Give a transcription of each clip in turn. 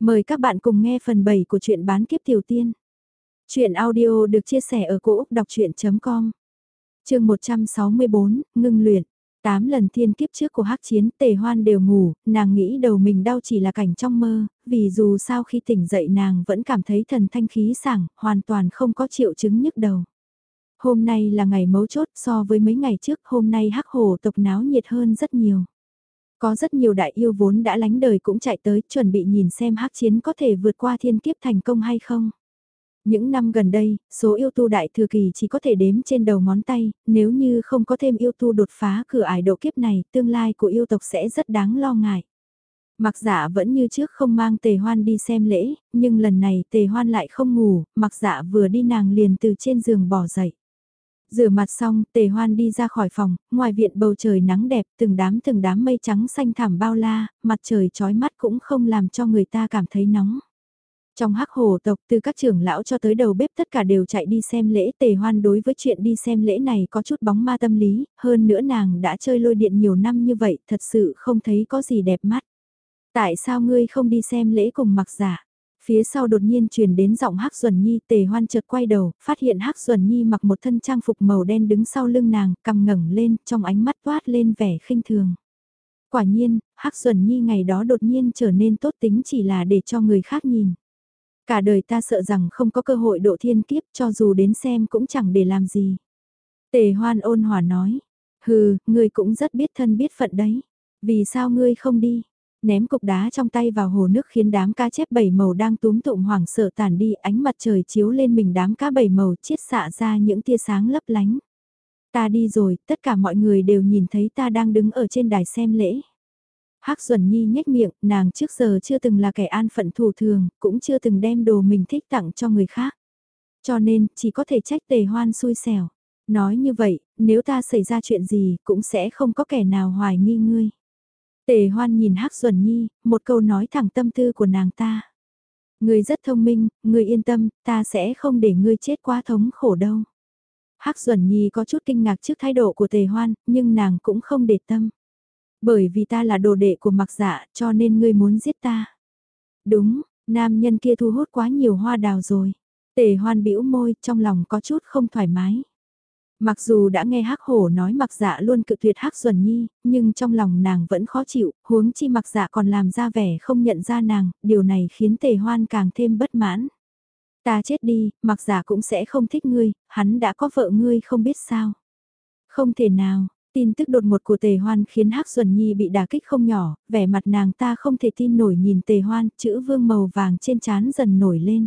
Mời các bạn cùng nghe phần 7 của truyện bán kiếp tiểu tiên. Chuyện audio được chia sẻ ở cỗ đọc chuyện.com Trường 164, ngưng luyện. Tám lần thiên kiếp trước của hắc chiến tề hoan đều ngủ, nàng nghĩ đầu mình đau chỉ là cảnh trong mơ, vì dù sao khi tỉnh dậy nàng vẫn cảm thấy thần thanh khí sảng, hoàn toàn không có triệu chứng nhức đầu. Hôm nay là ngày mấu chốt so với mấy ngày trước hôm nay hắc hồ tộc náo nhiệt hơn rất nhiều. Có rất nhiều đại yêu vốn đã lánh đời cũng chạy tới chuẩn bị nhìn xem hắc chiến có thể vượt qua thiên kiếp thành công hay không. Những năm gần đây, số yêu tu đại thừa kỳ chỉ có thể đếm trên đầu ngón tay, nếu như không có thêm yêu tu đột phá cửa ải độ kiếp này, tương lai của yêu tộc sẽ rất đáng lo ngại. Mặc dạ vẫn như trước không mang tề hoan đi xem lễ, nhưng lần này tề hoan lại không ngủ, mặc dạ vừa đi nàng liền từ trên giường bỏ dậy. Rửa mặt xong, tề hoan đi ra khỏi phòng, ngoài viện bầu trời nắng đẹp, từng đám từng đám mây trắng xanh thảm bao la, mặt trời trói mắt cũng không làm cho người ta cảm thấy nóng. Trong hắc hồ tộc từ các trưởng lão cho tới đầu bếp tất cả đều chạy đi xem lễ tề hoan đối với chuyện đi xem lễ này có chút bóng ma tâm lý, hơn nữa nàng đã chơi lôi điện nhiều năm như vậy thật sự không thấy có gì đẹp mắt. Tại sao ngươi không đi xem lễ cùng mặc giả? Phía sau đột nhiên truyền đến giọng Hắc Duẩn Nhi, Tề Hoan chợt quay đầu, phát hiện Hắc Duẩn Nhi mặc một thân trang phục màu đen đứng sau lưng nàng, cầm ngẩng lên, trong ánh mắt toát lên vẻ khinh thường. Quả nhiên, Hắc Duẩn Nhi ngày đó đột nhiên trở nên tốt tính chỉ là để cho người khác nhìn. Cả đời ta sợ rằng không có cơ hội độ thiên kiếp cho dù đến xem cũng chẳng để làm gì. Tề Hoan ôn hòa nói, hừ, ngươi cũng rất biết thân biết phận đấy. Vì sao ngươi không đi? Ném cục đá trong tay vào hồ nước khiến đám cá chép bảy màu đang túm tụm hoảng sợ tản đi ánh mặt trời chiếu lên mình đám cá bảy màu chiết xạ ra những tia sáng lấp lánh. Ta đi rồi, tất cả mọi người đều nhìn thấy ta đang đứng ở trên đài xem lễ. Hắc Duẩn Nhi nhếch miệng, nàng trước giờ chưa từng là kẻ an phận thủ thường, cũng chưa từng đem đồ mình thích tặng cho người khác. Cho nên, chỉ có thể trách tề hoan xui xẻo. Nói như vậy, nếu ta xảy ra chuyện gì, cũng sẽ không có kẻ nào hoài nghi ngươi. Tề hoan nhìn Hắc Duẩn Nhi, một câu nói thẳng tâm tư của nàng ta. Ngươi rất thông minh, ngươi yên tâm, ta sẽ không để ngươi chết quá thống khổ đâu. Hắc Duẩn Nhi có chút kinh ngạc trước thái độ của Tề Hoan, nhưng nàng cũng không để tâm. Bởi vì ta là đồ đệ của mặc dạ, cho nên ngươi muốn giết ta. Đúng, nam nhân kia thu hút quá nhiều hoa đào rồi. Tề Hoan bĩu môi, trong lòng có chút không thoải mái. Mặc dù đã nghe hắc hổ nói mặc dạ luôn cự tuyệt hắc duẩn nhi, nhưng trong lòng nàng vẫn khó chịu, huống chi mặc dạ còn làm ra vẻ không nhận ra nàng, điều này khiến tề hoan càng thêm bất mãn. Ta chết đi, mặc dạ cũng sẽ không thích ngươi, hắn đã có vợ ngươi không biết sao. Không thể nào, tin tức đột ngột của tề hoan khiến hắc duẩn nhi bị đả kích không nhỏ, vẻ mặt nàng ta không thể tin nổi nhìn tề hoan, chữ vương màu vàng trên trán dần nổi lên.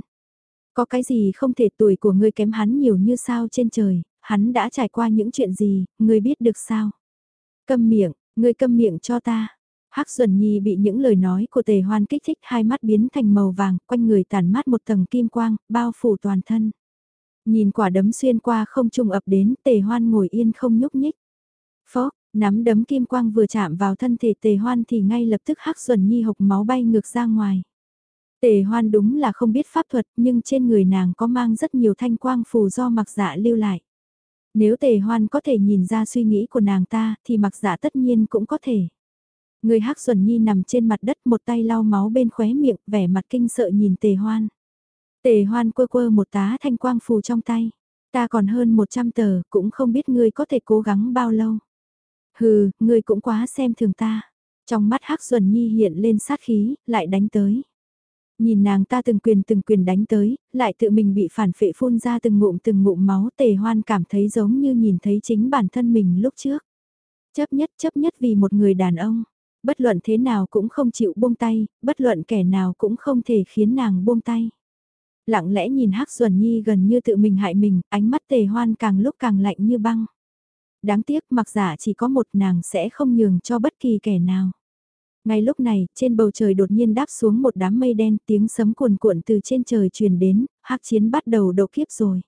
Có cái gì không thể tuổi của ngươi kém hắn nhiều như sao trên trời, hắn đã trải qua những chuyện gì, ngươi biết được sao? Câm miệng, ngươi câm miệng cho ta. Hắc Duẩn Nhi bị những lời nói của Tề Hoan kích thích hai mắt biến thành màu vàng, quanh người tản mát một tầng kim quang, bao phủ toàn thân. Nhìn quả đấm xuyên qua không trùng ập đến, Tề Hoan ngồi yên không nhúc nhích. Phó, nắm đấm kim quang vừa chạm vào thân thể Tề Hoan thì ngay lập tức Hắc Duẩn Nhi hộc máu bay ngược ra ngoài. Tề Hoan đúng là không biết pháp thuật, nhưng trên người nàng có mang rất nhiều thanh quang phù do mặc dạ lưu lại. Nếu tề hoan có thể nhìn ra suy nghĩ của nàng ta thì mặc giả tất nhiên cũng có thể. Người hắc xuẩn nhi nằm trên mặt đất một tay lau máu bên khóe miệng vẻ mặt kinh sợ nhìn tề hoan. Tề hoan quơ quơ một tá thanh quang phù trong tay. Ta còn hơn 100 tờ cũng không biết ngươi có thể cố gắng bao lâu. Hừ, ngươi cũng quá xem thường ta. Trong mắt hắc xuẩn nhi hiện lên sát khí, lại đánh tới. Nhìn nàng ta từng quyền từng quyền đánh tới, lại tự mình bị phản phệ phun ra từng ngụm từng ngụm máu tề hoan cảm thấy giống như nhìn thấy chính bản thân mình lúc trước. Chấp nhất chấp nhất vì một người đàn ông, bất luận thế nào cũng không chịu buông tay, bất luận kẻ nào cũng không thể khiến nàng buông tay. Lặng lẽ nhìn Hắc Duẩn Nhi gần như tự mình hại mình, ánh mắt tề hoan càng lúc càng lạnh như băng. Đáng tiếc mặc giả chỉ có một nàng sẽ không nhường cho bất kỳ kẻ nào. Ngay lúc này, trên bầu trời đột nhiên đáp xuống một đám mây đen, tiếng sấm cuồn cuộn từ trên trời truyền đến, hắc chiến bắt đầu độ kiếp rồi.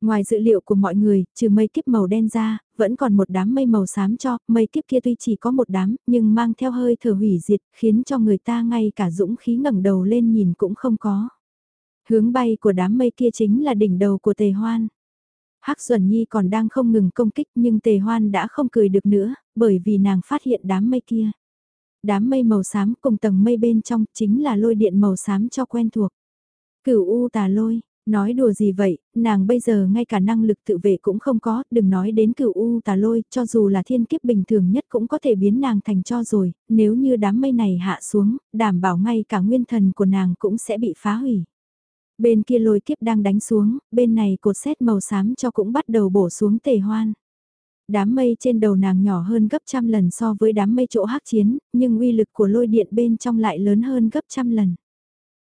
Ngoài dữ liệu của mọi người, trừ mây kiếp màu đen ra, vẫn còn một đám mây màu xám cho, mây kiếp kia tuy chỉ có một đám, nhưng mang theo hơi thở hủy diệt, khiến cho người ta ngay cả dũng khí ngẩng đầu lên nhìn cũng không có. Hướng bay của đám mây kia chính là đỉnh đầu của tề hoan. Hắc Duẩn Nhi còn đang không ngừng công kích nhưng tề hoan đã không cười được nữa, bởi vì nàng phát hiện đám mây kia. Đám mây màu xám cùng tầng mây bên trong chính là lôi điện màu xám cho quen thuộc. Cửu U tà lôi, Nói đùa gì vậy, nàng bây giờ ngay cả năng lực tự vệ cũng không có, đừng nói đến cửu U tà lôi, cho dù là thiên kiếp bình thường nhất cũng có thể biến nàng thành cho rồi, nếu như đám mây này hạ xuống, đảm bảo ngay cả nguyên thần của nàng cũng sẽ bị phá hủy. Bên kia lôi kiếp đang đánh xuống, bên này cột xét màu xám cho cũng bắt đầu bổ xuống tề hoan. Đám mây trên đầu nàng nhỏ hơn gấp trăm lần so với đám mây chỗ hắc chiến, nhưng uy lực của lôi điện bên trong lại lớn hơn gấp trăm lần.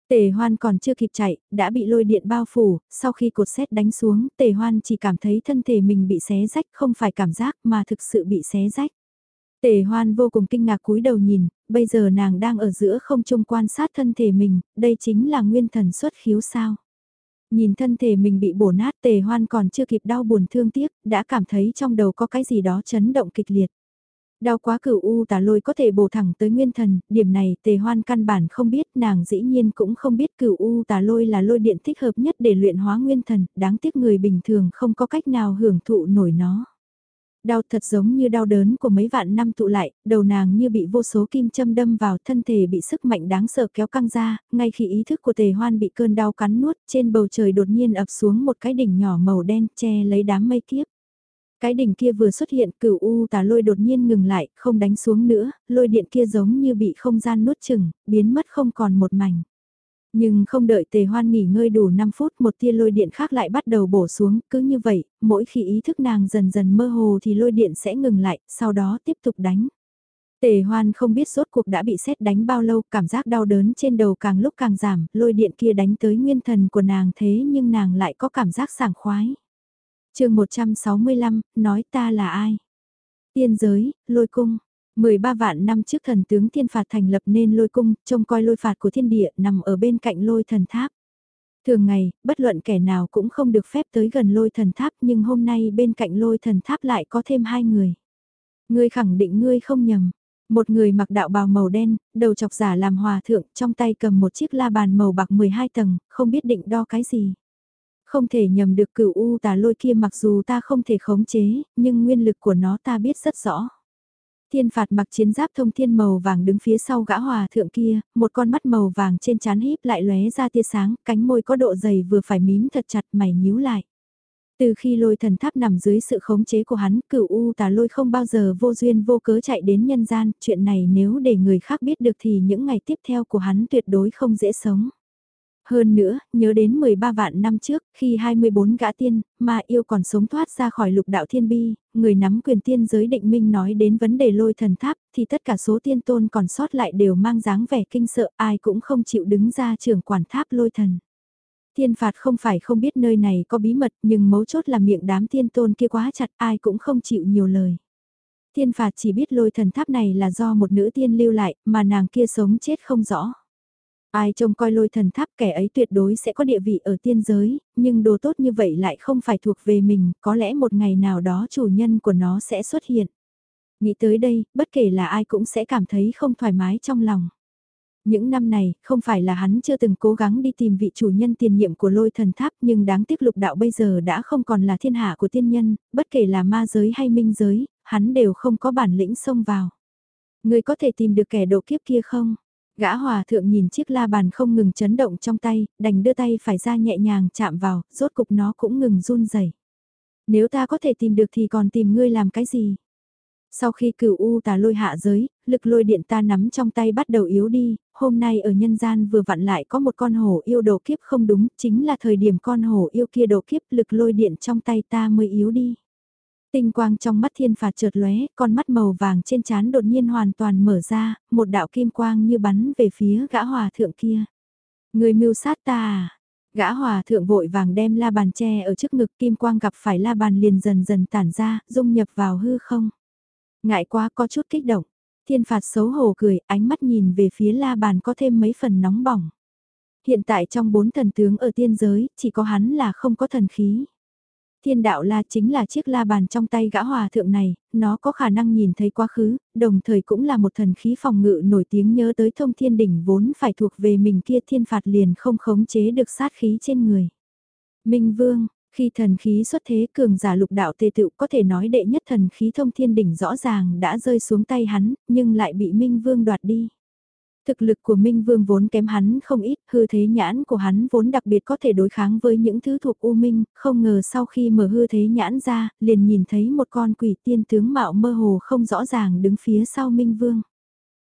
Tề hoan còn chưa kịp chạy, đã bị lôi điện bao phủ, sau khi cột xét đánh xuống, tề hoan chỉ cảm thấy thân thể mình bị xé rách, không phải cảm giác mà thực sự bị xé rách. Tề hoan vô cùng kinh ngạc cúi đầu nhìn, bây giờ nàng đang ở giữa không trung quan sát thân thể mình, đây chính là nguyên thần xuất khiếu sao. Nhìn thân thể mình bị bổ nát tề hoan còn chưa kịp đau buồn thương tiếc, đã cảm thấy trong đầu có cái gì đó chấn động kịch liệt. Đau quá cửu u tà lôi có thể bổ thẳng tới nguyên thần, điểm này tề hoan căn bản không biết, nàng dĩ nhiên cũng không biết cửu u tà lôi là lôi điện thích hợp nhất để luyện hóa nguyên thần, đáng tiếc người bình thường không có cách nào hưởng thụ nổi nó. Đau thật giống như đau đớn của mấy vạn năm tụ lại, đầu nàng như bị vô số kim châm đâm vào thân thể bị sức mạnh đáng sợ kéo căng ra, ngay khi ý thức của tề hoan bị cơn đau cắn nuốt, trên bầu trời đột nhiên ập xuống một cái đỉnh nhỏ màu đen che lấy đám mây kiếp. Cái đỉnh kia vừa xuất hiện cửu u tà lôi đột nhiên ngừng lại, không đánh xuống nữa, lôi điện kia giống như bị không gian nuốt chừng, biến mất không còn một mảnh. Nhưng không đợi tề hoan nghỉ ngơi đủ 5 phút một tia lôi điện khác lại bắt đầu bổ xuống, cứ như vậy, mỗi khi ý thức nàng dần dần mơ hồ thì lôi điện sẽ ngừng lại, sau đó tiếp tục đánh. Tề hoan không biết rốt cuộc đã bị xét đánh bao lâu, cảm giác đau đớn trên đầu càng lúc càng giảm, lôi điện kia đánh tới nguyên thần của nàng thế nhưng nàng lại có cảm giác sảng khoái chương 165, nói ta là ai? Tiên giới, lôi cung. 13 vạn năm trước thần tướng thiên phạt thành lập nên lôi cung, trông coi lôi phạt của thiên địa nằm ở bên cạnh lôi thần tháp. Thường ngày, bất luận kẻ nào cũng không được phép tới gần lôi thần tháp nhưng hôm nay bên cạnh lôi thần tháp lại có thêm hai người. Ngươi khẳng định ngươi không nhầm. Một người mặc đạo bào màu đen, đầu chọc giả làm hòa thượng, trong tay cầm một chiếc la bàn màu bạc 12 tầng, không biết định đo cái gì. Không thể nhầm được cửu u tà lôi kia mặc dù ta không thể khống chế, nhưng nguyên lực của nó ta biết rất rõ. Thiên phạt mặc chiến giáp thông thiên màu vàng đứng phía sau gã hòa thượng kia, một con mắt màu vàng trên trán híp lại lóe ra tia sáng, cánh môi có độ dày vừa phải mím thật chặt mày nhíu lại. Từ khi lôi thần tháp nằm dưới sự khống chế của hắn, cửu u tà lôi không bao giờ vô duyên vô cớ chạy đến nhân gian, chuyện này nếu để người khác biết được thì những ngày tiếp theo của hắn tuyệt đối không dễ sống. Hơn nữa, nhớ đến 13 vạn năm trước, khi 24 gã tiên, mà yêu còn sống thoát ra khỏi lục đạo thiên bi, người nắm quyền tiên giới định minh nói đến vấn đề lôi thần tháp, thì tất cả số tiên tôn còn sót lại đều mang dáng vẻ kinh sợ, ai cũng không chịu đứng ra trưởng quản tháp lôi thần. Thiên phạt không phải không biết nơi này có bí mật, nhưng mấu chốt là miệng đám tiên tôn kia quá chặt, ai cũng không chịu nhiều lời. Thiên phạt chỉ biết lôi thần tháp này là do một nữ tiên lưu lại, mà nàng kia sống chết không rõ. Ai trông coi lôi thần tháp kẻ ấy tuyệt đối sẽ có địa vị ở tiên giới, nhưng đồ tốt như vậy lại không phải thuộc về mình, có lẽ một ngày nào đó chủ nhân của nó sẽ xuất hiện. Nghĩ tới đây, bất kể là ai cũng sẽ cảm thấy không thoải mái trong lòng. Những năm này, không phải là hắn chưa từng cố gắng đi tìm vị chủ nhân tiền nhiệm của lôi thần tháp nhưng đáng tiếc lục đạo bây giờ đã không còn là thiên hạ của tiên nhân, bất kể là ma giới hay minh giới, hắn đều không có bản lĩnh xông vào. Người có thể tìm được kẻ độ kiếp kia không? Gã hòa thượng nhìn chiếc la bàn không ngừng chấn động trong tay, đành đưa tay phải ra nhẹ nhàng chạm vào, rốt cục nó cũng ngừng run rẩy. Nếu ta có thể tìm được thì còn tìm ngươi làm cái gì? Sau khi cửu u tà lôi hạ giới, lực lôi điện ta nắm trong tay bắt đầu yếu đi, hôm nay ở nhân gian vừa vặn lại có một con hổ yêu đồ kiếp không đúng, chính là thời điểm con hổ yêu kia đồ kiếp lực lôi điện trong tay ta mới yếu đi. Tinh quang trong mắt thiên phạt chợt lóe, con mắt màu vàng trên trán đột nhiên hoàn toàn mở ra, một đạo kim quang như bắn về phía gã hòa thượng kia. Người mưu sát ta à? Gã hòa thượng vội vàng đem la bàn tre ở trước ngực kim quang gặp phải la bàn liền dần dần tản ra, dung nhập vào hư không. Ngại quá có chút kích động. Thiên phạt xấu hổ cười, ánh mắt nhìn về phía la bàn có thêm mấy phần nóng bỏng. Hiện tại trong bốn thần tướng ở tiên giới, chỉ có hắn là không có thần khí. Thiên đạo la chính là chiếc la bàn trong tay gã hòa thượng này, nó có khả năng nhìn thấy quá khứ, đồng thời cũng là một thần khí phòng ngự nổi tiếng nhớ tới thông thiên đỉnh vốn phải thuộc về mình kia thiên phạt liền không khống chế được sát khí trên người. Minh Vương, Khi thần khí xuất thế cường giả lục đạo tề tựu có thể nói đệ nhất thần khí thông thiên đỉnh rõ ràng đã rơi xuống tay hắn, nhưng lại bị Minh Vương đoạt đi. Thực lực của Minh Vương vốn kém hắn không ít, hư thế nhãn của hắn vốn đặc biệt có thể đối kháng với những thứ thuộc U Minh, không ngờ sau khi mở hư thế nhãn ra, liền nhìn thấy một con quỷ tiên tướng mạo mơ hồ không rõ ràng đứng phía sau Minh Vương.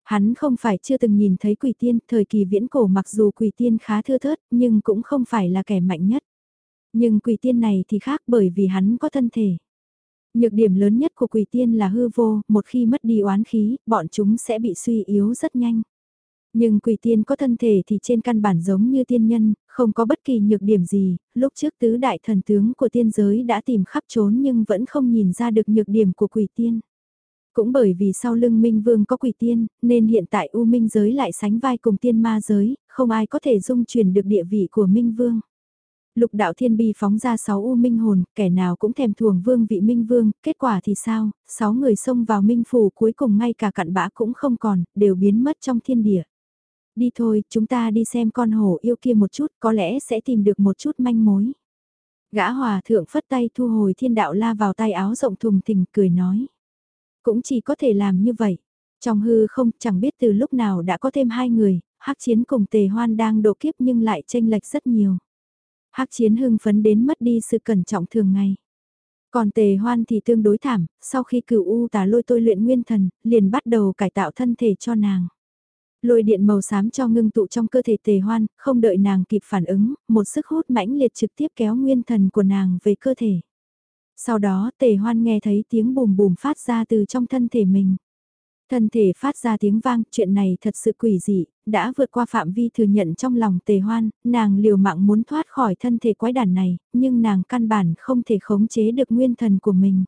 Hắn không phải chưa từng nhìn thấy quỷ tiên, thời kỳ viễn cổ mặc dù quỷ tiên khá thưa thớt, nhưng cũng không phải là kẻ mạnh nhất. Nhưng quỷ tiên này thì khác bởi vì hắn có thân thể. Nhược điểm lớn nhất của quỷ tiên là hư vô, một khi mất đi oán khí, bọn chúng sẽ bị suy yếu rất nhanh. Nhưng quỷ tiên có thân thể thì trên căn bản giống như tiên nhân, không có bất kỳ nhược điểm gì, lúc trước tứ đại thần tướng của tiên giới đã tìm khắp trốn nhưng vẫn không nhìn ra được nhược điểm của quỷ tiên. Cũng bởi vì sau lưng Minh Vương có quỷ tiên, nên hiện tại U Minh giới lại sánh vai cùng tiên ma giới, không ai có thể dung chuyển được địa vị của Minh Vương. Lục đạo thiên bi phóng ra sáu U Minh hồn, kẻ nào cũng thèm thuồng vương vị Minh Vương, kết quả thì sao, sáu người xông vào Minh Phủ cuối cùng ngay cả cặn bã cũng không còn, đều biến mất trong thiên địa. Đi thôi, chúng ta đi xem con hổ yêu kia một chút, có lẽ sẽ tìm được một chút manh mối. Gã hòa thượng phất tay thu hồi thiên đạo la vào tay áo rộng thùng thình cười nói. Cũng chỉ có thể làm như vậy. Trong hư không chẳng biết từ lúc nào đã có thêm hai người, hắc chiến cùng tề hoan đang độ kiếp nhưng lại tranh lệch rất nhiều. hắc chiến hưng phấn đến mất đi sự cẩn trọng thường ngày. Còn tề hoan thì tương đối thảm, sau khi cửu u tà lôi tôi luyện nguyên thần, liền bắt đầu cải tạo thân thể cho nàng. Lôi điện màu xám cho ngưng tụ trong cơ thể tề hoan, không đợi nàng kịp phản ứng, một sức hút mãnh liệt trực tiếp kéo nguyên thần của nàng về cơ thể. Sau đó tề hoan nghe thấy tiếng bùm bùm phát ra từ trong thân thể mình. Thân thể phát ra tiếng vang, chuyện này thật sự quỷ dị, đã vượt qua phạm vi thừa nhận trong lòng tề hoan, nàng liều mạng muốn thoát khỏi thân thể quái đản này, nhưng nàng căn bản không thể khống chế được nguyên thần của mình.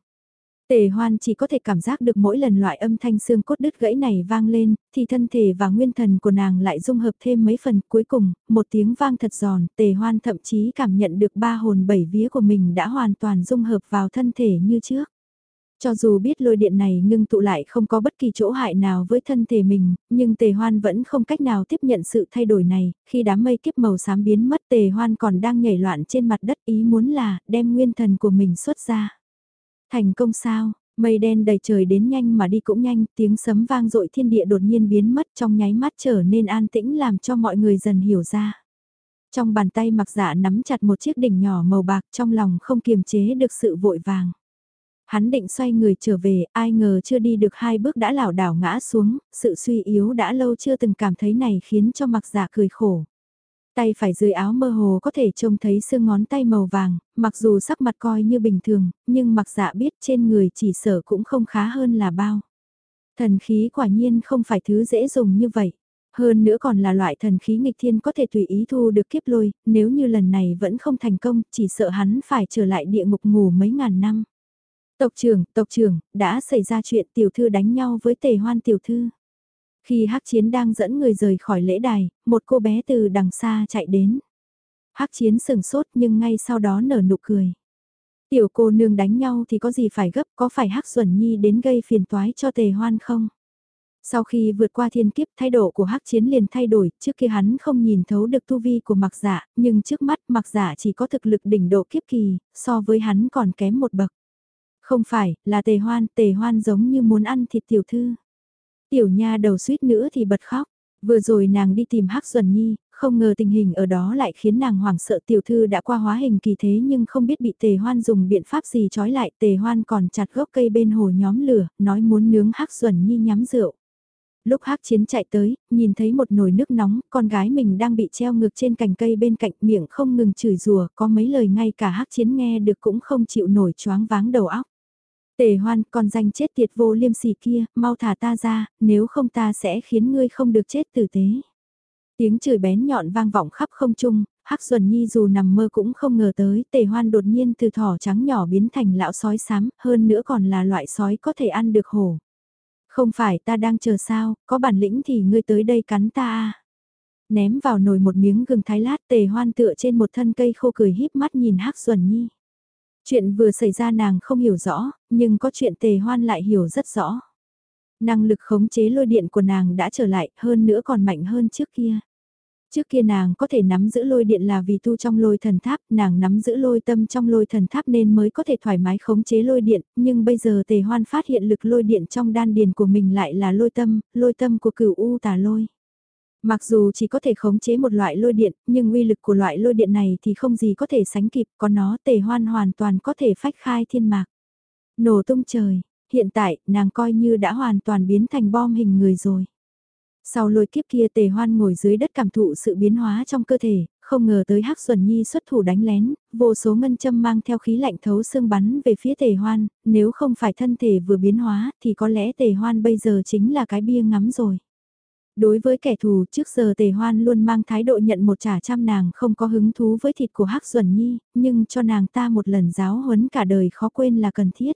Tề hoan chỉ có thể cảm giác được mỗi lần loại âm thanh xương cốt đứt gãy này vang lên, thì thân thể và nguyên thần của nàng lại dung hợp thêm mấy phần cuối cùng, một tiếng vang thật giòn, tề hoan thậm chí cảm nhận được ba hồn bảy vía của mình đã hoàn toàn dung hợp vào thân thể như trước. Cho dù biết lôi điện này ngưng tụ lại không có bất kỳ chỗ hại nào với thân thể mình, nhưng tề hoan vẫn không cách nào tiếp nhận sự thay đổi này, khi đám mây kiếp màu xám biến mất tề hoan còn đang nhảy loạn trên mặt đất ý muốn là đem nguyên thần của mình xuất ra. Thành công sao, mây đen đầy trời đến nhanh mà đi cũng nhanh, tiếng sấm vang dội thiên địa đột nhiên biến mất trong nháy mắt trở nên an tĩnh làm cho mọi người dần hiểu ra. Trong bàn tay mặc dạ nắm chặt một chiếc đỉnh nhỏ màu bạc trong lòng không kiềm chế được sự vội vàng. Hắn định xoay người trở về, ai ngờ chưa đi được hai bước đã lảo đảo ngã xuống, sự suy yếu đã lâu chưa từng cảm thấy này khiến cho mặc dạ cười khổ. Tay phải dưới áo mơ hồ có thể trông thấy xương ngón tay màu vàng, mặc dù sắc mặt coi như bình thường, nhưng mặc dạ biết trên người chỉ sở cũng không khá hơn là bao. Thần khí quả nhiên không phải thứ dễ dùng như vậy. Hơn nữa còn là loại thần khí nghịch thiên có thể tùy ý thu được kiếp lôi, nếu như lần này vẫn không thành công, chỉ sợ hắn phải trở lại địa ngục ngủ mấy ngàn năm. Tộc trưởng, tộc trưởng, đã xảy ra chuyện tiểu thư đánh nhau với tề hoan tiểu thư. Khi Hắc Chiến đang dẫn người rời khỏi lễ đài, một cô bé từ đằng xa chạy đến. Hắc Chiến sừng sốt nhưng ngay sau đó nở nụ cười. Tiểu cô nương đánh nhau thì có gì phải gấp, có phải Hắc Duẩn Nhi đến gây phiền toái cho Tề Hoan không? Sau khi vượt qua thiên kiếp, thái độ của Hắc Chiến liền thay đổi, trước kia hắn không nhìn thấu được tu vi của Mặc Dạ, nhưng trước mắt Mặc Dạ chỉ có thực lực đỉnh độ kiếp kỳ, so với hắn còn kém một bậc. Không phải, là Tề Hoan, Tề Hoan giống như muốn ăn thịt tiểu thư. Tiểu nha đầu suýt nữa thì bật khóc. Vừa rồi nàng đi tìm Hắc Duẩn Nhi, không ngờ tình hình ở đó lại khiến nàng hoảng sợ tiểu thư đã qua hóa hình kỳ thế nhưng không biết bị tề hoan dùng biện pháp gì trói lại tề hoan còn chặt gốc cây bên hồ nhóm lửa, nói muốn nướng Hắc Duẩn Nhi nhắm rượu. Lúc Hắc Chiến chạy tới, nhìn thấy một nồi nước nóng, con gái mình đang bị treo ngược trên cành cây bên cạnh miệng không ngừng chửi rủa, có mấy lời ngay cả Hắc Chiến nghe được cũng không chịu nổi choáng váng đầu óc. Tề hoan, con danh chết tiệt vô liêm sỉ kia, mau thả ta ra, nếu không ta sẽ khiến ngươi không được chết tử tế. Tiếng chửi bén nhọn vang vọng khắp không trung, Hắc Duẩn Nhi dù nằm mơ cũng không ngờ tới, tề hoan đột nhiên từ thỏ trắng nhỏ biến thành lão sói xám, hơn nữa còn là loại sói có thể ăn được hổ. Không phải ta đang chờ sao, có bản lĩnh thì ngươi tới đây cắn ta à. Ném vào nồi một miếng gừng thái lát tề hoan tựa trên một thân cây khô cười híp mắt nhìn Hắc Duẩn Nhi. Chuyện vừa xảy ra nàng không hiểu rõ, nhưng có chuyện tề hoan lại hiểu rất rõ. Năng lực khống chế lôi điện của nàng đã trở lại hơn nữa còn mạnh hơn trước kia. Trước kia nàng có thể nắm giữ lôi điện là vì tu trong lôi thần tháp, nàng nắm giữ lôi tâm trong lôi thần tháp nên mới có thể thoải mái khống chế lôi điện, nhưng bây giờ tề hoan phát hiện lực lôi điện trong đan điền của mình lại là lôi tâm, lôi tâm của cửu U tà lôi. Mặc dù chỉ có thể khống chế một loại lôi điện, nhưng uy lực của loại lôi điện này thì không gì có thể sánh kịp, có nó tề hoan hoàn toàn có thể phách khai thiên mạc. Nổ tung trời, hiện tại nàng coi như đã hoàn toàn biến thành bom hình người rồi. Sau lôi kiếp kia tề hoan ngồi dưới đất cảm thụ sự biến hóa trong cơ thể, không ngờ tới hắc xuẩn nhi xuất thủ đánh lén, vô số ngân châm mang theo khí lạnh thấu xương bắn về phía tề hoan, nếu không phải thân thể vừa biến hóa thì có lẽ tề hoan bây giờ chính là cái bia ngắm rồi. Đối với kẻ thù trước giờ tề hoan luôn mang thái độ nhận một trả trăm nàng không có hứng thú với thịt của hắc Duẩn nhi, nhưng cho nàng ta một lần giáo huấn cả đời khó quên là cần thiết.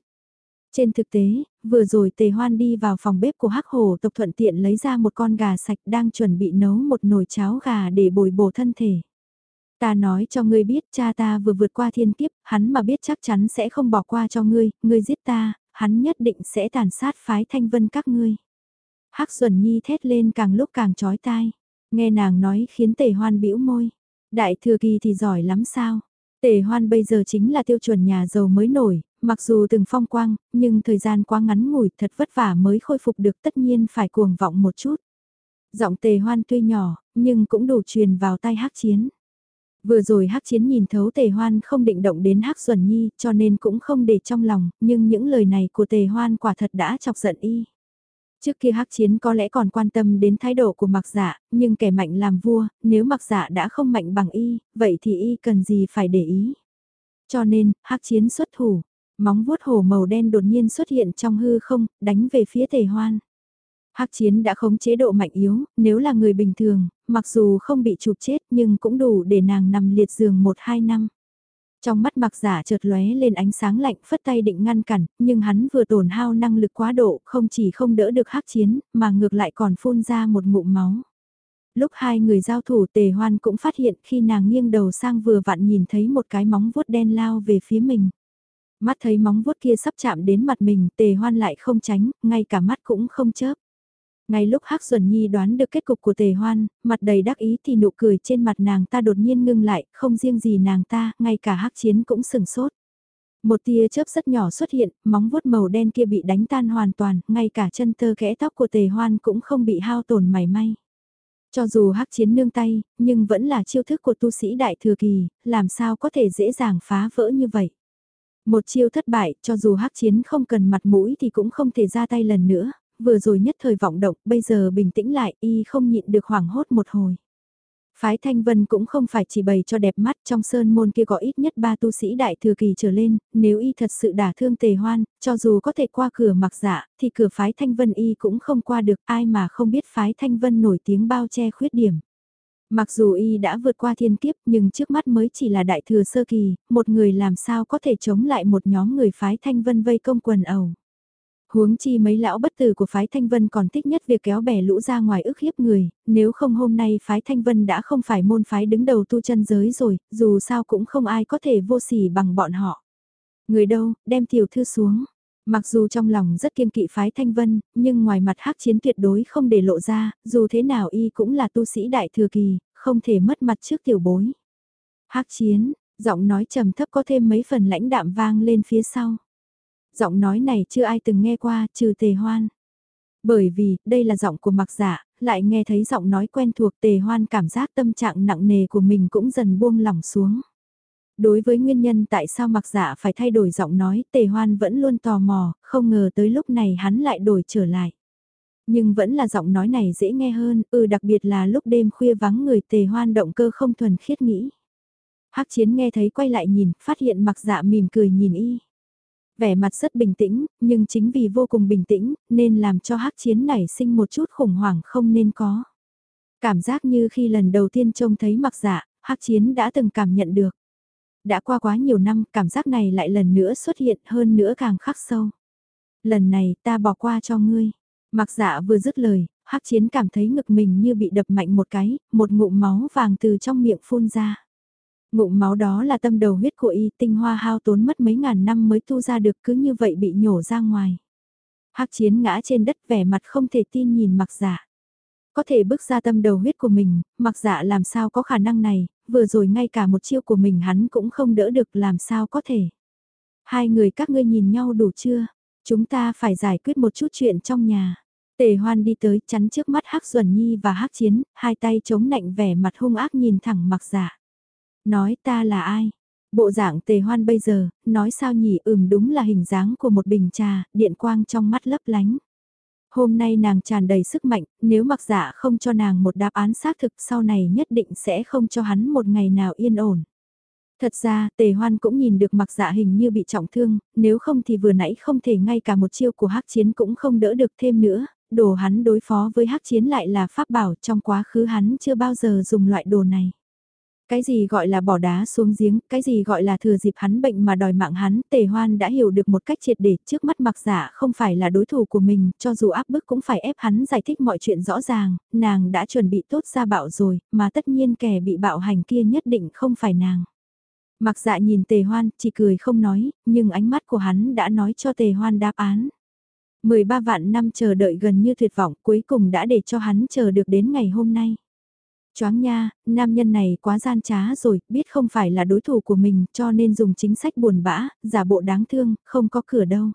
Trên thực tế, vừa rồi tề hoan đi vào phòng bếp của hắc hồ tộc thuận tiện lấy ra một con gà sạch đang chuẩn bị nấu một nồi cháo gà để bồi bổ thân thể. Ta nói cho ngươi biết cha ta vừa vượt qua thiên kiếp, hắn mà biết chắc chắn sẽ không bỏ qua cho ngươi, ngươi giết ta, hắn nhất định sẽ tàn sát phái thanh vân các ngươi. Hắc Duẩn Nhi thét lên càng lúc càng chói tai. Nghe nàng nói khiến tề hoan bĩu môi. Đại thừa kỳ thì giỏi lắm sao? Tề hoan bây giờ chính là tiêu chuẩn nhà giàu mới nổi, mặc dù từng phong quang, nhưng thời gian quá ngắn ngủi thật vất vả mới khôi phục được tất nhiên phải cuồng vọng một chút. Giọng tề hoan tuy nhỏ, nhưng cũng đủ truyền vào tay hắc chiến. Vừa rồi hắc chiến nhìn thấu tề hoan không định động đến hắc duẩn nhi cho nên cũng không để trong lòng, nhưng những lời này của tề hoan quả thật đã chọc giận y. Trước kia hắc chiến có lẽ còn quan tâm đến thái độ của mặc dạ, nhưng kẻ mạnh làm vua, nếu mặc dạ đã không mạnh bằng y, vậy thì y cần gì phải để ý. Cho nên, hắc chiến xuất thủ, móng vuốt hổ màu đen đột nhiên xuất hiện trong hư không, đánh về phía tề hoan. Hắc chiến đã khống chế độ mạnh yếu, nếu là người bình thường, mặc dù không bị chụp chết nhưng cũng đủ để nàng nằm liệt giường 1-2 năm. Trong mắt mặc giả chợt lóe lên ánh sáng lạnh phất tay định ngăn cản, nhưng hắn vừa tổn hao năng lực quá độ, không chỉ không đỡ được hắc chiến, mà ngược lại còn phun ra một ngụm máu. Lúc hai người giao thủ tề hoan cũng phát hiện khi nàng nghiêng đầu sang vừa vặn nhìn thấy một cái móng vuốt đen lao về phía mình. Mắt thấy móng vuốt kia sắp chạm đến mặt mình tề hoan lại không tránh, ngay cả mắt cũng không chớp. Ngay lúc Hắc Duẩn Nhi đoán được kết cục của tề hoan, mặt đầy đắc ý thì nụ cười trên mặt nàng ta đột nhiên ngưng lại, không riêng gì nàng ta, ngay cả Hắc Chiến cũng sừng sốt. Một tia chớp rất nhỏ xuất hiện, móng vuốt màu đen kia bị đánh tan hoàn toàn, ngay cả chân tơ kẽ tóc của tề hoan cũng không bị hao tổn mảy may. Cho dù hắc chiến nương tay, nhưng vẫn là chiêu thức của tu sĩ đại thừa kỳ, làm sao có thể dễ dàng phá vỡ như vậy. Một chiêu thất bại, cho dù hắc chiến không cần mặt mũi thì cũng không thể ra tay lần nữa, vừa rồi nhất thời vọng động, bây giờ bình tĩnh lại, y không nhịn được hoảng hốt một hồi. Phái Thanh Vân cũng không phải chỉ bày cho đẹp mắt trong sơn môn kia có ít nhất ba tu sĩ đại thừa kỳ trở lên, nếu y thật sự đả thương tề hoan, cho dù có thể qua cửa mặc dạ, thì cửa phái Thanh Vân y cũng không qua được ai mà không biết phái Thanh Vân nổi tiếng bao che khuyết điểm. Mặc dù y đã vượt qua thiên kiếp nhưng trước mắt mới chỉ là đại thừa sơ kỳ, một người làm sao có thể chống lại một nhóm người phái Thanh Vân vây công quần ẩu. Huống chi mấy lão bất tử của phái Thanh Vân còn thích nhất việc kéo bè lũ ra ngoài ức hiếp người, nếu không hôm nay phái Thanh Vân đã không phải môn phái đứng đầu tu chân giới rồi, dù sao cũng không ai có thể vô sỉ bằng bọn họ. Người đâu, đem tiểu thư xuống. Mặc dù trong lòng rất kiêng kỵ phái Thanh Vân, nhưng ngoài mặt hắc chiến tuyệt đối không để lộ ra, dù thế nào y cũng là tu sĩ đại thừa kỳ, không thể mất mặt trước tiểu bối. hắc chiến, giọng nói trầm thấp có thêm mấy phần lãnh đạm vang lên phía sau. Giọng nói này chưa ai từng nghe qua, trừ tề hoan. Bởi vì, đây là giọng của mặc giả, lại nghe thấy giọng nói quen thuộc tề hoan cảm giác tâm trạng nặng nề của mình cũng dần buông lỏng xuống. Đối với nguyên nhân tại sao mặc giả phải thay đổi giọng nói, tề hoan vẫn luôn tò mò, không ngờ tới lúc này hắn lại đổi trở lại. Nhưng vẫn là giọng nói này dễ nghe hơn, ừ đặc biệt là lúc đêm khuya vắng người tề hoan động cơ không thuần khiết nghĩ. Hắc chiến nghe thấy quay lại nhìn, phát hiện mặc dạ mỉm cười nhìn y vẻ mặt rất bình tĩnh, nhưng chính vì vô cùng bình tĩnh, nên làm cho hắc chiến nảy sinh một chút khủng hoảng không nên có. Cảm giác như khi lần đầu tiên trông thấy mặc dạ, hắc chiến đã từng cảm nhận được. Đã qua quá nhiều năm, cảm giác này lại lần nữa xuất hiện hơn nữa càng khắc sâu. Lần này ta bỏ qua cho ngươi. Mặc dạ vừa dứt lời, hắc chiến cảm thấy ngực mình như bị đập mạnh một cái, một ngụm máu vàng từ trong miệng phun ra. Ngụm máu đó là tâm đầu huyết của y tinh hoa hao tốn mất mấy ngàn năm mới tu ra được cứ như vậy bị nhổ ra ngoài. hắc chiến ngã trên đất vẻ mặt không thể tin nhìn mặc giả. Dạ. Có thể bước ra tâm đầu huyết của mình, mặc giả dạ làm sao có khả năng này, vừa rồi ngay cả một chiêu của mình hắn cũng không đỡ được làm sao có thể. Hai người các ngươi nhìn nhau đủ chưa? Chúng ta phải giải quyết một chút chuyện trong nhà. Tề hoan đi tới chắn trước mắt Hắc Duẩn Nhi và Hắc Chiến, hai tay chống nạnh vẻ mặt hung ác nhìn thẳng mặc giả. Dạ. Nói ta là ai? Bộ dạng tề hoan bây giờ, nói sao nhỉ ừm đúng là hình dáng của một bình trà, điện quang trong mắt lấp lánh. Hôm nay nàng tràn đầy sức mạnh, nếu mặc dạ không cho nàng một đáp án xác thực sau này nhất định sẽ không cho hắn một ngày nào yên ổn. Thật ra, tề hoan cũng nhìn được mặc dạ hình như bị trọng thương, nếu không thì vừa nãy không thể ngay cả một chiêu của hắc chiến cũng không đỡ được thêm nữa, đồ hắn đối phó với hắc chiến lại là pháp bảo trong quá khứ hắn chưa bao giờ dùng loại đồ này. Cái gì gọi là bỏ đá xuống giếng, cái gì gọi là thừa dịp hắn bệnh mà đòi mạng hắn, tề hoan đã hiểu được một cách triệt để trước mắt mặc giả không phải là đối thủ của mình, cho dù áp bức cũng phải ép hắn giải thích mọi chuyện rõ ràng, nàng đã chuẩn bị tốt ra bạo rồi, mà tất nhiên kẻ bị bạo hành kia nhất định không phải nàng. Mặc dạ nhìn tề hoan, chỉ cười không nói, nhưng ánh mắt của hắn đã nói cho tề hoan đáp án. 13 vạn năm chờ đợi gần như tuyệt vọng cuối cùng đã để cho hắn chờ được đến ngày hôm nay. Choáng nha, nam nhân này quá gian trá rồi, biết không phải là đối thủ của mình cho nên dùng chính sách buồn bã, giả bộ đáng thương, không có cửa đâu.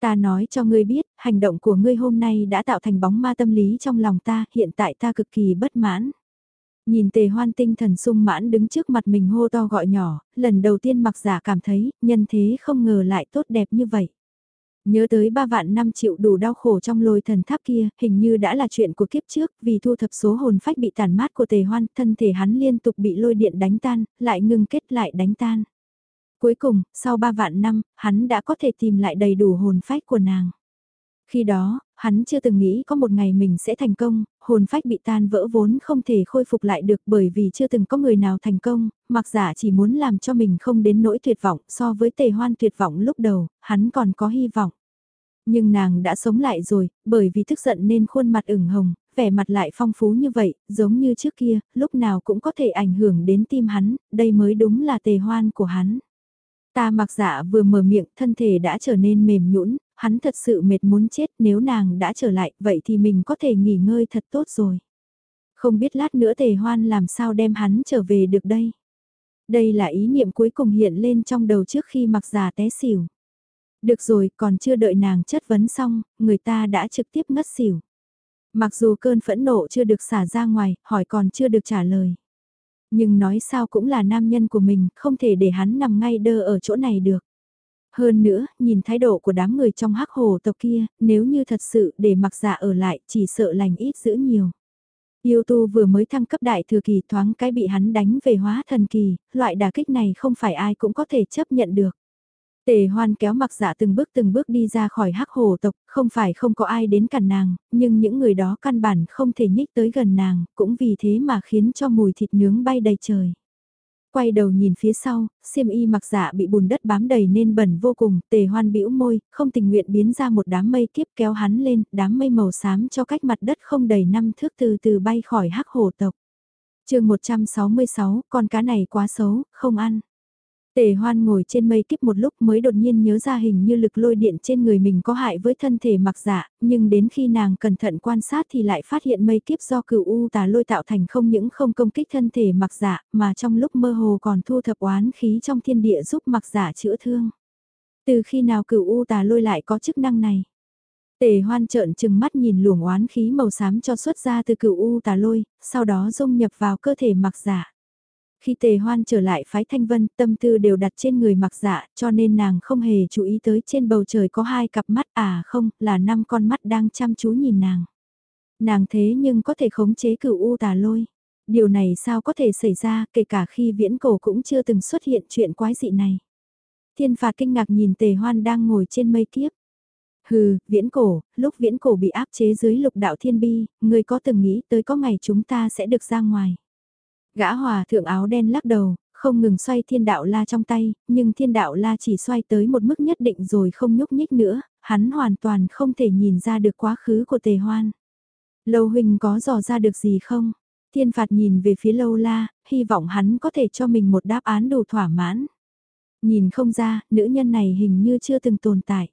Ta nói cho ngươi biết, hành động của ngươi hôm nay đã tạo thành bóng ma tâm lý trong lòng ta, hiện tại ta cực kỳ bất mãn. Nhìn tề hoan tinh thần sung mãn đứng trước mặt mình hô to gọi nhỏ, lần đầu tiên mặc giả cảm thấy, nhân thế không ngờ lại tốt đẹp như vậy. Nhớ tới ba vạn năm triệu đủ đau khổ trong lôi thần tháp kia, hình như đã là chuyện của kiếp trước, vì thu thập số hồn phách bị tàn mát của tề hoan, thân thể hắn liên tục bị lôi điện đánh tan, lại ngừng kết lại đánh tan. Cuối cùng, sau ba vạn năm, hắn đã có thể tìm lại đầy đủ hồn phách của nàng. Khi đó, hắn chưa từng nghĩ có một ngày mình sẽ thành công, hồn phách bị tan vỡ vốn không thể khôi phục lại được bởi vì chưa từng có người nào thành công, mặc giả chỉ muốn làm cho mình không đến nỗi tuyệt vọng so với tề hoan tuyệt vọng lúc đầu, hắn còn có hy vọng. Nhưng nàng đã sống lại rồi, bởi vì tức giận nên khuôn mặt ửng hồng, vẻ mặt lại phong phú như vậy, giống như trước kia, lúc nào cũng có thể ảnh hưởng đến tim hắn, đây mới đúng là tề hoan của hắn. Ta mặc dạ vừa mở miệng, thân thể đã trở nên mềm nhũn, hắn thật sự mệt muốn chết nếu nàng đã trở lại, vậy thì mình có thể nghỉ ngơi thật tốt rồi. Không biết lát nữa tề hoan làm sao đem hắn trở về được đây. Đây là ý niệm cuối cùng hiện lên trong đầu trước khi mặc giả té xỉu. Được rồi, còn chưa đợi nàng chất vấn xong, người ta đã trực tiếp ngất xỉu. Mặc dù cơn phẫn nộ chưa được xả ra ngoài, hỏi còn chưa được trả lời. Nhưng nói sao cũng là nam nhân của mình, không thể để hắn nằm ngay đơ ở chỗ này được. Hơn nữa, nhìn thái độ của đám người trong hắc hồ tộc kia, nếu như thật sự để mặc dạ ở lại, chỉ sợ lành ít giữ nhiều. Yêu tu vừa mới thăng cấp đại thừa kỳ thoáng cái bị hắn đánh về hóa thần kỳ, loại đả kích này không phải ai cũng có thể chấp nhận được. Tề hoan kéo mặc dạ từng bước từng bước đi ra khỏi hắc hồ tộc, không phải không có ai đến cản nàng, nhưng những người đó căn bản không thể nhích tới gần nàng, cũng vì thế mà khiến cho mùi thịt nướng bay đầy trời. Quay đầu nhìn phía sau, xiêm y mặc dạ bị bùn đất bám đầy nên bẩn vô cùng, tề hoan bĩu môi, không tình nguyện biến ra một đám mây kiếp kéo hắn lên, đám mây màu xám cho cách mặt đất không đầy năm thước từ từ bay khỏi hắc hồ tộc. chương 166, con cá này quá xấu, không ăn. Tề hoan ngồi trên mây kiếp một lúc mới đột nhiên nhớ ra hình như lực lôi điện trên người mình có hại với thân thể mặc dạ, nhưng đến khi nàng cẩn thận quan sát thì lại phát hiện mây kiếp do cửu u tà lôi tạo thành không những không công kích thân thể mặc dạ, mà trong lúc mơ hồ còn thu thập oán khí trong thiên địa giúp mặc dạ chữa thương. Từ khi nào cửu u tà lôi lại có chức năng này? Tề hoan trợn chừng mắt nhìn luồng oán khí màu xám cho xuất ra từ cửu u tà lôi, sau đó dung nhập vào cơ thể mặc dạ. Khi tề hoan trở lại phái thanh vân, tâm tư đều đặt trên người mặc dạ, cho nên nàng không hề chú ý tới trên bầu trời có hai cặp mắt à không, là năm con mắt đang chăm chú nhìn nàng. Nàng thế nhưng có thể khống chế cửu u tà lôi. Điều này sao có thể xảy ra, kể cả khi viễn cổ cũng chưa từng xuất hiện chuyện quái dị này. Thiên phạt kinh ngạc nhìn tề hoan đang ngồi trên mây kiếp. Hừ, viễn cổ, lúc viễn cổ bị áp chế dưới lục đạo thiên bi, người có từng nghĩ tới có ngày chúng ta sẽ được ra ngoài. Gã hòa thượng áo đen lắc đầu, không ngừng xoay thiên đạo la trong tay, nhưng thiên đạo la chỉ xoay tới một mức nhất định rồi không nhúc nhích nữa, hắn hoàn toàn không thể nhìn ra được quá khứ của tề hoan. Lâu huynh có dò ra được gì không? Thiên phạt nhìn về phía lâu la, hy vọng hắn có thể cho mình một đáp án đủ thỏa mãn. Nhìn không ra, nữ nhân này hình như chưa từng tồn tại.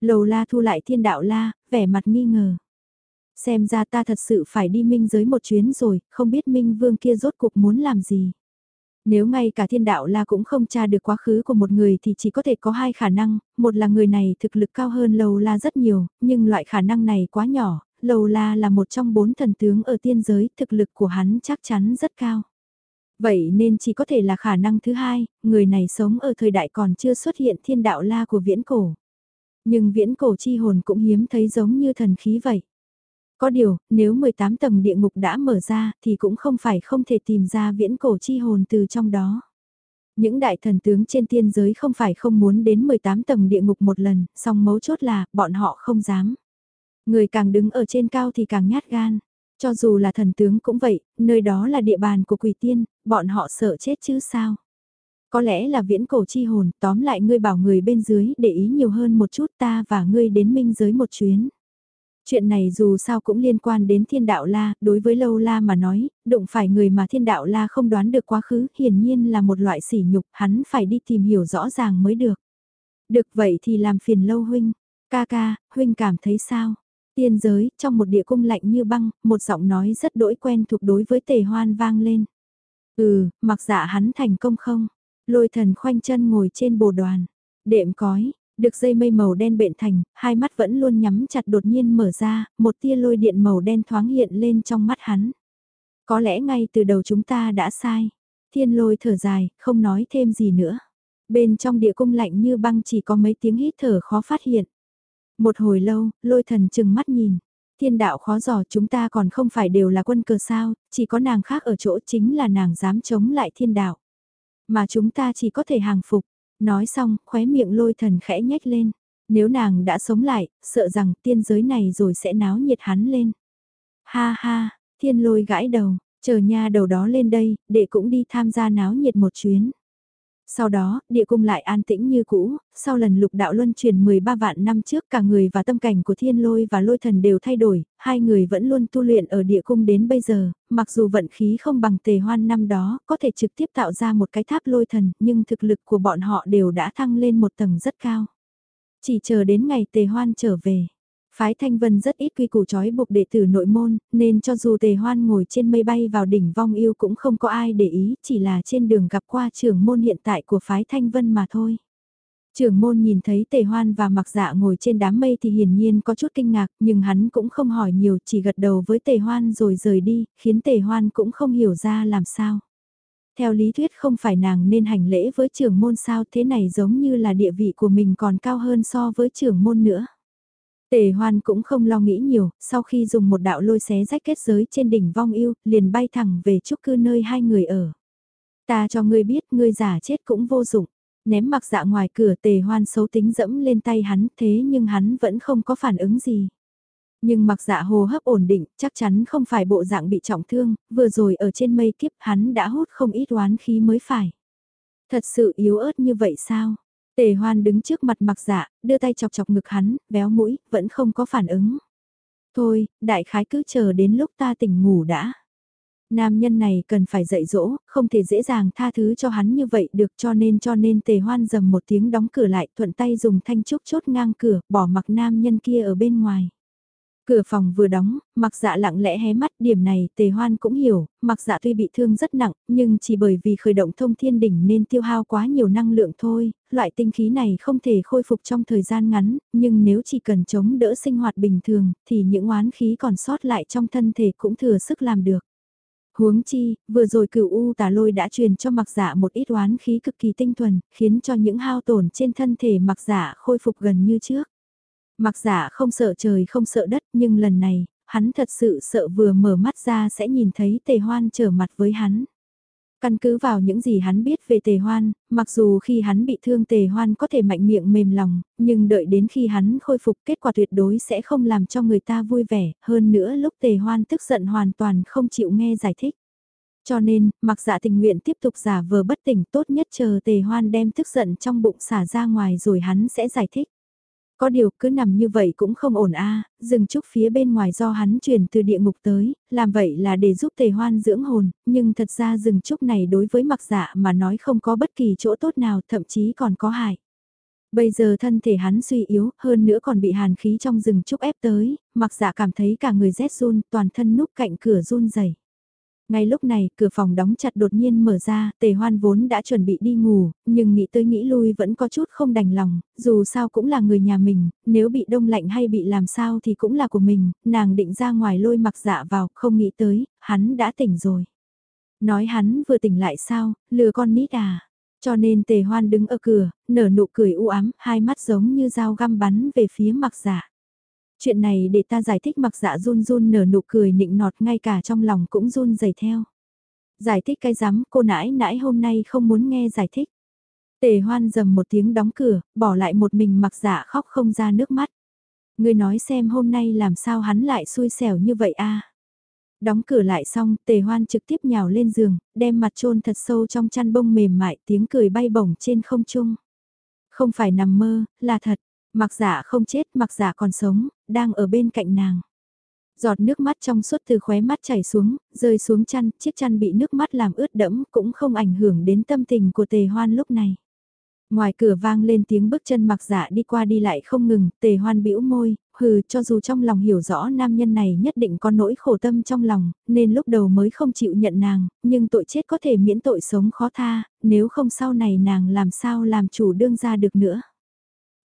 Lầu la thu lại thiên đạo la, vẻ mặt nghi ngờ. Xem ra ta thật sự phải đi minh giới một chuyến rồi, không biết minh vương kia rốt cuộc muốn làm gì. Nếu ngay cả thiên đạo la cũng không tra được quá khứ của một người thì chỉ có thể có hai khả năng, một là người này thực lực cao hơn lầu la rất nhiều, nhưng loại khả năng này quá nhỏ, lầu la là một trong bốn thần tướng ở tiên giới, thực lực của hắn chắc chắn rất cao. Vậy nên chỉ có thể là khả năng thứ hai, người này sống ở thời đại còn chưa xuất hiện thiên đạo la của viễn cổ. Nhưng viễn cổ chi hồn cũng hiếm thấy giống như thần khí vậy. Có điều, nếu 18 tầng địa ngục đã mở ra thì cũng không phải không thể tìm ra viễn cổ chi hồn từ trong đó. Những đại thần tướng trên tiên giới không phải không muốn đến 18 tầng địa ngục một lần, song mấu chốt là bọn họ không dám. Người càng đứng ở trên cao thì càng nhát gan. Cho dù là thần tướng cũng vậy, nơi đó là địa bàn của quỷ tiên, bọn họ sợ chết chứ sao. Có lẽ là viễn cổ chi hồn, tóm lại ngươi bảo người bên dưới để ý nhiều hơn một chút ta và ngươi đến minh giới một chuyến. Chuyện này dù sao cũng liên quan đến thiên đạo la, đối với lâu la mà nói, đụng phải người mà thiên đạo la không đoán được quá khứ, hiển nhiên là một loại sỉ nhục, hắn phải đi tìm hiểu rõ ràng mới được. Được vậy thì làm phiền lâu huynh, ca ca, huynh cảm thấy sao? Tiên giới, trong một địa cung lạnh như băng, một giọng nói rất đỗi quen thuộc đối với tề hoan vang lên. Ừ, mặc dạ hắn thành công không? Lôi thần khoanh chân ngồi trên bồ đoàn. Đệm cói, được dây mây màu đen bện thành, hai mắt vẫn luôn nhắm chặt đột nhiên mở ra, một tia lôi điện màu đen thoáng hiện lên trong mắt hắn. Có lẽ ngay từ đầu chúng ta đã sai. Thiên lôi thở dài, không nói thêm gì nữa. Bên trong địa cung lạnh như băng chỉ có mấy tiếng hít thở khó phát hiện. Một hồi lâu, lôi thần chừng mắt nhìn. Thiên đạo khó dò chúng ta còn không phải đều là quân cờ sao, chỉ có nàng khác ở chỗ chính là nàng dám chống lại thiên đạo. Mà chúng ta chỉ có thể hàng phục. Nói xong, khóe miệng lôi thần khẽ nhếch lên. Nếu nàng đã sống lại, sợ rằng tiên giới này rồi sẽ náo nhiệt hắn lên. Ha ha, thiên lôi gãi đầu, chờ nha đầu đó lên đây, để cũng đi tham gia náo nhiệt một chuyến. Sau đó, địa cung lại an tĩnh như cũ, sau lần lục đạo luân chuyển 13 vạn năm trước cả người và tâm cảnh của thiên lôi và lôi thần đều thay đổi, hai người vẫn luôn tu luyện ở địa cung đến bây giờ, mặc dù vận khí không bằng tề hoan năm đó, có thể trực tiếp tạo ra một cái tháp lôi thần, nhưng thực lực của bọn họ đều đã thăng lên một tầng rất cao. Chỉ chờ đến ngày tề hoan trở về. Phái Thanh Vân rất ít quy củ trói buộc đệ tử nội môn, nên cho dù tề hoan ngồi trên mây bay vào đỉnh vong yêu cũng không có ai để ý, chỉ là trên đường gặp qua trưởng môn hiện tại của phái Thanh Vân mà thôi. Trưởng môn nhìn thấy tề hoan và mặc dạ ngồi trên đám mây thì hiển nhiên có chút kinh ngạc, nhưng hắn cũng không hỏi nhiều, chỉ gật đầu với tề hoan rồi rời đi, khiến tề hoan cũng không hiểu ra làm sao. Theo lý thuyết không phải nàng nên hành lễ với trưởng môn sao thế này giống như là địa vị của mình còn cao hơn so với trưởng môn nữa. Tề hoan cũng không lo nghĩ nhiều, sau khi dùng một đạo lôi xé rách kết giới trên đỉnh vong yêu, liền bay thẳng về chúc cư nơi hai người ở. Ta cho ngươi biết, ngươi giả chết cũng vô dụng. Ném mặc dạ ngoài cửa tề hoan xấu tính dẫm lên tay hắn thế nhưng hắn vẫn không có phản ứng gì. Nhưng mặc dạ hồ hấp ổn định, chắc chắn không phải bộ dạng bị trọng thương, vừa rồi ở trên mây kiếp hắn đã hút không ít oán khí mới phải. Thật sự yếu ớt như vậy sao? Tề hoan đứng trước mặt mặc dạ, đưa tay chọc chọc ngực hắn, véo mũi, vẫn không có phản ứng. Thôi, đại khái cứ chờ đến lúc ta tỉnh ngủ đã. Nam nhân này cần phải dạy dỗ, không thể dễ dàng tha thứ cho hắn như vậy được cho nên cho nên tề hoan dầm một tiếng đóng cửa lại thuận tay dùng thanh trúc chốt ngang cửa, bỏ mặc nam nhân kia ở bên ngoài. Cửa phòng vừa đóng, mặc dạ lặng lẽ hé mắt điểm này tề hoan cũng hiểu, mặc dạ tuy bị thương rất nặng, nhưng chỉ bởi vì khởi động thông thiên đỉnh nên tiêu hao quá nhiều năng lượng thôi, loại tinh khí này không thể khôi phục trong thời gian ngắn, nhưng nếu chỉ cần chống đỡ sinh hoạt bình thường, thì những oán khí còn sót lại trong thân thể cũng thừa sức làm được. Huống chi, vừa rồi cửu U tà lôi đã truyền cho mặc dạ một ít oán khí cực kỳ tinh thuần, khiến cho những hao tổn trên thân thể mặc dạ khôi phục gần như trước. Mặc giả không sợ trời không sợ đất nhưng lần này, hắn thật sự sợ vừa mở mắt ra sẽ nhìn thấy tề hoan trở mặt với hắn. Căn cứ vào những gì hắn biết về tề hoan, mặc dù khi hắn bị thương tề hoan có thể mạnh miệng mềm lòng, nhưng đợi đến khi hắn khôi phục kết quả tuyệt đối sẽ không làm cho người ta vui vẻ, hơn nữa lúc tề hoan tức giận hoàn toàn không chịu nghe giải thích. Cho nên, mặc dạ tình nguyện tiếp tục giả vờ bất tỉnh tốt nhất chờ tề hoan đem tức giận trong bụng xả ra ngoài rồi hắn sẽ giải thích. Có điều cứ nằm như vậy cũng không ổn a rừng trúc phía bên ngoài do hắn truyền từ địa ngục tới, làm vậy là để giúp tề hoan dưỡng hồn, nhưng thật ra rừng trúc này đối với mặc dạ mà nói không có bất kỳ chỗ tốt nào thậm chí còn có hại. Bây giờ thân thể hắn suy yếu, hơn nữa còn bị hàn khí trong rừng trúc ép tới, mặc dạ cảm thấy cả người rét run, toàn thân núp cạnh cửa run rẩy. Ngay lúc này, cửa phòng đóng chặt đột nhiên mở ra, tề hoan vốn đã chuẩn bị đi ngủ, nhưng nghĩ tới nghĩ lui vẫn có chút không đành lòng, dù sao cũng là người nhà mình, nếu bị đông lạnh hay bị làm sao thì cũng là của mình, nàng định ra ngoài lôi mặc dạ vào, không nghĩ tới, hắn đã tỉnh rồi. Nói hắn vừa tỉnh lại sao, lừa con nít à. Cho nên tề hoan đứng ở cửa, nở nụ cười u ám, hai mắt giống như dao găm bắn về phía mặc dạ. Chuyện này để ta giải thích mặc dạ run run nở nụ cười nịnh nọt ngay cả trong lòng cũng run dày theo. Giải thích cái rắm cô nãi nãi hôm nay không muốn nghe giải thích. Tề hoan dầm một tiếng đóng cửa, bỏ lại một mình mặc dạ khóc không ra nước mắt. Người nói xem hôm nay làm sao hắn lại xui xẻo như vậy a Đóng cửa lại xong, tề hoan trực tiếp nhào lên giường, đem mặt trôn thật sâu trong chăn bông mềm mại tiếng cười bay bổng trên không trung. Không phải nằm mơ, là thật, mặc giả không chết, mặc giả còn sống, đang ở bên cạnh nàng. Giọt nước mắt trong suốt từ khóe mắt chảy xuống, rơi xuống chăn, chiếc chăn bị nước mắt làm ướt đẫm cũng không ảnh hưởng đến tâm tình của tề hoan lúc này. Ngoài cửa vang lên tiếng bước chân mặc giả đi qua đi lại không ngừng, tề hoan bĩu môi, hừ cho dù trong lòng hiểu rõ nam nhân này nhất định có nỗi khổ tâm trong lòng, nên lúc đầu mới không chịu nhận nàng, nhưng tội chết có thể miễn tội sống khó tha, nếu không sau này nàng làm sao làm chủ đương ra được nữa.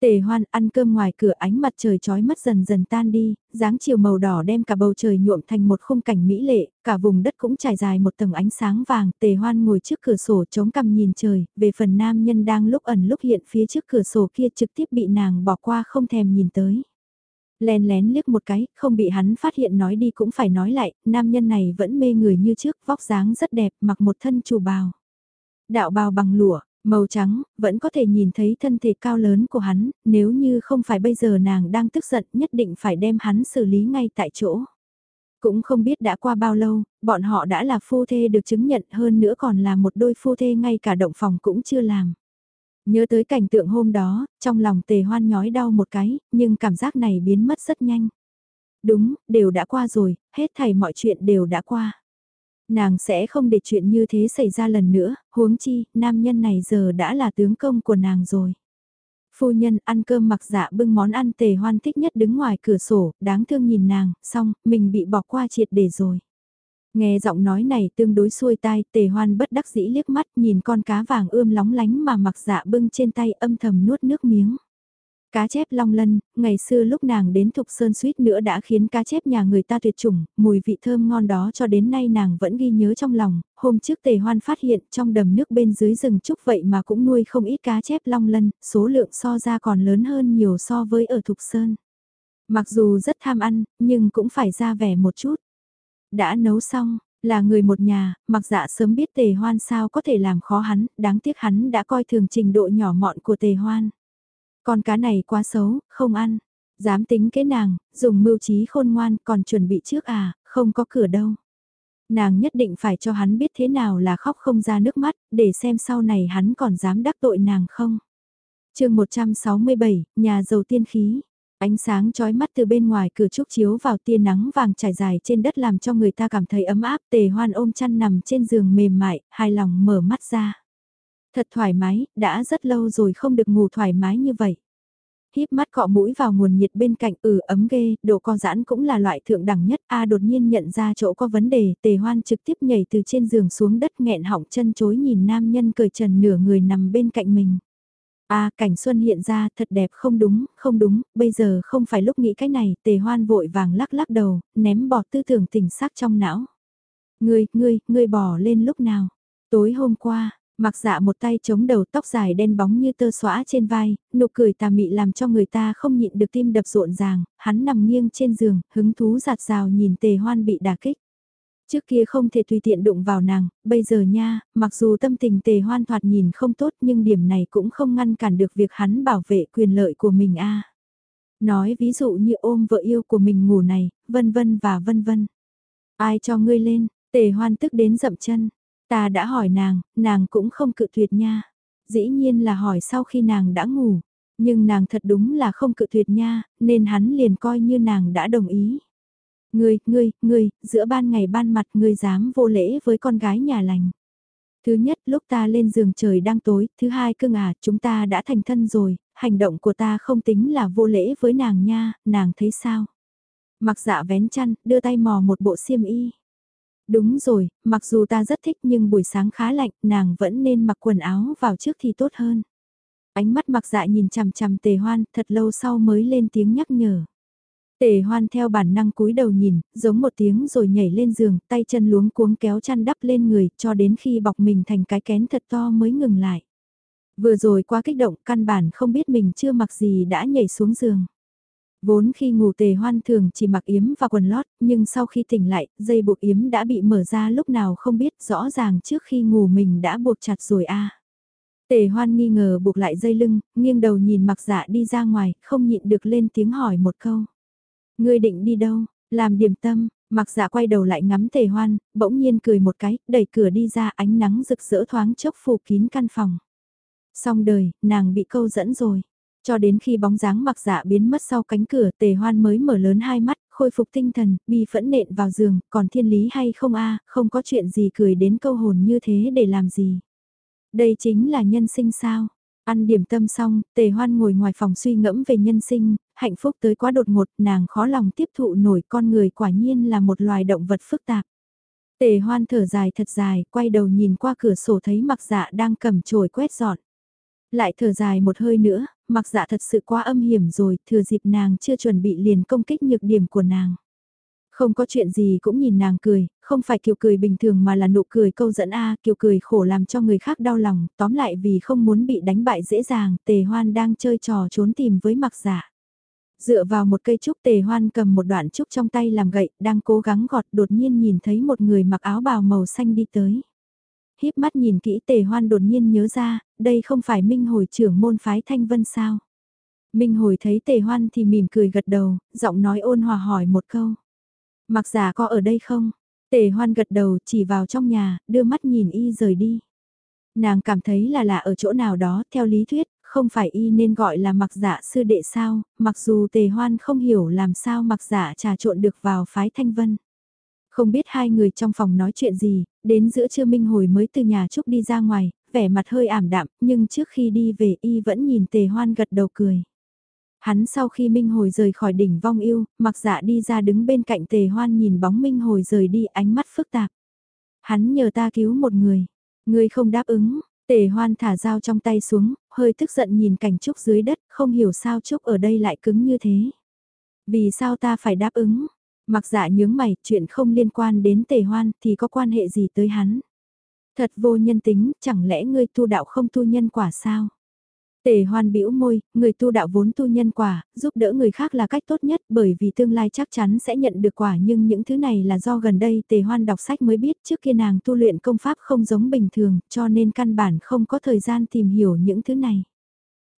Tề hoan ăn cơm ngoài cửa ánh mặt trời trói mất dần dần tan đi, dáng chiều màu đỏ đem cả bầu trời nhuộm thành một khung cảnh mỹ lệ, cả vùng đất cũng trải dài một tầng ánh sáng vàng. Tề hoan ngồi trước cửa sổ chống cằm nhìn trời, về phần nam nhân đang lúc ẩn lúc hiện phía trước cửa sổ kia trực tiếp bị nàng bỏ qua không thèm nhìn tới. Lén lén liếc một cái, không bị hắn phát hiện nói đi cũng phải nói lại, nam nhân này vẫn mê người như trước, vóc dáng rất đẹp, mặc một thân chủ bào. Đạo bào bằng lụa, Màu trắng, vẫn có thể nhìn thấy thân thể cao lớn của hắn, nếu như không phải bây giờ nàng đang tức giận nhất định phải đem hắn xử lý ngay tại chỗ. Cũng không biết đã qua bao lâu, bọn họ đã là phu thê được chứng nhận hơn nữa còn là một đôi phu thê ngay cả động phòng cũng chưa làm. Nhớ tới cảnh tượng hôm đó, trong lòng tề hoan nhói đau một cái, nhưng cảm giác này biến mất rất nhanh. Đúng, đều đã qua rồi, hết thảy mọi chuyện đều đã qua. Nàng sẽ không để chuyện như thế xảy ra lần nữa, huống chi, nam nhân này giờ đã là tướng công của nàng rồi. Phu nhân ăn cơm mặc dạ bưng món ăn tề hoan thích nhất đứng ngoài cửa sổ, đáng thương nhìn nàng, xong, mình bị bỏ qua triệt để rồi. Nghe giọng nói này tương đối xuôi tai, tề hoan bất đắc dĩ liếc mắt nhìn con cá vàng ươm lóng lánh mà mặc dạ bưng trên tay âm thầm nuốt nước miếng. Cá chép long lân, ngày xưa lúc nàng đến Thục Sơn suýt nữa đã khiến cá chép nhà người ta tuyệt chủng, mùi vị thơm ngon đó cho đến nay nàng vẫn ghi nhớ trong lòng, hôm trước tề hoan phát hiện trong đầm nước bên dưới rừng trúc vậy mà cũng nuôi không ít cá chép long lân, số lượng so ra còn lớn hơn nhiều so với ở Thục Sơn. Mặc dù rất tham ăn, nhưng cũng phải ra vẻ một chút. Đã nấu xong, là người một nhà, mặc dạ sớm biết tề hoan sao có thể làm khó hắn, đáng tiếc hắn đã coi thường trình độ nhỏ mọn của tề hoan. Con cá này quá xấu, không ăn. Dám tính kế nàng, dùng mưu trí khôn ngoan còn chuẩn bị trước à, không có cửa đâu. Nàng nhất định phải cho hắn biết thế nào là khóc không ra nước mắt, để xem sau này hắn còn dám đắc tội nàng không. chương 167, nhà giàu tiên khí. Ánh sáng chói mắt từ bên ngoài cửa trúc chiếu vào tia nắng vàng trải dài trên đất làm cho người ta cảm thấy ấm áp tề hoan ôm chăn nằm trên giường mềm mại, hài lòng mở mắt ra. Thật thoải mái, đã rất lâu rồi không được ngủ thoải mái như vậy. Híp mắt cọ mũi vào nguồn nhiệt bên cạnh ừ ấm ghê, độ co giãn cũng là loại thượng đẳng nhất. A đột nhiên nhận ra chỗ có vấn đề, tề hoan trực tiếp nhảy từ trên giường xuống đất nghẹn họng chân chối nhìn nam nhân cởi trần nửa người nằm bên cạnh mình. A cảnh xuân hiện ra thật đẹp không đúng, không đúng, bây giờ không phải lúc nghĩ cái này, tề hoan vội vàng lắc lắc đầu, ném bỏ tư tưởng tỉnh sắc trong não. Ngươi, ngươi, ngươi bỏ lên lúc nào? Tối hôm qua, Mặc dạ một tay chống đầu tóc dài đen bóng như tơ xóa trên vai, nụ cười tà mị làm cho người ta không nhịn được tim đập rộn ràng, hắn nằm nghiêng trên giường, hứng thú giạt rào nhìn tề hoan bị đả kích. Trước kia không thể tùy tiện đụng vào nàng, bây giờ nha, mặc dù tâm tình tề hoan thoạt nhìn không tốt nhưng điểm này cũng không ngăn cản được việc hắn bảo vệ quyền lợi của mình a. Nói ví dụ như ôm vợ yêu của mình ngủ này, vân vân và vân vân. Ai cho ngươi lên, tề hoan tức đến dậm chân, Ta đã hỏi nàng, nàng cũng không cự tuyệt nha. Dĩ nhiên là hỏi sau khi nàng đã ngủ, nhưng nàng thật đúng là không cự tuyệt nha, nên hắn liền coi như nàng đã đồng ý. Ngươi, ngươi, ngươi, giữa ban ngày ban mặt ngươi dám vô lễ với con gái nhà lành. Thứ nhất, lúc ta lên giường trời đang tối, thứ hai cưng à, chúng ta đã thành thân rồi, hành động của ta không tính là vô lễ với nàng nha, nàng thấy sao? Mặc dạ vén chăn, đưa tay mò một bộ xiêm y. Đúng rồi, mặc dù ta rất thích nhưng buổi sáng khá lạnh, nàng vẫn nên mặc quần áo vào trước thì tốt hơn. Ánh mắt mặc dạ nhìn chằm chằm tề hoan, thật lâu sau mới lên tiếng nhắc nhở. Tề hoan theo bản năng cúi đầu nhìn, giống một tiếng rồi nhảy lên giường, tay chân luống cuống kéo chăn đắp lên người, cho đến khi bọc mình thành cái kén thật to mới ngừng lại. Vừa rồi quá kích động, căn bản không biết mình chưa mặc gì đã nhảy xuống giường. Vốn khi ngủ tề hoan thường chỉ mặc yếm và quần lót, nhưng sau khi tỉnh lại, dây buộc yếm đã bị mở ra lúc nào không biết rõ ràng trước khi ngủ mình đã buộc chặt rồi a. Tề hoan nghi ngờ buộc lại dây lưng, nghiêng đầu nhìn mặc dạ đi ra ngoài, không nhịn được lên tiếng hỏi một câu. Ngươi định đi đâu, làm điểm tâm, mặc dạ quay đầu lại ngắm tề hoan, bỗng nhiên cười một cái, đẩy cửa đi ra ánh nắng rực rỡ thoáng chốc phủ kín căn phòng. Xong đời, nàng bị câu dẫn rồi. Cho đến khi bóng dáng mặc dạ biến mất sau cánh cửa tề hoan mới mở lớn hai mắt, khôi phục tinh thần, bi phẫn nện vào giường, còn thiên lý hay không a không có chuyện gì cười đến câu hồn như thế để làm gì. Đây chính là nhân sinh sao. Ăn điểm tâm xong, tề hoan ngồi ngoài phòng suy ngẫm về nhân sinh, hạnh phúc tới quá đột ngột, nàng khó lòng tiếp thụ nổi con người quả nhiên là một loài động vật phức tạp. Tề hoan thở dài thật dài, quay đầu nhìn qua cửa sổ thấy mặc dạ đang cầm chổi quét dọn. Lại thở dài một hơi nữa, mặc dạ thật sự quá âm hiểm rồi, thừa dịp nàng chưa chuẩn bị liền công kích nhược điểm của nàng. Không có chuyện gì cũng nhìn nàng cười, không phải kiều cười bình thường mà là nụ cười câu dẫn A, kiều cười khổ làm cho người khác đau lòng, tóm lại vì không muốn bị đánh bại dễ dàng, tề hoan đang chơi trò trốn tìm với mặc giả. Dựa vào một cây trúc tề hoan cầm một đoạn trúc trong tay làm gậy, đang cố gắng gọt đột nhiên nhìn thấy một người mặc áo bào màu xanh đi tới. Híp mắt nhìn kỹ tề hoan đột nhiên nhớ ra, đây không phải minh hồi trưởng môn phái thanh vân sao. Minh hồi thấy tề hoan thì mỉm cười gật đầu, giọng nói ôn hòa hỏi một câu. Mặc giả có ở đây không? Tề hoan gật đầu chỉ vào trong nhà, đưa mắt nhìn y rời đi. Nàng cảm thấy là lạ ở chỗ nào đó, theo lý thuyết, không phải y nên gọi là mặc giả sư đệ sao, mặc dù tề hoan không hiểu làm sao mặc giả trà trộn được vào phái thanh vân. Không biết hai người trong phòng nói chuyện gì, đến giữa trưa minh hồi mới từ nhà Trúc đi ra ngoài, vẻ mặt hơi ảm đạm, nhưng trước khi đi về y vẫn nhìn tề hoan gật đầu cười. Hắn sau khi Minh Hồi rời khỏi đỉnh vong yêu, mặc dạ đi ra đứng bên cạnh tề hoan nhìn bóng Minh Hồi rời đi ánh mắt phức tạp. Hắn nhờ ta cứu một người, người không đáp ứng, tề hoan thả dao trong tay xuống, hơi tức giận nhìn cảnh Trúc dưới đất, không hiểu sao Trúc ở đây lại cứng như thế. Vì sao ta phải đáp ứng? Mặc dạ nhướng mày, chuyện không liên quan đến tề hoan thì có quan hệ gì tới hắn? Thật vô nhân tính, chẳng lẽ ngươi tu đạo không tu nhân quả sao? Tề hoan bĩu môi, người tu đạo vốn tu nhân quả, giúp đỡ người khác là cách tốt nhất bởi vì tương lai chắc chắn sẽ nhận được quả nhưng những thứ này là do gần đây tề hoan đọc sách mới biết trước kia nàng tu luyện công pháp không giống bình thường cho nên căn bản không có thời gian tìm hiểu những thứ này.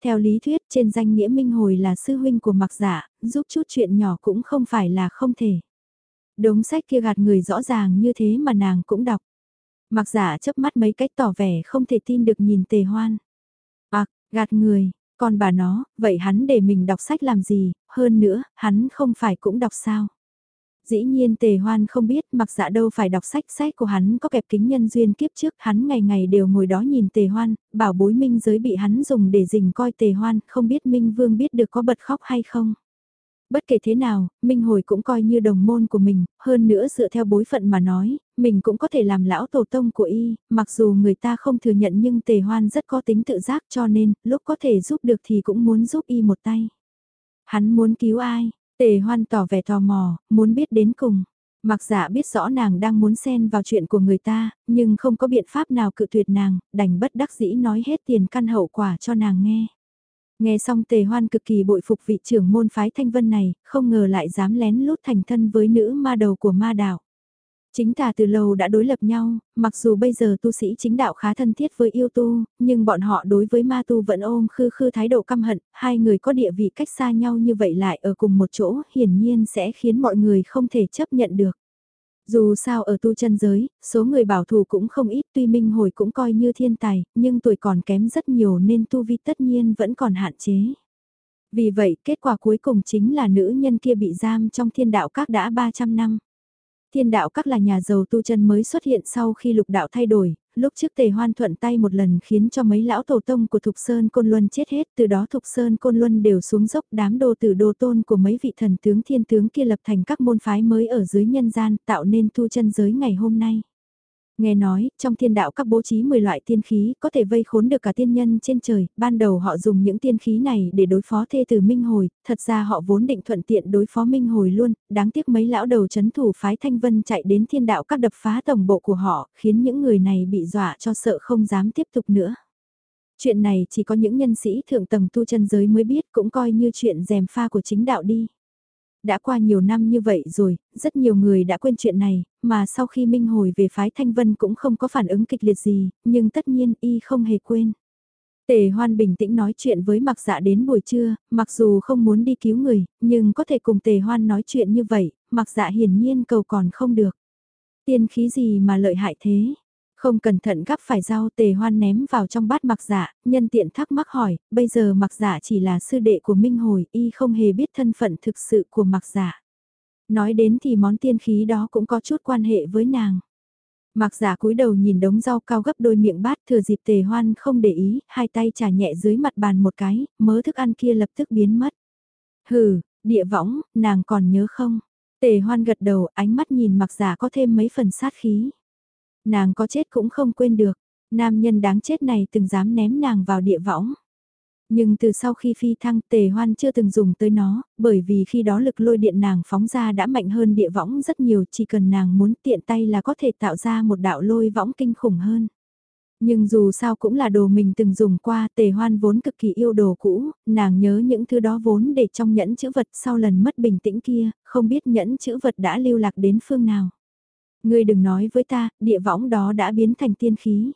Theo lý thuyết trên danh nghĩa minh hồi là sư huynh của mặc giả, dạ, giúp chút chuyện nhỏ cũng không phải là không thể. Đống sách kia gạt người rõ ràng như thế mà nàng cũng đọc. Mặc giả dạ chớp mắt mấy cách tỏ vẻ không thể tin được nhìn tề hoan. À, Gạt người, còn bà nó, vậy hắn để mình đọc sách làm gì, hơn nữa, hắn không phải cũng đọc sao. Dĩ nhiên tề hoan không biết mặc dạ đâu phải đọc sách sách của hắn có kẹp kính nhân duyên kiếp trước hắn ngày ngày đều ngồi đó nhìn tề hoan, bảo bối minh giới bị hắn dùng để dình coi tề hoan, không biết minh vương biết được có bật khóc hay không. Bất kể thế nào, Minh Hồi cũng coi như đồng môn của mình, hơn nữa dựa theo bối phận mà nói, mình cũng có thể làm lão tổ tông của y, mặc dù người ta không thừa nhận nhưng tề hoan rất có tính tự giác cho nên, lúc có thể giúp được thì cũng muốn giúp y một tay. Hắn muốn cứu ai? Tề hoan tỏ vẻ tò mò, muốn biết đến cùng. Mặc giả biết rõ nàng đang muốn xen vào chuyện của người ta, nhưng không có biện pháp nào cự tuyệt nàng, đành bất đắc dĩ nói hết tiền căn hậu quả cho nàng nghe. Nghe xong tề hoan cực kỳ bội phục vị trưởng môn phái thanh vân này, không ngờ lại dám lén lút thành thân với nữ ma đầu của ma đạo. Chính tà từ lâu đã đối lập nhau, mặc dù bây giờ tu sĩ chính đạo khá thân thiết với yêu tu, nhưng bọn họ đối với ma tu vẫn ôm khư khư thái độ căm hận, hai người có địa vị cách xa nhau như vậy lại ở cùng một chỗ, hiển nhiên sẽ khiến mọi người không thể chấp nhận được. Dù sao ở tu chân giới, số người bảo thủ cũng không ít tuy minh hồi cũng coi như thiên tài, nhưng tuổi còn kém rất nhiều nên tu vi tất nhiên vẫn còn hạn chế. Vì vậy, kết quả cuối cùng chính là nữ nhân kia bị giam trong thiên đạo các đã 300 năm. Thiên đạo các là nhà giàu tu chân mới xuất hiện sau khi lục đạo thay đổi, lúc trước tề hoan thuận tay một lần khiến cho mấy lão tổ tông của Thục Sơn Côn Luân chết hết, từ đó Thục Sơn Côn Luân đều xuống dốc đám đô tử đô tôn của mấy vị thần tướng thiên tướng kia lập thành các môn phái mới ở dưới nhân gian tạo nên thu chân giới ngày hôm nay. Nghe nói, trong thiên đạo các bố trí 10 loại tiên khí có thể vây khốn được cả tiên nhân trên trời, ban đầu họ dùng những tiên khí này để đối phó thê tử Minh Hồi, thật ra họ vốn định thuận tiện đối phó Minh Hồi luôn, đáng tiếc mấy lão đầu chấn thủ phái Thanh Vân chạy đến thiên đạo các đập phá tổng bộ của họ, khiến những người này bị dọa cho sợ không dám tiếp tục nữa. Chuyện này chỉ có những nhân sĩ thượng tầng tu chân giới mới biết cũng coi như chuyện dèm pha của chính đạo đi đã qua nhiều năm như vậy rồi, rất nhiều người đã quên chuyện này, mà sau khi Minh hồi về phái Thanh Vân cũng không có phản ứng kịch liệt gì, nhưng tất nhiên y không hề quên. Tề Hoan bình tĩnh nói chuyện với mặc dạ đến buổi trưa, mặc dù không muốn đi cứu người, nhưng có thể cùng Tề Hoan nói chuyện như vậy, mặc dạ hiển nhiên cầu còn không được. Tiên khí gì mà lợi hại thế? Không cẩn thận gắp phải rau tề hoan ném vào trong bát mặc giả, nhân tiện thắc mắc hỏi, bây giờ mặc giả chỉ là sư đệ của Minh Hồi, y không hề biết thân phận thực sự của mặc giả. Nói đến thì món tiên khí đó cũng có chút quan hệ với nàng. Mặc giả cúi đầu nhìn đống rau cao gấp đôi miệng bát thừa dịp tề hoan không để ý, hai tay trả nhẹ dưới mặt bàn một cái, mớ thức ăn kia lập tức biến mất. Hừ, địa võng, nàng còn nhớ không? Tề hoan gật đầu, ánh mắt nhìn mặc giả có thêm mấy phần sát khí. Nàng có chết cũng không quên được, nam nhân đáng chết này từng dám ném nàng vào địa võng. Nhưng từ sau khi phi thăng tề hoan chưa từng dùng tới nó, bởi vì khi đó lực lôi điện nàng phóng ra đã mạnh hơn địa võng rất nhiều, chỉ cần nàng muốn tiện tay là có thể tạo ra một đạo lôi võng kinh khủng hơn. Nhưng dù sao cũng là đồ mình từng dùng qua, tề hoan vốn cực kỳ yêu đồ cũ, nàng nhớ những thứ đó vốn để trong nhẫn chữ vật sau lần mất bình tĩnh kia, không biết nhẫn chữ vật đã lưu lạc đến phương nào. Ngươi đừng nói với ta, địa võng đó đã biến thành tiên khí.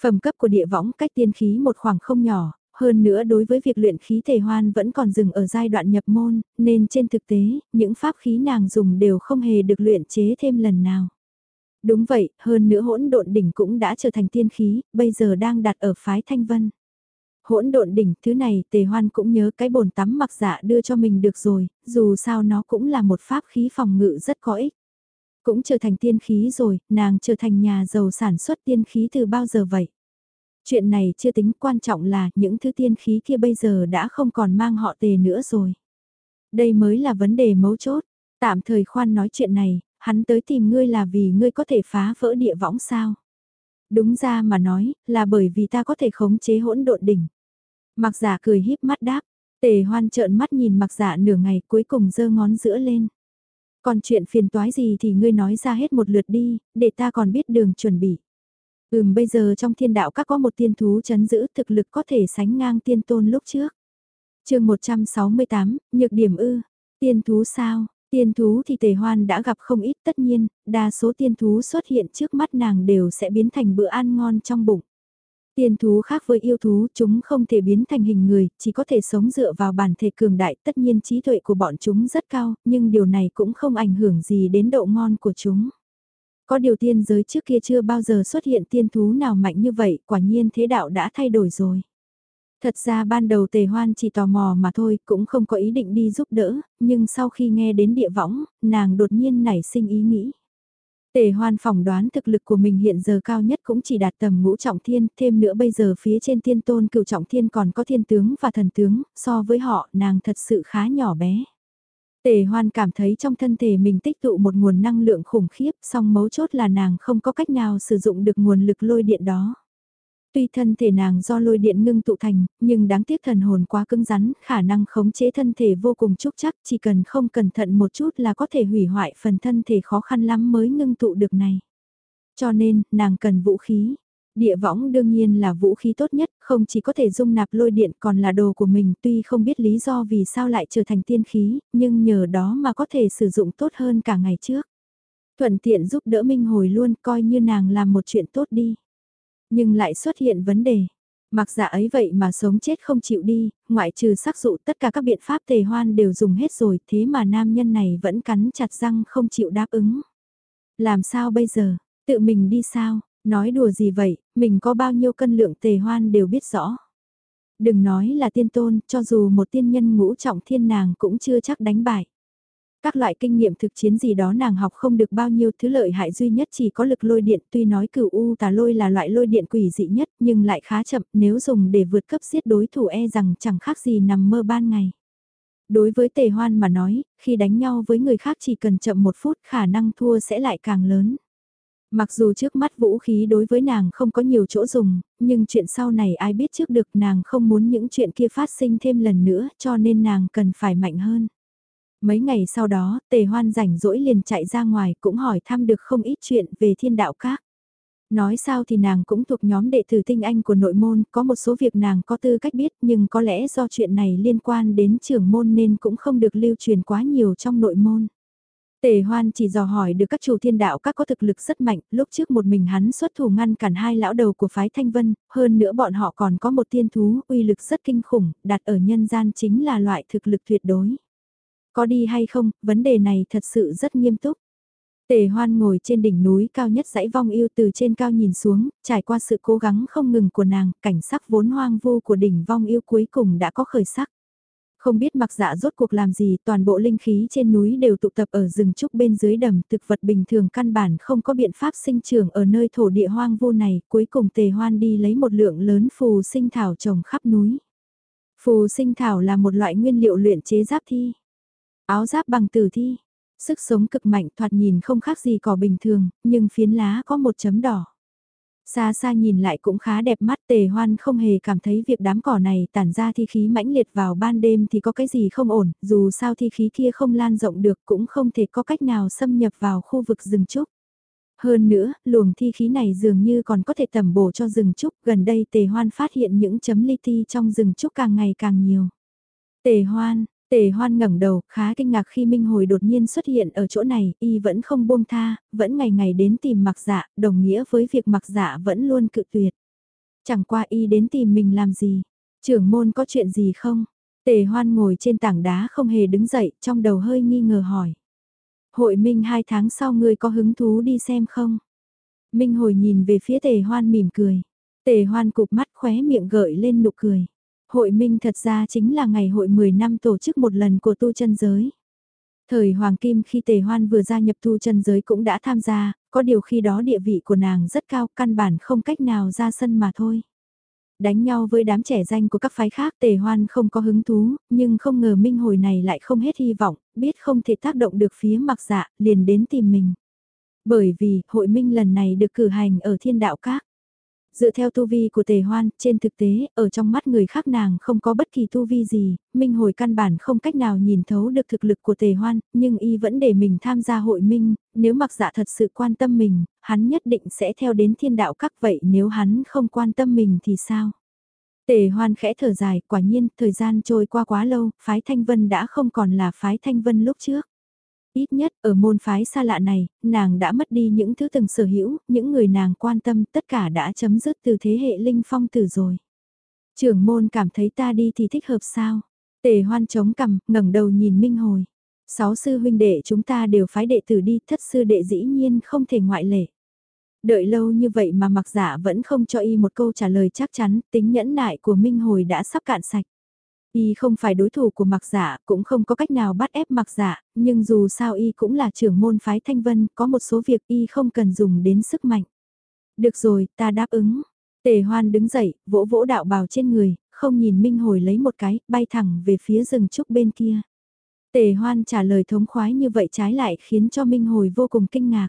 Phẩm cấp của địa võng cách tiên khí một khoảng không nhỏ, hơn nữa đối với việc luyện khí thể hoan vẫn còn dừng ở giai đoạn nhập môn, nên trên thực tế, những pháp khí nàng dùng đều không hề được luyện chế thêm lần nào. Đúng vậy, hơn nữa hỗn độn đỉnh cũng đã trở thành tiên khí, bây giờ đang đặt ở phái Thanh Vân. Hỗn độn đỉnh, thứ này tề hoan cũng nhớ cái bồn tắm mặc dạ đưa cho mình được rồi, dù sao nó cũng là một pháp khí phòng ngự rất có ích. Cũng trở thành tiên khí rồi, nàng trở thành nhà giàu sản xuất tiên khí từ bao giờ vậy? Chuyện này chưa tính quan trọng là những thứ tiên khí kia bây giờ đã không còn mang họ tề nữa rồi. Đây mới là vấn đề mấu chốt. Tạm thời khoan nói chuyện này, hắn tới tìm ngươi là vì ngươi có thể phá vỡ địa võng sao. Đúng ra mà nói, là bởi vì ta có thể khống chế hỗn độn đỉnh. Mặc giả cười híp mắt đáp, tề hoan trợn mắt nhìn mặc giả nửa ngày cuối cùng giơ ngón giữa lên. Còn chuyện phiền toái gì thì ngươi nói ra hết một lượt đi, để ta còn biết đường chuẩn bị. Ừm bây giờ trong thiên đạo các có một tiên thú chấn giữ thực lực có thể sánh ngang tiên tôn lúc trước. chương 168, nhược điểm ư, tiên thú sao, tiên thú thì tề hoan đã gặp không ít tất nhiên, đa số tiên thú xuất hiện trước mắt nàng đều sẽ biến thành bữa ăn ngon trong bụng. Tiên thú khác với yêu thú, chúng không thể biến thành hình người, chỉ có thể sống dựa vào bản thể cường đại, tất nhiên trí tuệ của bọn chúng rất cao, nhưng điều này cũng không ảnh hưởng gì đến độ ngon của chúng. Có điều tiên giới trước kia chưa bao giờ xuất hiện tiên thú nào mạnh như vậy, quả nhiên thế đạo đã thay đổi rồi. Thật ra ban đầu tề hoan chỉ tò mò mà thôi, cũng không có ý định đi giúp đỡ, nhưng sau khi nghe đến địa võng, nàng đột nhiên nảy sinh ý nghĩ. Tề hoan phỏng đoán thực lực của mình hiện giờ cao nhất cũng chỉ đạt tầm ngũ trọng thiên, thêm nữa bây giờ phía trên thiên tôn cửu trọng thiên còn có thiên tướng và thần tướng, so với họ nàng thật sự khá nhỏ bé. Tề hoan cảm thấy trong thân thể mình tích tụ một nguồn năng lượng khủng khiếp, song mấu chốt là nàng không có cách nào sử dụng được nguồn lực lôi điện đó. Tuy thân thể nàng do lôi điện ngưng tụ thành, nhưng đáng tiếc thần hồn quá cứng rắn, khả năng khống chế thân thể vô cùng trúc chắc, chỉ cần không cẩn thận một chút là có thể hủy hoại phần thân thể khó khăn lắm mới ngưng tụ được này. Cho nên, nàng cần vũ khí. Địa võng đương nhiên là vũ khí tốt nhất, không chỉ có thể dung nạp lôi điện còn là đồ của mình tuy không biết lý do vì sao lại trở thành tiên khí, nhưng nhờ đó mà có thể sử dụng tốt hơn cả ngày trước. Thuận tiện giúp đỡ Minh hồi luôn coi như nàng làm một chuyện tốt đi. Nhưng lại xuất hiện vấn đề. Mặc dạ ấy vậy mà sống chết không chịu đi, ngoại trừ sắc dụ tất cả các biện pháp tề hoan đều dùng hết rồi, thế mà nam nhân này vẫn cắn chặt răng không chịu đáp ứng. Làm sao bây giờ, tự mình đi sao, nói đùa gì vậy, mình có bao nhiêu cân lượng tề hoan đều biết rõ. Đừng nói là tiên tôn, cho dù một tiên nhân ngũ trọng thiên nàng cũng chưa chắc đánh bại. Các loại kinh nghiệm thực chiến gì đó nàng học không được bao nhiêu thứ lợi hại duy nhất chỉ có lực lôi điện tuy nói cửu U tà lôi là loại lôi điện quỷ dị nhất nhưng lại khá chậm nếu dùng để vượt cấp giết đối thủ e rằng chẳng khác gì nằm mơ ban ngày. Đối với tề hoan mà nói, khi đánh nhau với người khác chỉ cần chậm một phút khả năng thua sẽ lại càng lớn. Mặc dù trước mắt vũ khí đối với nàng không có nhiều chỗ dùng, nhưng chuyện sau này ai biết trước được nàng không muốn những chuyện kia phát sinh thêm lần nữa cho nên nàng cần phải mạnh hơn. Mấy ngày sau đó, tề hoan rảnh rỗi liền chạy ra ngoài cũng hỏi thăm được không ít chuyện về thiên đạo các. Nói sao thì nàng cũng thuộc nhóm đệ tử tinh anh của nội môn, có một số việc nàng có tư cách biết nhưng có lẽ do chuyện này liên quan đến trưởng môn nên cũng không được lưu truyền quá nhiều trong nội môn. Tề hoan chỉ dò hỏi được các chủ thiên đạo các có thực lực rất mạnh, lúc trước một mình hắn xuất thủ ngăn cản hai lão đầu của phái Thanh Vân, hơn nữa bọn họ còn có một tiên thú uy lực rất kinh khủng, đặt ở nhân gian chính là loại thực lực tuyệt đối. Có đi hay không, vấn đề này thật sự rất nghiêm túc. Tề hoan ngồi trên đỉnh núi cao nhất dãy vong yêu từ trên cao nhìn xuống, trải qua sự cố gắng không ngừng của nàng, cảnh sắc vốn hoang vu của đỉnh vong yêu cuối cùng đã có khởi sắc. Không biết mặc dạ rốt cuộc làm gì, toàn bộ linh khí trên núi đều tụ tập ở rừng trúc bên dưới đầm, thực vật bình thường căn bản không có biện pháp sinh trưởng ở nơi thổ địa hoang vu này, cuối cùng tề hoan đi lấy một lượng lớn phù sinh thảo trồng khắp núi. Phù sinh thảo là một loại nguyên liệu luyện chế giáp thi. Áo giáp bằng tử thi, sức sống cực mạnh thoạt nhìn không khác gì cỏ bình thường, nhưng phiến lá có một chấm đỏ. Xa xa nhìn lại cũng khá đẹp mắt tề hoan không hề cảm thấy việc đám cỏ này tản ra thi khí mãnh liệt vào ban đêm thì có cái gì không ổn, dù sao thi khí kia không lan rộng được cũng không thể có cách nào xâm nhập vào khu vực rừng trúc. Hơn nữa, luồng thi khí này dường như còn có thể tầm bổ cho rừng trúc, gần đây tề hoan phát hiện những chấm li ti trong rừng trúc càng ngày càng nhiều. Tề hoan, Tề hoan ngẩng đầu, khá kinh ngạc khi Minh Hồi đột nhiên xuất hiện ở chỗ này, y vẫn không buông tha, vẫn ngày ngày đến tìm mặc dạ, đồng nghĩa với việc mặc dạ vẫn luôn cự tuyệt. Chẳng qua y đến tìm mình làm gì, trưởng môn có chuyện gì không? Tề hoan ngồi trên tảng đá không hề đứng dậy, trong đầu hơi nghi ngờ hỏi. Hội Minh hai tháng sau ngươi có hứng thú đi xem không? Minh hồi nhìn về phía tề hoan mỉm cười. Tề hoan cụp mắt khóe miệng gợi lên nụ cười. Hội minh thật ra chính là ngày hội 10 năm tổ chức một lần của tu chân giới. Thời Hoàng Kim khi Tề Hoan vừa gia nhập tu chân giới cũng đã tham gia, có điều khi đó địa vị của nàng rất cao, căn bản không cách nào ra sân mà thôi. Đánh nhau với đám trẻ danh của các phái khác Tề Hoan không có hứng thú, nhưng không ngờ Minh hồi này lại không hết hy vọng, biết không thể tác động được phía mặc dạ, liền đến tìm mình. Bởi vì, hội minh lần này được cử hành ở thiên đạo các. Dựa theo tu vi của tề hoan, trên thực tế, ở trong mắt người khác nàng không có bất kỳ tu vi gì, minh hồi căn bản không cách nào nhìn thấu được thực lực của tề hoan, nhưng y vẫn để mình tham gia hội minh, nếu mặc dạ thật sự quan tâm mình, hắn nhất định sẽ theo đến thiên đạo các vậy nếu hắn không quan tâm mình thì sao? Tề hoan khẽ thở dài, quả nhiên, thời gian trôi qua quá lâu, phái Thanh Vân đã không còn là phái Thanh Vân lúc trước. Ít nhất ở môn phái xa lạ này, nàng đã mất đi những thứ từng sở hữu, những người nàng quan tâm tất cả đã chấm dứt từ thế hệ linh phong tử rồi. Trưởng môn cảm thấy ta đi thì thích hợp sao? Tề hoan chống cằm, ngẩng đầu nhìn Minh Hồi. Sáu sư huynh đệ chúng ta đều phái đệ tử đi, thất sư đệ dĩ nhiên không thể ngoại lệ. Đợi lâu như vậy mà mặc giả vẫn không cho y một câu trả lời chắc chắn, tính nhẫn nại của Minh Hồi đã sắp cạn sạch. Y không phải đối thủ của mặc giả, dạ, cũng không có cách nào bắt ép mặc giả, dạ, nhưng dù sao Y cũng là trưởng môn phái Thanh Vân, có một số việc Y không cần dùng đến sức mạnh. Được rồi, ta đáp ứng. Tề hoan đứng dậy, vỗ vỗ đạo bào trên người, không nhìn Minh Hồi lấy một cái, bay thẳng về phía rừng trúc bên kia. Tề hoan trả lời thống khoái như vậy trái lại khiến cho Minh Hồi vô cùng kinh ngạc.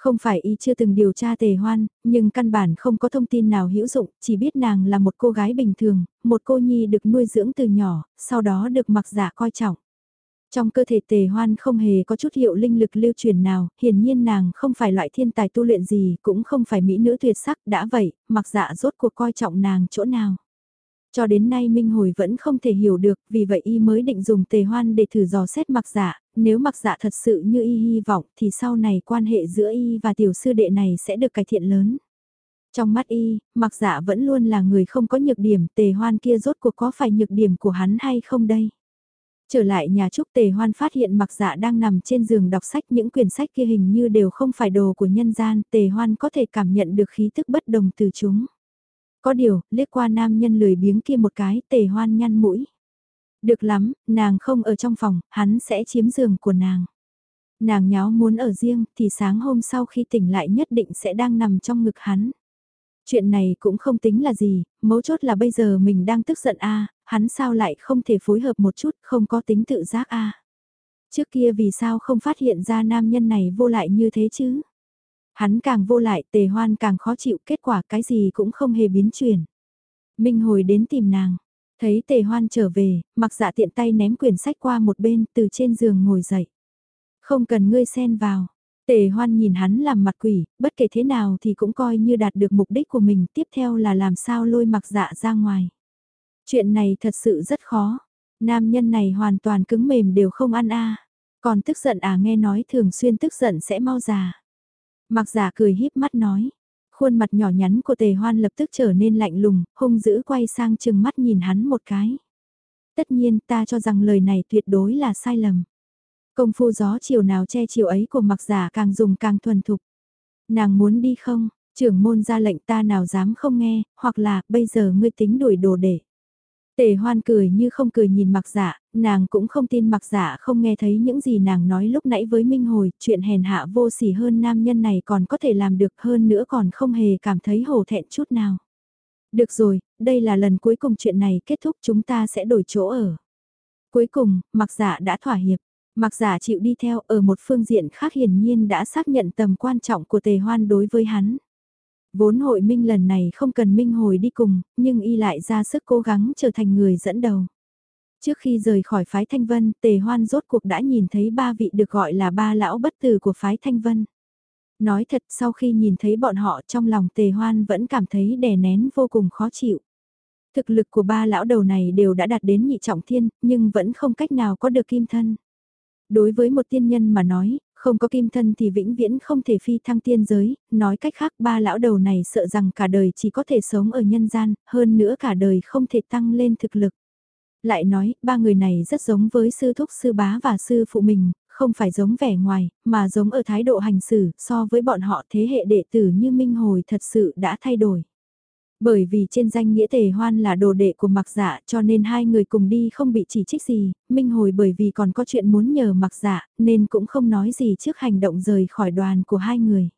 Không phải y chưa từng điều tra tề hoan, nhưng căn bản không có thông tin nào hữu dụng, chỉ biết nàng là một cô gái bình thường, một cô nhi được nuôi dưỡng từ nhỏ, sau đó được mặc giả coi trọng. Trong cơ thể tề hoan không hề có chút hiệu linh lực lưu truyền nào, hiển nhiên nàng không phải loại thiên tài tu luyện gì, cũng không phải mỹ nữ tuyệt sắc, đã vậy, mặc dạ rốt cuộc coi trọng nàng chỗ nào. Cho đến nay Minh Hồi vẫn không thể hiểu được, vì vậy y mới định dùng tề hoan để thử dò xét mặc dạ, nếu mặc dạ thật sự như y hy vọng thì sau này quan hệ giữa y và tiểu sư đệ này sẽ được cải thiện lớn. Trong mắt y, mặc dạ vẫn luôn là người không có nhược điểm, tề hoan kia rốt cuộc có phải nhược điểm của hắn hay không đây? Trở lại nhà trúc tề hoan phát hiện mặc dạ đang nằm trên giường đọc sách những quyển sách kia hình như đều không phải đồ của nhân gian, tề hoan có thể cảm nhận được khí thức bất đồng từ chúng. Có điều, liếc qua nam nhân lười biếng kia một cái, tề hoan nhăn mũi. Được lắm, nàng không ở trong phòng, hắn sẽ chiếm giường của nàng. Nàng nháo muốn ở riêng thì sáng hôm sau khi tỉnh lại nhất định sẽ đang nằm trong ngực hắn. Chuyện này cũng không tính là gì, mấu chốt là bây giờ mình đang tức giận a hắn sao lại không thể phối hợp một chút, không có tính tự giác a Trước kia vì sao không phát hiện ra nam nhân này vô lại như thế chứ? Hắn càng vô lại, tề hoan càng khó chịu, kết quả cái gì cũng không hề biến chuyển. Minh hồi đến tìm nàng, thấy tề hoan trở về, mặc dạ tiện tay ném quyển sách qua một bên, từ trên giường ngồi dậy. Không cần ngươi xen vào. Tề hoan nhìn hắn làm mặt quỷ, bất kể thế nào thì cũng coi như đạt được mục đích của mình, tiếp theo là làm sao lôi mặc dạ ra ngoài. Chuyện này thật sự rất khó. Nam nhân này hoàn toàn cứng mềm đều không ăn a. Còn tức giận à nghe nói thường xuyên tức giận sẽ mau già. Mặc giả cười híp mắt nói. Khuôn mặt nhỏ nhắn của tề hoan lập tức trở nên lạnh lùng, hung dữ quay sang chừng mắt nhìn hắn một cái. Tất nhiên ta cho rằng lời này tuyệt đối là sai lầm. Công phu gió chiều nào che chiều ấy của mặc giả càng dùng càng thuần thục. Nàng muốn đi không, trưởng môn ra lệnh ta nào dám không nghe, hoặc là bây giờ ngươi tính đuổi đồ để. Tề hoan cười như không cười nhìn mặc giả, dạ, nàng cũng không tin mặc giả dạ không nghe thấy những gì nàng nói lúc nãy với Minh Hồi, chuyện hèn hạ vô sỉ hơn nam nhân này còn có thể làm được hơn nữa còn không hề cảm thấy hổ thẹn chút nào. Được rồi, đây là lần cuối cùng chuyện này kết thúc chúng ta sẽ đổi chỗ ở. Cuối cùng, mặc giả dạ đã thỏa hiệp. Mặc giả chịu đi theo ở một phương diện khác hiển nhiên đã xác nhận tầm quan trọng của tề hoan đối với hắn. Vốn hội minh lần này không cần minh hồi đi cùng, nhưng y lại ra sức cố gắng trở thành người dẫn đầu. Trước khi rời khỏi phái Thanh Vân, tề hoan rốt cuộc đã nhìn thấy ba vị được gọi là ba lão bất tử của phái Thanh Vân. Nói thật sau khi nhìn thấy bọn họ trong lòng tề hoan vẫn cảm thấy đè nén vô cùng khó chịu. Thực lực của ba lão đầu này đều đã đạt đến nhị trọng thiên, nhưng vẫn không cách nào có được kim thân. Đối với một tiên nhân mà nói, không có kim thân thì vĩnh viễn không thể phi thăng tiên giới, nói cách khác ba lão đầu này sợ rằng cả đời chỉ có thể sống ở nhân gian, hơn nữa cả đời không thể tăng lên thực lực. Lại nói, ba người này rất giống với sư thúc sư bá và sư phụ mình, không phải giống vẻ ngoài, mà giống ở thái độ hành xử, so với bọn họ thế hệ đệ tử như Minh Hồi thật sự đã thay đổi. Bởi vì trên danh nghĩa tề hoan là đồ đệ của mặc dạ cho nên hai người cùng đi không bị chỉ trích gì, Minh Hồi bởi vì còn có chuyện muốn nhờ mặc dạ nên cũng không nói gì trước hành động rời khỏi đoàn của hai người.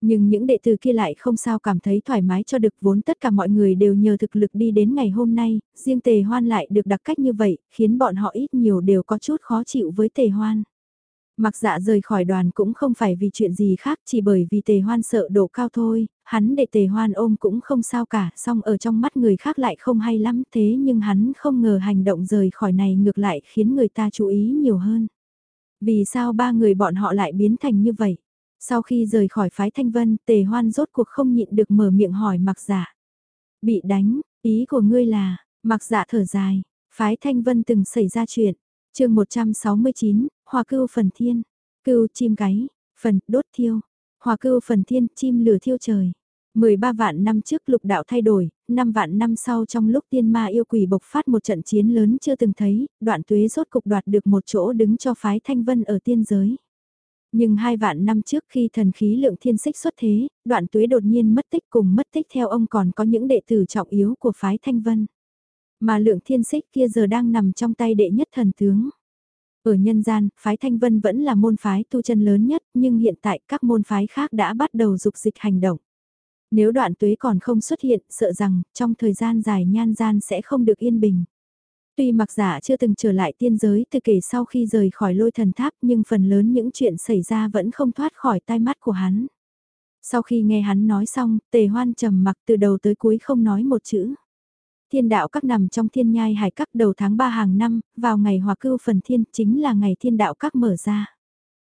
Nhưng những đệ tử kia lại không sao cảm thấy thoải mái cho được vốn tất cả mọi người đều nhờ thực lực đi đến ngày hôm nay, riêng tề hoan lại được đặc cách như vậy, khiến bọn họ ít nhiều đều có chút khó chịu với tề hoan. Mặc dạ rời khỏi đoàn cũng không phải vì chuyện gì khác chỉ bởi vì tề hoan sợ độ cao thôi, hắn để tề hoan ôm cũng không sao cả, song ở trong mắt người khác lại không hay lắm thế nhưng hắn không ngờ hành động rời khỏi này ngược lại khiến người ta chú ý nhiều hơn. Vì sao ba người bọn họ lại biến thành như vậy? Sau khi rời khỏi phái thanh vân, tề hoan rốt cuộc không nhịn được mở miệng hỏi mặc giả. Dạ. Bị đánh, ý của ngươi là, mặc giả dạ thở dài, phái thanh vân từng xảy ra chuyện. chương 169, Hòa cưu phần thiên, cưu chim gáy, phần đốt thiêu, hòa cưu phần thiên chim lửa thiêu trời. 13 vạn năm trước lục đạo thay đổi, 5 vạn năm sau trong lúc tiên ma yêu quỷ bộc phát một trận chiến lớn chưa từng thấy, đoạn tuế rốt cục đoạt được một chỗ đứng cho phái thanh vân ở tiên giới. Nhưng hai vạn năm trước khi thần khí lượng thiên xích xuất thế, đoạn tuế đột nhiên mất tích cùng mất tích theo ông còn có những đệ tử trọng yếu của phái thanh vân. Mà lượng thiên xích kia giờ đang nằm trong tay đệ nhất thần tướng. Ở nhân gian, phái Thanh Vân vẫn là môn phái tu chân lớn nhất, nhưng hiện tại các môn phái khác đã bắt đầu dục dịch hành động. Nếu đoạn tuế còn không xuất hiện, sợ rằng trong thời gian dài nhan gian sẽ không được yên bình. Tuy mặc giả chưa từng trở lại tiên giới từ kể sau khi rời khỏi lôi thần tháp nhưng phần lớn những chuyện xảy ra vẫn không thoát khỏi tai mắt của hắn. Sau khi nghe hắn nói xong, tề hoan trầm mặc từ đầu tới cuối không nói một chữ. Thiên đạo các nằm trong thiên nhai hải các đầu tháng 3 hàng năm, vào ngày hòa cưu phần thiên chính là ngày thiên đạo các mở ra.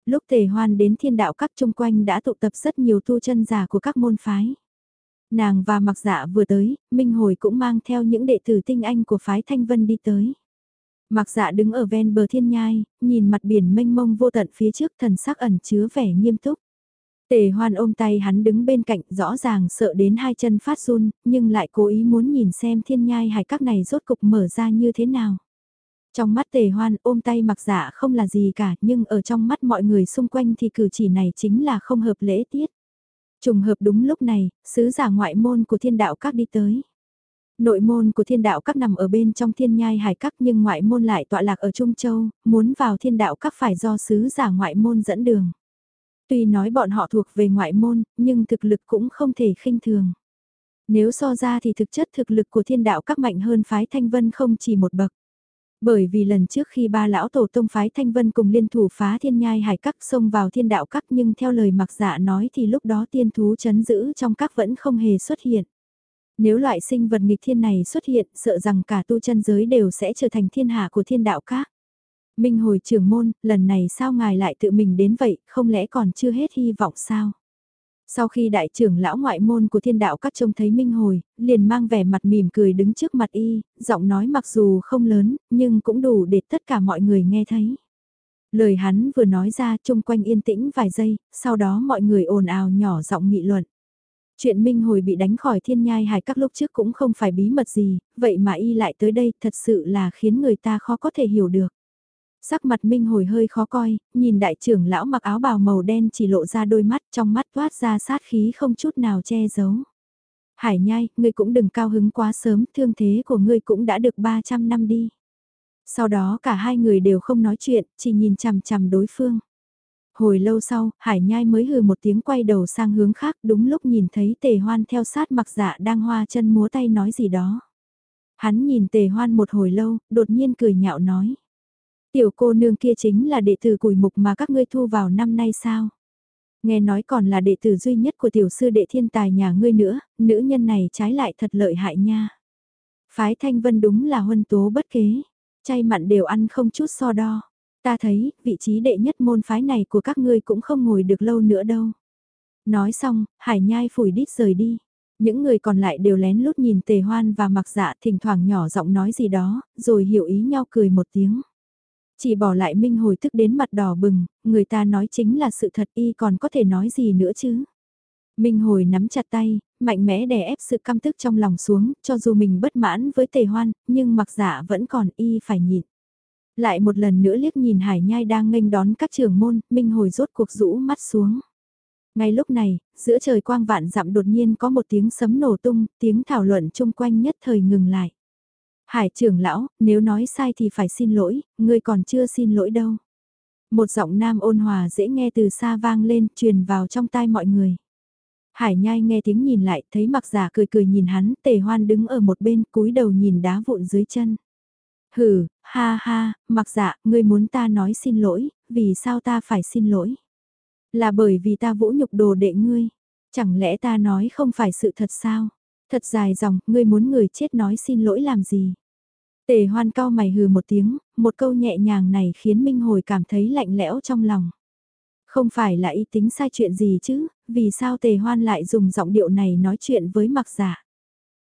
Lúc tề hoan đến thiên đạo các chung quanh đã tụ tập rất nhiều tu chân giả của các môn phái. Nàng và mặc dạ vừa tới, Minh Hồi cũng mang theo những đệ tử tinh anh của phái Thanh Vân đi tới. Mặc dạ đứng ở ven bờ thiên nhai, nhìn mặt biển mênh mông vô tận phía trước thần sắc ẩn chứa vẻ nghiêm túc. Tề hoan ôm tay hắn đứng bên cạnh rõ ràng sợ đến hai chân phát run, nhưng lại cố ý muốn nhìn xem thiên nhai hải các này rốt cục mở ra như thế nào. Trong mắt tề hoan ôm tay mặc giả không là gì cả nhưng ở trong mắt mọi người xung quanh thì cử chỉ này chính là không hợp lễ tiết. Trùng hợp đúng lúc này, sứ giả ngoại môn của thiên đạo các đi tới. Nội môn của thiên đạo các nằm ở bên trong thiên nhai hải các nhưng ngoại môn lại tọa lạc ở Trung Châu, muốn vào thiên đạo các phải do sứ giả ngoại môn dẫn đường. Tuy nói bọn họ thuộc về ngoại môn, nhưng thực lực cũng không thể khinh thường. Nếu so ra thì thực chất thực lực của thiên đạo các mạnh hơn phái thanh vân không chỉ một bậc. Bởi vì lần trước khi ba lão tổ tông phái Thanh Vân cùng liên thủ phá thiên nhai hải các xông vào thiên đạo các nhưng theo lời mặc dạ nói thì lúc đó tiên thú chấn giữ trong các vẫn không hề xuất hiện. Nếu loại sinh vật nghịch thiên này xuất hiện sợ rằng cả tu chân giới đều sẽ trở thành thiên hạ của thiên đạo các. Minh hồi trưởng môn, lần này sao ngài lại tự mình đến vậy, không lẽ còn chưa hết hy vọng sao? Sau khi đại trưởng lão ngoại môn của thiên đạo các trông thấy Minh Hồi, liền mang vẻ mặt mỉm cười đứng trước mặt y, giọng nói mặc dù không lớn, nhưng cũng đủ để tất cả mọi người nghe thấy. Lời hắn vừa nói ra chung quanh yên tĩnh vài giây, sau đó mọi người ồn ào nhỏ giọng nghị luận. Chuyện Minh Hồi bị đánh khỏi thiên nhai hải các lúc trước cũng không phải bí mật gì, vậy mà y lại tới đây thật sự là khiến người ta khó có thể hiểu được. Sắc mặt Minh hồi hơi khó coi, nhìn đại trưởng lão mặc áo bào màu đen chỉ lộ ra đôi mắt trong mắt toát ra sát khí không chút nào che giấu. Hải nhai, ngươi cũng đừng cao hứng quá sớm, thương thế của ngươi cũng đã được 300 năm đi. Sau đó cả hai người đều không nói chuyện, chỉ nhìn chằm chằm đối phương. Hồi lâu sau, Hải Nhai mới hừ một tiếng quay đầu sang hướng khác đúng lúc nhìn thấy tề hoan theo sát mặc dạ đang hoa chân múa tay nói gì đó. Hắn nhìn tề hoan một hồi lâu, đột nhiên cười nhạo nói. Tiểu cô nương kia chính là đệ tử củi mục mà các ngươi thu vào năm nay sao? Nghe nói còn là đệ tử duy nhất của tiểu sư đệ thiên tài nhà ngươi nữa, nữ nhân này trái lại thật lợi hại nha. Phái thanh vân đúng là huân tố bất kế, chay mặn đều ăn không chút so đo. Ta thấy, vị trí đệ nhất môn phái này của các ngươi cũng không ngồi được lâu nữa đâu. Nói xong, hải nhai phủi đít rời đi. Những người còn lại đều lén lút nhìn tề hoan và mặc dạ thỉnh thoảng nhỏ giọng nói gì đó, rồi hiểu ý nhau cười một tiếng. Chỉ bỏ lại Minh hồi thức đến mặt đỏ bừng, người ta nói chính là sự thật y còn có thể nói gì nữa chứ. Minh hồi nắm chặt tay, mạnh mẽ đè ép sự căm tức trong lòng xuống, cho dù mình bất mãn với tề hoan, nhưng mặc giả vẫn còn y phải nhịn. Lại một lần nữa liếc nhìn hải nhai đang nghênh đón các trường môn, Minh hồi rốt cuộc rũ mắt xuống. Ngay lúc này, giữa trời quang vạn dặm đột nhiên có một tiếng sấm nổ tung, tiếng thảo luận chung quanh nhất thời ngừng lại. Hải trưởng lão, nếu nói sai thì phải xin lỗi, ngươi còn chưa xin lỗi đâu. Một giọng nam ôn hòa dễ nghe từ xa vang lên, truyền vào trong tai mọi người. Hải nhai nghe tiếng nhìn lại, thấy mặc giả cười cười nhìn hắn, tề hoan đứng ở một bên cúi đầu nhìn đá vụn dưới chân. Hừ, ha ha, mặc giả, ngươi muốn ta nói xin lỗi, vì sao ta phải xin lỗi? Là bởi vì ta vũ nhục đồ đệ ngươi. Chẳng lẽ ta nói không phải sự thật sao? Thật dài dòng, ngươi muốn người chết nói xin lỗi làm gì? Tề hoan cao mày hừ một tiếng, một câu nhẹ nhàng này khiến Minh Hồi cảm thấy lạnh lẽo trong lòng. Không phải là ý tính sai chuyện gì chứ, vì sao tề hoan lại dùng giọng điệu này nói chuyện với mặc giả?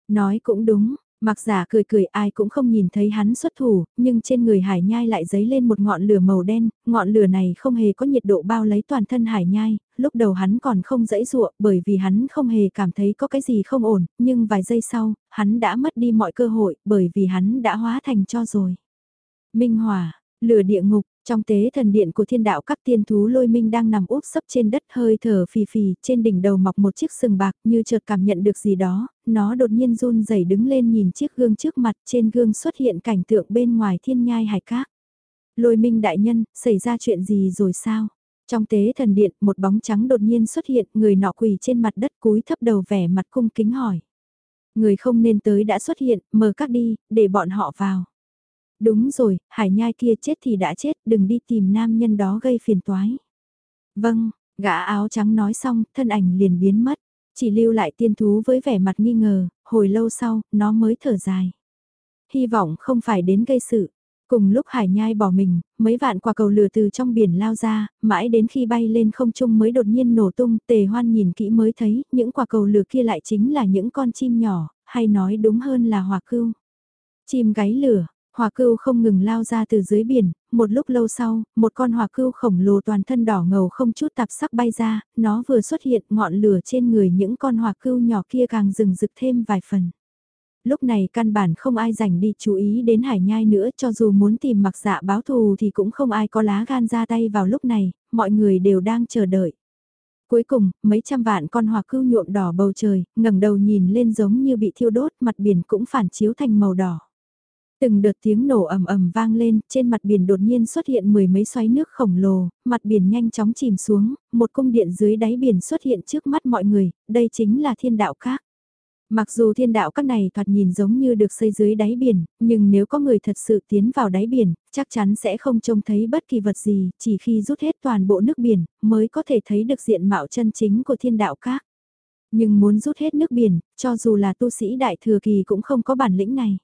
Nói cũng đúng, Mặc giả cười cười ai cũng không nhìn thấy hắn xuất thủ, nhưng trên người hải nhai lại dấy lên một ngọn lửa màu đen, ngọn lửa này không hề có nhiệt độ bao lấy toàn thân hải nhai, lúc đầu hắn còn không dãy dụa bởi vì hắn không hề cảm thấy có cái gì không ổn, nhưng vài giây sau, hắn đã mất đi mọi cơ hội bởi vì hắn đã hóa thành cho rồi. Minh Hòa, lửa địa ngục, trong tế thần điện của thiên đạo các tiên thú lôi minh đang nằm úp sấp trên đất hơi thở phì phì, trên đỉnh đầu mọc một chiếc sừng bạc như chợt cảm nhận được gì đó, nó đột nhiên run rẩy đứng lên nhìn chiếc gương trước mặt trên gương xuất hiện cảnh tượng bên ngoài thiên nhai hải các. Lôi minh đại nhân, xảy ra chuyện gì rồi sao? Trong tế thần điện, một bóng trắng đột nhiên xuất hiện, người nọ quỳ trên mặt đất cúi thấp đầu vẻ mặt cung kính hỏi. Người không nên tới đã xuất hiện, mời các đi, để bọn họ vào. Đúng rồi, hải nhai kia chết thì đã chết, đừng đi tìm nam nhân đó gây phiền toái. Vâng, gã áo trắng nói xong, thân ảnh liền biến mất. Chỉ lưu lại tiên thú với vẻ mặt nghi ngờ, hồi lâu sau, nó mới thở dài. Hy vọng không phải đến gây sự. Cùng lúc hải nhai bỏ mình, mấy vạn quả cầu lửa từ trong biển lao ra, mãi đến khi bay lên không trung mới đột nhiên nổ tung, tề hoan nhìn kỹ mới thấy, những quả cầu lửa kia lại chính là những con chim nhỏ, hay nói đúng hơn là hòa cưu. Chim gáy lửa, Hòa cưu không ngừng lao ra từ dưới biển, một lúc lâu sau, một con hòa cưu khổng lồ toàn thân đỏ ngầu không chút tạp sắc bay ra, nó vừa xuất hiện ngọn lửa trên người những con hòa cưu nhỏ kia càng rừng rực thêm vài phần. Lúc này căn bản không ai dành đi chú ý đến hải nhai nữa cho dù muốn tìm mặc dạ báo thù thì cũng không ai có lá gan ra tay vào lúc này, mọi người đều đang chờ đợi. Cuối cùng, mấy trăm vạn con hòa cưu nhuộm đỏ bầu trời, ngẩng đầu nhìn lên giống như bị thiêu đốt, mặt biển cũng phản chiếu thành màu đỏ. Từng đợt tiếng nổ ầm ầm vang lên, trên mặt biển đột nhiên xuất hiện mười mấy xoáy nước khổng lồ, mặt biển nhanh chóng chìm xuống, một cung điện dưới đáy biển xuất hiện trước mắt mọi người, đây chính là thiên đạo các. Mặc dù thiên đạo các này thoạt nhìn giống như được xây dưới đáy biển, nhưng nếu có người thật sự tiến vào đáy biển, chắc chắn sẽ không trông thấy bất kỳ vật gì, chỉ khi rút hết toàn bộ nước biển, mới có thể thấy được diện mạo chân chính của thiên đạo các. Nhưng muốn rút hết nước biển, cho dù là tu sĩ đại thừa kỳ cũng không có bản lĩnh này.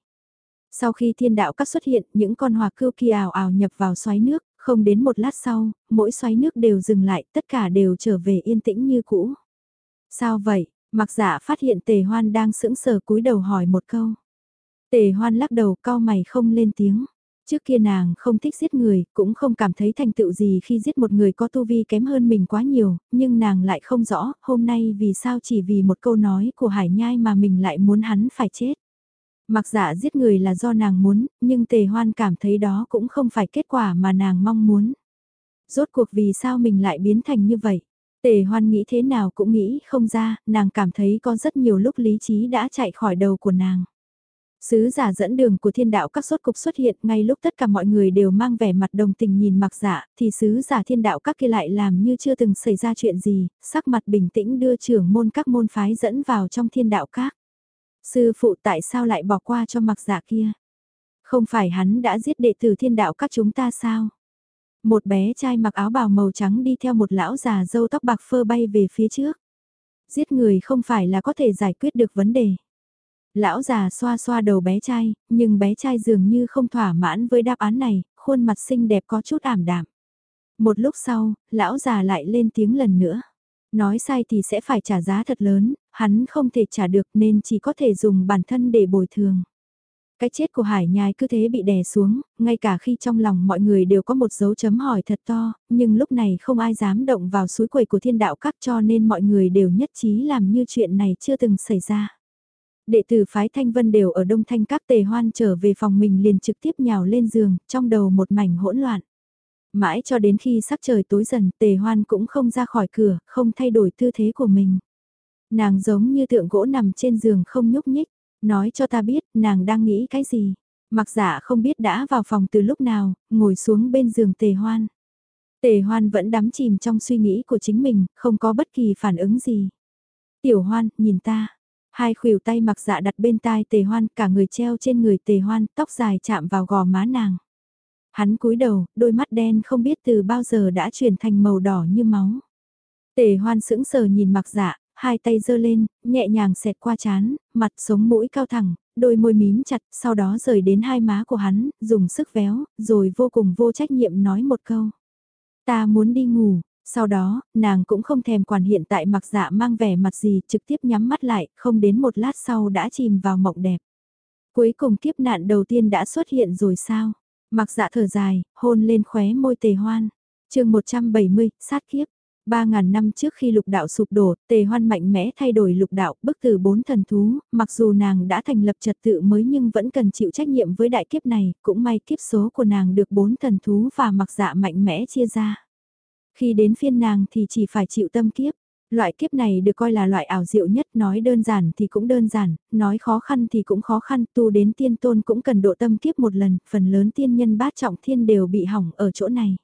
Sau khi thiên đạo các xuất hiện, những con hòa cưu kỳ ảo ảo nhập vào xoáy nước, không đến một lát sau, mỗi xoáy nước đều dừng lại, tất cả đều trở về yên tĩnh như cũ. Sao vậy? Mặc dạ phát hiện tề hoan đang sững sờ cúi đầu hỏi một câu. Tề hoan lắc đầu cau mày không lên tiếng. Trước kia nàng không thích giết người, cũng không cảm thấy thành tựu gì khi giết một người có tu vi kém hơn mình quá nhiều, nhưng nàng lại không rõ hôm nay vì sao chỉ vì một câu nói của hải nhai mà mình lại muốn hắn phải chết. Mặc dạ giết người là do nàng muốn, nhưng tề hoan cảm thấy đó cũng không phải kết quả mà nàng mong muốn. Rốt cuộc vì sao mình lại biến thành như vậy? Tề hoan nghĩ thế nào cũng nghĩ không ra, nàng cảm thấy có rất nhiều lúc lý trí đã chạy khỏi đầu của nàng. Sứ giả dẫn đường của thiên đạo các sốt cục xuất hiện ngay lúc tất cả mọi người đều mang vẻ mặt đồng tình nhìn mặc giả, thì sứ giả thiên đạo các kia lại làm như chưa từng xảy ra chuyện gì, sắc mặt bình tĩnh đưa trưởng môn các môn phái dẫn vào trong thiên đạo các. Sư phụ tại sao lại bỏ qua cho mặc giả kia? Không phải hắn đã giết đệ tử thiên đạo các chúng ta sao? Một bé trai mặc áo bào màu trắng đi theo một lão già dâu tóc bạc phơ bay về phía trước. Giết người không phải là có thể giải quyết được vấn đề. Lão già xoa xoa đầu bé trai, nhưng bé trai dường như không thỏa mãn với đáp án này, khuôn mặt xinh đẹp có chút ảm đạm. Một lúc sau, lão già lại lên tiếng lần nữa. Nói sai thì sẽ phải trả giá thật lớn, hắn không thể trả được nên chỉ có thể dùng bản thân để bồi thường. Cái chết của Hải Nhai cứ thế bị đè xuống, ngay cả khi trong lòng mọi người đều có một dấu chấm hỏi thật to, nhưng lúc này không ai dám động vào suối quầy của thiên đạo các cho nên mọi người đều nhất trí làm như chuyện này chưa từng xảy ra. Đệ tử phái Thanh Vân đều ở Đông Thanh các tề hoan trở về phòng mình liền trực tiếp nhào lên giường, trong đầu một mảnh hỗn loạn. Mãi cho đến khi sắc trời tối dần, tề hoan cũng không ra khỏi cửa, không thay đổi tư thế của mình. Nàng giống như tượng gỗ nằm trên giường không nhúc nhích. Nói cho ta biết, nàng đang nghĩ cái gì. Mặc giả không biết đã vào phòng từ lúc nào, ngồi xuống bên giường tề hoan. Tề hoan vẫn đắm chìm trong suy nghĩ của chính mình, không có bất kỳ phản ứng gì. Tiểu hoan, nhìn ta. Hai khuỷu tay mặc dạ đặt bên tai tề hoan, cả người treo trên người tề hoan, tóc dài chạm vào gò má nàng. Hắn cúi đầu, đôi mắt đen không biết từ bao giờ đã chuyển thành màu đỏ như máu. Tề hoan sững sờ nhìn mặc dạ, hai tay giơ lên, nhẹ nhàng xẹt qua chán, mặt sống mũi cao thẳng, đôi môi mím chặt, sau đó rời đến hai má của hắn, dùng sức véo, rồi vô cùng vô trách nhiệm nói một câu. Ta muốn đi ngủ, sau đó, nàng cũng không thèm quản hiện tại mặc dạ mang vẻ mặt gì, trực tiếp nhắm mắt lại, không đến một lát sau đã chìm vào mộng đẹp. Cuối cùng kiếp nạn đầu tiên đã xuất hiện rồi sao? Mặc dạ thở dài, hôn lên khóe môi tề hoan. chương 170, sát kiếp. Ba ngàn năm trước khi lục đạo sụp đổ, tề hoan mạnh mẽ thay đổi lục đạo, bức từ bốn thần thú, mặc dù nàng đã thành lập trật tự mới nhưng vẫn cần chịu trách nhiệm với đại kiếp này, cũng may kiếp số của nàng được bốn thần thú và mặc dạ mạnh mẽ chia ra. Khi đến phiên nàng thì chỉ phải chịu tâm kiếp. Loại kiếp này được coi là loại ảo diệu nhất, nói đơn giản thì cũng đơn giản, nói khó khăn thì cũng khó khăn, tu đến tiên tôn cũng cần độ tâm kiếp một lần, phần lớn tiên nhân bát trọng thiên đều bị hỏng ở chỗ này.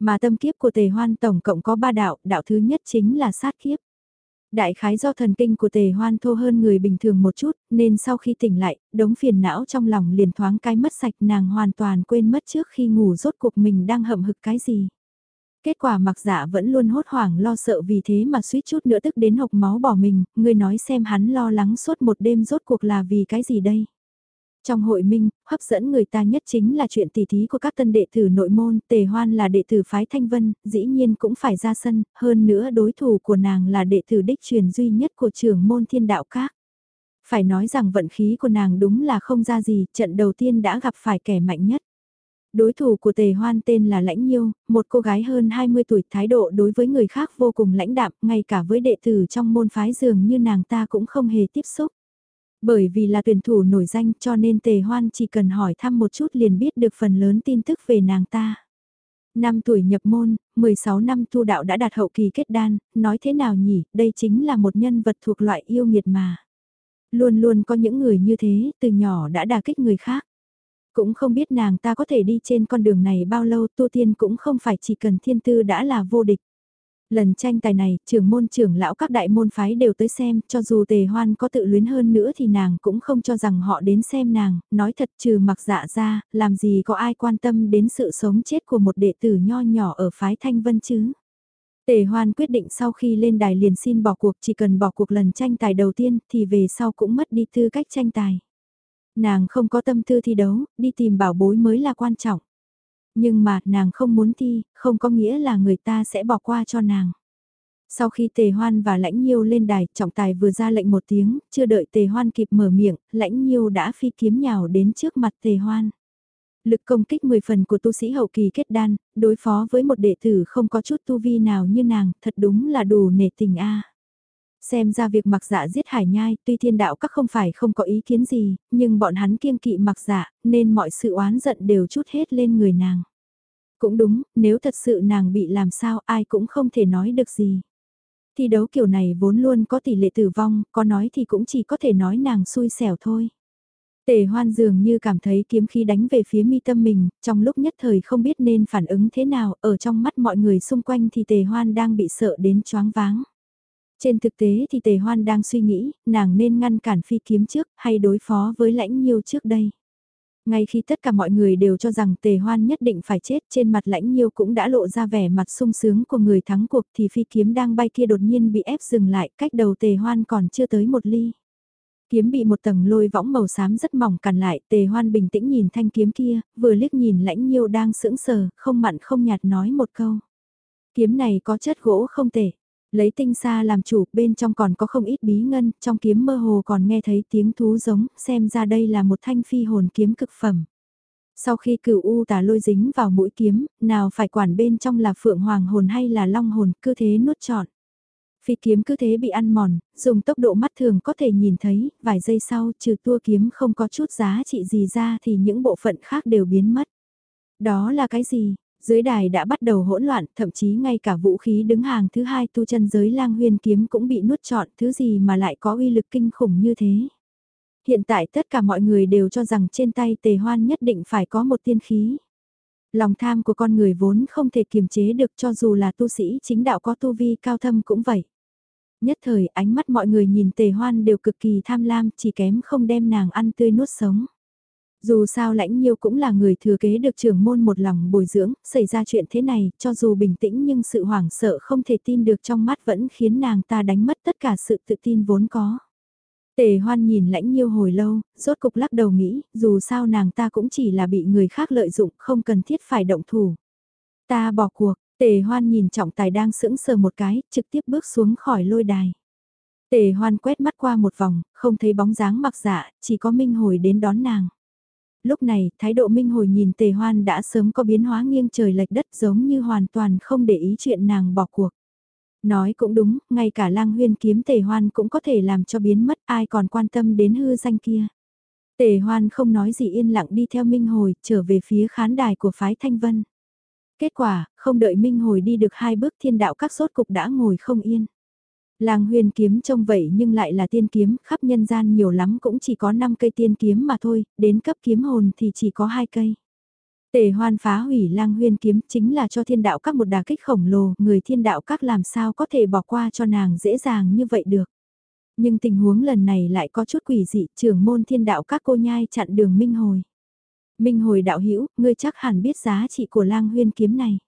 Mà tâm kiếp của tề hoan tổng cộng có ba đạo, đạo thứ nhất chính là sát kiếp. Đại khái do thần kinh của tề hoan thô hơn người bình thường một chút, nên sau khi tỉnh lại, đống phiền não trong lòng liền thoáng cái mất sạch nàng hoàn toàn quên mất trước khi ngủ rốt cuộc mình đang hậm hực cái gì. Kết quả mặc dạ vẫn luôn hốt hoảng lo sợ vì thế mà suýt chút nữa tức đến hộc máu bỏ mình, người nói xem hắn lo lắng suốt một đêm rốt cuộc là vì cái gì đây. Trong hội minh, hấp dẫn người ta nhất chính là chuyện tỉ thí của các tân đệ tử nội môn, tề hoan là đệ tử phái thanh vân, dĩ nhiên cũng phải ra sân, hơn nữa đối thủ của nàng là đệ tử đích truyền duy nhất của trưởng môn thiên đạo các. Phải nói rằng vận khí của nàng đúng là không ra gì, trận đầu tiên đã gặp phải kẻ mạnh nhất. Đối thủ của tề hoan tên là Lãnh Nhiêu, một cô gái hơn 20 tuổi thái độ đối với người khác vô cùng lãnh đạm, ngay cả với đệ tử trong môn phái dường như nàng ta cũng không hề tiếp xúc. Bởi vì là tuyển thủ nổi danh cho nên tề hoan chỉ cần hỏi thăm một chút liền biết được phần lớn tin tức về nàng ta. Năm tuổi nhập môn, 16 năm tu đạo đã đạt hậu kỳ kết đan, nói thế nào nhỉ, đây chính là một nhân vật thuộc loại yêu nghiệt mà. Luôn luôn có những người như thế, từ nhỏ đã đả kích người khác. Cũng không biết nàng ta có thể đi trên con đường này bao lâu tu tiên cũng không phải chỉ cần thiên tư đã là vô địch. Lần tranh tài này, trưởng môn trưởng lão các đại môn phái đều tới xem, cho dù tề hoan có tự luyến hơn nữa thì nàng cũng không cho rằng họ đến xem nàng, nói thật trừ mặc dạ ra, làm gì có ai quan tâm đến sự sống chết của một đệ tử nho nhỏ ở phái Thanh Vân chứ. Tề hoan quyết định sau khi lên đài liền xin bỏ cuộc chỉ cần bỏ cuộc lần tranh tài đầu tiên thì về sau cũng mất đi tư cách tranh tài. Nàng không có tâm tư thi đấu, đi tìm bảo bối mới là quan trọng. Nhưng mà nàng không muốn thi, không có nghĩa là người ta sẽ bỏ qua cho nàng. Sau khi tề hoan và lãnh nhiêu lên đài, trọng tài vừa ra lệnh một tiếng, chưa đợi tề hoan kịp mở miệng, lãnh nhiêu đã phi kiếm nhào đến trước mặt tề hoan. Lực công kích 10 phần của tu sĩ hậu kỳ kết đan, đối phó với một đệ tử không có chút tu vi nào như nàng, thật đúng là đủ nể tình a. Xem ra việc mặc dạ giết hải nhai, tuy thiên đạo các không phải không có ý kiến gì, nhưng bọn hắn kiêng kỵ mặc dạ, nên mọi sự oán giận đều chút hết lên người nàng. Cũng đúng, nếu thật sự nàng bị làm sao ai cũng không thể nói được gì. Thi đấu kiểu này vốn luôn có tỷ lệ tử vong, có nói thì cũng chỉ có thể nói nàng xui xẻo thôi. Tề hoan dường như cảm thấy kiếm khí đánh về phía mi tâm mình, trong lúc nhất thời không biết nên phản ứng thế nào, ở trong mắt mọi người xung quanh thì tề hoan đang bị sợ đến choáng váng. Trên thực tế thì tề hoan đang suy nghĩ, nàng nên ngăn cản phi kiếm trước hay đối phó với lãnh nhiêu trước đây. Ngay khi tất cả mọi người đều cho rằng tề hoan nhất định phải chết trên mặt lãnh nhiêu cũng đã lộ ra vẻ mặt sung sướng của người thắng cuộc thì phi kiếm đang bay kia đột nhiên bị ép dừng lại cách đầu tề hoan còn chưa tới một ly. Kiếm bị một tầng lôi võng màu xám rất mỏng cản lại tề hoan bình tĩnh nhìn thanh kiếm kia, vừa liếc nhìn lãnh nhiêu đang sững sờ, không mặn không nhạt nói một câu. Kiếm này có chất gỗ không tệ. Lấy tinh xa làm chủ, bên trong còn có không ít bí ngân, trong kiếm mơ hồ còn nghe thấy tiếng thú giống, xem ra đây là một thanh phi hồn kiếm cực phẩm. Sau khi cửu u tà lôi dính vào mũi kiếm, nào phải quản bên trong là phượng hoàng hồn hay là long hồn, cứ thế nuốt trọn. Phi kiếm cứ thế bị ăn mòn, dùng tốc độ mắt thường có thể nhìn thấy, vài giây sau trừ tua kiếm không có chút giá trị gì ra thì những bộ phận khác đều biến mất. Đó là cái gì? Dưới đài đã bắt đầu hỗn loạn, thậm chí ngay cả vũ khí đứng hàng thứ hai tu chân giới lang huyên kiếm cũng bị nuốt trọn thứ gì mà lại có uy lực kinh khủng như thế. Hiện tại tất cả mọi người đều cho rằng trên tay tề hoan nhất định phải có một tiên khí. Lòng tham của con người vốn không thể kiềm chế được cho dù là tu sĩ chính đạo có tu vi cao thâm cũng vậy. Nhất thời ánh mắt mọi người nhìn tề hoan đều cực kỳ tham lam chỉ kém không đem nàng ăn tươi nuốt sống. Dù sao lãnh nhiêu cũng là người thừa kế được trưởng môn một lòng bồi dưỡng, xảy ra chuyện thế này, cho dù bình tĩnh nhưng sự hoảng sợ không thể tin được trong mắt vẫn khiến nàng ta đánh mất tất cả sự tự tin vốn có. Tề hoan nhìn lãnh nhiêu hồi lâu, rốt cục lắc đầu nghĩ, dù sao nàng ta cũng chỉ là bị người khác lợi dụng, không cần thiết phải động thủ. Ta bỏ cuộc, tề hoan nhìn trọng tài đang sững sờ một cái, trực tiếp bước xuống khỏi lôi đài. Tề hoan quét mắt qua một vòng, không thấy bóng dáng mặc dạ, chỉ có minh hồi đến đón nàng. Lúc này, thái độ minh hồi nhìn tề hoan đã sớm có biến hóa nghiêng trời lệch đất giống như hoàn toàn không để ý chuyện nàng bỏ cuộc. Nói cũng đúng, ngay cả lang huyên kiếm tề hoan cũng có thể làm cho biến mất ai còn quan tâm đến hư danh kia. Tề hoan không nói gì yên lặng đi theo Minh Hồi, trở về phía khán đài của phái Thanh Vân. Kết quả, không đợi Minh Hồi đi được hai bước thiên đạo các sốt cục đã ngồi không yên. Làng huyền kiếm trông vậy nhưng lại là tiên kiếm, khắp nhân gian nhiều lắm cũng chỉ có 5 cây tiên kiếm mà thôi, đến cấp kiếm hồn thì chỉ có 2 cây. Tề hoan phá hủy lang huyên kiếm chính là cho thiên đạo các một đà kích khổng lồ, người thiên đạo các làm sao có thể bỏ qua cho nàng dễ dàng như vậy được. Nhưng tình huống lần này lại có chút quỷ dị, trưởng môn thiên đạo các cô nhai chặn đường minh hồi. Minh hồi đạo hữu ngươi chắc hẳn biết giá trị của lang huyên kiếm này.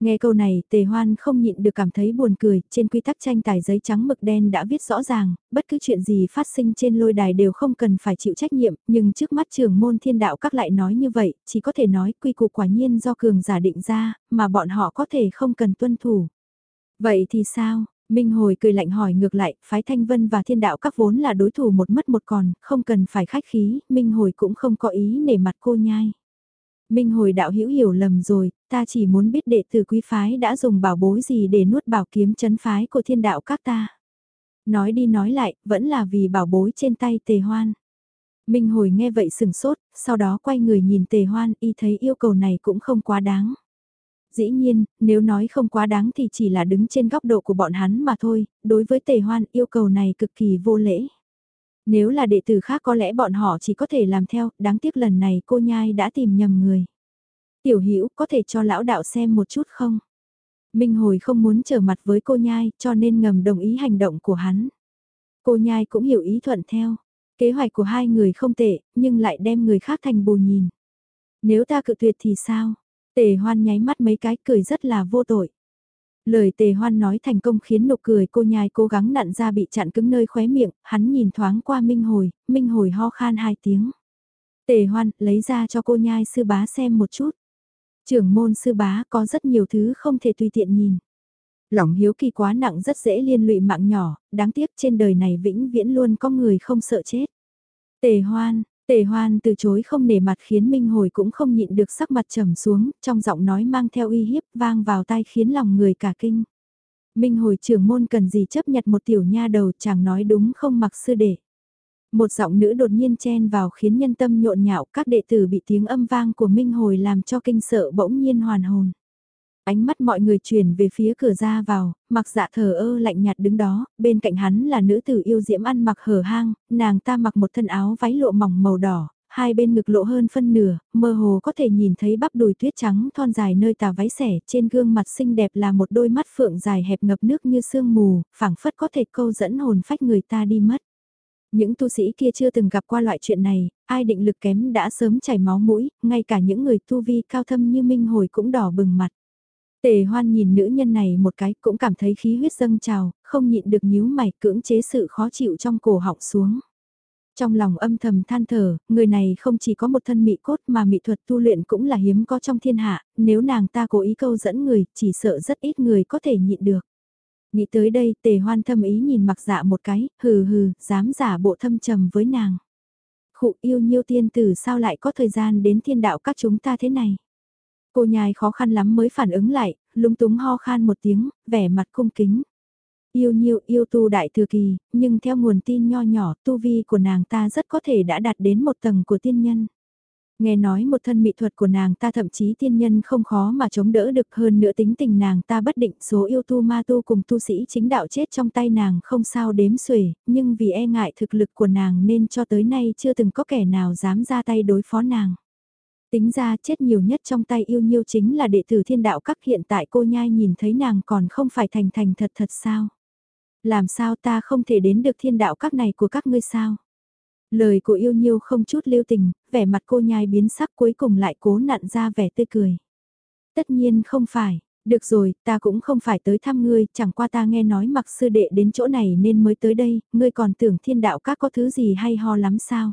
Nghe câu này, tề hoan không nhịn được cảm thấy buồn cười, trên quy tắc tranh tài giấy trắng mực đen đã viết rõ ràng, bất cứ chuyện gì phát sinh trên lôi đài đều không cần phải chịu trách nhiệm, nhưng trước mắt trưởng môn thiên đạo các lại nói như vậy, chỉ có thể nói quy củ quả nhiên do cường giả định ra, mà bọn họ có thể không cần tuân thủ. Vậy thì sao? Minh Hồi cười lạnh hỏi ngược lại, phái Thanh Vân và thiên đạo các vốn là đối thủ một mất một còn, không cần phải khách khí, Minh Hồi cũng không có ý nể mặt cô nhai. Minh hồi đạo hữu hiểu lầm rồi, ta chỉ muốn biết đệ tử quý phái đã dùng bảo bối gì để nuốt bảo kiếm chấn phái của thiên đạo các ta. Nói đi nói lại, vẫn là vì bảo bối trên tay tề hoan. Minh hồi nghe vậy sừng sốt, sau đó quay người nhìn tề hoan y thấy yêu cầu này cũng không quá đáng. Dĩ nhiên, nếu nói không quá đáng thì chỉ là đứng trên góc độ của bọn hắn mà thôi, đối với tề hoan yêu cầu này cực kỳ vô lễ. Nếu là đệ tử khác có lẽ bọn họ chỉ có thể làm theo, đáng tiếc lần này cô nhai đã tìm nhầm người. Tiểu Hữu có thể cho lão đạo xem một chút không? Minh Hồi không muốn trở mặt với cô nhai cho nên ngầm đồng ý hành động của hắn. Cô nhai cũng hiểu ý thuận theo. Kế hoạch của hai người không tệ, nhưng lại đem người khác thành bù nhìn. Nếu ta cự tuyệt thì sao? Tề hoan nháy mắt mấy cái cười rất là vô tội. Lời tề hoan nói thành công khiến nụ cười cô nhai cố gắng nặn ra bị chặn cứng nơi khóe miệng, hắn nhìn thoáng qua Minh Hồi, Minh Hồi ho khan hai tiếng. Tề hoan lấy ra cho cô nhai sư bá xem một chút. Trưởng môn sư bá có rất nhiều thứ không thể tùy tiện nhìn. Lòng hiếu kỳ quá nặng rất dễ liên lụy mạng nhỏ, đáng tiếc trên đời này vĩnh viễn luôn có người không sợ chết. Tề hoan, tề hoan từ chối không nể mặt khiến Minh Hồi cũng không nhịn được sắc mặt trầm xuống, trong giọng nói mang theo uy hiếp vang vào tai khiến lòng người cả kinh. Minh Hồi trưởng môn cần gì chấp nhặt một tiểu nha đầu chàng nói đúng không mặc sư đệ. Một giọng nữ đột nhiên chen vào khiến nhân tâm nhộn nhạo các đệ tử bị tiếng âm vang của Minh Hồi làm cho kinh sợ bỗng nhiên hoàn hồn. Ánh mắt mọi người chuyển về phía cửa ra vào, mặc dạ thờ ơ lạnh nhạt đứng đó, bên cạnh hắn là nữ tử yêu diễm ăn mặc hở hang, nàng ta mặc một thân áo váy lộ mỏng màu đỏ, hai bên ngực lộ hơn phân nửa, mơ hồ có thể nhìn thấy bắp đùi tuyết trắng thon dài nơi tà váy xẻ, trên gương mặt xinh đẹp là một đôi mắt phượng dài hẹp ngập nước như sương mù, phảng phất có thể câu dẫn hồn phách người ta đi mất. Những tu sĩ kia chưa từng gặp qua loại chuyện này, ai định lực kém đã sớm chảy máu mũi, ngay cả những người tu vi cao thâm như Minh Hồi cũng đỏ bừng mặt. Tề hoan nhìn nữ nhân này một cái cũng cảm thấy khí huyết dâng trào, không nhịn được nhíu mày cưỡng chế sự khó chịu trong cổ họng xuống. Trong lòng âm thầm than thở, người này không chỉ có một thân mị cốt mà mị thuật tu luyện cũng là hiếm có trong thiên hạ, nếu nàng ta cố ý câu dẫn người, chỉ sợ rất ít người có thể nhịn được. Nghĩ tới đây tề hoan thâm ý nhìn mặc dạ một cái, hừ hừ, dám giả bộ thâm trầm với nàng. Khụ yêu nhiêu tiên tử sao lại có thời gian đến thiên đạo các chúng ta thế này. Cô nhai khó khăn lắm mới phản ứng lại, lúng túng ho khan một tiếng, vẻ mặt cung kính. Yêu nhiêu yêu tu đại thừa kỳ, nhưng theo nguồn tin nho nhỏ tu vi của nàng ta rất có thể đã đạt đến một tầng của tiên nhân. Nghe nói một thân mỹ thuật của nàng ta thậm chí tiên nhân không khó mà chống đỡ được hơn nữa tính tình nàng ta bất định số yêu tu ma tu cùng tu sĩ chính đạo chết trong tay nàng không sao đếm xuể, nhưng vì e ngại thực lực của nàng nên cho tới nay chưa từng có kẻ nào dám ra tay đối phó nàng. Tính ra chết nhiều nhất trong tay yêu nhiêu chính là đệ tử thiên đạo các hiện tại cô nhai nhìn thấy nàng còn không phải thành thành thật thật sao. Làm sao ta không thể đến được thiên đạo các này của các ngươi sao? Lời của yêu nhiêu không chút lưu tình, vẻ mặt cô nhai biến sắc cuối cùng lại cố nặn ra vẻ tươi cười. Tất nhiên không phải, được rồi, ta cũng không phải tới thăm ngươi, chẳng qua ta nghe nói mặc sư đệ đến chỗ này nên mới tới đây, ngươi còn tưởng thiên đạo các có thứ gì hay ho lắm sao?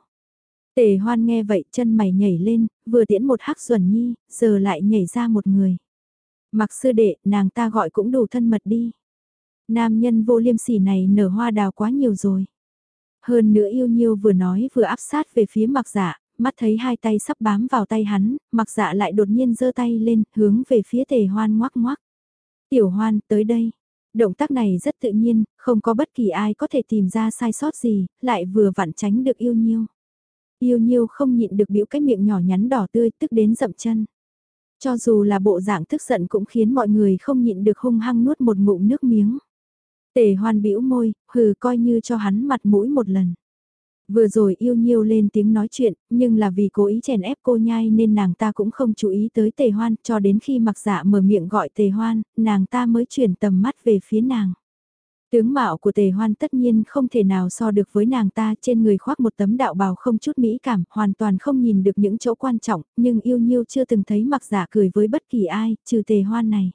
Tề hoan nghe vậy chân mày nhảy lên, vừa tiễn một hắc duẩn nhi, giờ lại nhảy ra một người. Mặc sư đệ, nàng ta gọi cũng đủ thân mật đi. Nam nhân vô liêm sỉ này nở hoa đào quá nhiều rồi. Hơn nữa yêu nhiêu vừa nói vừa áp sát về phía mặc dạ, mắt thấy hai tay sắp bám vào tay hắn, mặc dạ lại đột nhiên giơ tay lên, hướng về phía tề hoan ngoác ngoác. Tiểu hoan, tới đây. Động tác này rất tự nhiên, không có bất kỳ ai có thể tìm ra sai sót gì, lại vừa vặn tránh được yêu nhiêu. Yêu nhiêu không nhịn được biểu cái miệng nhỏ nhắn đỏ tươi tức đến dậm chân. Cho dù là bộ dạng tức giận cũng khiến mọi người không nhịn được hung hăng nuốt một ngụm nước miếng. Tề hoan bĩu môi, hừ coi như cho hắn mặt mũi một lần. Vừa rồi yêu nhiêu lên tiếng nói chuyện, nhưng là vì cố ý chèn ép cô nhai nên nàng ta cũng không chú ý tới tề hoan cho đến khi mặc dạ mở miệng gọi tề hoan, nàng ta mới chuyển tầm mắt về phía nàng. Tướng mạo của tề hoan tất nhiên không thể nào so được với nàng ta trên người khoác một tấm đạo bào không chút mỹ cảm, hoàn toàn không nhìn được những chỗ quan trọng, nhưng yêu nhiêu chưa từng thấy mặc giả cười với bất kỳ ai, trừ tề hoan này.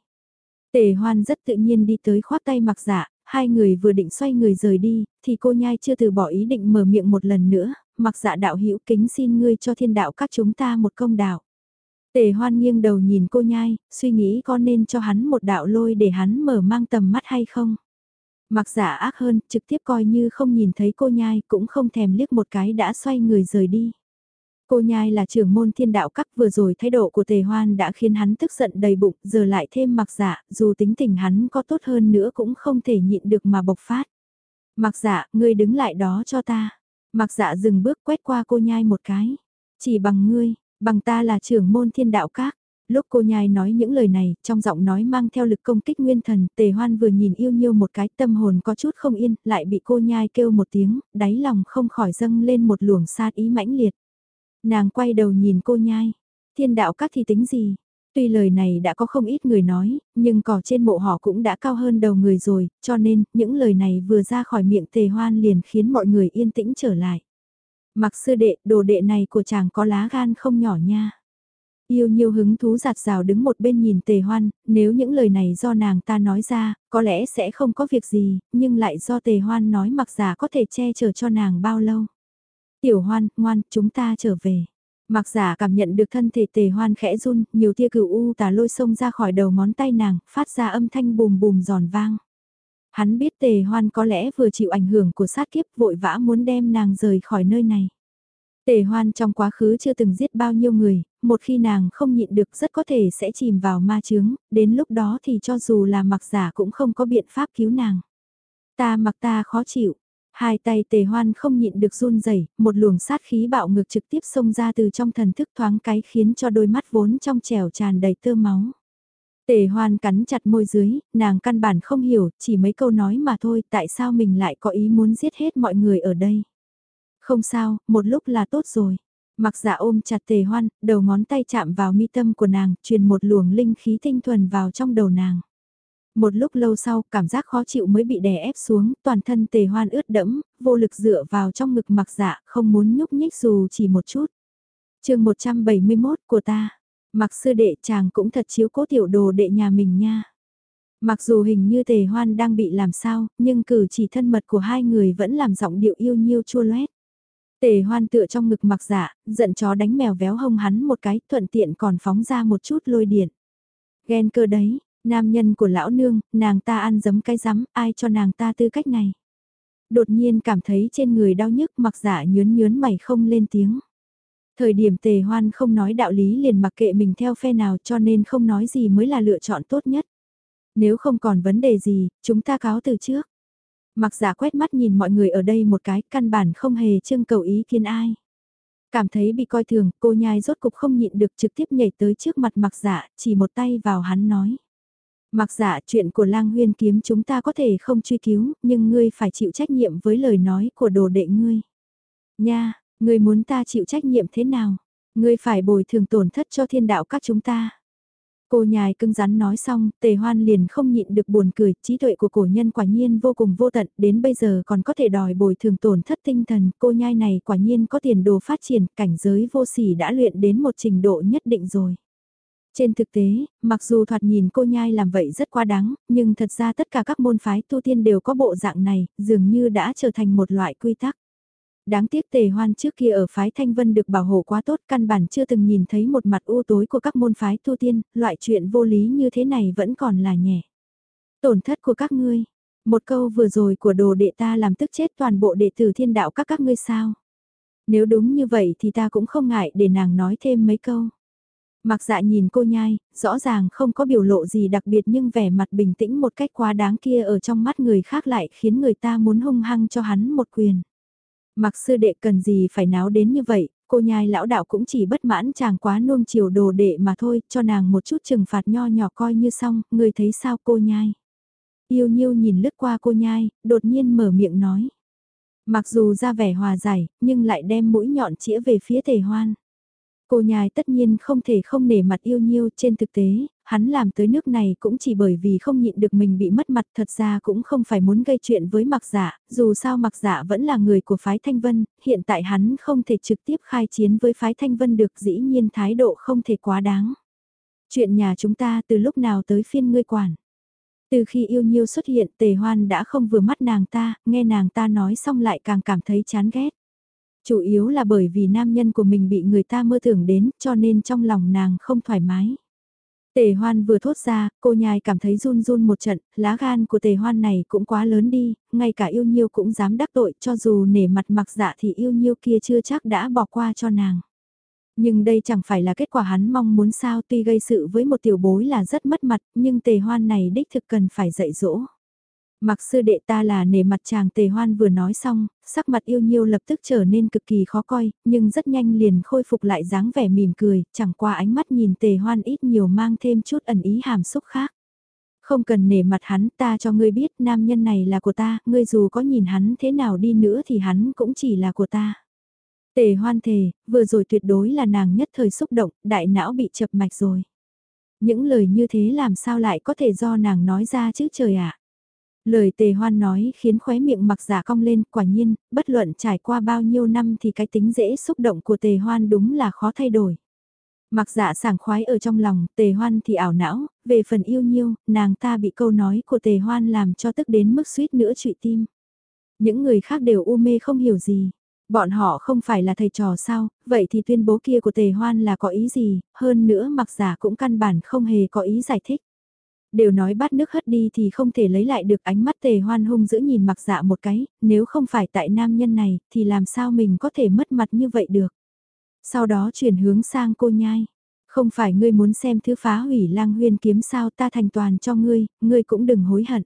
Tề hoan rất tự nhiên đi tới khoác tay mặc giả, hai người vừa định xoay người rời đi, thì cô nhai chưa từ bỏ ý định mở miệng một lần nữa, mặc dạ đạo hữu kính xin ngươi cho thiên đạo các chúng ta một công đạo. Tề hoan nghiêng đầu nhìn cô nhai, suy nghĩ có nên cho hắn một đạo lôi để hắn mở mang tầm mắt hay không. Mặc giả ác hơn, trực tiếp coi như không nhìn thấy cô nhai cũng không thèm liếc một cái đã xoay người rời đi. Cô nhai là trưởng môn thiên đạo các vừa rồi thái độ của tề hoan đã khiến hắn tức giận đầy bụng, giờ lại thêm mặc giả, dù tính tình hắn có tốt hơn nữa cũng không thể nhịn được mà bộc phát. Mặc giả, ngươi đứng lại đó cho ta. Mặc giả dừng bước quét qua cô nhai một cái. Chỉ bằng ngươi, bằng ta là trưởng môn thiên đạo các. Lúc cô nhai nói những lời này, trong giọng nói mang theo lực công kích nguyên thần, tề hoan vừa nhìn yêu nhiêu một cái tâm hồn có chút không yên, lại bị cô nhai kêu một tiếng, đáy lòng không khỏi dâng lên một luồng sát ý mãnh liệt. Nàng quay đầu nhìn cô nhai, thiên đạo các thì tính gì? Tuy lời này đã có không ít người nói, nhưng cỏ trên mộ họ cũng đã cao hơn đầu người rồi, cho nên những lời này vừa ra khỏi miệng tề hoan liền khiến mọi người yên tĩnh trở lại. Mặc sư đệ, đồ đệ này của chàng có lá gan không nhỏ nha. Yêu nhiều hứng thú giạt rào đứng một bên nhìn tề hoan, nếu những lời này do nàng ta nói ra, có lẽ sẽ không có việc gì, nhưng lại do tề hoan nói mặc giả có thể che chở cho nàng bao lâu. Tiểu hoan, ngoan, chúng ta trở về. Mặc giả cảm nhận được thân thể tề hoan khẽ run, nhiều tia cửu u tà lôi sông ra khỏi đầu ngón tay nàng, phát ra âm thanh bùm bùm giòn vang. Hắn biết tề hoan có lẽ vừa chịu ảnh hưởng của sát kiếp vội vã muốn đem nàng rời khỏi nơi này. Tề hoan trong quá khứ chưa từng giết bao nhiêu người, một khi nàng không nhịn được rất có thể sẽ chìm vào ma chướng, đến lúc đó thì cho dù là mặc giả cũng không có biện pháp cứu nàng. Ta mặc ta khó chịu, hai tay tề hoan không nhịn được run rẩy một luồng sát khí bạo ngược trực tiếp xông ra từ trong thần thức thoáng cái khiến cho đôi mắt vốn trong trẻo tràn đầy tơ máu. Tề hoan cắn chặt môi dưới, nàng căn bản không hiểu, chỉ mấy câu nói mà thôi, tại sao mình lại có ý muốn giết hết mọi người ở đây. Không sao, một lúc là tốt rồi. Mặc dạ ôm chặt tề hoan, đầu ngón tay chạm vào mi tâm của nàng, truyền một luồng linh khí tinh thuần vào trong đầu nàng. Một lúc lâu sau, cảm giác khó chịu mới bị đè ép xuống, toàn thân tề hoan ướt đẫm, vô lực dựa vào trong ngực mặc dạ, không muốn nhúc nhích dù chỉ một chút. chương 171 của ta, mặc sư đệ chàng cũng thật chiếu cố tiểu đồ đệ nhà mình nha. Mặc dù hình như tề hoan đang bị làm sao, nhưng cử chỉ thân mật của hai người vẫn làm giọng điệu yêu nhiêu chua loét. Tề hoan tựa trong ngực mặc dạ, giận chó đánh mèo véo hông hắn một cái, thuận tiện còn phóng ra một chút lôi điện. Ghen cơ đấy, nam nhân của lão nương, nàng ta ăn giấm cái rắm, ai cho nàng ta tư cách này. Đột nhiên cảm thấy trên người đau nhức mặc dạ giả nhướn nhướn mày không lên tiếng. Thời điểm tề hoan không nói đạo lý liền mặc kệ mình theo phe nào cho nên không nói gì mới là lựa chọn tốt nhất. Nếu không còn vấn đề gì, chúng ta cáo từ trước. Mặc giả quét mắt nhìn mọi người ở đây một cái, căn bản không hề trưng cầu ý kiến ai. Cảm thấy bị coi thường, cô nhai rốt cục không nhịn được trực tiếp nhảy tới trước mặt mặc giả, chỉ một tay vào hắn nói. Mặc giả chuyện của lang huyên kiếm chúng ta có thể không truy cứu, nhưng ngươi phải chịu trách nhiệm với lời nói của đồ đệ ngươi. Nha, ngươi muốn ta chịu trách nhiệm thế nào? Ngươi phải bồi thường tổn thất cho thiên đạo các chúng ta. Cô nhài cưng rắn nói xong, tề hoan liền không nhịn được buồn cười, trí tuệ của cổ nhân quả nhiên vô cùng vô tận, đến bây giờ còn có thể đòi bồi thường tổn thất tinh thần, cô nhai này quả nhiên có tiền đồ phát triển, cảnh giới vô sỉ đã luyện đến một trình độ nhất định rồi. Trên thực tế, mặc dù thoạt nhìn cô nhai làm vậy rất quá đáng, nhưng thật ra tất cả các môn phái tu tiên đều có bộ dạng này, dường như đã trở thành một loại quy tắc đáng tiếc tề hoan trước kia ở phái Thanh Vân được bảo hộ quá tốt căn bản chưa từng nhìn thấy một mặt u tối của các môn phái tu tiên, loại chuyện vô lý như thế này vẫn còn là nhẹ. Tổn thất của các ngươi, một câu vừa rồi của đồ đệ ta làm tức chết toàn bộ đệ tử thiên đạo các các ngươi sao. Nếu đúng như vậy thì ta cũng không ngại để nàng nói thêm mấy câu. Mặc dạ nhìn cô nhai, rõ ràng không có biểu lộ gì đặc biệt nhưng vẻ mặt bình tĩnh một cách quá đáng kia ở trong mắt người khác lại khiến người ta muốn hung hăng cho hắn một quyền. Mặc sư đệ cần gì phải náo đến như vậy, cô nhai lão đạo cũng chỉ bất mãn chàng quá nuông chiều đồ đệ mà thôi, cho nàng một chút trừng phạt nho nhỏ coi như xong, người thấy sao cô nhai. Yêu nhiêu nhìn lướt qua cô nhai, đột nhiên mở miệng nói. Mặc dù ra vẻ hòa giải, nhưng lại đem mũi nhọn chĩa về phía tề hoan. Cô nhai tất nhiên không thể không nể mặt yêu nhiêu trên thực tế, hắn làm tới nước này cũng chỉ bởi vì không nhịn được mình bị mất mặt thật ra cũng không phải muốn gây chuyện với mặc giả, dạ, dù sao mặc giả dạ vẫn là người của phái Thanh Vân, hiện tại hắn không thể trực tiếp khai chiến với phái Thanh Vân được dĩ nhiên thái độ không thể quá đáng. Chuyện nhà chúng ta từ lúc nào tới phiên ngươi quản. Từ khi yêu nhiêu xuất hiện tề hoan đã không vừa mắt nàng ta, nghe nàng ta nói xong lại càng cảm thấy chán ghét. Chủ yếu là bởi vì nam nhân của mình bị người ta mơ tưởng đến cho nên trong lòng nàng không thoải mái. Tề hoan vừa thốt ra, cô nhài cảm thấy run run một trận, lá gan của tề hoan này cũng quá lớn đi, ngay cả yêu nhiêu cũng dám đắc tội cho dù nể mặt mặc dạ thì yêu nhiêu kia chưa chắc đã bỏ qua cho nàng. Nhưng đây chẳng phải là kết quả hắn mong muốn sao tuy gây sự với một tiểu bối là rất mất mặt, nhưng tề hoan này đích thực cần phải dạy dỗ. Mặc sư đệ ta là nể mặt chàng tề hoan vừa nói xong, sắc mặt yêu nhiêu lập tức trở nên cực kỳ khó coi, nhưng rất nhanh liền khôi phục lại dáng vẻ mỉm cười, chẳng qua ánh mắt nhìn tề hoan ít nhiều mang thêm chút ẩn ý hàm xúc khác. Không cần nể mặt hắn ta cho ngươi biết nam nhân này là của ta, ngươi dù có nhìn hắn thế nào đi nữa thì hắn cũng chỉ là của ta. Tề hoan thề, vừa rồi tuyệt đối là nàng nhất thời xúc động, đại não bị chập mạch rồi. Những lời như thế làm sao lại có thể do nàng nói ra chứ trời ạ. Lời tề hoan nói khiến khóe miệng mặc giả cong lên, quả nhiên, bất luận trải qua bao nhiêu năm thì cái tính dễ xúc động của tề hoan đúng là khó thay đổi. Mặc dạ sảng khoái ở trong lòng, tề hoan thì ảo não, về phần yêu nhiêu, nàng ta bị câu nói của tề hoan làm cho tức đến mức suýt nữa trụy tim. Những người khác đều u mê không hiểu gì. Bọn họ không phải là thầy trò sao, vậy thì tuyên bố kia của tề hoan là có ý gì, hơn nữa mặc giả cũng căn bản không hề có ý giải thích. Đều nói bắt nước hất đi thì không thể lấy lại được ánh mắt tề hoan hung giữ nhìn mặc dạ một cái, nếu không phải tại nam nhân này thì làm sao mình có thể mất mặt như vậy được. Sau đó chuyển hướng sang cô nhai. Không phải ngươi muốn xem thứ phá hủy lang huyên kiếm sao ta thành toàn cho ngươi, ngươi cũng đừng hối hận.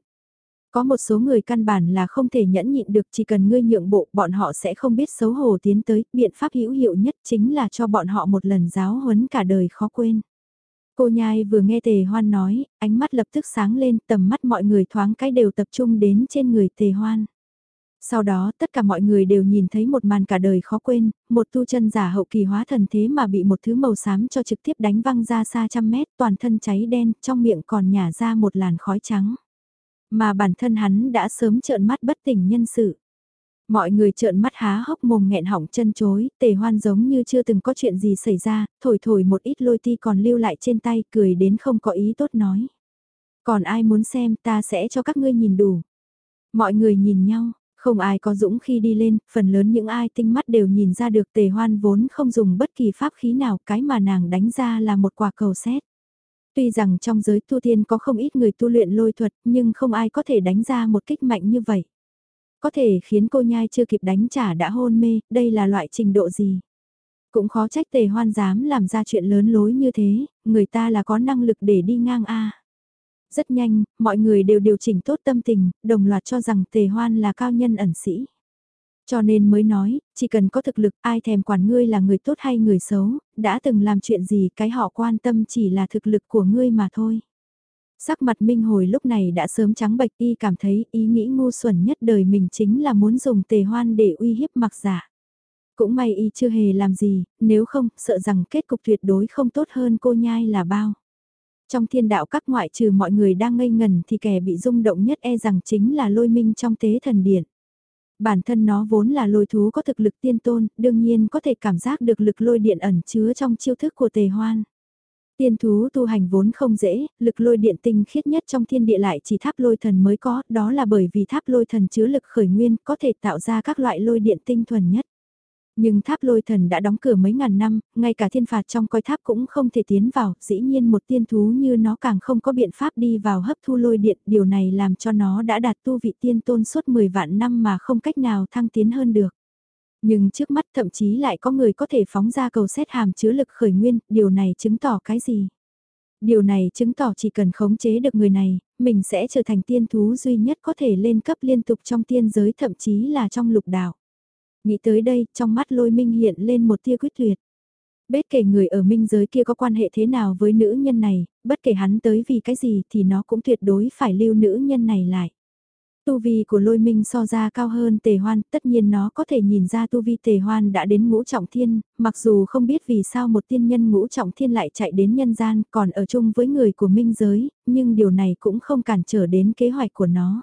Có một số người căn bản là không thể nhẫn nhịn được chỉ cần ngươi nhượng bộ bọn họ sẽ không biết xấu hổ tiến tới, biện pháp hữu hiệu nhất chính là cho bọn họ một lần giáo huấn cả đời khó quên. Cô nhai vừa nghe tề hoan nói, ánh mắt lập tức sáng lên tầm mắt mọi người thoáng cái đều tập trung đến trên người tề hoan. Sau đó tất cả mọi người đều nhìn thấy một màn cả đời khó quên, một tu chân giả hậu kỳ hóa thần thế mà bị một thứ màu xám cho trực tiếp đánh văng ra xa trăm mét toàn thân cháy đen trong miệng còn nhả ra một làn khói trắng. Mà bản thân hắn đã sớm trợn mắt bất tỉnh nhân sự. Mọi người trợn mắt há hốc mồm nghẹn họng chân chối, tề hoan giống như chưa từng có chuyện gì xảy ra, thổi thổi một ít lôi ti còn lưu lại trên tay cười đến không có ý tốt nói. Còn ai muốn xem ta sẽ cho các ngươi nhìn đủ. Mọi người nhìn nhau, không ai có dũng khi đi lên, phần lớn những ai tinh mắt đều nhìn ra được tề hoan vốn không dùng bất kỳ pháp khí nào, cái mà nàng đánh ra là một quả cầu xét. Tuy rằng trong giới tu tiên có không ít người tu luyện lôi thuật, nhưng không ai có thể đánh ra một kích mạnh như vậy. Có thể khiến cô nhai chưa kịp đánh trả đã hôn mê, đây là loại trình độ gì? Cũng khó trách tề hoan dám làm ra chuyện lớn lối như thế, người ta là có năng lực để đi ngang A. Rất nhanh, mọi người đều điều chỉnh tốt tâm tình, đồng loạt cho rằng tề hoan là cao nhân ẩn sĩ. Cho nên mới nói, chỉ cần có thực lực ai thèm quản ngươi là người tốt hay người xấu, đã từng làm chuyện gì cái họ quan tâm chỉ là thực lực của ngươi mà thôi. Sắc mặt Minh Hồi lúc này đã sớm trắng bạch y cảm thấy ý nghĩ ngu xuẩn nhất đời mình chính là muốn dùng tề hoan để uy hiếp mặc giả. Cũng may y chưa hề làm gì, nếu không, sợ rằng kết cục tuyệt đối không tốt hơn cô nhai là bao. Trong thiên đạo các ngoại trừ mọi người đang ngây ngần thì kẻ bị rung động nhất e rằng chính là lôi minh trong tế thần điện. Bản thân nó vốn là lôi thú có thực lực tiên tôn, đương nhiên có thể cảm giác được lực lôi điện ẩn chứa trong chiêu thức của tề hoan. Tiên thú tu hành vốn không dễ, lực lôi điện tinh khiết nhất trong thiên địa lại chỉ tháp lôi thần mới có, đó là bởi vì tháp lôi thần chứa lực khởi nguyên có thể tạo ra các loại lôi điện tinh thuần nhất. Nhưng tháp lôi thần đã đóng cửa mấy ngàn năm, ngay cả thiên phạt trong coi tháp cũng không thể tiến vào, dĩ nhiên một tiên thú như nó càng không có biện pháp đi vào hấp thu lôi điện, điều này làm cho nó đã đạt tu vị tiên tôn suốt 10 vạn năm mà không cách nào thăng tiến hơn được. Nhưng trước mắt thậm chí lại có người có thể phóng ra cầu xét hàm chứa lực khởi nguyên, điều này chứng tỏ cái gì? Điều này chứng tỏ chỉ cần khống chế được người này, mình sẽ trở thành tiên thú duy nhất có thể lên cấp liên tục trong tiên giới thậm chí là trong lục đạo. Nghĩ tới đây, trong mắt lôi minh hiện lên một tia quyết tuyệt. bất kể người ở minh giới kia có quan hệ thế nào với nữ nhân này, bất kể hắn tới vì cái gì thì nó cũng tuyệt đối phải lưu nữ nhân này lại. Tu vi của lôi minh so ra cao hơn tề hoan, tất nhiên nó có thể nhìn ra tu vi tề hoan đã đến ngũ trọng thiên, mặc dù không biết vì sao một tiên nhân ngũ trọng thiên lại chạy đến nhân gian còn ở chung với người của minh giới, nhưng điều này cũng không cản trở đến kế hoạch của nó.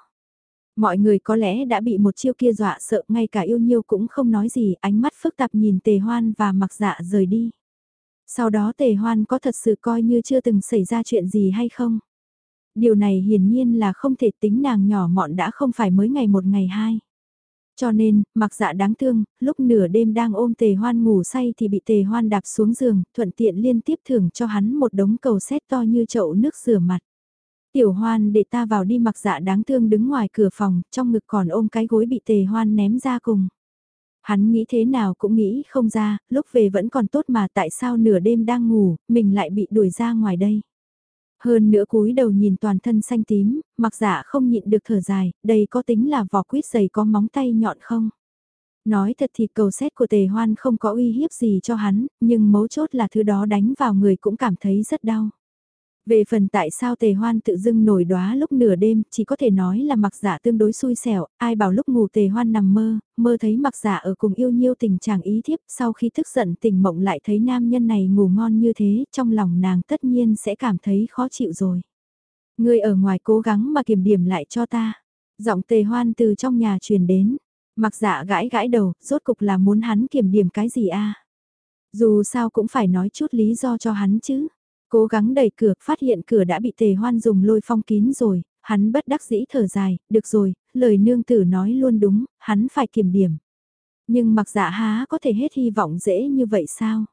Mọi người có lẽ đã bị một chiêu kia dọa sợ ngay cả yêu nhiêu cũng không nói gì, ánh mắt phức tạp nhìn tề hoan và mặc dạ rời đi. Sau đó tề hoan có thật sự coi như chưa từng xảy ra chuyện gì hay không? Điều này hiển nhiên là không thể tính nàng nhỏ mọn đã không phải mới ngày một ngày hai. Cho nên, mặc dạ đáng thương, lúc nửa đêm đang ôm tề hoan ngủ say thì bị tề hoan đạp xuống giường, thuận tiện liên tiếp thưởng cho hắn một đống cầu xét to như chậu nước rửa mặt. Tiểu hoan để ta vào đi mặc dạ đáng thương đứng ngoài cửa phòng, trong ngực còn ôm cái gối bị tề hoan ném ra cùng. Hắn nghĩ thế nào cũng nghĩ không ra, lúc về vẫn còn tốt mà tại sao nửa đêm đang ngủ, mình lại bị đuổi ra ngoài đây. Hơn nữa cúi đầu nhìn toàn thân xanh tím, mặc dạ không nhịn được thở dài, đây có tính là vỏ quýt dày có móng tay nhọn không? Nói thật thì cầu xét của tề hoan không có uy hiếp gì cho hắn, nhưng mấu chốt là thứ đó đánh vào người cũng cảm thấy rất đau. Về phần tại sao tề hoan tự dưng nổi đóa lúc nửa đêm, chỉ có thể nói là mặc giả tương đối xui xẻo, ai bảo lúc ngủ tề hoan nằm mơ, mơ thấy mặc giả ở cùng yêu nhiêu tình chàng ý thiếp, sau khi thức giận tỉnh mộng lại thấy nam nhân này ngủ ngon như thế, trong lòng nàng tất nhiên sẽ cảm thấy khó chịu rồi. Người ở ngoài cố gắng mà kiểm điểm lại cho ta. Giọng tề hoan từ trong nhà truyền đến, mặc giả gãi gãi đầu, rốt cục là muốn hắn kiểm điểm cái gì a Dù sao cũng phải nói chút lý do cho hắn chứ. Cố gắng đẩy cửa, phát hiện cửa đã bị tề hoan dùng lôi phong kín rồi, hắn bất đắc dĩ thở dài, được rồi, lời nương tử nói luôn đúng, hắn phải kiểm điểm. Nhưng mặc dạ há có thể hết hy vọng dễ như vậy sao?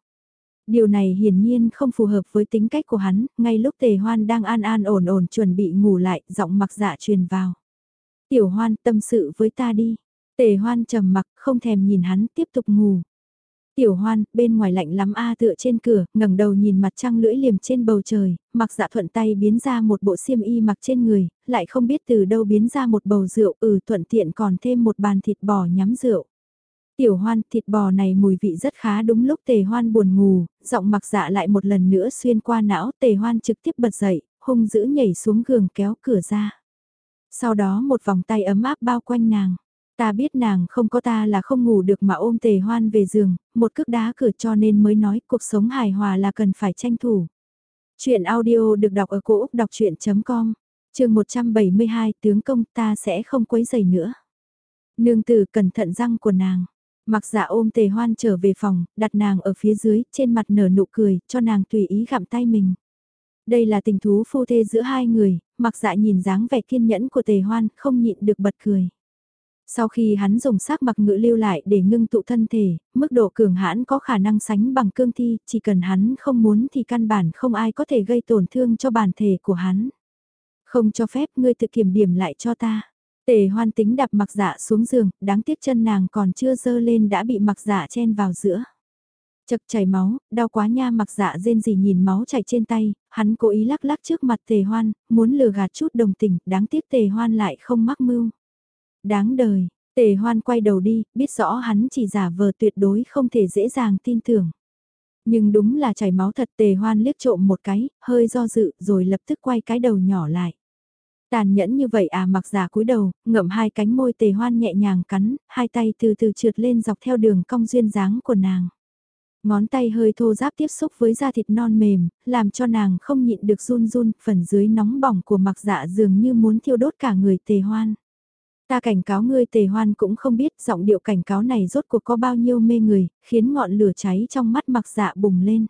Điều này hiển nhiên không phù hợp với tính cách của hắn, ngay lúc tề hoan đang an an ổn ổn chuẩn bị ngủ lại, giọng mặc dạ truyền vào. Tiểu hoan tâm sự với ta đi. Tề hoan trầm mặc không thèm nhìn hắn tiếp tục ngủ. Tiểu hoan, bên ngoài lạnh lắm a tựa trên cửa, ngẩng đầu nhìn mặt trăng lưỡi liềm trên bầu trời, mặc dạ thuận tay biến ra một bộ xiêm y mặc trên người, lại không biết từ đâu biến ra một bầu rượu, ừ thuận tiện còn thêm một bàn thịt bò nhắm rượu. Tiểu hoan, thịt bò này mùi vị rất khá đúng lúc tề hoan buồn ngủ, giọng mặc dạ lại một lần nữa xuyên qua não, tề hoan trực tiếp bật dậy, hung dữ nhảy xuống giường kéo cửa ra. Sau đó một vòng tay ấm áp bao quanh nàng. Ta biết nàng không có ta là không ngủ được mà ôm tề hoan về giường, một cước đá cửa cho nên mới nói cuộc sống hài hòa là cần phải tranh thủ. Chuyện audio được đọc ở cổ Úc đọc chuyện.com, trường 172 tướng công ta sẽ không quấy giày nữa. Nương tử cẩn thận răng của nàng. Mặc dạ ôm tề hoan trở về phòng, đặt nàng ở phía dưới, trên mặt nở nụ cười, cho nàng tùy ý gặm tay mình. Đây là tình thú phu thê giữa hai người, mặc dạ nhìn dáng vẻ kiên nhẫn của tề hoan, không nhịn được bật cười. Sau khi hắn dùng sắc mặc ngự lưu lại để ngưng tụ thân thể, mức độ cường hãn có khả năng sánh bằng cương thi, chỉ cần hắn không muốn thì căn bản không ai có thể gây tổn thương cho bản thể của hắn. Không cho phép ngươi tự kiểm điểm lại cho ta. Tề hoan tính đạp mặc dạ xuống giường, đáng tiếc chân nàng còn chưa dơ lên đã bị mặc dạ chen vào giữa. Chật chảy máu, đau quá nha mặc dạ rên gì nhìn máu chảy trên tay, hắn cố ý lắc lắc trước mặt tề hoan, muốn lừa gạt chút đồng tình, đáng tiếc tề hoan lại không mắc mưu. Đáng đời, tề hoan quay đầu đi, biết rõ hắn chỉ giả vờ tuyệt đối không thể dễ dàng tin tưởng. Nhưng đúng là chảy máu thật tề hoan liếc trộm một cái, hơi do dự rồi lập tức quay cái đầu nhỏ lại. Tàn nhẫn như vậy à mặc giả cúi đầu, ngậm hai cánh môi tề hoan nhẹ nhàng cắn, hai tay từ từ trượt lên dọc theo đường cong duyên dáng của nàng. Ngón tay hơi thô giáp tiếp xúc với da thịt non mềm, làm cho nàng không nhịn được run run, phần dưới nóng bỏng của mặc dạ dường như muốn thiêu đốt cả người tề hoan. Ta cảnh cáo ngươi tề hoan cũng không biết giọng điệu cảnh cáo này rốt cuộc có bao nhiêu mê người, khiến ngọn lửa cháy trong mắt mặc dạ bùng lên.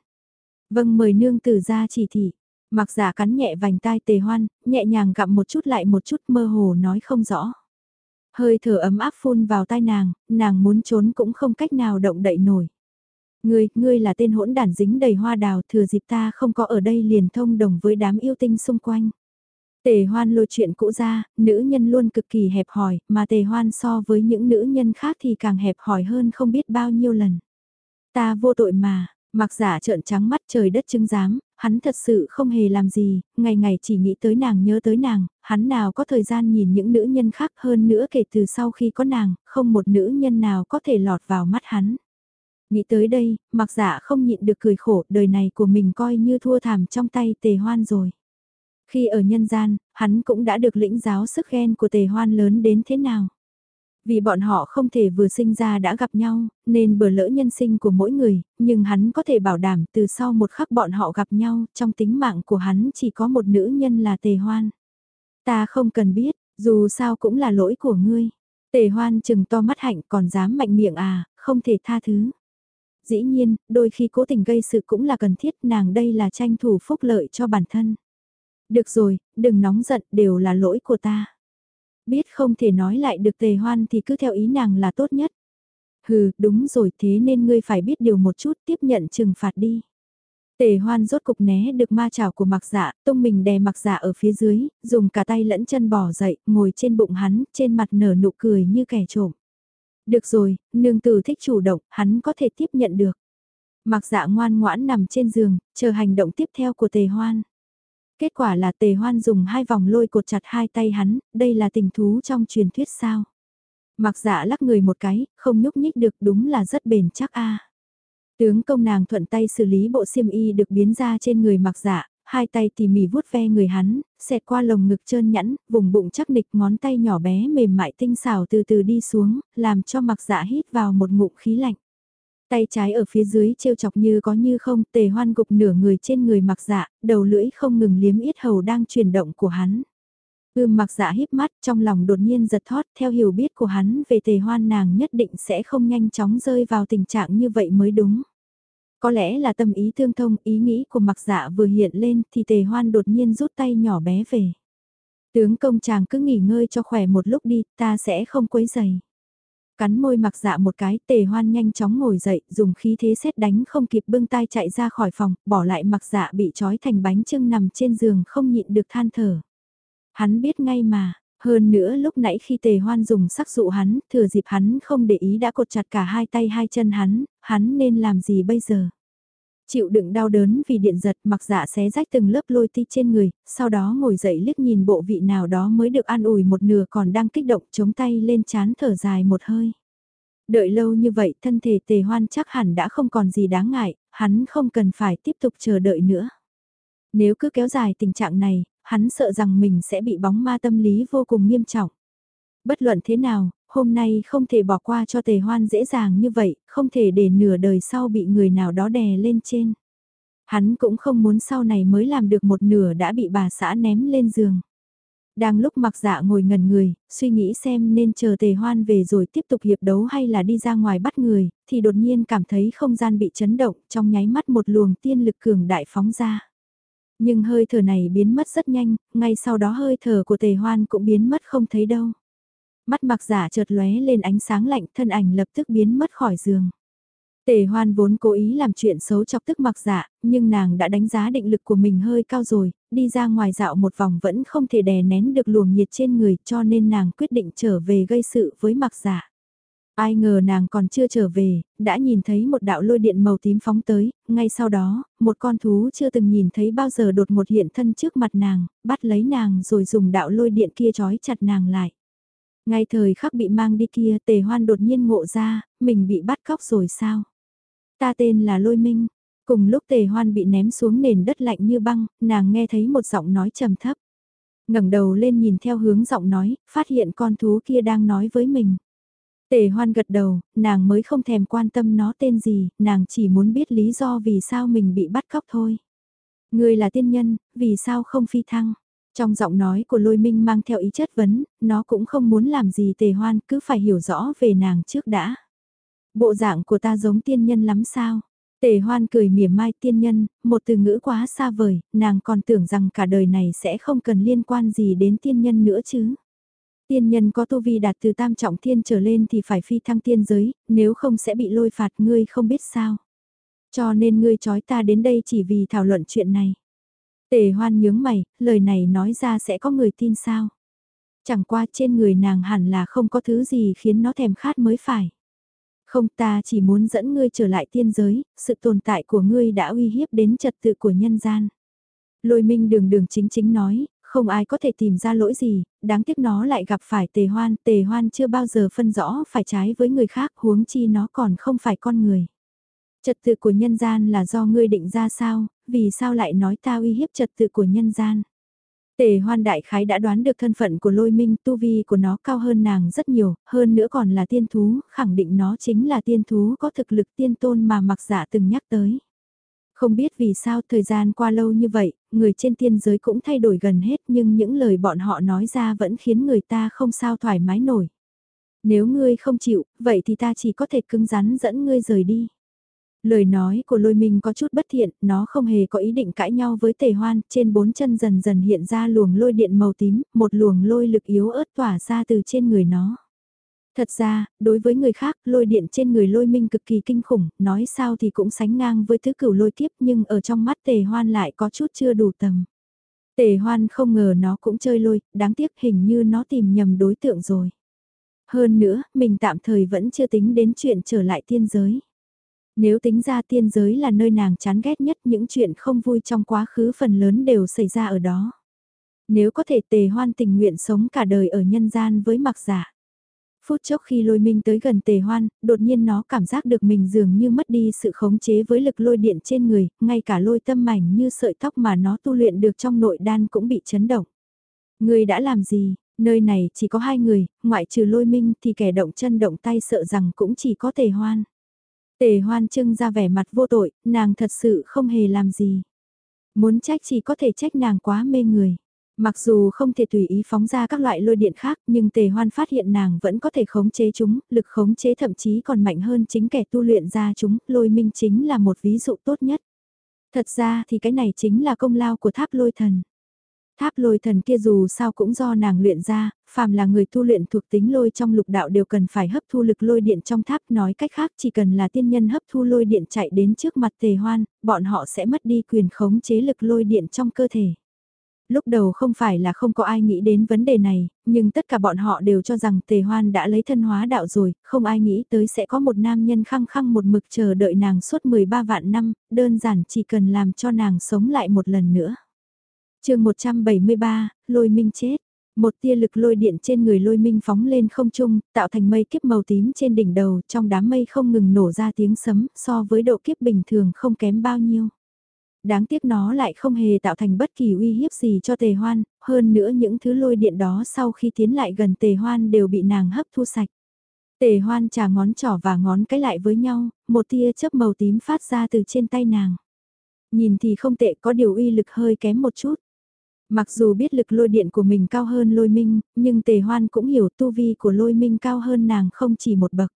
Vâng mời nương tử ra chỉ thị. Mặc dạ cắn nhẹ vành tai tề hoan, nhẹ nhàng gặm một chút lại một chút mơ hồ nói không rõ. Hơi thở ấm áp phun vào tai nàng, nàng muốn trốn cũng không cách nào động đậy nổi. Ngươi, ngươi là tên hỗn đản dính đầy hoa đào thừa dịp ta không có ở đây liền thông đồng với đám yêu tinh xung quanh. Tề hoan lôi chuyện cũ ra, nữ nhân luôn cực kỳ hẹp hòi, mà tề hoan so với những nữ nhân khác thì càng hẹp hòi hơn không biết bao nhiêu lần. Ta vô tội mà, mặc giả trợn trắng mắt trời đất chứng giám, hắn thật sự không hề làm gì, ngày ngày chỉ nghĩ tới nàng nhớ tới nàng, hắn nào có thời gian nhìn những nữ nhân khác hơn nữa kể từ sau khi có nàng, không một nữ nhân nào có thể lọt vào mắt hắn. Nghĩ tới đây, mặc giả không nhịn được cười khổ, đời này của mình coi như thua thảm trong tay tề hoan rồi. Khi ở nhân gian, hắn cũng đã được lĩnh giáo sức ghen của tề hoan lớn đến thế nào. Vì bọn họ không thể vừa sinh ra đã gặp nhau, nên bờ lỡ nhân sinh của mỗi người, nhưng hắn có thể bảo đảm từ sau một khắc bọn họ gặp nhau, trong tính mạng của hắn chỉ có một nữ nhân là tề hoan. Ta không cần biết, dù sao cũng là lỗi của ngươi. Tề hoan chừng to mắt hạnh còn dám mạnh miệng à, không thể tha thứ. Dĩ nhiên, đôi khi cố tình gây sự cũng là cần thiết nàng đây là tranh thủ phúc lợi cho bản thân. Được rồi, đừng nóng giận, đều là lỗi của ta. Biết không thể nói lại được tề hoan thì cứ theo ý nàng là tốt nhất. Hừ, đúng rồi thế nên ngươi phải biết điều một chút tiếp nhận trừng phạt đi. Tề hoan rốt cục né được ma chảo của mặc dạ, tung mình đè mặc dạ ở phía dưới, dùng cả tay lẫn chân bỏ dậy, ngồi trên bụng hắn, trên mặt nở nụ cười như kẻ trộm. Được rồi, nương tử thích chủ động, hắn có thể tiếp nhận được. Mặc dạ ngoan ngoãn nằm trên giường, chờ hành động tiếp theo của tề hoan. Kết quả là tề hoan dùng hai vòng lôi cột chặt hai tay hắn, đây là tình thú trong truyền thuyết sao. Mặc dạ lắc người một cái, không nhúc nhích được đúng là rất bền chắc a. Tướng công nàng thuận tay xử lý bộ xiêm y được biến ra trên người mặc dạ, hai tay tỉ mỉ vuốt ve người hắn, xẹt qua lồng ngực trơn nhẵn, vùng bụng chắc nịch ngón tay nhỏ bé mềm mại tinh xảo từ từ đi xuống, làm cho mặc dạ hít vào một ngụm khí lạnh. Tay trái ở phía dưới trêu chọc như có như không, tề hoan gục nửa người trên người mặc dạ, đầu lưỡi không ngừng liếm yết hầu đang chuyển động của hắn. Ưm mặc dạ híp mắt trong lòng đột nhiên giật thót theo hiểu biết của hắn về tề hoan nàng nhất định sẽ không nhanh chóng rơi vào tình trạng như vậy mới đúng. Có lẽ là tâm ý thương thông, ý nghĩ của mặc dạ vừa hiện lên thì tề hoan đột nhiên rút tay nhỏ bé về. Tướng công chàng cứ nghỉ ngơi cho khỏe một lúc đi, ta sẽ không quấy giày. Cắn môi mặc dạ một cái, tề hoan nhanh chóng ngồi dậy, dùng khí thế xét đánh không kịp bưng tay chạy ra khỏi phòng, bỏ lại mặc dạ bị trói thành bánh trưng nằm trên giường không nhịn được than thở. Hắn biết ngay mà, hơn nữa lúc nãy khi tề hoan dùng sắc dụ hắn, thừa dịp hắn không để ý đã cột chặt cả hai tay hai chân hắn, hắn nên làm gì bây giờ? Chịu đựng đau đớn vì điện giật mặc dạ xé rách từng lớp lôi ti trên người, sau đó ngồi dậy liếc nhìn bộ vị nào đó mới được an ủi một nửa còn đang kích động chống tay lên chán thở dài một hơi. Đợi lâu như vậy thân thể tề hoan chắc hẳn đã không còn gì đáng ngại, hắn không cần phải tiếp tục chờ đợi nữa. Nếu cứ kéo dài tình trạng này, hắn sợ rằng mình sẽ bị bóng ma tâm lý vô cùng nghiêm trọng. Bất luận thế nào, hôm nay không thể bỏ qua cho tề hoan dễ dàng như vậy, không thể để nửa đời sau bị người nào đó đè lên trên. Hắn cũng không muốn sau này mới làm được một nửa đã bị bà xã ném lên giường. Đang lúc mặc dạ ngồi ngần người, suy nghĩ xem nên chờ tề hoan về rồi tiếp tục hiệp đấu hay là đi ra ngoài bắt người, thì đột nhiên cảm thấy không gian bị chấn động, trong nháy mắt một luồng tiên lực cường đại phóng ra. Nhưng hơi thở này biến mất rất nhanh, ngay sau đó hơi thở của tề hoan cũng biến mất không thấy đâu. Mắt mặc giả chợt lóe lên ánh sáng lạnh thân ảnh lập tức biến mất khỏi giường. Tề hoan vốn cố ý làm chuyện xấu chọc tức mặc giả, nhưng nàng đã đánh giá định lực của mình hơi cao rồi, đi ra ngoài dạo một vòng vẫn không thể đè nén được luồng nhiệt trên người cho nên nàng quyết định trở về gây sự với mặc giả. Ai ngờ nàng còn chưa trở về, đã nhìn thấy một đạo lôi điện màu tím phóng tới, ngay sau đó, một con thú chưa từng nhìn thấy bao giờ đột một hiện thân trước mặt nàng, bắt lấy nàng rồi dùng đạo lôi điện kia trói chặt nàng lại. Ngay thời khắc bị mang đi kia tề hoan đột nhiên ngộ ra, mình bị bắt cóc rồi sao? Ta tên là Lôi Minh. Cùng lúc tề hoan bị ném xuống nền đất lạnh như băng, nàng nghe thấy một giọng nói trầm thấp. ngẩng đầu lên nhìn theo hướng giọng nói, phát hiện con thú kia đang nói với mình. Tề hoan gật đầu, nàng mới không thèm quan tâm nó tên gì, nàng chỉ muốn biết lý do vì sao mình bị bắt cóc thôi. Người là tiên nhân, vì sao không phi thăng? Trong giọng nói của lôi minh mang theo ý chất vấn, nó cũng không muốn làm gì tề hoan, cứ phải hiểu rõ về nàng trước đã. Bộ dạng của ta giống tiên nhân lắm sao? Tề hoan cười mỉa mai tiên nhân, một từ ngữ quá xa vời, nàng còn tưởng rằng cả đời này sẽ không cần liên quan gì đến tiên nhân nữa chứ. Tiên nhân có tu vi đạt từ tam trọng thiên trở lên thì phải phi thăng tiên giới, nếu không sẽ bị lôi phạt ngươi không biết sao. Cho nên ngươi trói ta đến đây chỉ vì thảo luận chuyện này. Tề hoan nhướng mày, lời này nói ra sẽ có người tin sao. Chẳng qua trên người nàng hẳn là không có thứ gì khiến nó thèm khát mới phải. Không ta chỉ muốn dẫn ngươi trở lại tiên giới, sự tồn tại của ngươi đã uy hiếp đến trật tự của nhân gian. Lôi minh đường đường chính chính nói, không ai có thể tìm ra lỗi gì, đáng tiếc nó lại gặp phải tề hoan, tề hoan chưa bao giờ phân rõ phải trái với người khác huống chi nó còn không phải con người. Trật tự của nhân gian là do ngươi định ra sao, vì sao lại nói ta uy hiếp trật tự của nhân gian. Tề hoan đại khái đã đoán được thân phận của lôi minh tu vi của nó cao hơn nàng rất nhiều, hơn nữa còn là tiên thú, khẳng định nó chính là tiên thú có thực lực tiên tôn mà mặc giả từng nhắc tới. Không biết vì sao thời gian qua lâu như vậy, người trên tiên giới cũng thay đổi gần hết nhưng những lời bọn họ nói ra vẫn khiến người ta không sao thoải mái nổi. Nếu ngươi không chịu, vậy thì ta chỉ có thể cứng rắn dẫn ngươi rời đi. Lời nói của lôi minh có chút bất thiện, nó không hề có ý định cãi nhau với tề hoan, trên bốn chân dần dần hiện ra luồng lôi điện màu tím, một luồng lôi lực yếu ớt tỏa ra từ trên người nó. Thật ra, đối với người khác, lôi điện trên người lôi minh cực kỳ kinh khủng, nói sao thì cũng sánh ngang với thứ cửu lôi kiếp nhưng ở trong mắt tề hoan lại có chút chưa đủ tầm. Tề hoan không ngờ nó cũng chơi lôi, đáng tiếc hình như nó tìm nhầm đối tượng rồi. Hơn nữa, mình tạm thời vẫn chưa tính đến chuyện trở lại tiên giới. Nếu tính ra tiên giới là nơi nàng chán ghét nhất những chuyện không vui trong quá khứ phần lớn đều xảy ra ở đó. Nếu có thể tề hoan tình nguyện sống cả đời ở nhân gian với mặc giả. Phút chốc khi lôi minh tới gần tề hoan, đột nhiên nó cảm giác được mình dường như mất đi sự khống chế với lực lôi điện trên người, ngay cả lôi tâm mảnh như sợi tóc mà nó tu luyện được trong nội đan cũng bị chấn động. Người đã làm gì, nơi này chỉ có hai người, ngoại trừ lôi minh thì kẻ động chân động tay sợ rằng cũng chỉ có tề hoan. Tề hoan trưng ra vẻ mặt vô tội, nàng thật sự không hề làm gì. Muốn trách chỉ có thể trách nàng quá mê người. Mặc dù không thể tùy ý phóng ra các loại lôi điện khác nhưng tề hoan phát hiện nàng vẫn có thể khống chế chúng, lực khống chế thậm chí còn mạnh hơn chính kẻ tu luyện ra chúng, lôi minh chính là một ví dụ tốt nhất. Thật ra thì cái này chính là công lao của tháp lôi thần. Tháp lôi thần kia dù sao cũng do nàng luyện ra, phàm là người tu luyện thuộc tính lôi trong lục đạo đều cần phải hấp thu lực lôi điện trong tháp nói cách khác chỉ cần là tiên nhân hấp thu lôi điện chạy đến trước mặt tề hoan, bọn họ sẽ mất đi quyền khống chế lực lôi điện trong cơ thể. Lúc đầu không phải là không có ai nghĩ đến vấn đề này, nhưng tất cả bọn họ đều cho rằng tề hoan đã lấy thân hóa đạo rồi, không ai nghĩ tới sẽ có một nam nhân khăng khăng một mực chờ đợi nàng suốt 13 vạn năm, đơn giản chỉ cần làm cho nàng sống lại một lần nữa chương 173, lôi minh chết. Một tia lực lôi điện trên người lôi minh phóng lên không trung, tạo thành mây kiếp màu tím trên đỉnh đầu, trong đám mây không ngừng nổ ra tiếng sấm, so với độ kiếp bình thường không kém bao nhiêu. Đáng tiếc nó lại không hề tạo thành bất kỳ uy hiếp gì cho tề hoan, hơn nữa những thứ lôi điện đó sau khi tiến lại gần tề hoan đều bị nàng hấp thu sạch. Tề hoan trà ngón trỏ và ngón cái lại với nhau, một tia chớp màu tím phát ra từ trên tay nàng. Nhìn thì không tệ có điều uy lực hơi kém một chút. Mặc dù biết lực lôi điện của mình cao hơn lôi minh, nhưng tề hoan cũng hiểu tu vi của lôi minh cao hơn nàng không chỉ một bậc.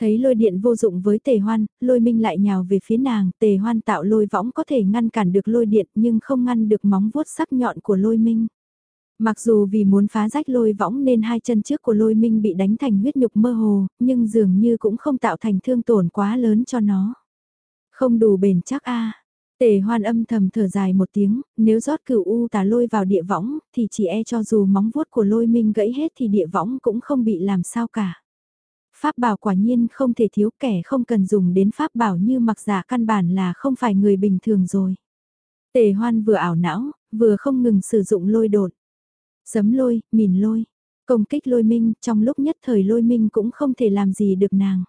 Thấy lôi điện vô dụng với tề hoan, lôi minh lại nhào về phía nàng, tề hoan tạo lôi võng có thể ngăn cản được lôi điện nhưng không ngăn được móng vuốt sắc nhọn của lôi minh. Mặc dù vì muốn phá rách lôi võng nên hai chân trước của lôi minh bị đánh thành huyết nhục mơ hồ, nhưng dường như cũng không tạo thành thương tổn quá lớn cho nó. Không đủ bền chắc a Tề hoan âm thầm thở dài một tiếng, nếu rót cửu u tà lôi vào địa võng, thì chỉ e cho dù móng vuốt của lôi minh gãy hết thì địa võng cũng không bị làm sao cả. Pháp bảo quả nhiên không thể thiếu kẻ không cần dùng đến pháp bảo như mặc giả căn bản là không phải người bình thường rồi. Tề hoan vừa ảo não, vừa không ngừng sử dụng lôi đột. Sấm lôi, mìn lôi, công kích lôi minh, trong lúc nhất thời lôi minh cũng không thể làm gì được nàng.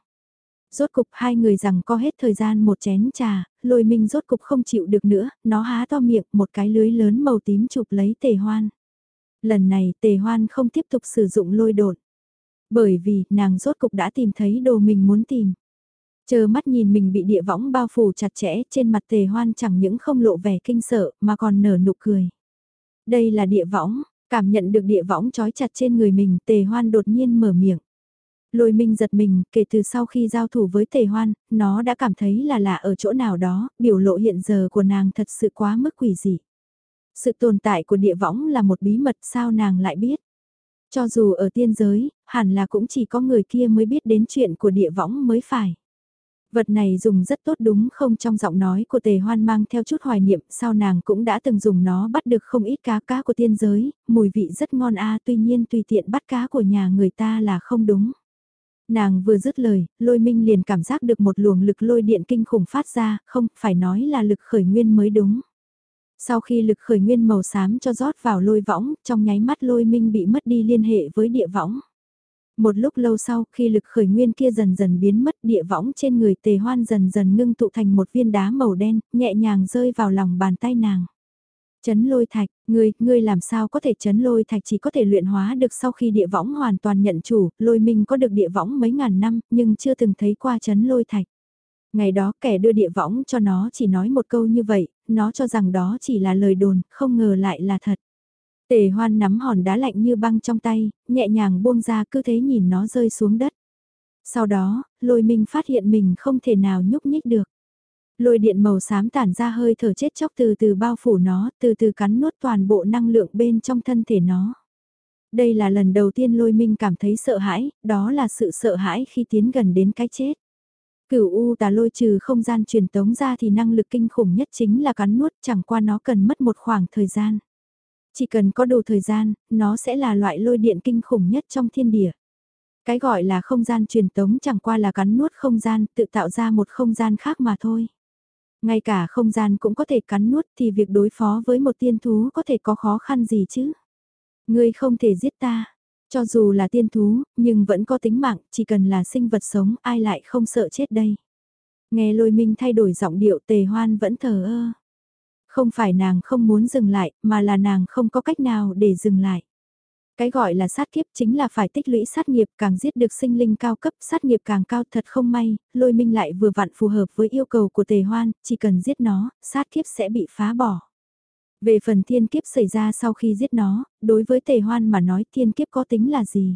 Rốt cục hai người rằng có hết thời gian một chén trà, lôi minh rốt cục không chịu được nữa, nó há to miệng một cái lưới lớn màu tím chụp lấy tề hoan. Lần này tề hoan không tiếp tục sử dụng lôi đột. Bởi vì nàng rốt cục đã tìm thấy đồ mình muốn tìm. Chờ mắt nhìn mình bị địa võng bao phủ chặt chẽ trên mặt tề hoan chẳng những không lộ vẻ kinh sợ mà còn nở nụ cười. Đây là địa võng, cảm nhận được địa võng trói chặt trên người mình tề hoan đột nhiên mở miệng. Lôi minh giật mình, kể từ sau khi giao thủ với tề hoan, nó đã cảm thấy là lạ ở chỗ nào đó, biểu lộ hiện giờ của nàng thật sự quá mức quỷ dị. Sự tồn tại của địa võng là một bí mật sao nàng lại biết. Cho dù ở tiên giới, hẳn là cũng chỉ có người kia mới biết đến chuyện của địa võng mới phải. Vật này dùng rất tốt đúng không trong giọng nói của tề hoan mang theo chút hoài niệm sao nàng cũng đã từng dùng nó bắt được không ít cá cá của tiên giới, mùi vị rất ngon a tuy nhiên tùy tiện bắt cá của nhà người ta là không đúng. Nàng vừa dứt lời, lôi minh liền cảm giác được một luồng lực lôi điện kinh khủng phát ra, không, phải nói là lực khởi nguyên mới đúng. Sau khi lực khởi nguyên màu xám cho rót vào lôi võng, trong nháy mắt lôi minh bị mất đi liên hệ với địa võng. Một lúc lâu sau, khi lực khởi nguyên kia dần dần biến mất địa võng trên người tề hoan dần dần ngưng tụ thành một viên đá màu đen, nhẹ nhàng rơi vào lòng bàn tay nàng. Chấn lôi thạch, ngươi, ngươi làm sao có thể chấn lôi thạch chỉ có thể luyện hóa được sau khi địa võng hoàn toàn nhận chủ, lôi minh có được địa võng mấy ngàn năm, nhưng chưa từng thấy qua chấn lôi thạch. Ngày đó kẻ đưa địa võng cho nó chỉ nói một câu như vậy, nó cho rằng đó chỉ là lời đồn, không ngờ lại là thật. Tề hoan nắm hòn đá lạnh như băng trong tay, nhẹ nhàng buông ra cứ thế nhìn nó rơi xuống đất. Sau đó, lôi minh phát hiện mình không thể nào nhúc nhích được. Lôi điện màu xám tản ra hơi thở chết chóc từ từ bao phủ nó, từ từ cắn nuốt toàn bộ năng lượng bên trong thân thể nó. Đây là lần đầu tiên lôi minh cảm thấy sợ hãi, đó là sự sợ hãi khi tiến gần đến cái chết. Cửu U tà lôi trừ không gian truyền tống ra thì năng lực kinh khủng nhất chính là cắn nuốt chẳng qua nó cần mất một khoảng thời gian. Chỉ cần có đủ thời gian, nó sẽ là loại lôi điện kinh khủng nhất trong thiên địa. Cái gọi là không gian truyền tống chẳng qua là cắn nuốt không gian, tự tạo ra một không gian khác mà thôi. Ngay cả không gian cũng có thể cắn nuốt thì việc đối phó với một tiên thú có thể có khó khăn gì chứ? Ngươi không thể giết ta. Cho dù là tiên thú, nhưng vẫn có tính mạng, chỉ cần là sinh vật sống, ai lại không sợ chết đây. Nghe lôi minh thay đổi giọng điệu tề hoan vẫn thờ ơ. Không phải nàng không muốn dừng lại, mà là nàng không có cách nào để dừng lại. Cái gọi là sát kiếp chính là phải tích lũy sát nghiệp càng giết được sinh linh cao cấp sát nghiệp càng cao thật không may, lôi minh lại vừa vặn phù hợp với yêu cầu của tề hoan, chỉ cần giết nó, sát kiếp sẽ bị phá bỏ. Về phần thiên kiếp xảy ra sau khi giết nó, đối với tề hoan mà nói thiên kiếp có tính là gì?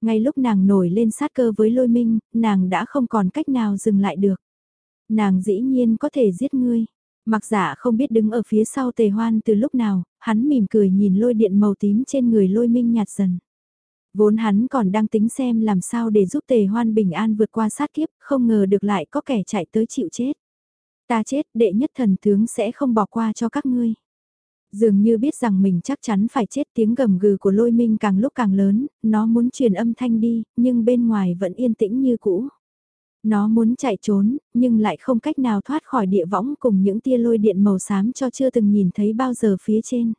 Ngay lúc nàng nổi lên sát cơ với lôi minh, nàng đã không còn cách nào dừng lại được. Nàng dĩ nhiên có thể giết ngươi. Mặc giả không biết đứng ở phía sau tề hoan từ lúc nào, hắn mỉm cười nhìn lôi điện màu tím trên người lôi minh nhạt dần. Vốn hắn còn đang tính xem làm sao để giúp tề hoan bình an vượt qua sát kiếp, không ngờ được lại có kẻ chạy tới chịu chết. Ta chết, đệ nhất thần tướng sẽ không bỏ qua cho các ngươi. Dường như biết rằng mình chắc chắn phải chết tiếng gầm gừ của lôi minh càng lúc càng lớn, nó muốn truyền âm thanh đi, nhưng bên ngoài vẫn yên tĩnh như cũ. Nó muốn chạy trốn, nhưng lại không cách nào thoát khỏi địa võng cùng những tia lôi điện màu xám cho chưa từng nhìn thấy bao giờ phía trên.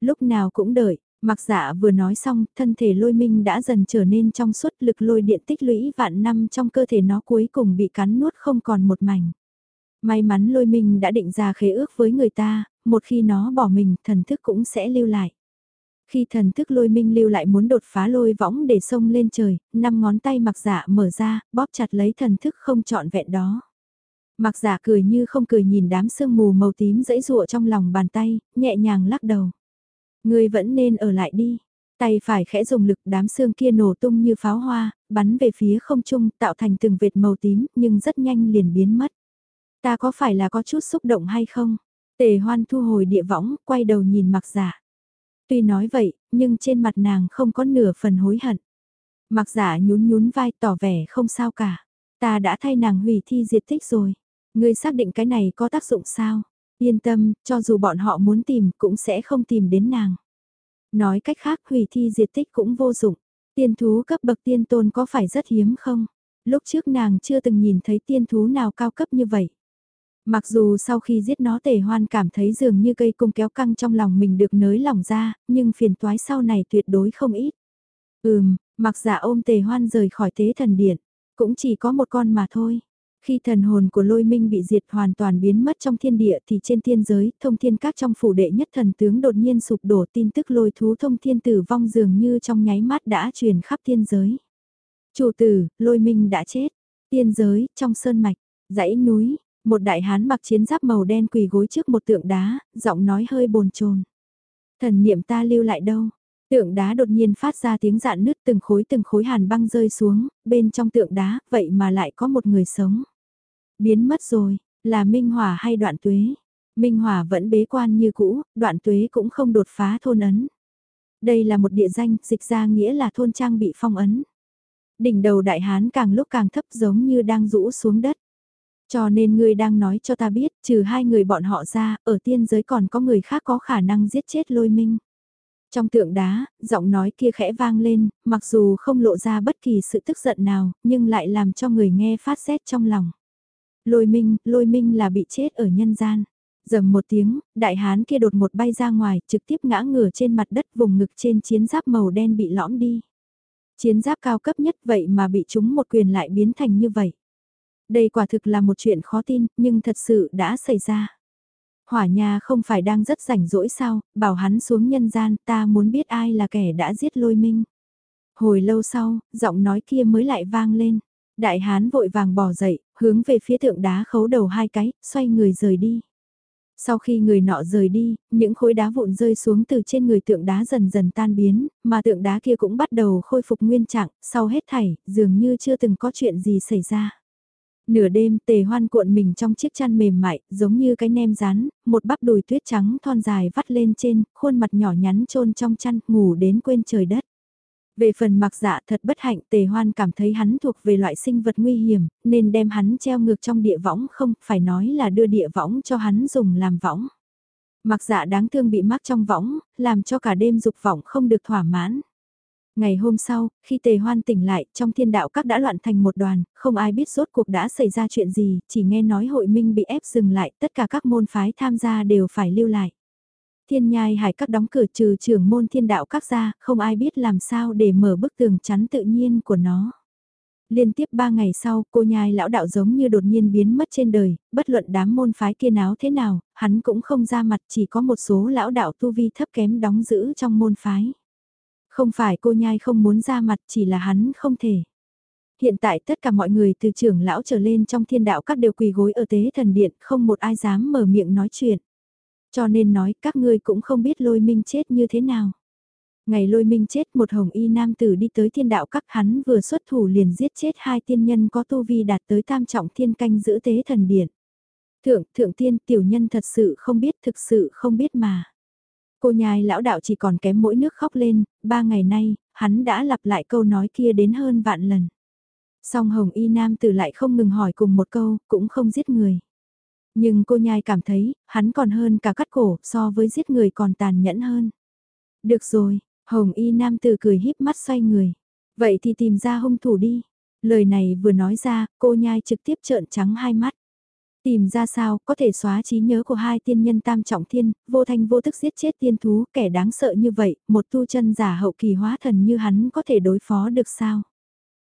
Lúc nào cũng đợi, mặc dạ vừa nói xong, thân thể lôi minh đã dần trở nên trong suốt lực lôi điện tích lũy vạn năm trong cơ thể nó cuối cùng bị cắn nuốt không còn một mảnh. May mắn lôi minh đã định ra khế ước với người ta, một khi nó bỏ mình thần thức cũng sẽ lưu lại. Khi thần thức lôi minh lưu lại muốn đột phá lôi võng để xông lên trời, năm ngón tay mặc dạ mở ra, bóp chặt lấy thần thức không trọn vẹn đó. Mặc dạ cười như không cười nhìn đám sương mù màu tím dẫy rụa trong lòng bàn tay, nhẹ nhàng lắc đầu. Người vẫn nên ở lại đi. Tay phải khẽ dùng lực đám xương kia nổ tung như pháo hoa, bắn về phía không trung tạo thành từng vệt màu tím nhưng rất nhanh liền biến mất. Ta có phải là có chút xúc động hay không? Tề hoan thu hồi địa võng, quay đầu nhìn mặc giả. Tuy nói vậy, nhưng trên mặt nàng không có nửa phần hối hận. Mặc giả nhún nhún vai tỏ vẻ không sao cả. Ta đã thay nàng hủy thi diệt tích rồi. Ngươi xác định cái này có tác dụng sao? Yên tâm, cho dù bọn họ muốn tìm cũng sẽ không tìm đến nàng. Nói cách khác hủy thi diệt tích cũng vô dụng. Tiên thú cấp bậc tiên tôn có phải rất hiếm không? Lúc trước nàng chưa từng nhìn thấy tiên thú nào cao cấp như vậy. Mặc dù sau khi giết nó tề hoan cảm thấy dường như cây cung kéo căng trong lòng mình được nới lỏng ra, nhưng phiền toái sau này tuyệt đối không ít. Ừm, mặc giả ôm tề hoan rời khỏi tế thần điện, cũng chỉ có một con mà thôi. Khi thần hồn của lôi minh bị diệt hoàn toàn biến mất trong thiên địa thì trên thiên giới, thông thiên các trong phủ đệ nhất thần tướng đột nhiên sụp đổ tin tức lôi thú thông thiên tử vong dường như trong nháy mắt đã truyền khắp thiên giới. Chủ tử, lôi minh đã chết. thiên giới, trong sơn mạch, dãy núi, một đại hán mặc chiến giáp màu đen quỳ gối trước một tượng đá, giọng nói hơi bồn chồn. Thần niệm ta lưu lại đâu? Tượng đá đột nhiên phát ra tiếng dạn nứt từng khối từng khối hàn băng rơi xuống, bên trong tượng đá, vậy mà lại có một người sống. Biến mất rồi, là Minh Hỏa hay Đoạn Tuế? Minh Hỏa vẫn bế quan như cũ, Đoạn Tuế cũng không đột phá thôn ấn. Đây là một địa danh, dịch ra nghĩa là thôn trang bị phong ấn. Đỉnh đầu đại hán càng lúc càng thấp giống như đang rũ xuống đất. Cho nên ngươi đang nói cho ta biết, trừ hai người bọn họ ra, ở tiên giới còn có người khác có khả năng giết chết lôi minh. Trong tượng đá, giọng nói kia khẽ vang lên, mặc dù không lộ ra bất kỳ sự tức giận nào, nhưng lại làm cho người nghe phát rét trong lòng. Lôi minh, lôi minh là bị chết ở nhân gian. Dầm một tiếng, đại hán kia đột một bay ra ngoài, trực tiếp ngã ngửa trên mặt đất vùng ngực trên chiến giáp màu đen bị lõm đi. Chiến giáp cao cấp nhất vậy mà bị chúng một quyền lại biến thành như vậy. Đây quả thực là một chuyện khó tin, nhưng thật sự đã xảy ra. Hỏa nhà không phải đang rất rảnh rỗi sao, bảo hắn xuống nhân gian, ta muốn biết ai là kẻ đã giết lôi minh. Hồi lâu sau, giọng nói kia mới lại vang lên. Đại hán vội vàng bỏ dậy, hướng về phía tượng đá khấu đầu hai cái, xoay người rời đi. Sau khi người nọ rời đi, những khối đá vụn rơi xuống từ trên người tượng đá dần dần tan biến, mà tượng đá kia cũng bắt đầu khôi phục nguyên trạng, sau hết thảy, dường như chưa từng có chuyện gì xảy ra. Nửa đêm tề hoan cuộn mình trong chiếc chăn mềm mại, giống như cái nem rán, một bắp đùi tuyết trắng thon dài vắt lên trên, khuôn mặt nhỏ nhắn trôn trong chăn, ngủ đến quên trời đất. Về phần mặc dạ thật bất hạnh tề hoan cảm thấy hắn thuộc về loại sinh vật nguy hiểm, nên đem hắn treo ngược trong địa võng không, phải nói là đưa địa võng cho hắn dùng làm võng. Mặc dạ đáng thương bị mắc trong võng, làm cho cả đêm dục vọng không được thỏa mãn. Ngày hôm sau, khi tề hoan tỉnh lại, trong thiên đạo các đã loạn thành một đoàn, không ai biết rốt cuộc đã xảy ra chuyện gì, chỉ nghe nói hội minh bị ép dừng lại, tất cả các môn phái tham gia đều phải lưu lại. Thiên nhai hải các đóng cửa trừ trưởng môn thiên đạo các ra, không ai biết làm sao để mở bức tường chắn tự nhiên của nó. Liên tiếp ba ngày sau, cô nhai lão đạo giống như đột nhiên biến mất trên đời, bất luận đám môn phái kia náo thế nào, hắn cũng không ra mặt chỉ có một số lão đạo tu vi thấp kém đóng giữ trong môn phái. Không phải cô nhai không muốn ra mặt chỉ là hắn không thể. Hiện tại tất cả mọi người từ trưởng lão trở lên trong thiên đạo các đều quỳ gối ở tế thần điện, không một ai dám mở miệng nói chuyện. Cho nên nói các ngươi cũng không biết lôi minh chết như thế nào. Ngày lôi minh chết một hồng y nam tử đi tới thiên đạo các hắn vừa xuất thủ liền giết chết hai tiên nhân có tu vi đạt tới tam trọng thiên canh giữ tế thần điện. Thượng, thượng tiên tiểu nhân thật sự không biết thực sự không biết mà. Cô nhai lão đạo chỉ còn kém mỗi nước khóc lên, ba ngày nay, hắn đã lặp lại câu nói kia đến hơn vạn lần. Song hồng y nam tử lại không ngừng hỏi cùng một câu, cũng không giết người. Nhưng cô nhai cảm thấy, hắn còn hơn cả cắt cổ, so với giết người còn tàn nhẫn hơn. Được rồi, hồng y nam tử cười híp mắt xoay người. Vậy thì tìm ra hung thủ đi. Lời này vừa nói ra, cô nhai trực tiếp trợn trắng hai mắt. Tìm ra sao có thể xóa trí nhớ của hai tiên nhân tam trọng thiên, vô thanh vô thức giết chết tiên thú, kẻ đáng sợ như vậy, một tu chân giả hậu kỳ hóa thần như hắn có thể đối phó được sao?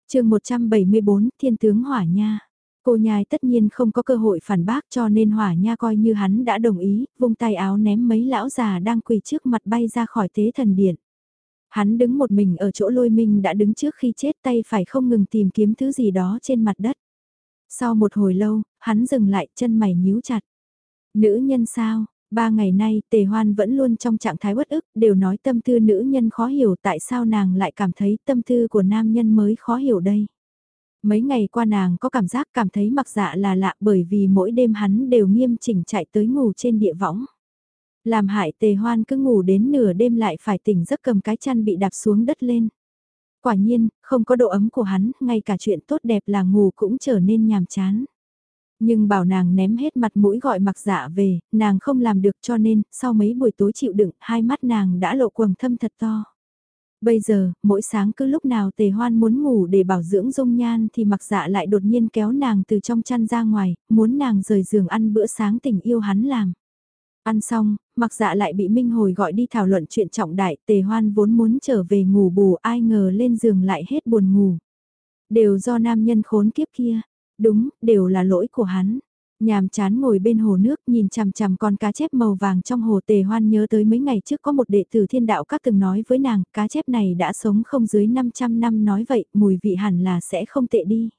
chương 174, Thiên tướng Hỏa Nha. Cô nhai tất nhiên không có cơ hội phản bác cho nên Hỏa Nha coi như hắn đã đồng ý, vung tay áo ném mấy lão già đang quỳ trước mặt bay ra khỏi tế thần điện. Hắn đứng một mình ở chỗ lôi minh đã đứng trước khi chết tay phải không ngừng tìm kiếm thứ gì đó trên mặt đất. Sau một hồi lâu, hắn dừng lại chân mày nhíu chặt. Nữ nhân sao, ba ngày nay tề hoan vẫn luôn trong trạng thái uất ức, đều nói tâm tư nữ nhân khó hiểu tại sao nàng lại cảm thấy tâm tư của nam nhân mới khó hiểu đây. Mấy ngày qua nàng có cảm giác cảm thấy mặc dạ là lạ bởi vì mỗi đêm hắn đều nghiêm chỉnh chạy tới ngủ trên địa võng. Làm hại tề hoan cứ ngủ đến nửa đêm lại phải tỉnh giấc cầm cái chăn bị đạp xuống đất lên. Quả nhiên, không có độ ấm của hắn, ngay cả chuyện tốt đẹp là ngủ cũng trở nên nhàm chán. Nhưng bảo nàng ném hết mặt mũi gọi mặc dạ về, nàng không làm được cho nên, sau mấy buổi tối chịu đựng, hai mắt nàng đã lộ quầng thâm thật to. Bây giờ, mỗi sáng cứ lúc nào tề hoan muốn ngủ để bảo dưỡng dung nhan thì mặc dạ lại đột nhiên kéo nàng từ trong chăn ra ngoài, muốn nàng rời giường ăn bữa sáng tình yêu hắn làm. Ăn xong, mặc dạ lại bị Minh Hồi gọi đi thảo luận chuyện trọng đại, tề hoan vốn muốn trở về ngủ bù ai ngờ lên giường lại hết buồn ngủ. Đều do nam nhân khốn kiếp kia, đúng, đều là lỗi của hắn. Nhàm chán ngồi bên hồ nước nhìn chằm chằm con cá chép màu vàng trong hồ tề hoan nhớ tới mấy ngày trước có một đệ tử thiên đạo các từng nói với nàng, cá chép này đã sống không dưới 500 năm nói vậy, mùi vị hẳn là sẽ không tệ đi.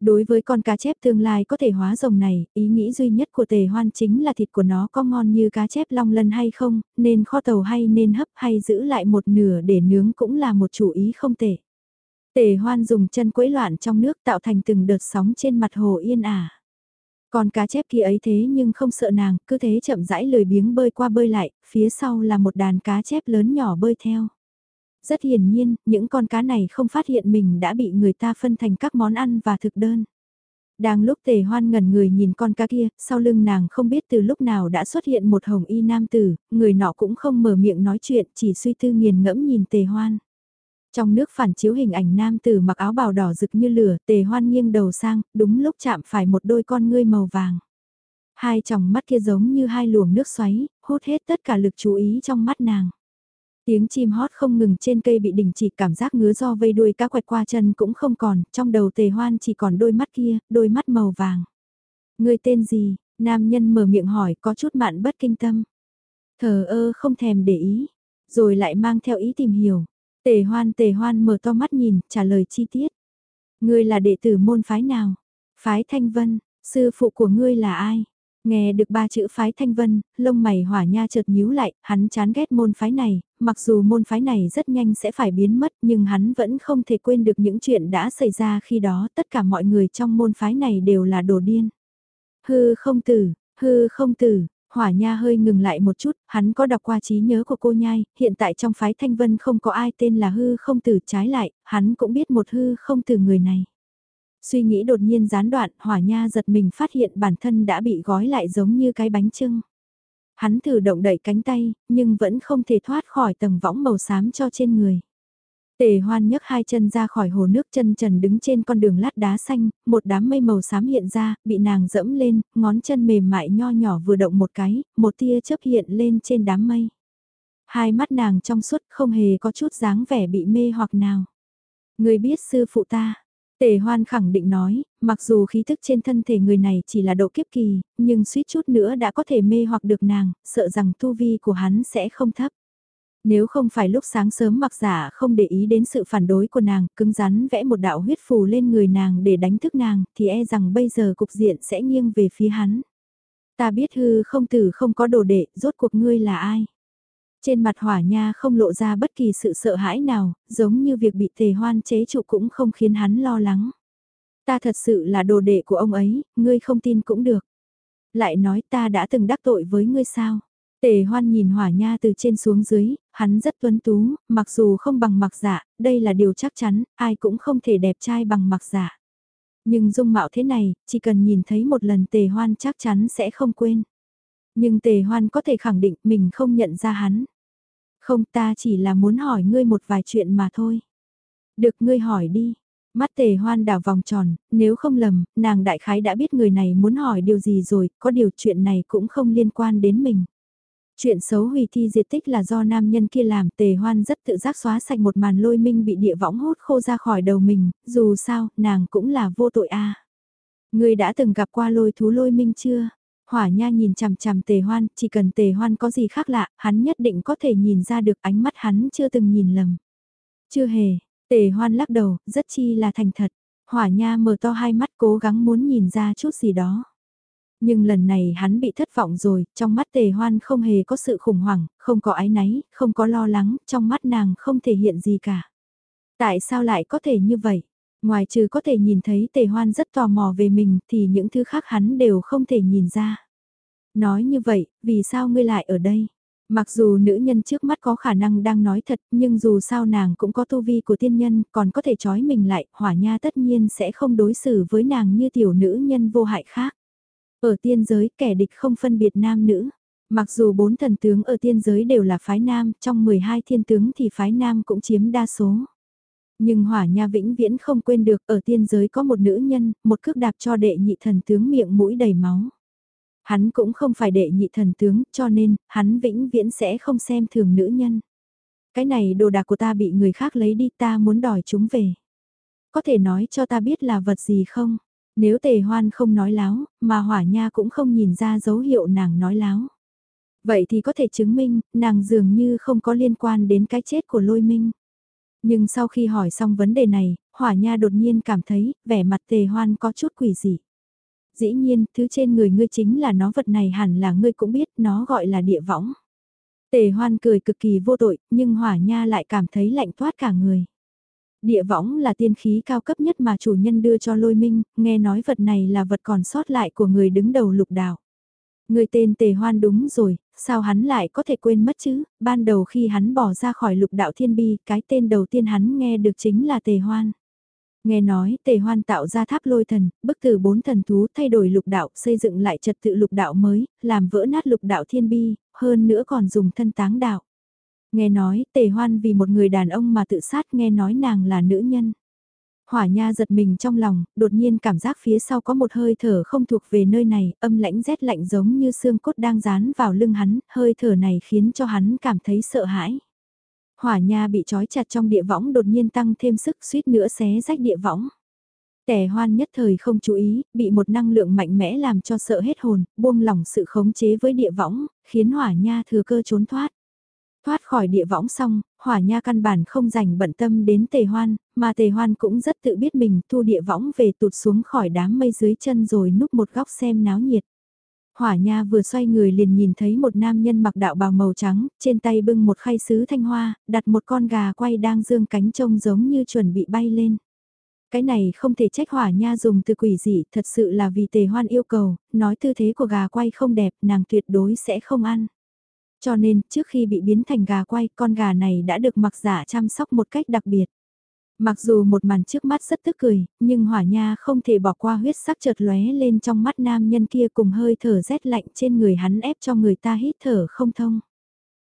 Đối với con cá chép tương lai có thể hóa rồng này, ý nghĩ duy nhất của tề hoan chính là thịt của nó có ngon như cá chép long lân hay không, nên kho tàu hay nên hấp hay giữ lại một nửa để nướng cũng là một chủ ý không tệ. Tề hoan dùng chân quấy loạn trong nước tạo thành từng đợt sóng trên mặt hồ yên ả. Con cá chép kia ấy thế nhưng không sợ nàng, cứ thế chậm rãi lười biếng bơi qua bơi lại, phía sau là một đàn cá chép lớn nhỏ bơi theo. Rất hiển nhiên, những con cá này không phát hiện mình đã bị người ta phân thành các món ăn và thực đơn. Đang lúc tề hoan ngẩn người nhìn con cá kia, sau lưng nàng không biết từ lúc nào đã xuất hiện một hồng y nam tử, người nọ cũng không mở miệng nói chuyện, chỉ suy tư nghiền ngẫm nhìn tề hoan. Trong nước phản chiếu hình ảnh nam tử mặc áo bào đỏ rực như lửa, tề hoan nghiêng đầu sang, đúng lúc chạm phải một đôi con ngươi màu vàng. Hai tròng mắt kia giống như hai luồng nước xoáy, hút hết tất cả lực chú ý trong mắt nàng. Tiếng chim hót không ngừng trên cây bị đình chỉ cảm giác ngứa do vây đuôi cá quẹt qua chân cũng không còn, trong đầu tề hoan chỉ còn đôi mắt kia, đôi mắt màu vàng. Người tên gì? Nam nhân mở miệng hỏi có chút mạn bất kinh tâm. Thờ ơ không thèm để ý, rồi lại mang theo ý tìm hiểu. Tề hoan tề hoan mở to mắt nhìn, trả lời chi tiết. Ngươi là đệ tử môn phái nào? Phái Thanh Vân, sư phụ của ngươi là ai? Nghe được ba chữ phái thanh vân, lông mày hỏa nha chợt nhíu lại, hắn chán ghét môn phái này, mặc dù môn phái này rất nhanh sẽ phải biến mất nhưng hắn vẫn không thể quên được những chuyện đã xảy ra khi đó tất cả mọi người trong môn phái này đều là đồ điên. Hư không tử, hư không tử, hỏa nha hơi ngừng lại một chút, hắn có đọc qua trí nhớ của cô nhai, hiện tại trong phái thanh vân không có ai tên là hư không tử trái lại, hắn cũng biết một hư không tử người này. Suy nghĩ đột nhiên gián đoạn, hỏa nha giật mình phát hiện bản thân đã bị gói lại giống như cái bánh trưng. Hắn thử động đẩy cánh tay, nhưng vẫn không thể thoát khỏi tầng võng màu xám cho trên người. Tề hoan nhấc hai chân ra khỏi hồ nước chân trần đứng trên con đường lát đá xanh, một đám mây màu xám hiện ra, bị nàng dẫm lên, ngón chân mềm mại nho nhỏ vừa động một cái, một tia chớp hiện lên trên đám mây. Hai mắt nàng trong suốt không hề có chút dáng vẻ bị mê hoặc nào. Người biết sư phụ ta, Tề hoan khẳng định nói, mặc dù khí thức trên thân thể người này chỉ là độ kiếp kỳ, nhưng suýt chút nữa đã có thể mê hoặc được nàng, sợ rằng tu vi của hắn sẽ không thấp. Nếu không phải lúc sáng sớm mặc giả không để ý đến sự phản đối của nàng, cứng rắn vẽ một đạo huyết phù lên người nàng để đánh thức nàng, thì e rằng bây giờ cục diện sẽ nghiêng về phía hắn. Ta biết hư không tử không có đồ đệ, rốt cuộc ngươi là ai? Trên mặt hỏa nha không lộ ra bất kỳ sự sợ hãi nào, giống như việc bị tề hoan chế trụ cũng không khiến hắn lo lắng. Ta thật sự là đồ đệ của ông ấy, ngươi không tin cũng được. Lại nói ta đã từng đắc tội với ngươi sao? Tề hoan nhìn hỏa nha từ trên xuống dưới, hắn rất tuấn tú, mặc dù không bằng mặc giả, đây là điều chắc chắn, ai cũng không thể đẹp trai bằng mặc giả. Nhưng dung mạo thế này, chỉ cần nhìn thấy một lần tề hoan chắc chắn sẽ không quên. Nhưng tề hoan có thể khẳng định mình không nhận ra hắn. Không ta chỉ là muốn hỏi ngươi một vài chuyện mà thôi. Được ngươi hỏi đi. Mắt tề hoan đảo vòng tròn, nếu không lầm, nàng đại khái đã biết người này muốn hỏi điều gì rồi, có điều chuyện này cũng không liên quan đến mình. Chuyện xấu hủy thi diệt tích là do nam nhân kia làm tề hoan rất tự giác xóa sạch một màn lôi minh bị địa võng hút khô ra khỏi đầu mình, dù sao, nàng cũng là vô tội a. À. Người đã từng gặp qua lôi thú lôi minh chưa? Hỏa nha nhìn chằm chằm tề hoan, chỉ cần tề hoan có gì khác lạ, hắn nhất định có thể nhìn ra được ánh mắt hắn chưa từng nhìn lầm. Chưa hề, tề hoan lắc đầu, rất chi là thành thật. Hỏa nha mở to hai mắt cố gắng muốn nhìn ra chút gì đó. Nhưng lần này hắn bị thất vọng rồi, trong mắt tề hoan không hề có sự khủng hoảng, không có ái náy, không có lo lắng, trong mắt nàng không thể hiện gì cả. Tại sao lại có thể như vậy? Ngoài trừ có thể nhìn thấy tề hoan rất tò mò về mình thì những thứ khác hắn đều không thể nhìn ra. Nói như vậy, vì sao ngươi lại ở đây? Mặc dù nữ nhân trước mắt có khả năng đang nói thật, nhưng dù sao nàng cũng có tu vi của tiên nhân, còn có thể trói mình lại, hỏa nha tất nhiên sẽ không đối xử với nàng như tiểu nữ nhân vô hại khác. Ở tiên giới, kẻ địch không phân biệt nam nữ. Mặc dù bốn thần tướng ở tiên giới đều là phái nam, trong 12 thiên tướng thì phái nam cũng chiếm đa số. Nhưng hỏa nha vĩnh viễn không quên được ở tiên giới có một nữ nhân, một cước đạp cho đệ nhị thần tướng miệng mũi đầy máu. Hắn cũng không phải đệ nhị thần tướng, cho nên, hắn vĩnh viễn sẽ không xem thường nữ nhân. Cái này đồ đạc của ta bị người khác lấy đi ta muốn đòi chúng về. Có thể nói cho ta biết là vật gì không? Nếu tề hoan không nói láo, mà hỏa nha cũng không nhìn ra dấu hiệu nàng nói láo. Vậy thì có thể chứng minh, nàng dường như không có liên quan đến cái chết của lôi minh. Nhưng sau khi hỏi xong vấn đề này, hỏa nha đột nhiên cảm thấy, vẻ mặt tề hoan có chút quỷ dị. Dĩ nhiên, thứ trên người ngươi chính là nó vật này hẳn là ngươi cũng biết, nó gọi là địa võng. Tề hoan cười cực kỳ vô tội, nhưng hỏa nha lại cảm thấy lạnh toát cả người. Địa võng là tiên khí cao cấp nhất mà chủ nhân đưa cho lôi minh, nghe nói vật này là vật còn sót lại của người đứng đầu lục đạo. Người tên tề hoan đúng rồi, sao hắn lại có thể quên mất chứ, ban đầu khi hắn bỏ ra khỏi lục đạo thiên bi, cái tên đầu tiên hắn nghe được chính là tề hoan. Nghe nói tề hoan tạo ra tháp lôi thần, bức từ bốn thần thú thay đổi lục đạo, xây dựng lại trật tự lục đạo mới, làm vỡ nát lục đạo thiên bi, hơn nữa còn dùng thân táng đạo. Nghe nói tề hoan vì một người đàn ông mà tự sát nghe nói nàng là nữ nhân. Hỏa nha giật mình trong lòng, đột nhiên cảm giác phía sau có một hơi thở không thuộc về nơi này, âm lãnh rét lạnh giống như xương cốt đang dán vào lưng hắn, hơi thở này khiến cho hắn cảm thấy sợ hãi. Hỏa nha bị trói chặt trong địa võng đột nhiên tăng thêm sức suýt nữa xé rách địa võng. Tẻ hoan nhất thời không chú ý, bị một năng lượng mạnh mẽ làm cho sợ hết hồn, buông lỏng sự khống chế với địa võng, khiến hỏa nha thừa cơ trốn thoát. Thoát khỏi địa võng xong, hỏa nha căn bản không dành bận tâm đến tề hoan, mà tề hoan cũng rất tự biết mình thu địa võng về tụt xuống khỏi đám mây dưới chân rồi núp một góc xem náo nhiệt. Hỏa nha vừa xoay người liền nhìn thấy một nam nhân mặc đạo bào màu trắng, trên tay bưng một khay sứ thanh hoa, đặt một con gà quay đang dương cánh trông giống như chuẩn bị bay lên. Cái này không thể trách hỏa nha dùng từ quỷ dị, thật sự là vì tề hoan yêu cầu, nói tư thế của gà quay không đẹp, nàng tuyệt đối sẽ không ăn. Cho nên, trước khi bị biến thành gà quay, con gà này đã được mặc giả chăm sóc một cách đặc biệt. Mặc dù một màn trước mắt rất tức cười, nhưng hỏa nha không thể bỏ qua huyết sắc chợt lóe lên trong mắt nam nhân kia cùng hơi thở rét lạnh trên người hắn ép cho người ta hít thở không thông.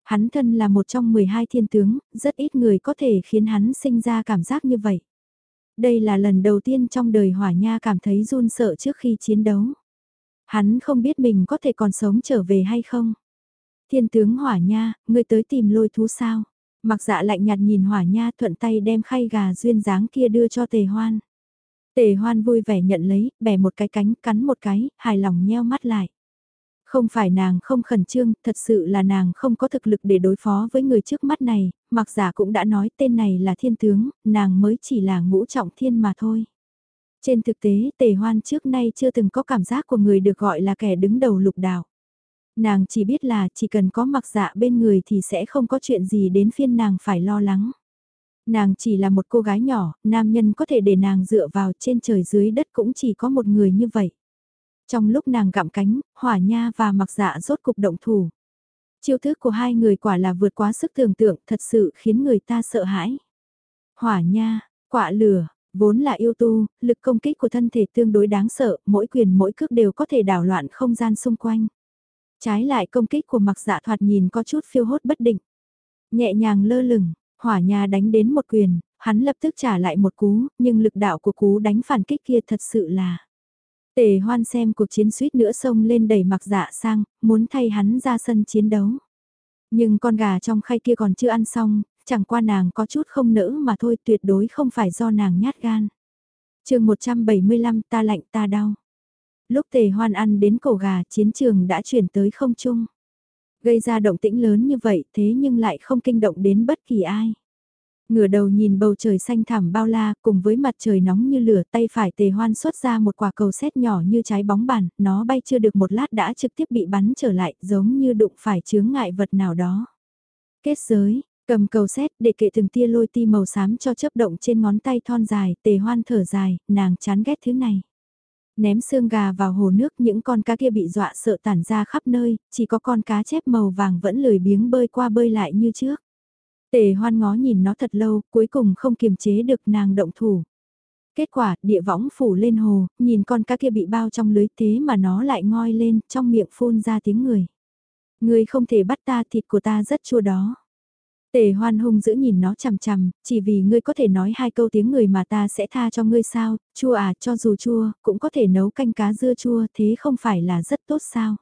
Hắn thân là một trong 12 thiên tướng, rất ít người có thể khiến hắn sinh ra cảm giác như vậy. Đây là lần đầu tiên trong đời hỏa nha cảm thấy run sợ trước khi chiến đấu. Hắn không biết mình có thể còn sống trở về hay không. Thiên tướng hỏa nha, ngươi tới tìm lôi thú sao? Mặc dạ lạnh nhạt nhìn hỏa nha thuận tay đem khay gà duyên dáng kia đưa cho tề hoan. Tề hoan vui vẻ nhận lấy, bẻ một cái cánh, cắn một cái, hài lòng nheo mắt lại. Không phải nàng không khẩn trương, thật sự là nàng không có thực lực để đối phó với người trước mắt này, mặc giả cũng đã nói tên này là thiên tướng, nàng mới chỉ là ngũ trọng thiên mà thôi. Trên thực tế, tề hoan trước nay chưa từng có cảm giác của người được gọi là kẻ đứng đầu lục đảo. Nàng chỉ biết là chỉ cần có mặc dạ bên người thì sẽ không có chuyện gì đến phiên nàng phải lo lắng. Nàng chỉ là một cô gái nhỏ, nam nhân có thể để nàng dựa vào trên trời dưới đất cũng chỉ có một người như vậy. Trong lúc nàng gặm cánh, hỏa nha và mặc dạ rốt cục động thủ. Chiêu thức của hai người quả là vượt quá sức tưởng tượng, thật sự khiến người ta sợ hãi. Hỏa nha, quạ lửa, vốn là yêu tu, lực công kích của thân thể tương đối đáng sợ, mỗi quyền mỗi cước đều có thể đảo loạn không gian xung quanh. Trái lại công kích của mặc dạ thoạt nhìn có chút phiêu hốt bất định. Nhẹ nhàng lơ lửng, hỏa nhà đánh đến một quyền, hắn lập tức trả lại một cú, nhưng lực đạo của cú đánh phản kích kia thật sự là... Tề hoan xem cuộc chiến suýt nữa xông lên đẩy mặc dạ sang, muốn thay hắn ra sân chiến đấu. Nhưng con gà trong khay kia còn chưa ăn xong, chẳng qua nàng có chút không nỡ mà thôi tuyệt đối không phải do nàng nhát gan. chương 175 ta lạnh ta đau. Lúc tề hoan ăn đến cổ gà chiến trường đã chuyển tới không trung. Gây ra động tĩnh lớn như vậy thế nhưng lại không kinh động đến bất kỳ ai. Ngửa đầu nhìn bầu trời xanh thẳm bao la cùng với mặt trời nóng như lửa tay phải tề hoan xuất ra một quả cầu xét nhỏ như trái bóng bàn, nó bay chưa được một lát đã trực tiếp bị bắn trở lại giống như đụng phải chướng ngại vật nào đó. Kết giới, cầm cầu xét để kệ từng tia lôi ti màu xám cho chớp động trên ngón tay thon dài, tề hoan thở dài, nàng chán ghét thứ này. Ném xương gà vào hồ nước những con cá kia bị dọa sợ tản ra khắp nơi, chỉ có con cá chép màu vàng vẫn lười biếng bơi qua bơi lại như trước. Tề hoan ngó nhìn nó thật lâu, cuối cùng không kiềm chế được nàng động thủ. Kết quả, địa võng phủ lên hồ, nhìn con cá kia bị bao trong lưới thế mà nó lại ngoi lên, trong miệng phun ra tiếng người. người không thể bắt ta thịt của ta rất chua đó. Tề hoan hung giữ nhìn nó chằm chằm, chỉ vì ngươi có thể nói hai câu tiếng người mà ta sẽ tha cho ngươi sao, chua à, cho dù chua, cũng có thể nấu canh cá dưa chua, thế không phải là rất tốt sao.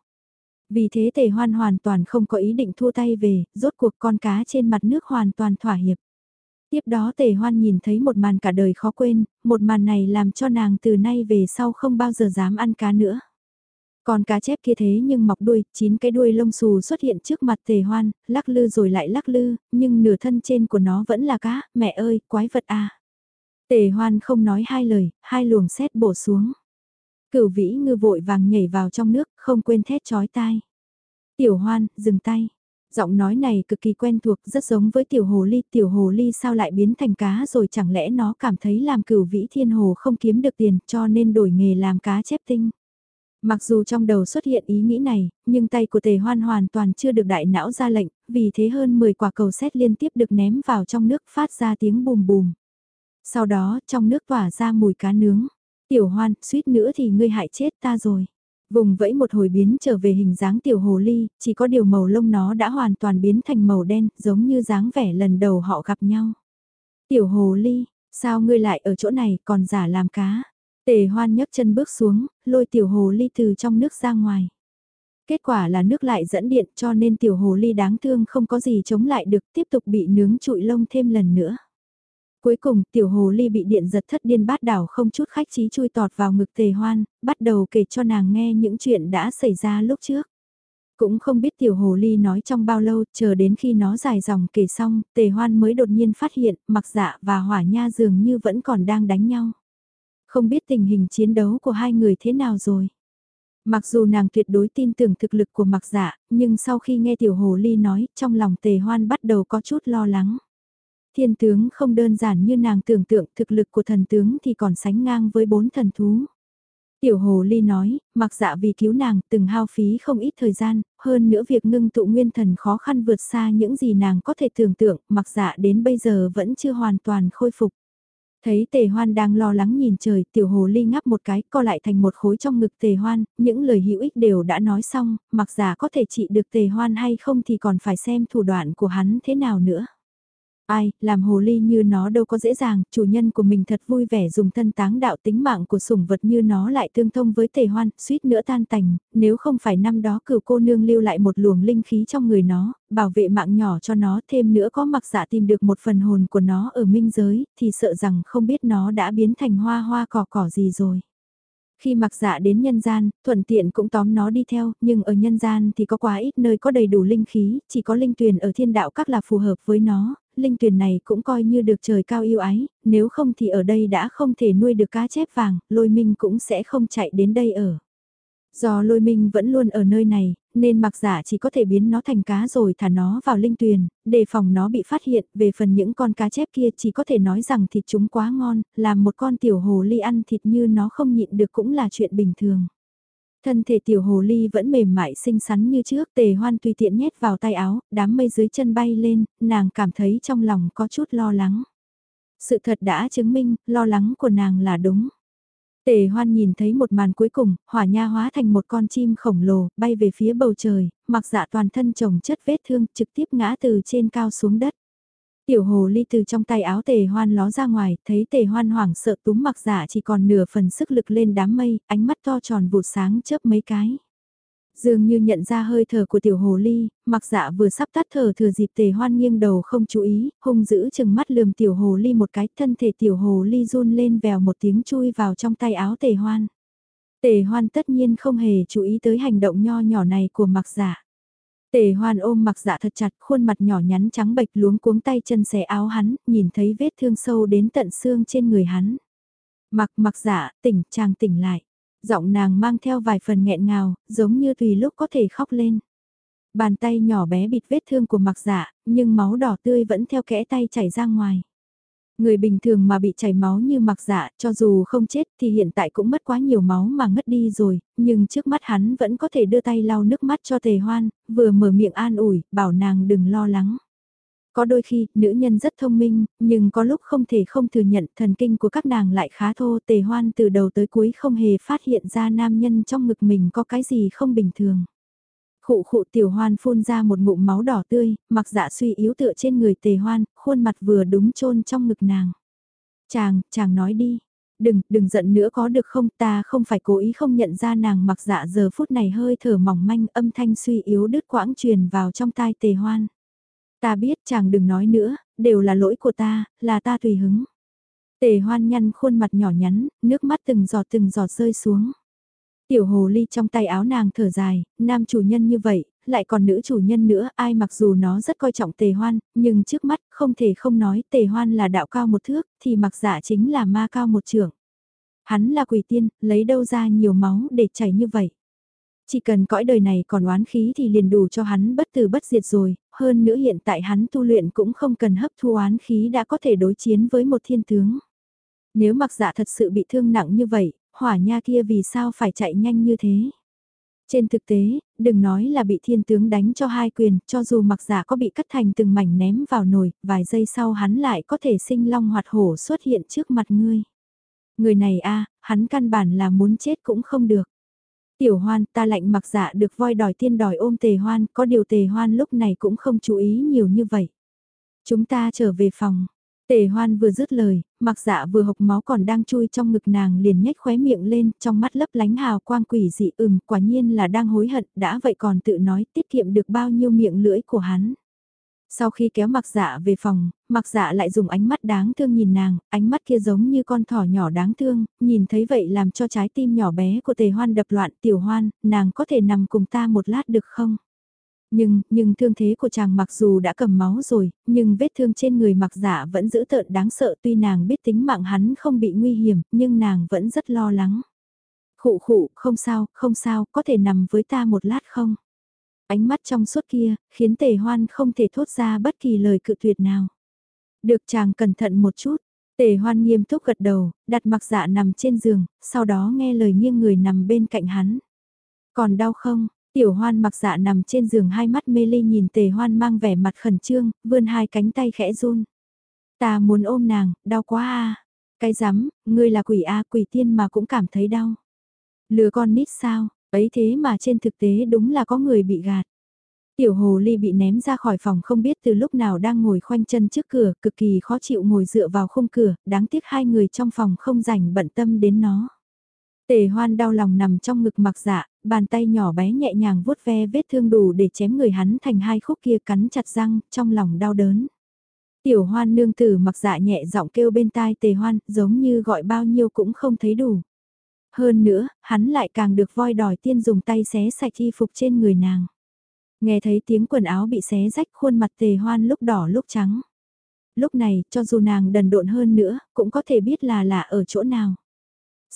Vì thế tề hoan hoàn toàn không có ý định thua tay về, rốt cuộc con cá trên mặt nước hoàn toàn thỏa hiệp. Tiếp đó tề hoan nhìn thấy một màn cả đời khó quên, một màn này làm cho nàng từ nay về sau không bao giờ dám ăn cá nữa. Còn cá chép kia thế nhưng mọc đuôi, chín cái đuôi lông xù xuất hiện trước mặt tề hoan, lắc lư rồi lại lắc lư, nhưng nửa thân trên của nó vẫn là cá, mẹ ơi, quái vật à. Tề hoan không nói hai lời, hai luồng xét bổ xuống. Cửu vĩ ngư vội vàng nhảy vào trong nước, không quên thét chói tai. Tiểu hoan, dừng tay. Giọng nói này cực kỳ quen thuộc, rất giống với tiểu hồ ly. Tiểu hồ ly sao lại biến thành cá rồi chẳng lẽ nó cảm thấy làm cửu vĩ thiên hồ không kiếm được tiền cho nên đổi nghề làm cá chép tinh. Mặc dù trong đầu xuất hiện ý nghĩ này, nhưng tay của tề hoan hoàn toàn chưa được đại não ra lệnh, vì thế hơn 10 quả cầu xét liên tiếp được ném vào trong nước phát ra tiếng bùm bùm. Sau đó, trong nước tỏa ra mùi cá nướng. Tiểu hoan, suýt nữa thì ngươi hại chết ta rồi. Vùng vẫy một hồi biến trở về hình dáng tiểu hồ ly, chỉ có điều màu lông nó đã hoàn toàn biến thành màu đen, giống như dáng vẻ lần đầu họ gặp nhau. Tiểu hồ ly, sao ngươi lại ở chỗ này còn giả làm cá? Tề hoan nhấc chân bước xuống, lôi tiểu hồ ly từ trong nước ra ngoài. Kết quả là nước lại dẫn điện cho nên tiểu hồ ly đáng thương không có gì chống lại được tiếp tục bị nướng trụi lông thêm lần nữa. Cuối cùng tiểu hồ ly bị điện giật thất điên bát đảo không chút khách trí chui tọt vào ngực tề hoan, bắt đầu kể cho nàng nghe những chuyện đã xảy ra lúc trước. Cũng không biết tiểu hồ ly nói trong bao lâu, chờ đến khi nó dài dòng kể xong, tề hoan mới đột nhiên phát hiện, mặc dạ và hỏa nha dường như vẫn còn đang đánh nhau. Không biết tình hình chiến đấu của hai người thế nào rồi. Mặc dù nàng tuyệt đối tin tưởng thực lực của mặc dạ, nhưng sau khi nghe tiểu hồ ly nói, trong lòng tề hoan bắt đầu có chút lo lắng. Thiên tướng không đơn giản như nàng tưởng tượng thực lực của thần tướng thì còn sánh ngang với bốn thần thú. Tiểu Hồ Ly nói, mặc dạ vì cứu nàng từng hao phí không ít thời gian, hơn nữa việc ngưng tụ nguyên thần khó khăn vượt xa những gì nàng có thể tưởng tượng, mặc dạ đến bây giờ vẫn chưa hoàn toàn khôi phục. Thấy tề hoan đang lo lắng nhìn trời, tiểu hồ ly ngắp một cái, co lại thành một khối trong ngực tề hoan, những lời hữu ích đều đã nói xong, mặc giả có thể trị được tề hoan hay không thì còn phải xem thủ đoạn của hắn thế nào nữa. Ai, làm hồ ly như nó đâu có dễ dàng, chủ nhân của mình thật vui vẻ dùng thân táng đạo tính mạng của sủng vật như nó lại tương thông với tề hoan, suýt nữa tan tành, nếu không phải năm đó cửu cô nương lưu lại một luồng linh khí trong người nó, bảo vệ mạng nhỏ cho nó, thêm nữa có mặc dạ tìm được một phần hồn của nó ở minh giới, thì sợ rằng không biết nó đã biến thành hoa hoa cỏ cỏ gì rồi. Khi mặc dạ đến nhân gian, thuận tiện cũng tóm nó đi theo, nhưng ở nhân gian thì có quá ít nơi có đầy đủ linh khí, chỉ có linh tuyền ở thiên đạo các là phù hợp với nó, linh tuyền này cũng coi như được trời cao yêu ái, nếu không thì ở đây đã không thể nuôi được cá chép vàng, lôi minh cũng sẽ không chạy đến đây ở. Do lôi minh vẫn luôn ở nơi này, nên mặc giả chỉ có thể biến nó thành cá rồi thả nó vào linh tuyền, đề phòng nó bị phát hiện, về phần những con cá chép kia chỉ có thể nói rằng thịt chúng quá ngon, làm một con tiểu hồ ly ăn thịt như nó không nhịn được cũng là chuyện bình thường. Thân thể tiểu hồ ly vẫn mềm mại xinh xắn như trước, tề hoan tùy tiện nhét vào tay áo, đám mây dưới chân bay lên, nàng cảm thấy trong lòng có chút lo lắng. Sự thật đã chứng minh, lo lắng của nàng là đúng. Tề hoan nhìn thấy một màn cuối cùng, hỏa nha hóa thành một con chim khổng lồ, bay về phía bầu trời, mặc dạ toàn thân chồng chất vết thương, trực tiếp ngã từ trên cao xuống đất. Tiểu hồ ly từ trong tay áo tề hoan ló ra ngoài, thấy tề hoan hoảng sợ túm mặc giả chỉ còn nửa phần sức lực lên đám mây, ánh mắt to tròn vụt sáng chớp mấy cái. Dường như nhận ra hơi thở của tiểu hồ ly, mặc dạ vừa sắp tắt thở thừa dịp tề hoan nghiêng đầu không chú ý, hung giữ chừng mắt lườm tiểu hồ ly một cái, thân thể tiểu hồ ly run lên vèo một tiếng chui vào trong tay áo tề hoan. Tề hoan tất nhiên không hề chú ý tới hành động nho nhỏ này của mặc dạ. Tề hoan ôm mặc dạ thật chặt, khuôn mặt nhỏ nhắn trắng bệch luống cuống tay chân xé áo hắn, nhìn thấy vết thương sâu đến tận xương trên người hắn. Mặc mặc dạ, tỉnh, chàng tỉnh lại. Giọng nàng mang theo vài phần nghẹn ngào, giống như tùy lúc có thể khóc lên. Bàn tay nhỏ bé bịt vết thương của mặc dạ, nhưng máu đỏ tươi vẫn theo kẽ tay chảy ra ngoài. Người bình thường mà bị chảy máu như mặc dạ, cho dù không chết thì hiện tại cũng mất quá nhiều máu mà ngất đi rồi, nhưng trước mắt hắn vẫn có thể đưa tay lau nước mắt cho tề hoan, vừa mở miệng an ủi, bảo nàng đừng lo lắng. Có đôi khi, nữ nhân rất thông minh, nhưng có lúc không thể không thừa nhận thần kinh của các nàng lại khá thô tề hoan từ đầu tới cuối không hề phát hiện ra nam nhân trong ngực mình có cái gì không bình thường. Khụ khụ tiểu hoan phun ra một ngụm máu đỏ tươi, mặc dạ suy yếu tựa trên người tề hoan, khuôn mặt vừa đúng chôn trong ngực nàng. Chàng, chàng nói đi. Đừng, đừng giận nữa có được không ta không phải cố ý không nhận ra nàng mặc dạ giờ phút này hơi thở mỏng manh âm thanh suy yếu đứt quãng truyền vào trong tai tề hoan. Ta biết chàng đừng nói nữa, đều là lỗi của ta, là ta tùy hứng. Tề hoan nhăn khuôn mặt nhỏ nhắn, nước mắt từng giọt từng giọt rơi xuống. Tiểu hồ ly trong tay áo nàng thở dài, nam chủ nhân như vậy, lại còn nữ chủ nhân nữa, ai mặc dù nó rất coi trọng tề hoan, nhưng trước mắt không thể không nói tề hoan là đạo cao một thước, thì mặc giả chính là ma cao một trưởng. Hắn là quỷ tiên, lấy đâu ra nhiều máu để chảy như vậy. Chỉ cần cõi đời này còn oán khí thì liền đủ cho hắn bất tử bất diệt rồi, hơn nữa hiện tại hắn tu luyện cũng không cần hấp thu oán khí đã có thể đối chiến với một thiên tướng. Nếu mặc dạ thật sự bị thương nặng như vậy, hỏa nha kia vì sao phải chạy nhanh như thế? Trên thực tế, đừng nói là bị thiên tướng đánh cho hai quyền, cho dù mặc giả có bị cắt thành từng mảnh ném vào nồi, vài giây sau hắn lại có thể sinh long hoạt hổ xuất hiện trước mặt ngươi. Người này a hắn căn bản là muốn chết cũng không được. Tiểu hoan ta lạnh mặc giả được voi đòi tiên đòi ôm tề hoan, có điều tề hoan lúc này cũng không chú ý nhiều như vậy. Chúng ta trở về phòng. Tề hoan vừa dứt lời, mặc dạ vừa hộc máu còn đang chui trong ngực nàng liền nhếch khóe miệng lên, trong mắt lấp lánh hào quang quỷ dị ừm, quả nhiên là đang hối hận, đã vậy còn tự nói tiết kiệm được bao nhiêu miệng lưỡi của hắn. Sau khi kéo mặc dạ về phòng, mặc dạ lại dùng ánh mắt đáng thương nhìn nàng, ánh mắt kia giống như con thỏ nhỏ đáng thương, nhìn thấy vậy làm cho trái tim nhỏ bé của tề hoan đập loạn tiểu hoan, nàng có thể nằm cùng ta một lát được không? Nhưng, nhưng thương thế của chàng mặc dù đã cầm máu rồi, nhưng vết thương trên người mặc giả vẫn giữ tợn đáng sợ tuy nàng biết tính mạng hắn không bị nguy hiểm, nhưng nàng vẫn rất lo lắng. Khụ khụ, không sao, không sao, có thể nằm với ta một lát không? Ánh mắt trong suốt kia, khiến tề hoan không thể thốt ra bất kỳ lời cự tuyệt nào. Được chàng cẩn thận một chút, tề hoan nghiêm túc gật đầu, đặt mặc dạ nằm trên giường, sau đó nghe lời nghiêng người nằm bên cạnh hắn. Còn đau không? Tiểu hoan mặc dạ nằm trên giường hai mắt mê ly nhìn tề hoan mang vẻ mặt khẩn trương, vươn hai cánh tay khẽ run. Ta muốn ôm nàng, đau quá à. Cái rắm, ngươi là quỷ A quỷ tiên mà cũng cảm thấy đau. Lừa con nít sao, ấy thế mà trên thực tế đúng là có người bị gạt. Tiểu hồ ly bị ném ra khỏi phòng không biết từ lúc nào đang ngồi khoanh chân trước cửa, cực kỳ khó chịu ngồi dựa vào khung cửa, đáng tiếc hai người trong phòng không rảnh bận tâm đến nó. Tề hoan đau lòng nằm trong ngực mặc dạ, bàn tay nhỏ bé nhẹ nhàng vuốt ve vết thương đủ để chém người hắn thành hai khúc kia cắn chặt răng, trong lòng đau đớn. Tiểu hoan nương tử mặc dạ nhẹ giọng kêu bên tai tề hoan, giống như gọi bao nhiêu cũng không thấy đủ. Hơn nữa, hắn lại càng được voi đòi tiên dùng tay xé sạch y phục trên người nàng. Nghe thấy tiếng quần áo bị xé rách khuôn mặt tề hoan lúc đỏ lúc trắng. Lúc này, cho dù nàng đần độn hơn nữa, cũng có thể biết là lạ ở chỗ nào.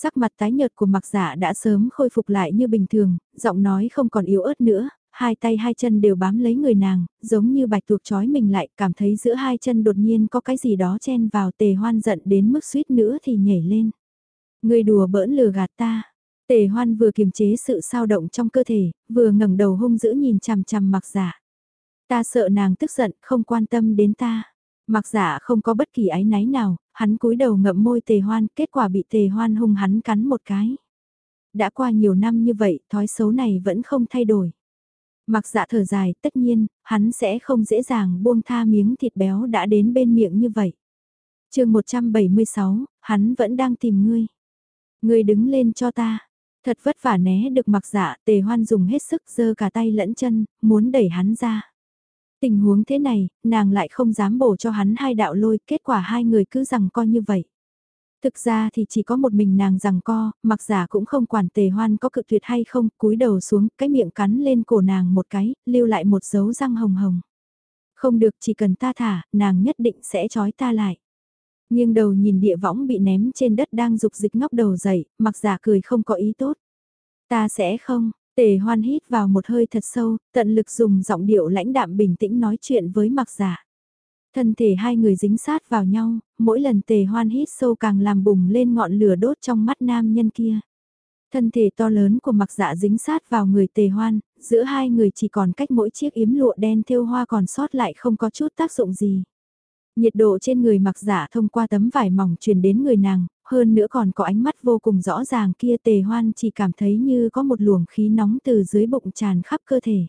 Sắc mặt tái nhợt của mặc giả đã sớm khôi phục lại như bình thường, giọng nói không còn yếu ớt nữa, hai tay hai chân đều bám lấy người nàng, giống như bạch tuộc trói mình lại, cảm thấy giữa hai chân đột nhiên có cái gì đó chen vào tề hoan giận đến mức suýt nữa thì nhảy lên. Người đùa bỡn lừa gạt ta. Tề hoan vừa kiềm chế sự sao động trong cơ thể, vừa ngẩng đầu hung dữ nhìn chằm chằm mặc giả. Ta sợ nàng tức giận, không quan tâm đến ta. Mặc giả không có bất kỳ ái náy nào, hắn cúi đầu ngậm môi tề hoan, kết quả bị tề hoan hung hắn cắn một cái. Đã qua nhiều năm như vậy, thói xấu này vẫn không thay đổi. Mặc dạ thở dài, tất nhiên, hắn sẽ không dễ dàng buông tha miếng thịt béo đã đến bên miệng như vậy. chương 176, hắn vẫn đang tìm ngươi. Ngươi đứng lên cho ta. Thật vất vả né được mặc dạ, tề hoan dùng hết sức giơ cả tay lẫn chân, muốn đẩy hắn ra. Tình huống thế này, nàng lại không dám bổ cho hắn hai đạo lôi, kết quả hai người cứ rằng coi như vậy. Thực ra thì chỉ có một mình nàng rằng co, mặc giả cũng không quản tề hoan có cự tuyệt hay không, cúi đầu xuống, cái miệng cắn lên cổ nàng một cái, lưu lại một dấu răng hồng hồng. Không được chỉ cần ta thả, nàng nhất định sẽ trói ta lại. Nhưng đầu nhìn địa võng bị ném trên đất đang dục dịch ngóc đầu dậy, mặc giả cười không có ý tốt. Ta sẽ không, tề hoan hít vào một hơi thật sâu, tận lực dùng giọng điệu lãnh đạm bình tĩnh nói chuyện với mặc giả. Dạ. Thân thể hai người dính sát vào nhau, mỗi lần tề hoan hít sâu càng làm bùng lên ngọn lửa đốt trong mắt nam nhân kia. Thân thể to lớn của mặc dạ dính sát vào người tề hoan, giữa hai người chỉ còn cách mỗi chiếc yếm lụa đen thêu hoa còn sót lại không có chút tác dụng gì. Nhiệt độ trên người mặc giả dạ thông qua tấm vải mỏng truyền đến người nàng, hơn nữa còn có ánh mắt vô cùng rõ ràng kia tề hoan chỉ cảm thấy như có một luồng khí nóng từ dưới bụng tràn khắp cơ thể.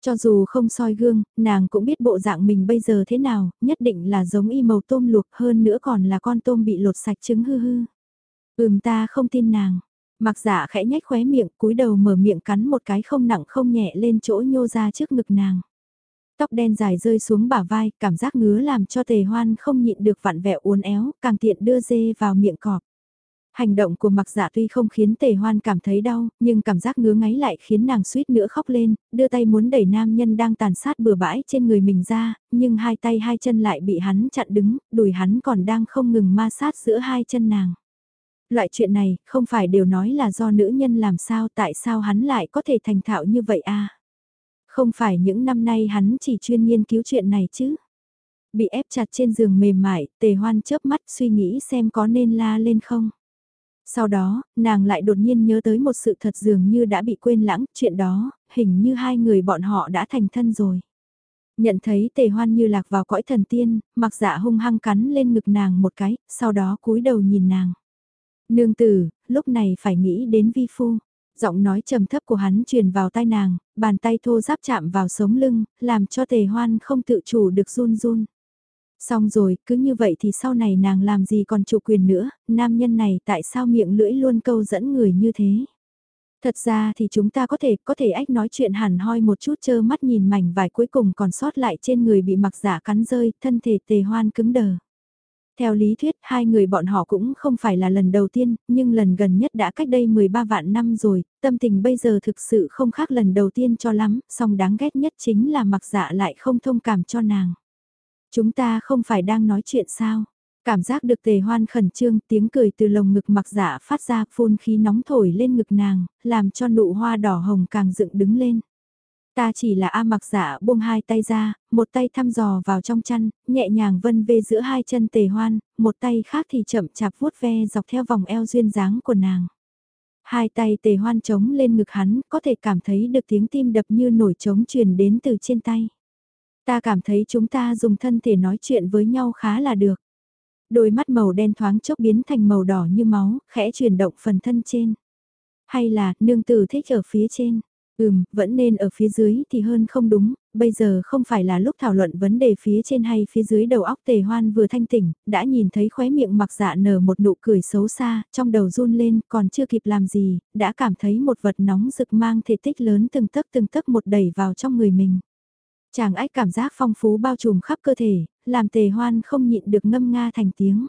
Cho dù không soi gương, nàng cũng biết bộ dạng mình bây giờ thế nào, nhất định là giống y màu tôm luộc hơn nữa còn là con tôm bị lột sạch trứng hư hư. Ừm ta không tin nàng. Mặc giả khẽ nhách khóe miệng, cúi đầu mở miệng cắn một cái không nặng không nhẹ lên chỗ nhô ra trước ngực nàng. Tóc đen dài rơi xuống bả vai, cảm giác ngứa làm cho tề hoan không nhịn được vặn vẹo uốn éo, càng tiện đưa dê vào miệng cọp. Hành động của mặc dạ tuy không khiến tề hoan cảm thấy đau, nhưng cảm giác ngứa ngáy lại khiến nàng suýt nữa khóc lên, đưa tay muốn đẩy nam nhân đang tàn sát bừa bãi trên người mình ra, nhưng hai tay hai chân lại bị hắn chặn đứng, đùi hắn còn đang không ngừng ma sát giữa hai chân nàng. Loại chuyện này, không phải đều nói là do nữ nhân làm sao tại sao hắn lại có thể thành thạo như vậy à? Không phải những năm nay hắn chỉ chuyên nghiên cứu chuyện này chứ? Bị ép chặt trên giường mềm mại, tề hoan chớp mắt suy nghĩ xem có nên la lên không? Sau đó, nàng lại đột nhiên nhớ tới một sự thật dường như đã bị quên lãng, chuyện đó, hình như hai người bọn họ đã thành thân rồi. Nhận thấy tề hoan như lạc vào cõi thần tiên, mặc dạ hung hăng cắn lên ngực nàng một cái, sau đó cúi đầu nhìn nàng. Nương tử, lúc này phải nghĩ đến vi phu. Giọng nói trầm thấp của hắn truyền vào tai nàng, bàn tay thô giáp chạm vào sống lưng, làm cho tề hoan không tự chủ được run run. Xong rồi, cứ như vậy thì sau này nàng làm gì còn chủ quyền nữa, nam nhân này tại sao miệng lưỡi luôn câu dẫn người như thế. Thật ra thì chúng ta có thể, có thể ách nói chuyện hẳn hoi một chút chơ mắt nhìn mảnh vải cuối cùng còn sót lại trên người bị mặc giả cắn rơi, thân thể tề hoan cứng đờ. Theo lý thuyết, hai người bọn họ cũng không phải là lần đầu tiên, nhưng lần gần nhất đã cách đây 13 vạn năm rồi, tâm tình bây giờ thực sự không khác lần đầu tiên cho lắm, song đáng ghét nhất chính là mặc dạ lại không thông cảm cho nàng. Chúng ta không phải đang nói chuyện sao? Cảm giác được tề hoan khẩn trương, tiếng cười từ lồng ngực mặc dạ phát ra phun khí nóng thổi lên ngực nàng, làm cho nụ hoa đỏ hồng càng dựng đứng lên. Ta chỉ là A mặc dạ buông hai tay ra, một tay thăm dò vào trong chăn, nhẹ nhàng vân vê giữa hai chân tề hoan, một tay khác thì chậm chạp vuốt ve dọc theo vòng eo duyên dáng của nàng. Hai tay tề hoan trống lên ngực hắn, có thể cảm thấy được tiếng tim đập như nổi trống truyền đến từ trên tay. Ta cảm thấy chúng ta dùng thân thể nói chuyện với nhau khá là được. Đôi mắt màu đen thoáng chốc biến thành màu đỏ như máu, khẽ chuyển động phần thân trên. Hay là, nương tử thích ở phía trên? Ừm, vẫn nên ở phía dưới thì hơn không đúng, bây giờ không phải là lúc thảo luận vấn đề phía trên hay phía dưới đầu óc tề hoan vừa thanh tỉnh, đã nhìn thấy khóe miệng mặc dạ nở một nụ cười xấu xa, trong đầu run lên, còn chưa kịp làm gì, đã cảm thấy một vật nóng rực mang thể tích lớn từng tấc từng tấc một đẩy vào trong người mình. Chàng ách cảm giác phong phú bao trùm khắp cơ thể, làm tề hoan không nhịn được ngâm nga thành tiếng.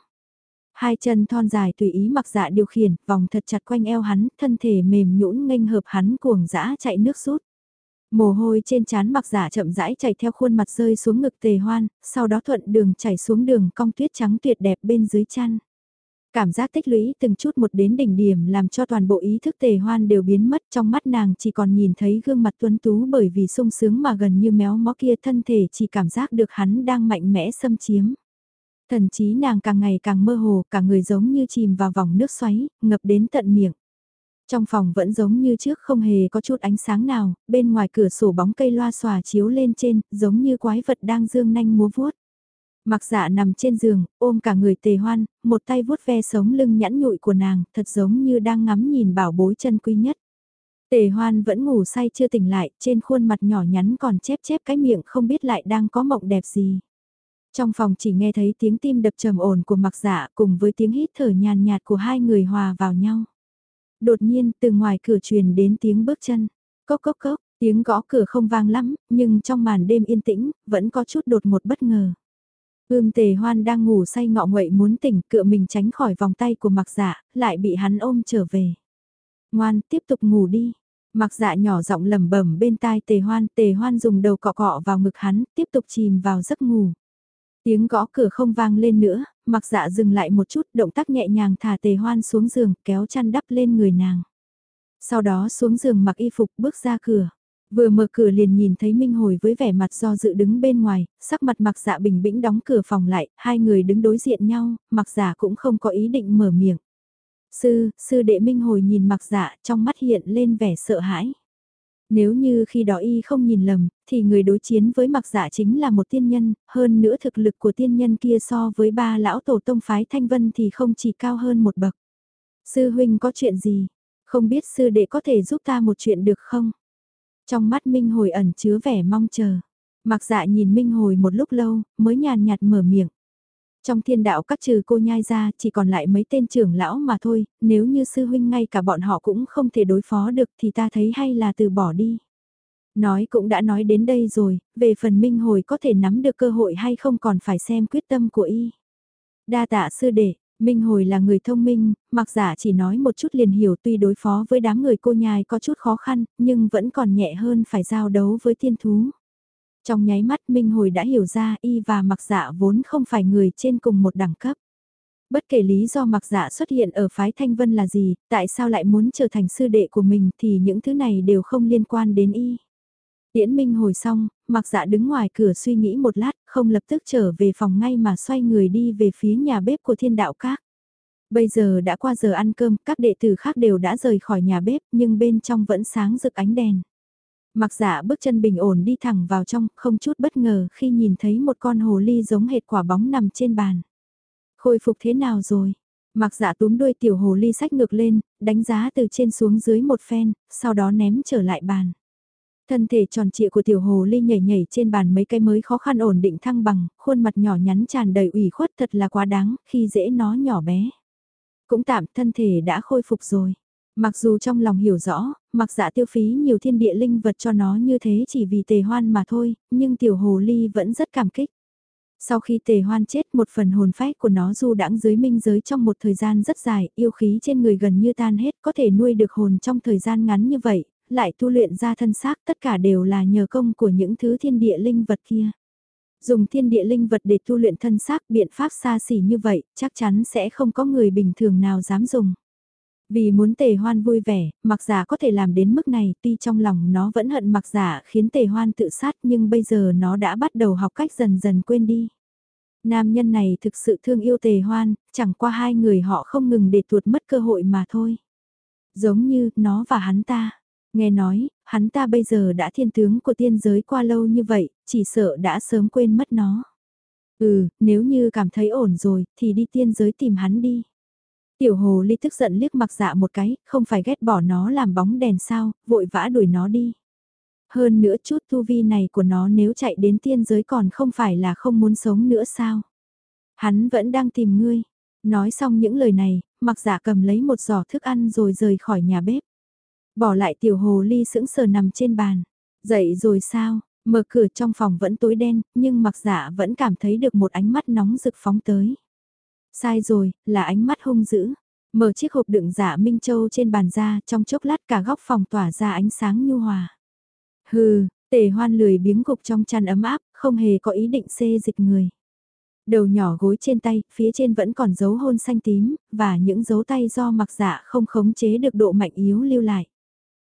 Hai chân thon dài tùy ý mặc dạ điều khiển, vòng thật chặt quanh eo hắn, thân thể mềm nhũn nghênh hợp hắn cuồng dã chạy nước rút. Mồ hôi trên trán mặc giả chậm rãi chạy theo khuôn mặt rơi xuống ngực tề hoan, sau đó thuận đường chảy xuống đường cong tuyết trắng tuyệt đẹp bên dưới chăn. Cảm giác tích lũy từng chút một đến đỉnh điểm làm cho toàn bộ ý thức tề hoan đều biến mất trong mắt nàng chỉ còn nhìn thấy gương mặt tuấn tú bởi vì sung sướng mà gần như méo mó kia thân thể chỉ cảm giác được hắn đang mạnh mẽ xâm chiếm. Thần chí nàng càng ngày càng mơ hồ, cả người giống như chìm vào vòng nước xoáy, ngập đến tận miệng. Trong phòng vẫn giống như trước không hề có chút ánh sáng nào, bên ngoài cửa sổ bóng cây loa xòa chiếu lên trên, giống như quái vật đang dương nanh múa vuốt. Mặc dạ nằm trên giường, ôm cả người tề hoan, một tay vuốt ve sống lưng nhẵn nhụi của nàng, thật giống như đang ngắm nhìn bảo bối chân quý nhất. Tề hoan vẫn ngủ say chưa tỉnh lại, trên khuôn mặt nhỏ nhắn còn chép chép cái miệng không biết lại đang có mộng đẹp gì. Trong phòng chỉ nghe thấy tiếng tim đập trầm ổn của mặc dạ cùng với tiếng hít thở nhàn nhạt của hai người hòa vào nhau. Đột nhiên từ ngoài cửa truyền đến tiếng bước chân. Cốc cốc cốc, tiếng gõ cửa không vang lắm, nhưng trong màn đêm yên tĩnh, vẫn có chút đột một bất ngờ. Ưm tề hoan đang ngủ say ngọ nguậy muốn tỉnh, cựa mình tránh khỏi vòng tay của mặc dạ, lại bị hắn ôm trở về. Ngoan, tiếp tục ngủ đi. Mặc dạ nhỏ giọng lẩm bẩm bên tai tề hoan, tề hoan dùng đầu cọ cọ vào ngực hắn, tiếp tục chìm vào giấc ngủ. Tiếng gõ cửa không vang lên nữa, mặc dạ dừng lại một chút, động tác nhẹ nhàng thả tề hoan xuống giường, kéo chăn đắp lên người nàng. Sau đó xuống giường mặc y phục bước ra cửa. Vừa mở cửa liền nhìn thấy Minh Hồi với vẻ mặt do dự đứng bên ngoài, sắc mặt mặc dạ bình bĩnh đóng cửa phòng lại, hai người đứng đối diện nhau, mặc dạ cũng không có ý định mở miệng. Sư, sư đệ Minh Hồi nhìn mặc dạ trong mắt hiện lên vẻ sợ hãi. Nếu như khi đó y không nhìn lầm, thì người đối chiến với mặc dạ chính là một tiên nhân, hơn nữa thực lực của tiên nhân kia so với ba lão tổ tông phái thanh vân thì không chỉ cao hơn một bậc. Sư huynh có chuyện gì? Không biết sư đệ có thể giúp ta một chuyện được không? Trong mắt Minh Hồi ẩn chứa vẻ mong chờ. Mặc dạ nhìn Minh Hồi một lúc lâu, mới nhàn nhạt mở miệng. Trong thiên đạo các trừ cô nhai ra chỉ còn lại mấy tên trưởng lão mà thôi, nếu như sư huynh ngay cả bọn họ cũng không thể đối phó được thì ta thấy hay là từ bỏ đi. Nói cũng đã nói đến đây rồi, về phần minh hồi có thể nắm được cơ hội hay không còn phải xem quyết tâm của y. Đa tạ sư đệ, Minh Hồi là người thông minh, mặc giả chỉ nói một chút liền hiểu tuy đối phó với đám người cô nhai có chút khó khăn, nhưng vẫn còn nhẹ hơn phải giao đấu với tiên thú. Trong nháy mắt Minh Hồi đã hiểu ra y và mặc dạ vốn không phải người trên cùng một đẳng cấp. Bất kể lý do mặc dạ xuất hiện ở phái Thanh Vân là gì, tại sao lại muốn trở thành sư đệ của mình thì những thứ này đều không liên quan đến y. Tiễn Minh hồi xong, mặc dạ đứng ngoài cửa suy nghĩ một lát, không lập tức trở về phòng ngay mà xoay người đi về phía nhà bếp của thiên đạo các. Bây giờ đã qua giờ ăn cơm, các đệ tử khác đều đã rời khỏi nhà bếp nhưng bên trong vẫn sáng rực ánh đèn. Mặc dạ bước chân bình ổn đi thẳng vào trong, không chút bất ngờ khi nhìn thấy một con hồ ly giống hệt quả bóng nằm trên bàn. Khôi phục thế nào rồi? Mặc dạ túm đuôi tiểu hồ ly sách ngược lên, đánh giá từ trên xuống dưới một phen, sau đó ném trở lại bàn. Thân thể tròn trịa của tiểu hồ ly nhảy nhảy trên bàn mấy cái mới khó khăn ổn định thăng bằng, khuôn mặt nhỏ nhắn tràn đầy ủy khuất thật là quá đáng, khi dễ nó nhỏ bé. Cũng tạm thân thể đã khôi phục rồi. Mặc dù trong lòng hiểu rõ, mặc dạ tiêu phí nhiều thiên địa linh vật cho nó như thế chỉ vì tề hoan mà thôi, nhưng tiểu hồ ly vẫn rất cảm kích. Sau khi tề hoan chết một phần hồn phách của nó du đãng dưới minh giới trong một thời gian rất dài, yêu khí trên người gần như tan hết có thể nuôi được hồn trong thời gian ngắn như vậy, lại tu luyện ra thân xác tất cả đều là nhờ công của những thứ thiên địa linh vật kia. Dùng thiên địa linh vật để tu luyện thân xác biện pháp xa xỉ như vậy, chắc chắn sẽ không có người bình thường nào dám dùng. Vì muốn tề hoan vui vẻ, mặc giả có thể làm đến mức này tuy trong lòng nó vẫn hận mặc giả khiến tề hoan tự sát nhưng bây giờ nó đã bắt đầu học cách dần dần quên đi. Nam nhân này thực sự thương yêu tề hoan, chẳng qua hai người họ không ngừng để tuột mất cơ hội mà thôi. Giống như nó và hắn ta. Nghe nói, hắn ta bây giờ đã thiên tướng của tiên giới qua lâu như vậy, chỉ sợ đã sớm quên mất nó. Ừ, nếu như cảm thấy ổn rồi, thì đi tiên giới tìm hắn đi. Tiểu hồ ly tức giận liếc mặc dạ một cái, không phải ghét bỏ nó làm bóng đèn sao, vội vã đuổi nó đi. Hơn nữa chút tu vi này của nó nếu chạy đến tiên giới còn không phải là không muốn sống nữa sao. Hắn vẫn đang tìm ngươi. Nói xong những lời này, mặc dạ cầm lấy một giỏ thức ăn rồi rời khỏi nhà bếp. Bỏ lại tiểu hồ ly sững sờ nằm trên bàn. Dậy rồi sao, mở cửa trong phòng vẫn tối đen, nhưng mặc dạ vẫn cảm thấy được một ánh mắt nóng rực phóng tới. Sai rồi, là ánh mắt hung dữ. Mở chiếc hộp đựng giả Minh Châu trên bàn ra, trong chốc lát cả góc phòng tỏa ra ánh sáng nhu hòa. Hừ, tề hoan lười biếng gục trong chăn ấm áp, không hề có ý định xê dịch người. Đầu nhỏ gối trên tay, phía trên vẫn còn dấu hôn xanh tím, và những dấu tay do mặc dạ không khống chế được độ mạnh yếu lưu lại.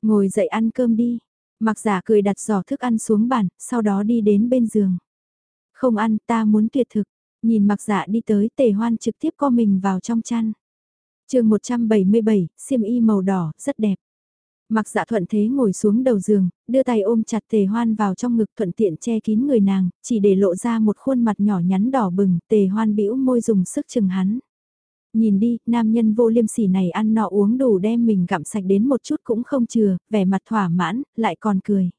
Ngồi dậy ăn cơm đi. Mặc giả cười đặt giỏ thức ăn xuống bàn, sau đó đi đến bên giường. Không ăn, ta muốn tuyệt thực. Nhìn mặc dạ đi tới tề hoan trực tiếp co mình vào trong chăn. chương 177, xiêm y màu đỏ, rất đẹp. Mặc dạ thuận thế ngồi xuống đầu giường, đưa tay ôm chặt tề hoan vào trong ngực thuận tiện che kín người nàng, chỉ để lộ ra một khuôn mặt nhỏ nhắn đỏ bừng, tề hoan bĩu môi dùng sức chừng hắn. Nhìn đi, nam nhân vô liêm sỉ này ăn nọ uống đủ đem mình gặm sạch đến một chút cũng không chừa, vẻ mặt thỏa mãn, lại còn cười.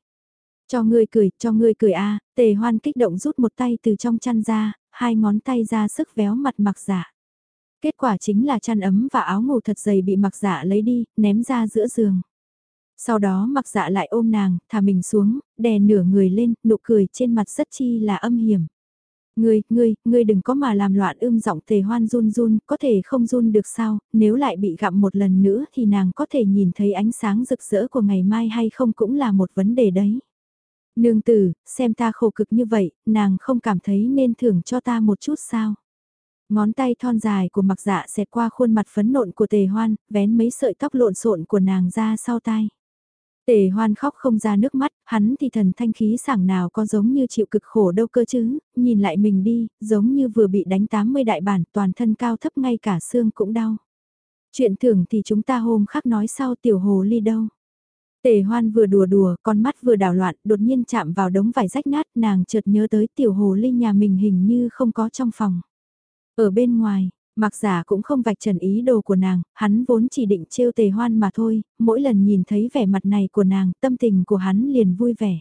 Cho ngươi cười, cho ngươi cười a tề hoan kích động rút một tay từ trong chăn ra, hai ngón tay ra sức véo mặt mặc giả. Kết quả chính là chăn ấm và áo ngủ thật dày bị mặc giả lấy đi, ném ra giữa giường. Sau đó mặc dạ lại ôm nàng, thả mình xuống, đè nửa người lên, nụ cười trên mặt rất chi là âm hiểm. Ngươi, ngươi, ngươi đừng có mà làm loạn ưm giọng tề hoan run run, có thể không run được sao, nếu lại bị gặm một lần nữa thì nàng có thể nhìn thấy ánh sáng rực rỡ của ngày mai hay không cũng là một vấn đề đấy. Nương tử, xem ta khổ cực như vậy, nàng không cảm thấy nên thưởng cho ta một chút sao. Ngón tay thon dài của mặc dạ xẹt qua khuôn mặt phấn nộn của tề hoan, vén mấy sợi tóc lộn xộn của nàng ra sau tai. Tề hoan khóc không ra nước mắt, hắn thì thần thanh khí sảng nào có giống như chịu cực khổ đâu cơ chứ, nhìn lại mình đi, giống như vừa bị đánh 80 đại bản, toàn thân cao thấp ngay cả xương cũng đau. Chuyện thưởng thì chúng ta hôm khác nói sau tiểu hồ ly đâu. Tề hoan vừa đùa đùa, con mắt vừa đảo loạn, đột nhiên chạm vào đống vải rách nát, nàng chợt nhớ tới tiểu hồ ly nhà mình hình như không có trong phòng. Ở bên ngoài, Mặc giả cũng không vạch trần ý đồ của nàng, hắn vốn chỉ định trêu tề hoan mà thôi, mỗi lần nhìn thấy vẻ mặt này của nàng, tâm tình của hắn liền vui vẻ.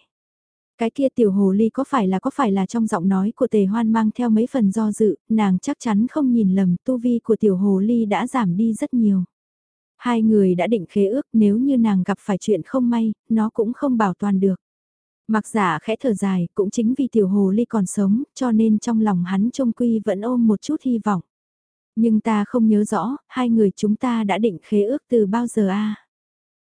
Cái kia tiểu hồ ly có phải là có phải là trong giọng nói của tề hoan mang theo mấy phần do dự, nàng chắc chắn không nhìn lầm tu vi của tiểu hồ ly đã giảm đi rất nhiều. Hai người đã định khế ước nếu như nàng gặp phải chuyện không may, nó cũng không bảo toàn được. Mặc giả khẽ thở dài, cũng chính vì tiểu hồ ly còn sống, cho nên trong lòng hắn trông quy vẫn ôm một chút hy vọng. Nhưng ta không nhớ rõ, hai người chúng ta đã định khế ước từ bao giờ a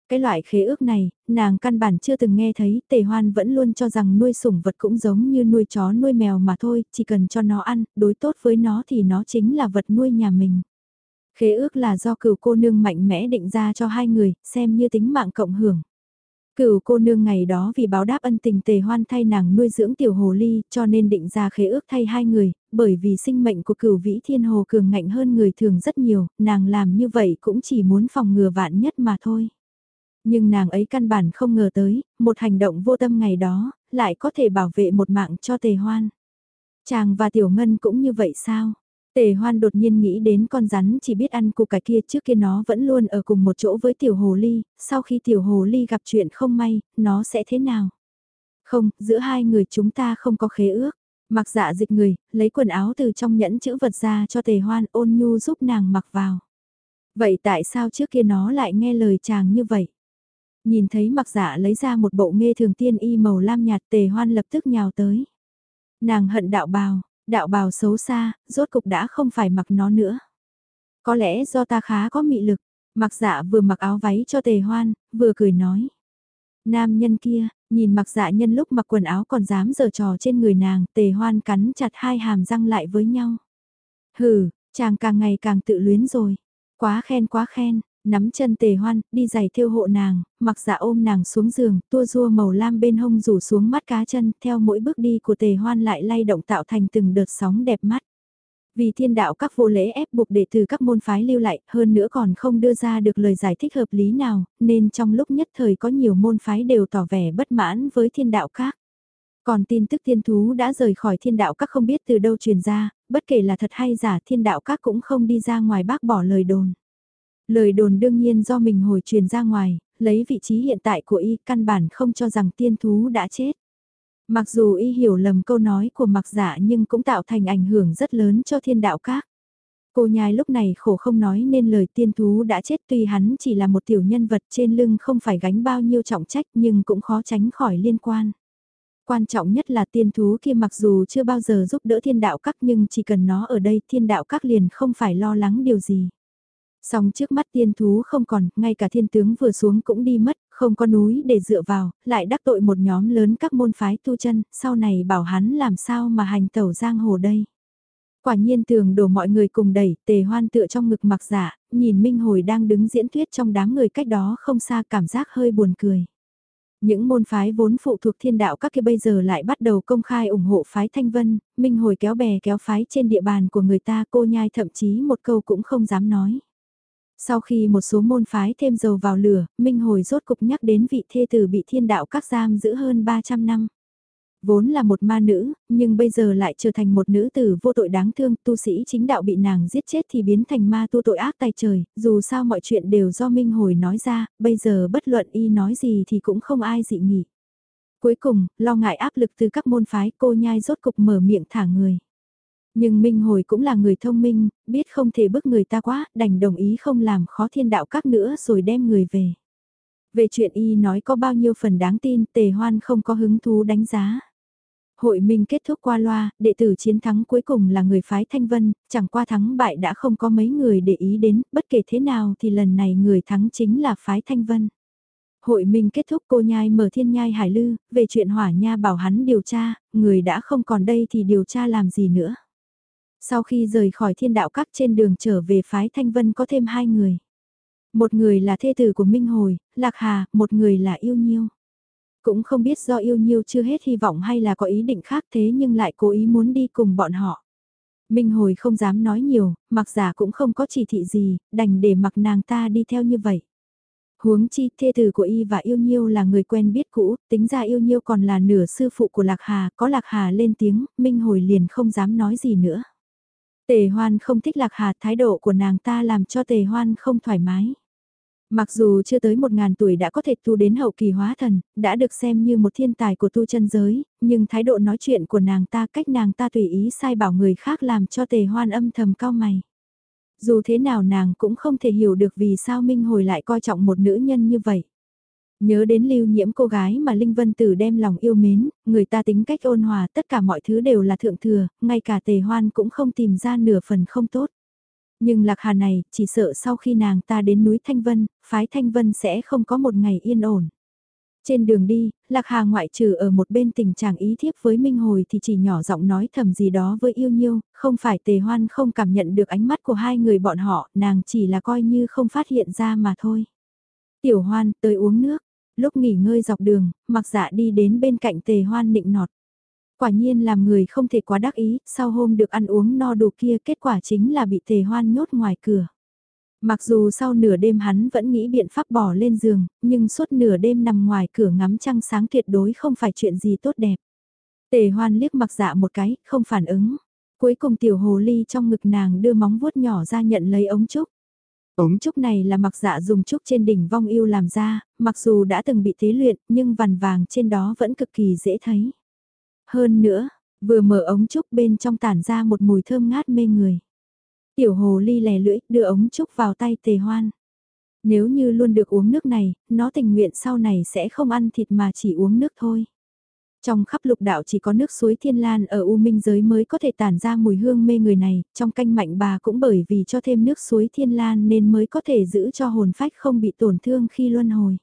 Cái loại khế ước này, nàng căn bản chưa từng nghe thấy, tề hoan vẫn luôn cho rằng nuôi sủng vật cũng giống như nuôi chó nuôi mèo mà thôi, chỉ cần cho nó ăn, đối tốt với nó thì nó chính là vật nuôi nhà mình. Khế ước là do cửu cô nương mạnh mẽ định ra cho hai người, xem như tính mạng cộng hưởng. Cửu cô nương ngày đó vì báo đáp ân tình tề hoan thay nàng nuôi dưỡng tiểu hồ ly cho nên định ra khế ước thay hai người, bởi vì sinh mệnh của cửu vĩ thiên hồ cường ngạnh hơn người thường rất nhiều, nàng làm như vậy cũng chỉ muốn phòng ngừa vạn nhất mà thôi. Nhưng nàng ấy căn bản không ngờ tới, một hành động vô tâm ngày đó, lại có thể bảo vệ một mạng cho tề hoan. Chàng và tiểu ngân cũng như vậy sao? Tề hoan đột nhiên nghĩ đến con rắn chỉ biết ăn củ cải kia trước kia nó vẫn luôn ở cùng một chỗ với tiểu hồ ly, sau khi tiểu hồ ly gặp chuyện không may, nó sẽ thế nào? Không, giữa hai người chúng ta không có khế ước. Mặc dạ dịch người, lấy quần áo từ trong nhẫn chữ vật ra cho tề hoan ôn nhu giúp nàng mặc vào. Vậy tại sao trước kia nó lại nghe lời chàng như vậy? Nhìn thấy mặc dạ lấy ra một bộ nghê thường tiên y màu lam nhạt tề hoan lập tức nhào tới. Nàng hận đạo bào, đạo bào xấu xa, rốt cục đã không phải mặc nó nữa. Có lẽ do ta khá có mị lực, mặc dạ vừa mặc áo váy cho tề hoan, vừa cười nói. Nam nhân kia, nhìn mặc dạ nhân lúc mặc quần áo còn dám giở trò trên người nàng, tề hoan cắn chặt hai hàm răng lại với nhau. Hừ, chàng càng ngày càng tự luyến rồi. Quá khen quá khen, nắm chân tề hoan, đi giày theo hộ nàng, mặc dạ ôm nàng xuống giường, tua rua màu lam bên hông rủ xuống mắt cá chân, theo mỗi bước đi của tề hoan lại lay động tạo thành từng đợt sóng đẹp mắt. Vì thiên đạo các vô lễ ép buộc đệ tử các môn phái lưu lại, hơn nữa còn không đưa ra được lời giải thích hợp lý nào, nên trong lúc nhất thời có nhiều môn phái đều tỏ vẻ bất mãn với thiên đạo các. Còn tin tức thiên thú đã rời khỏi thiên đạo các không biết từ đâu truyền ra, bất kể là thật hay giả thiên đạo các cũng không đi ra ngoài bác bỏ lời đồn. Lời đồn đương nhiên do mình hồi truyền ra ngoài, lấy vị trí hiện tại của y căn bản không cho rằng tiên thú đã chết. Mặc dù y hiểu lầm câu nói của mặc giả nhưng cũng tạo thành ảnh hưởng rất lớn cho thiên đạo các. Cô nhai lúc này khổ không nói nên lời tiên thú đã chết tuy hắn chỉ là một tiểu nhân vật trên lưng không phải gánh bao nhiêu trọng trách nhưng cũng khó tránh khỏi liên quan. Quan trọng nhất là tiên thú kia mặc dù chưa bao giờ giúp đỡ thiên đạo các nhưng chỉ cần nó ở đây thiên đạo các liền không phải lo lắng điều gì. Song trước mắt tiên thú không còn, ngay cả thiên tướng vừa xuống cũng đi mất, không có núi để dựa vào, lại đắc tội một nhóm lớn các môn phái tu chân, sau này bảo hắn làm sao mà hành tẩu giang hồ đây. Quả nhiên tường đổ mọi người cùng đẩy, tề hoan tựa trong ngực mặc giả, nhìn Minh Hồi đang đứng diễn thuyết trong đám người cách đó không xa cảm giác hơi buồn cười. Những môn phái vốn phụ thuộc thiên đạo các kia bây giờ lại bắt đầu công khai ủng hộ phái Thanh Vân, Minh Hồi kéo bè kéo phái trên địa bàn của người ta cô nhai thậm chí một câu cũng không dám nói. Sau khi một số môn phái thêm dầu vào lửa, Minh Hồi rốt cục nhắc đến vị thê tử bị thiên đạo các giam giữ hơn 300 năm. Vốn là một ma nữ, nhưng bây giờ lại trở thành một nữ tử vô tội đáng thương, tu sĩ chính đạo bị nàng giết chết thì biến thành ma tu tội ác tay trời, dù sao mọi chuyện đều do Minh Hồi nói ra, bây giờ bất luận y nói gì thì cũng không ai dị nghị. Cuối cùng, lo ngại áp lực từ các môn phái cô nhai rốt cục mở miệng thả người. Nhưng Minh Hồi cũng là người thông minh, biết không thể bức người ta quá, đành đồng ý không làm khó thiên đạo các nữa rồi đem người về. Về chuyện y nói có bao nhiêu phần đáng tin, tề hoan không có hứng thú đánh giá. Hội minh kết thúc qua loa, đệ tử chiến thắng cuối cùng là người phái Thanh Vân, chẳng qua thắng bại đã không có mấy người để ý đến, bất kể thế nào thì lần này người thắng chính là phái Thanh Vân. Hội minh kết thúc cô nhai mở thiên nhai hải lư, về chuyện hỏa nha bảo hắn điều tra, người đã không còn đây thì điều tra làm gì nữa. Sau khi rời khỏi thiên đạo các trên đường trở về phái Thanh Vân có thêm hai người. Một người là thê tử của Minh Hồi, Lạc Hà, một người là Yêu Nhiêu. Cũng không biết do Yêu Nhiêu chưa hết hy vọng hay là có ý định khác thế nhưng lại cố ý muốn đi cùng bọn họ. Minh Hồi không dám nói nhiều, mặc giả cũng không có chỉ thị gì, đành để mặc nàng ta đi theo như vậy. Huống chi, thê tử của y và yêu nhiêu là người quen biết cũ, tính ra yêu nhiêu còn là nửa sư phụ của Lạc Hà, có Lạc Hà lên tiếng, Minh Hồi liền không dám nói gì nữa. Tề hoan không thích lạc hà thái độ của nàng ta làm cho tề hoan không thoải mái. Mặc dù chưa tới một ngàn tuổi đã có thể tu đến hậu kỳ hóa thần, đã được xem như một thiên tài của tu chân giới, nhưng thái độ nói chuyện của nàng ta cách nàng ta tùy ý sai bảo người khác làm cho tề hoan âm thầm cao mày. Dù thế nào nàng cũng không thể hiểu được vì sao Minh Hồi lại coi trọng một nữ nhân như vậy. Nhớ đến lưu nhiễm cô gái mà Linh Vân Tử đem lòng yêu mến, người ta tính cách ôn hòa tất cả mọi thứ đều là thượng thừa, ngay cả tề hoan cũng không tìm ra nửa phần không tốt. Nhưng Lạc Hà này, chỉ sợ sau khi nàng ta đến núi Thanh Vân, phái Thanh Vân sẽ không có một ngày yên ổn. Trên đường đi, Lạc Hà ngoại trừ ở một bên tình trạng ý thiếp với Minh Hồi thì chỉ nhỏ giọng nói thầm gì đó với yêu nhiêu, không phải tề hoan không cảm nhận được ánh mắt của hai người bọn họ, nàng chỉ là coi như không phát hiện ra mà thôi. Tiểu hoan, tới uống nước. Lúc nghỉ ngơi dọc đường, mặc dạ đi đến bên cạnh tề hoan nịnh nọt. Quả nhiên làm người không thể quá đắc ý, sau hôm được ăn uống no đủ kia kết quả chính là bị tề hoan nhốt ngoài cửa. Mặc dù sau nửa đêm hắn vẫn nghĩ biện pháp bỏ lên giường, nhưng suốt nửa đêm nằm ngoài cửa ngắm trăng sáng tuyệt đối không phải chuyện gì tốt đẹp. Tề hoan liếc mặc dạ một cái, không phản ứng. Cuối cùng tiểu hồ ly trong ngực nàng đưa móng vuốt nhỏ ra nhận lấy ống trúc. Ống trúc này là mặc dạ dùng trúc trên đỉnh vong yêu làm ra, mặc dù đã từng bị tế luyện nhưng vằn vàng trên đó vẫn cực kỳ dễ thấy. Hơn nữa, vừa mở ống trúc bên trong tản ra một mùi thơm ngát mê người. Tiểu hồ ly lè lưỡi đưa ống trúc vào tay tề hoan. Nếu như luôn được uống nước này, nó tình nguyện sau này sẽ không ăn thịt mà chỉ uống nước thôi. Trong khắp lục đạo chỉ có nước suối thiên lan ở U Minh giới mới có thể tản ra mùi hương mê người này, trong canh mạnh bà cũng bởi vì cho thêm nước suối thiên lan nên mới có thể giữ cho hồn phách không bị tổn thương khi luân hồi.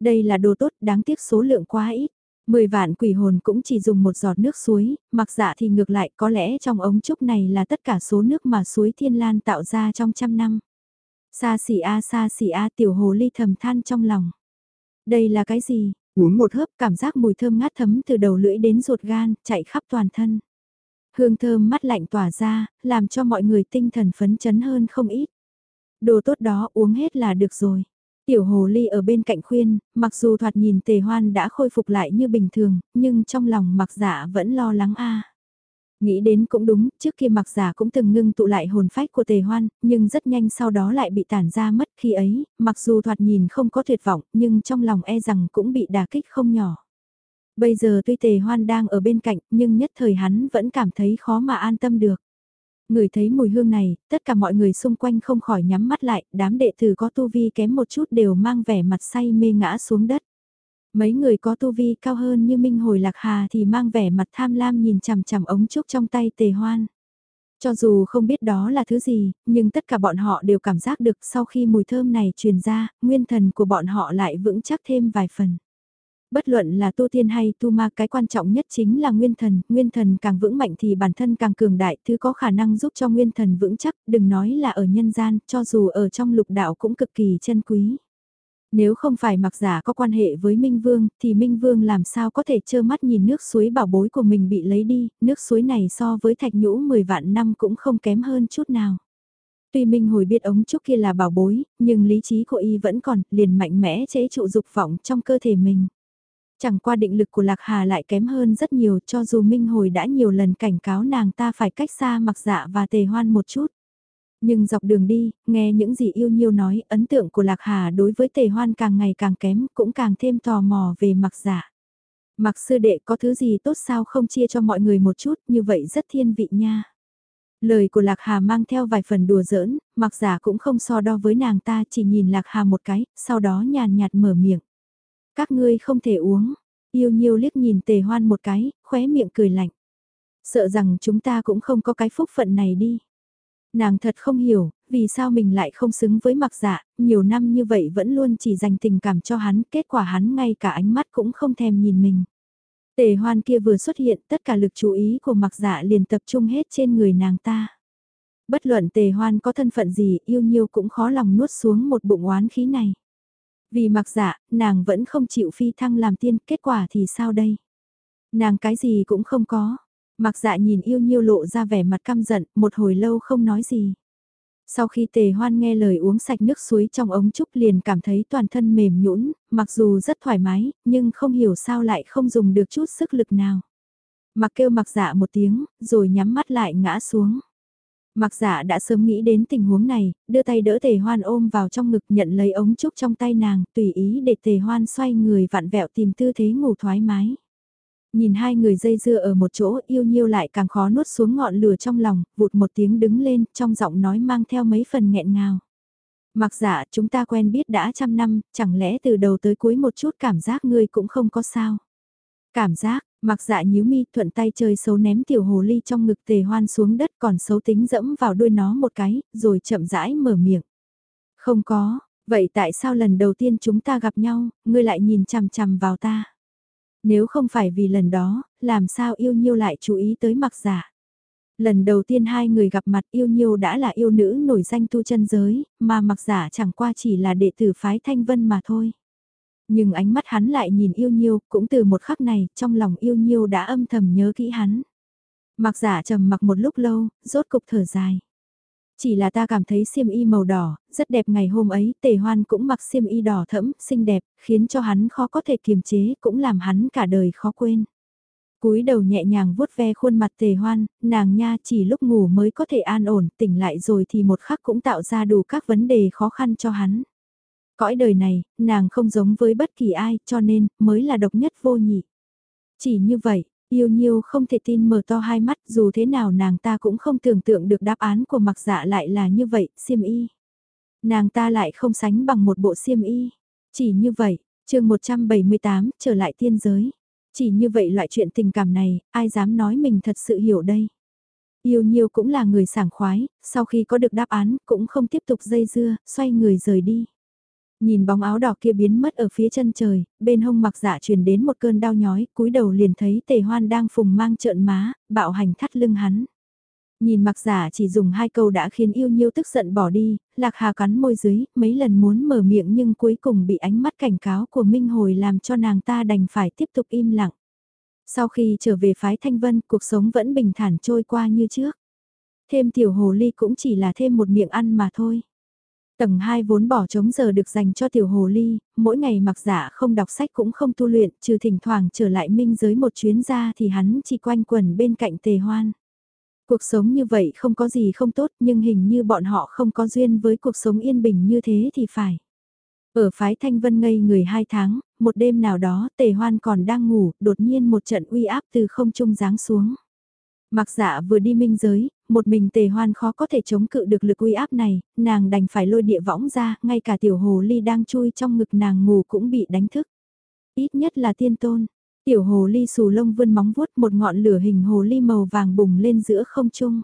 Đây là đồ tốt đáng tiếc số lượng quá ít. Mười vạn quỷ hồn cũng chỉ dùng một giọt nước suối, mặc dạ thì ngược lại có lẽ trong ống trúc này là tất cả số nước mà suối thiên lan tạo ra trong trăm năm. Xa xỉ a xa xỉ a tiểu hồ ly thầm than trong lòng. Đây là cái gì? Uống một hớp cảm giác mùi thơm ngát thấm từ đầu lưỡi đến ruột gan, chạy khắp toàn thân. Hương thơm mắt lạnh tỏa ra, làm cho mọi người tinh thần phấn chấn hơn không ít. Đồ tốt đó uống hết là được rồi. Tiểu hồ ly ở bên cạnh khuyên, mặc dù thoạt nhìn tề hoan đã khôi phục lại như bình thường, nhưng trong lòng mặc dạ vẫn lo lắng a. Nghĩ đến cũng đúng, trước kia mặc giả cũng từng ngưng tụ lại hồn phách của tề hoan, nhưng rất nhanh sau đó lại bị tản ra mất khi ấy, mặc dù thoạt nhìn không có tuyệt vọng, nhưng trong lòng e rằng cũng bị đả kích không nhỏ. Bây giờ tuy tề hoan đang ở bên cạnh, nhưng nhất thời hắn vẫn cảm thấy khó mà an tâm được. Người thấy mùi hương này, tất cả mọi người xung quanh không khỏi nhắm mắt lại, đám đệ tử có tu vi kém một chút đều mang vẻ mặt say mê ngã xuống đất. Mấy người có tu vi cao hơn như Minh Hồi Lạc Hà thì mang vẻ mặt tham lam nhìn chằm chằm ống trúc trong tay tề hoan. Cho dù không biết đó là thứ gì, nhưng tất cả bọn họ đều cảm giác được sau khi mùi thơm này truyền ra, nguyên thần của bọn họ lại vững chắc thêm vài phần. Bất luận là tu tiên hay tu ma cái quan trọng nhất chính là nguyên thần, nguyên thần càng vững mạnh thì bản thân càng cường đại, thứ có khả năng giúp cho nguyên thần vững chắc, đừng nói là ở nhân gian, cho dù ở trong lục đạo cũng cực kỳ chân quý. Nếu không phải mặc giả có quan hệ với Minh Vương, thì Minh Vương làm sao có thể trơ mắt nhìn nước suối bảo bối của mình bị lấy đi, nước suối này so với thạch nhũ 10 vạn năm cũng không kém hơn chút nào. Tuy Minh hồi biết ống trúc kia là bảo bối, nhưng lý trí của y vẫn còn, liền mạnh mẽ chế trụ dục vọng trong cơ thể mình. Chẳng qua định lực của Lạc Hà lại kém hơn rất nhiều cho dù Minh hồi đã nhiều lần cảnh cáo nàng ta phải cách xa mặc dạ và tề hoan một chút. Nhưng dọc đường đi, nghe những gì yêu nhiêu nói, ấn tượng của Lạc Hà đối với tề hoan càng ngày càng kém, cũng càng thêm tò mò về mặc giả. Mặc sư đệ có thứ gì tốt sao không chia cho mọi người một chút, như vậy rất thiên vị nha. Lời của Lạc Hà mang theo vài phần đùa giỡn, mặc giả cũng không so đo với nàng ta chỉ nhìn Lạc Hà một cái, sau đó nhàn nhạt mở miệng. Các ngươi không thể uống, yêu nhiêu liếc nhìn tề hoan một cái, khóe miệng cười lạnh. Sợ rằng chúng ta cũng không có cái phúc phận này đi. Nàng thật không hiểu, vì sao mình lại không xứng với mặc dạ, nhiều năm như vậy vẫn luôn chỉ dành tình cảm cho hắn, kết quả hắn ngay cả ánh mắt cũng không thèm nhìn mình. Tề hoan kia vừa xuất hiện, tất cả lực chú ý của mặc dạ liền tập trung hết trên người nàng ta. Bất luận tề hoan có thân phận gì, yêu nhiêu cũng khó lòng nuốt xuống một bụng oán khí này. Vì mặc dạ, nàng vẫn không chịu phi thăng làm tiên, kết quả thì sao đây? Nàng cái gì cũng không có, Mặc dạ nhìn yêu nhiêu lộ ra vẻ mặt căm giận, một hồi lâu không nói gì. Sau khi tề hoan nghe lời uống sạch nước suối trong ống trúc liền cảm thấy toàn thân mềm nhũn, mặc dù rất thoải mái, nhưng không hiểu sao lại không dùng được chút sức lực nào. Mặc kêu mặc dạ một tiếng, rồi nhắm mắt lại ngã xuống. Mặc dạ đã sớm nghĩ đến tình huống này, đưa tay đỡ tề hoan ôm vào trong ngực nhận lấy ống trúc trong tay nàng, tùy ý để tề hoan xoay người vặn vẹo tìm tư thế ngủ thoải mái. Nhìn hai người dây dưa ở một chỗ yêu nhiêu lại càng khó nuốt xuống ngọn lửa trong lòng, vụt một tiếng đứng lên, trong giọng nói mang theo mấy phần nghẹn ngào. Mặc dạ chúng ta quen biết đã trăm năm, chẳng lẽ từ đầu tới cuối một chút cảm giác ngươi cũng không có sao. Cảm giác, mặc dạ nhíu mi thuận tay chơi xấu ném tiểu hồ ly trong ngực tề hoan xuống đất còn xấu tính dẫm vào đuôi nó một cái, rồi chậm rãi mở miệng. Không có, vậy tại sao lần đầu tiên chúng ta gặp nhau, ngươi lại nhìn chằm chằm vào ta? Nếu không phải vì lần đó, làm sao yêu nhiêu lại chú ý tới mặc giả. Lần đầu tiên hai người gặp mặt yêu nhiêu đã là yêu nữ nổi danh tu chân giới, mà mặc giả chẳng qua chỉ là đệ tử phái thanh vân mà thôi. Nhưng ánh mắt hắn lại nhìn yêu nhiêu, cũng từ một khắc này, trong lòng yêu nhiêu đã âm thầm nhớ kỹ hắn. Mặc giả trầm mặc một lúc lâu, rốt cục thở dài. Chỉ là ta cảm thấy xiêm y màu đỏ, rất đẹp ngày hôm ấy, tề hoan cũng mặc xiêm y đỏ thẫm, xinh đẹp, khiến cho hắn khó có thể kiềm chế, cũng làm hắn cả đời khó quên. cúi đầu nhẹ nhàng vuốt ve khuôn mặt tề hoan, nàng nha chỉ lúc ngủ mới có thể an ổn, tỉnh lại rồi thì một khắc cũng tạo ra đủ các vấn đề khó khăn cho hắn. Cõi đời này, nàng không giống với bất kỳ ai, cho nên, mới là độc nhất vô nhị. Chỉ như vậy, Yêu nhiêu không thể tin mở to hai mắt dù thế nào nàng ta cũng không tưởng tượng được đáp án của mặc dạ lại là như vậy, xiêm y. Nàng ta lại không sánh bằng một bộ xiêm y. Chỉ như vậy, chương 178 trở lại tiên giới. Chỉ như vậy loại chuyện tình cảm này, ai dám nói mình thật sự hiểu đây. Yêu nhiêu cũng là người sảng khoái, sau khi có được đáp án cũng không tiếp tục dây dưa, xoay người rời đi. Nhìn bóng áo đỏ kia biến mất ở phía chân trời, bên hông mặc dạ truyền đến một cơn đau nhói, cúi đầu liền thấy tề hoan đang phùng mang trợn má, bạo hành thắt lưng hắn. Nhìn mặc giả chỉ dùng hai câu đã khiến yêu nhiêu tức giận bỏ đi, lạc hà cắn môi dưới, mấy lần muốn mở miệng nhưng cuối cùng bị ánh mắt cảnh cáo của Minh Hồi làm cho nàng ta đành phải tiếp tục im lặng. Sau khi trở về phái Thanh Vân, cuộc sống vẫn bình thản trôi qua như trước. Thêm tiểu hồ ly cũng chỉ là thêm một miệng ăn mà thôi. Tầng 2 vốn bỏ trống giờ được dành cho tiểu hồ ly, mỗi ngày mặc giả không đọc sách cũng không tu luyện, trừ thỉnh thoảng trở lại minh giới một chuyến ra thì hắn chỉ quanh quẩn bên cạnh tề hoan. Cuộc sống như vậy không có gì không tốt nhưng hình như bọn họ không có duyên với cuộc sống yên bình như thế thì phải. Ở phái Thanh Vân ngây người hai tháng, một đêm nào đó tề hoan còn đang ngủ, đột nhiên một trận uy áp từ không trung giáng xuống. Mặc dạ vừa đi minh giới, một mình tề hoan khó có thể chống cự được lực uy áp này, nàng đành phải lôi địa võng ra, ngay cả tiểu hồ ly đang chui trong ngực nàng ngủ cũng bị đánh thức. Ít nhất là tiên tôn, tiểu hồ ly xù lông vươn móng vuốt một ngọn lửa hình hồ ly màu vàng bùng lên giữa không trung.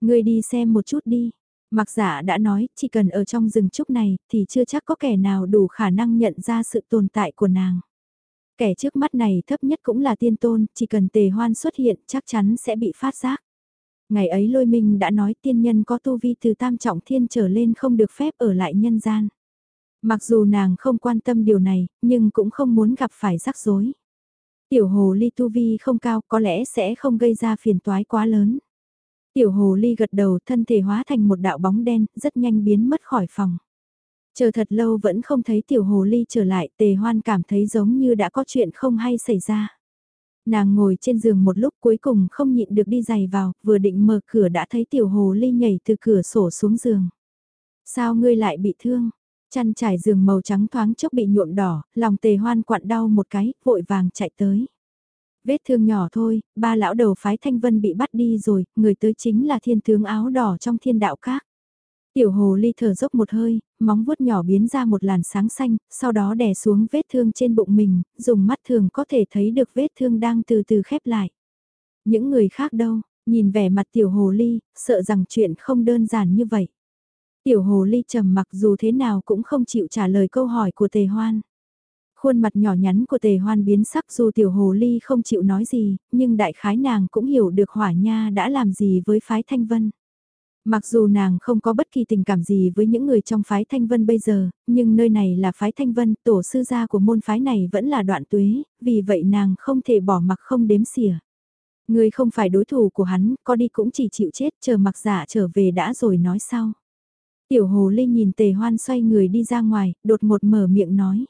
Người đi xem một chút đi. Mặc giả đã nói, chỉ cần ở trong rừng trúc này thì chưa chắc có kẻ nào đủ khả năng nhận ra sự tồn tại của nàng. Kẻ trước mắt này thấp nhất cũng là tiên tôn, chỉ cần tề hoan xuất hiện chắc chắn sẽ bị phát giác. Ngày ấy lôi minh đã nói tiên nhân có tu vi từ tam trọng thiên trở lên không được phép ở lại nhân gian. Mặc dù nàng không quan tâm điều này, nhưng cũng không muốn gặp phải rắc rối. Tiểu hồ ly tu vi không cao có lẽ sẽ không gây ra phiền toái quá lớn. Tiểu hồ ly gật đầu thân thể hóa thành một đạo bóng đen, rất nhanh biến mất khỏi phòng. Chờ thật lâu vẫn không thấy tiểu hồ ly trở lại, tề hoan cảm thấy giống như đã có chuyện không hay xảy ra. Nàng ngồi trên giường một lúc cuối cùng không nhịn được đi giày vào, vừa định mở cửa đã thấy tiểu hồ ly nhảy từ cửa sổ xuống giường. Sao ngươi lại bị thương? Chăn trải giường màu trắng thoáng chốc bị nhuộm đỏ, lòng tề hoan quặn đau một cái, vội vàng chạy tới. Vết thương nhỏ thôi, ba lão đầu phái thanh vân bị bắt đi rồi, người tới chính là thiên tướng áo đỏ trong thiên đạo các. Tiểu hồ ly thở dốc một hơi, móng vuốt nhỏ biến ra một làn sáng xanh, sau đó đè xuống vết thương trên bụng mình, dùng mắt thường có thể thấy được vết thương đang từ từ khép lại. Những người khác đâu, nhìn vẻ mặt tiểu hồ ly, sợ rằng chuyện không đơn giản như vậy. Tiểu hồ ly trầm mặc dù thế nào cũng không chịu trả lời câu hỏi của tề hoan. Khuôn mặt nhỏ nhắn của tề hoan biến sắc dù tiểu hồ ly không chịu nói gì, nhưng đại khái nàng cũng hiểu được hỏa nha đã làm gì với phái thanh vân. Mặc dù nàng không có bất kỳ tình cảm gì với những người trong phái Thanh Vân bây giờ, nhưng nơi này là phái Thanh Vân, tổ sư gia của môn phái này vẫn là đoạn tuế, vì vậy nàng không thể bỏ mặc không đếm xỉa. Người không phải đối thủ của hắn, có đi cũng chỉ chịu chết, chờ mặc giả trở về đã rồi nói sau. Tiểu hồ ly nhìn tề hoan xoay người đi ra ngoài, đột ngột mở miệng nói.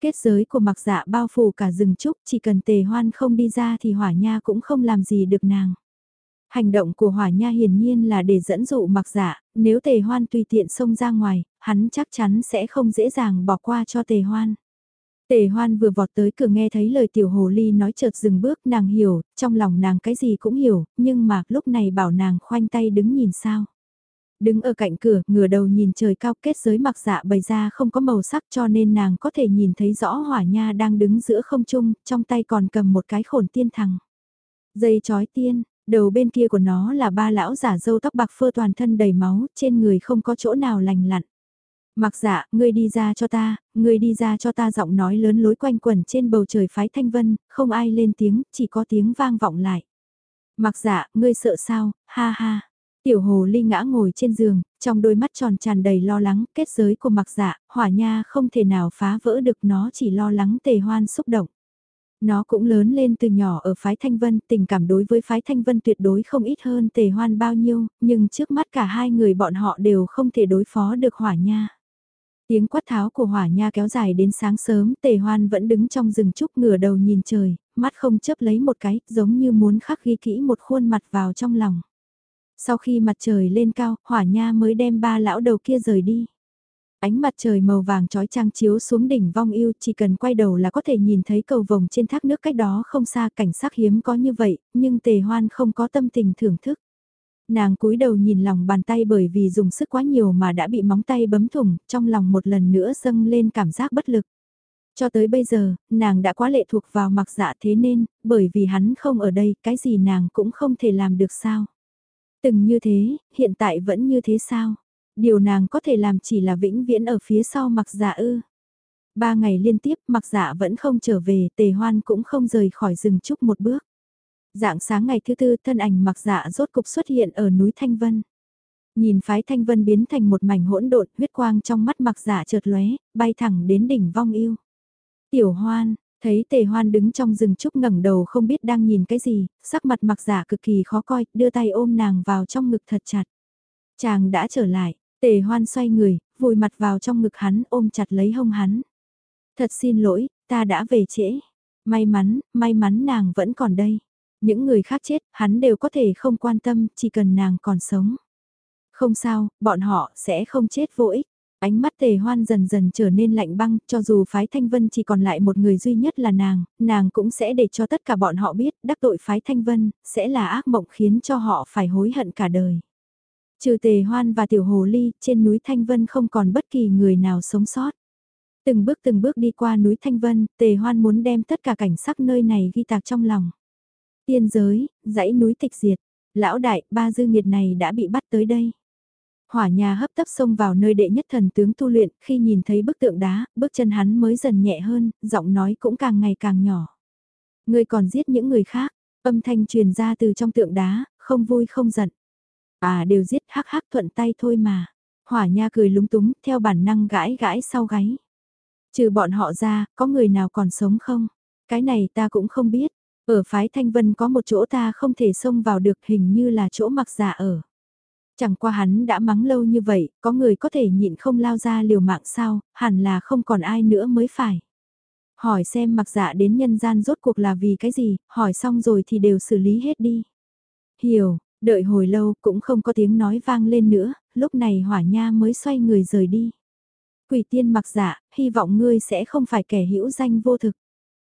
Kết giới của mặc dạ bao phủ cả rừng trúc, chỉ cần tề hoan không đi ra thì hỏa nha cũng không làm gì được nàng. Hành động của hỏa nha hiển nhiên là để dẫn dụ mặc dạ, nếu tề hoan tùy tiện xông ra ngoài, hắn chắc chắn sẽ không dễ dàng bỏ qua cho tề hoan. Tề hoan vừa vọt tới cửa nghe thấy lời tiểu hồ ly nói chợt dừng bước nàng hiểu, trong lòng nàng cái gì cũng hiểu, nhưng mà lúc này bảo nàng khoanh tay đứng nhìn sao. Đứng ở cạnh cửa, ngửa đầu nhìn trời cao kết giới mặc dạ bày ra không có màu sắc cho nên nàng có thể nhìn thấy rõ hỏa nha đang đứng giữa không trung, trong tay còn cầm một cái khổn tiên thằng. Dây chói tiên, Đầu bên kia của nó là ba lão giả dâu tóc bạc phơ toàn thân đầy máu, trên người không có chỗ nào lành lặn. Mặc dạ, ngươi đi ra cho ta, ngươi đi ra cho ta giọng nói lớn lối quanh quẩn trên bầu trời phái thanh vân, không ai lên tiếng, chỉ có tiếng vang vọng lại. Mặc dạ, ngươi sợ sao, ha ha. Tiểu hồ ly ngã ngồi trên giường, trong đôi mắt tròn tràn đầy lo lắng, kết giới của mặc dạ, hỏa nha không thể nào phá vỡ được nó chỉ lo lắng tề hoan xúc động. Nó cũng lớn lên từ nhỏ ở phái Thanh Vân, tình cảm đối với phái Thanh Vân tuyệt đối không ít hơn tề hoan bao nhiêu, nhưng trước mắt cả hai người bọn họ đều không thể đối phó được hỏa nha. Tiếng quát tháo của hỏa nha kéo dài đến sáng sớm, tề hoan vẫn đứng trong rừng trúc ngửa đầu nhìn trời, mắt không chớp lấy một cái, giống như muốn khắc ghi kỹ một khuôn mặt vào trong lòng. Sau khi mặt trời lên cao, hỏa nha mới đem ba lão đầu kia rời đi. Ánh mặt trời màu vàng trói trang chiếu xuống đỉnh vong yêu chỉ cần quay đầu là có thể nhìn thấy cầu vồng trên thác nước cách đó không xa cảnh sắc hiếm có như vậy, nhưng tề hoan không có tâm tình thưởng thức. Nàng cúi đầu nhìn lòng bàn tay bởi vì dùng sức quá nhiều mà đã bị móng tay bấm thủng, trong lòng một lần nữa dâng lên cảm giác bất lực. Cho tới bây giờ, nàng đã quá lệ thuộc vào mặc dạ thế nên, bởi vì hắn không ở đây, cái gì nàng cũng không thể làm được sao. Từng như thế, hiện tại vẫn như thế sao? Điều nàng có thể làm chỉ là vĩnh viễn ở phía sau mặc dạ ư. Ba ngày liên tiếp mặc dạ vẫn không trở về, tề hoan cũng không rời khỏi rừng trúc một bước. Dạng sáng ngày thứ tư thân ảnh mặc dạ rốt cục xuất hiện ở núi Thanh Vân. Nhìn phái Thanh Vân biến thành một mảnh hỗn độn huyết quang trong mắt mặc dạ chợt lóe, bay thẳng đến đỉnh vong yêu. Tiểu hoan, thấy tề hoan đứng trong rừng trúc ngẩng đầu không biết đang nhìn cái gì, sắc mặt mặc dạ cực kỳ khó coi, đưa tay ôm nàng vào trong ngực thật chặt. Chàng đã trở lại, Tề hoan xoay người, vùi mặt vào trong ngực hắn ôm chặt lấy hông hắn. Thật xin lỗi, ta đã về trễ. May mắn, may mắn nàng vẫn còn đây. Những người khác chết, hắn đều có thể không quan tâm, chỉ cần nàng còn sống. Không sao, bọn họ sẽ không chết vô ích. Ánh mắt tề hoan dần dần trở nên lạnh băng, cho dù phái Thanh Vân chỉ còn lại một người duy nhất là nàng, nàng cũng sẽ để cho tất cả bọn họ biết, đắc tội phái Thanh Vân, sẽ là ác mộng khiến cho họ phải hối hận cả đời. Trừ tề hoan và tiểu hồ ly, trên núi Thanh Vân không còn bất kỳ người nào sống sót. Từng bước từng bước đi qua núi Thanh Vân, tề hoan muốn đem tất cả cảnh sắc nơi này ghi tạc trong lòng. Tiên giới, dãy núi tịch diệt, lão đại, ba dư nghiệt này đã bị bắt tới đây. Hỏa nhà hấp tấp xông vào nơi đệ nhất thần tướng tu luyện, khi nhìn thấy bức tượng đá, bước chân hắn mới dần nhẹ hơn, giọng nói cũng càng ngày càng nhỏ. Người còn giết những người khác, âm thanh truyền ra từ trong tượng đá, không vui không giận. À đều giết hắc hắc thuận tay thôi mà. Hỏa nha cười lúng túng, theo bản năng gãi gãi sau gáy. Trừ bọn họ ra, có người nào còn sống không? Cái này ta cũng không biết. Ở phái Thanh Vân có một chỗ ta không thể xông vào được hình như là chỗ mặc giả ở. Chẳng qua hắn đã mắng lâu như vậy, có người có thể nhịn không lao ra liều mạng sao, hẳn là không còn ai nữa mới phải. Hỏi xem mặc dạ đến nhân gian rốt cuộc là vì cái gì, hỏi xong rồi thì đều xử lý hết đi. Hiểu, đợi hồi lâu cũng không có tiếng nói vang lên nữa, lúc này hỏa nha mới xoay người rời đi. Quỷ tiên mặc dạ, hy vọng ngươi sẽ không phải kẻ hữu danh vô thực.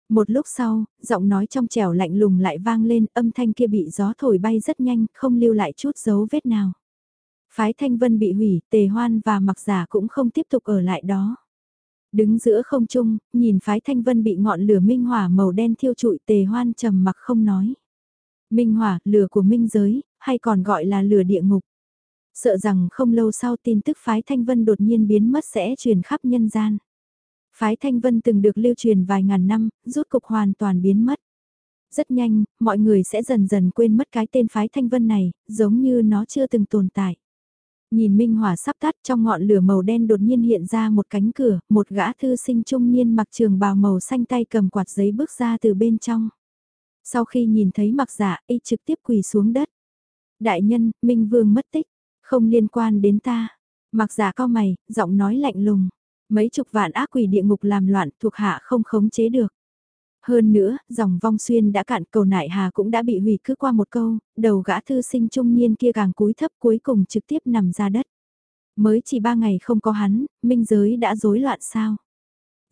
Một lúc sau, giọng nói trong trẻo lạnh lùng lại vang lên, âm thanh kia bị gió thổi bay rất nhanh, không lưu lại chút dấu vết nào. Phái Thanh Vân bị hủy, tề hoan và mặc giả cũng không tiếp tục ở lại đó. Đứng giữa không trung, nhìn phái Thanh Vân bị ngọn lửa minh hỏa màu đen thiêu trụi tề hoan trầm mặc không nói. Minh hỏa, lửa của minh giới, hay còn gọi là lửa địa ngục. Sợ rằng không lâu sau tin tức phái Thanh Vân đột nhiên biến mất sẽ truyền khắp nhân gian. Phái Thanh Vân từng được lưu truyền vài ngàn năm, rút cục hoàn toàn biến mất. Rất nhanh, mọi người sẽ dần dần quên mất cái tên phái Thanh Vân này, giống như nó chưa từng tồn tại. Nhìn minh hỏa sắp tắt trong ngọn lửa màu đen đột nhiên hiện ra một cánh cửa, một gã thư sinh trung niên mặc trường bào màu xanh tay cầm quạt giấy bước ra từ bên trong. Sau khi nhìn thấy mặc giả, y trực tiếp quỳ xuống đất. Đại nhân, Minh Vương mất tích, không liên quan đến ta. Mặc giả cao mày, giọng nói lạnh lùng. Mấy chục vạn ác quỷ địa ngục làm loạn thuộc hạ không khống chế được. Hơn nữa, dòng vong xuyên đã cạn cầu nại hà cũng đã bị hủy cứ qua một câu, đầu gã thư sinh trung niên kia càng cúi thấp cuối cùng trực tiếp nằm ra đất. Mới chỉ ba ngày không có hắn, minh giới đã rối loạn sao?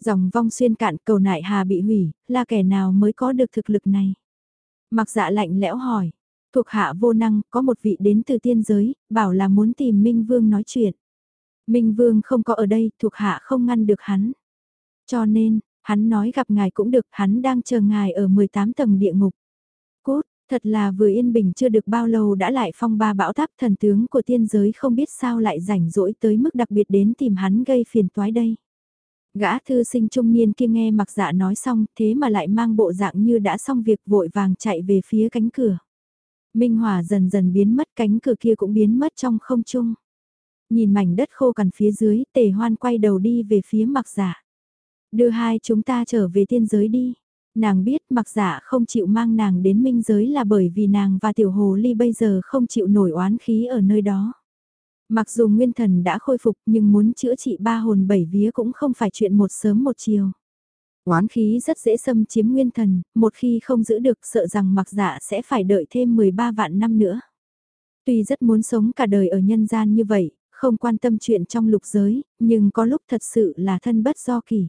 Dòng vong xuyên cạn cầu nại hà bị hủy, là kẻ nào mới có được thực lực này? Mặc dạ lạnh lẽo hỏi, thuộc hạ vô năng, có một vị đến từ tiên giới, bảo là muốn tìm Minh Vương nói chuyện. Minh Vương không có ở đây, thuộc hạ không ngăn được hắn. Cho nên, Hắn nói gặp ngài cũng được, hắn đang chờ ngài ở 18 tầng địa ngục. Cốt, thật là vừa yên bình chưa được bao lâu đã lại phong ba bão táp thần tướng của tiên giới không biết sao lại rảnh rỗi tới mức đặc biệt đến tìm hắn gây phiền toái đây. Gã thư sinh trung niên kia nghe mặc dạ nói xong, thế mà lại mang bộ dạng như đã xong việc vội vàng chạy về phía cánh cửa. Minh Hòa dần dần biến mất, cánh cửa kia cũng biến mất trong không trung. Nhìn mảnh đất khô cằn phía dưới, tề hoan quay đầu đi về phía mặc dạ. Đưa hai chúng ta trở về tiên giới đi. Nàng biết mặc dạ không chịu mang nàng đến minh giới là bởi vì nàng và tiểu hồ ly bây giờ không chịu nổi oán khí ở nơi đó. Mặc dù nguyên thần đã khôi phục nhưng muốn chữa trị ba hồn bảy vía cũng không phải chuyện một sớm một chiều. Oán khí rất dễ xâm chiếm nguyên thần, một khi không giữ được sợ rằng mặc dạ sẽ phải đợi thêm 13 vạn năm nữa. Tuy rất muốn sống cả đời ở nhân gian như vậy, không quan tâm chuyện trong lục giới, nhưng có lúc thật sự là thân bất do kỳ.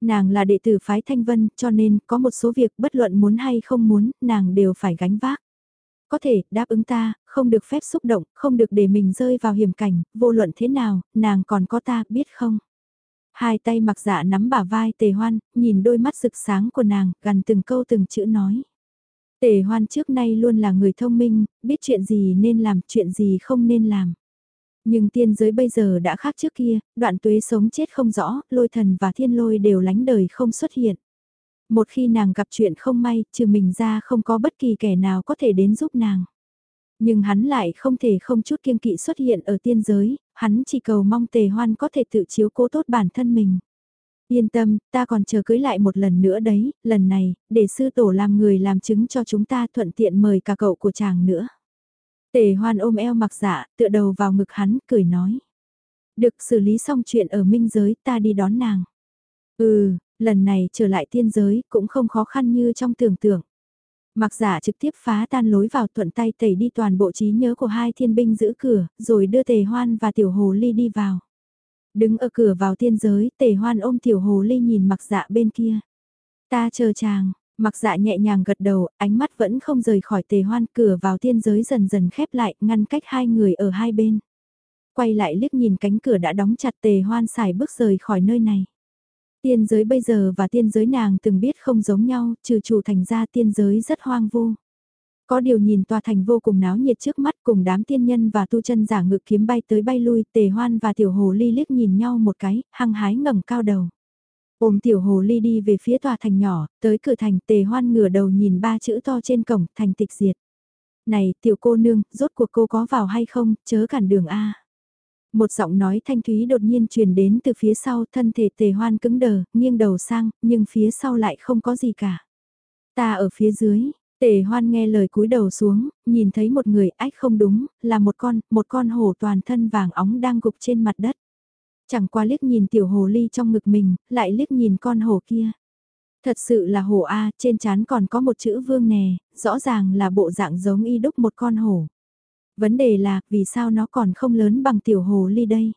Nàng là đệ tử phái Thanh Vân cho nên có một số việc bất luận muốn hay không muốn, nàng đều phải gánh vác. Có thể, đáp ứng ta, không được phép xúc động, không được để mình rơi vào hiểm cảnh, vô luận thế nào, nàng còn có ta, biết không? Hai tay mặc dạ nắm bả vai tề hoan, nhìn đôi mắt rực sáng của nàng, gần từng câu từng chữ nói. Tề hoan trước nay luôn là người thông minh, biết chuyện gì nên làm, chuyện gì không nên làm. Nhưng tiên giới bây giờ đã khác trước kia, đoạn tuế sống chết không rõ, lôi thần và thiên lôi đều lánh đời không xuất hiện. Một khi nàng gặp chuyện không may, trừ mình ra không có bất kỳ kẻ nào có thể đến giúp nàng. Nhưng hắn lại không thể không chút kiêng kỵ xuất hiện ở tiên giới, hắn chỉ cầu mong tề hoan có thể tự chiếu cố tốt bản thân mình. Yên tâm, ta còn chờ cưới lại một lần nữa đấy, lần này, để sư tổ làm người làm chứng cho chúng ta thuận tiện mời cả cậu của chàng nữa. Tề hoan ôm eo mặc dạ, tựa đầu vào ngực hắn, cười nói. Được xử lý xong chuyện ở minh giới ta đi đón nàng. Ừ, lần này trở lại tiên giới cũng không khó khăn như trong tưởng tượng. Mặc giả trực tiếp phá tan lối vào thuận tay tẩy đi toàn bộ trí nhớ của hai thiên binh giữ cửa, rồi đưa tề hoan và tiểu hồ ly đi vào. Đứng ở cửa vào tiên giới, tề hoan ôm tiểu hồ ly nhìn mặc dạ bên kia. Ta chờ chàng, mặc dạ nhẹ nhàng gật đầu, ánh mắt vẫn không rời khỏi tề hoan cửa vào tiên giới dần dần khép lại, ngăn cách hai người ở hai bên. Quay lại liếc nhìn cánh cửa đã đóng chặt tề hoan xài bước rời khỏi nơi này. Tiên giới bây giờ và tiên giới nàng từng biết không giống nhau, trừ chủ thành ra tiên giới rất hoang vu. Có điều nhìn tòa thành vô cùng náo nhiệt trước mắt cùng đám tiên nhân và tu chân giả ngự kiếm bay tới bay lui, tề hoan và tiểu hồ ly liếc nhìn nhau một cái, hăng hái ngẩng cao đầu. Ôm tiểu hồ ly đi về phía tòa thành nhỏ, tới cửa thành tề hoan ngửa đầu nhìn ba chữ to trên cổng, thành tịch diệt. Này tiểu cô nương, rốt cuộc cô có vào hay không, chớ cản đường A. Một giọng nói thanh thúy đột nhiên truyền đến từ phía sau thân thể tề hoan cứng đờ, nghiêng đầu sang, nhưng phía sau lại không có gì cả. Ta ở phía dưới, tề hoan nghe lời cúi đầu xuống, nhìn thấy một người ách không đúng, là một con, một con hổ toàn thân vàng óng đang gục trên mặt đất. Chẳng qua liếc nhìn tiểu hồ ly trong ngực mình, lại liếc nhìn con hổ kia. Thật sự là hổ A, trên trán còn có một chữ vương nè, rõ ràng là bộ dạng giống y đúc một con hổ. Vấn đề là, vì sao nó còn không lớn bằng tiểu hồ ly đây?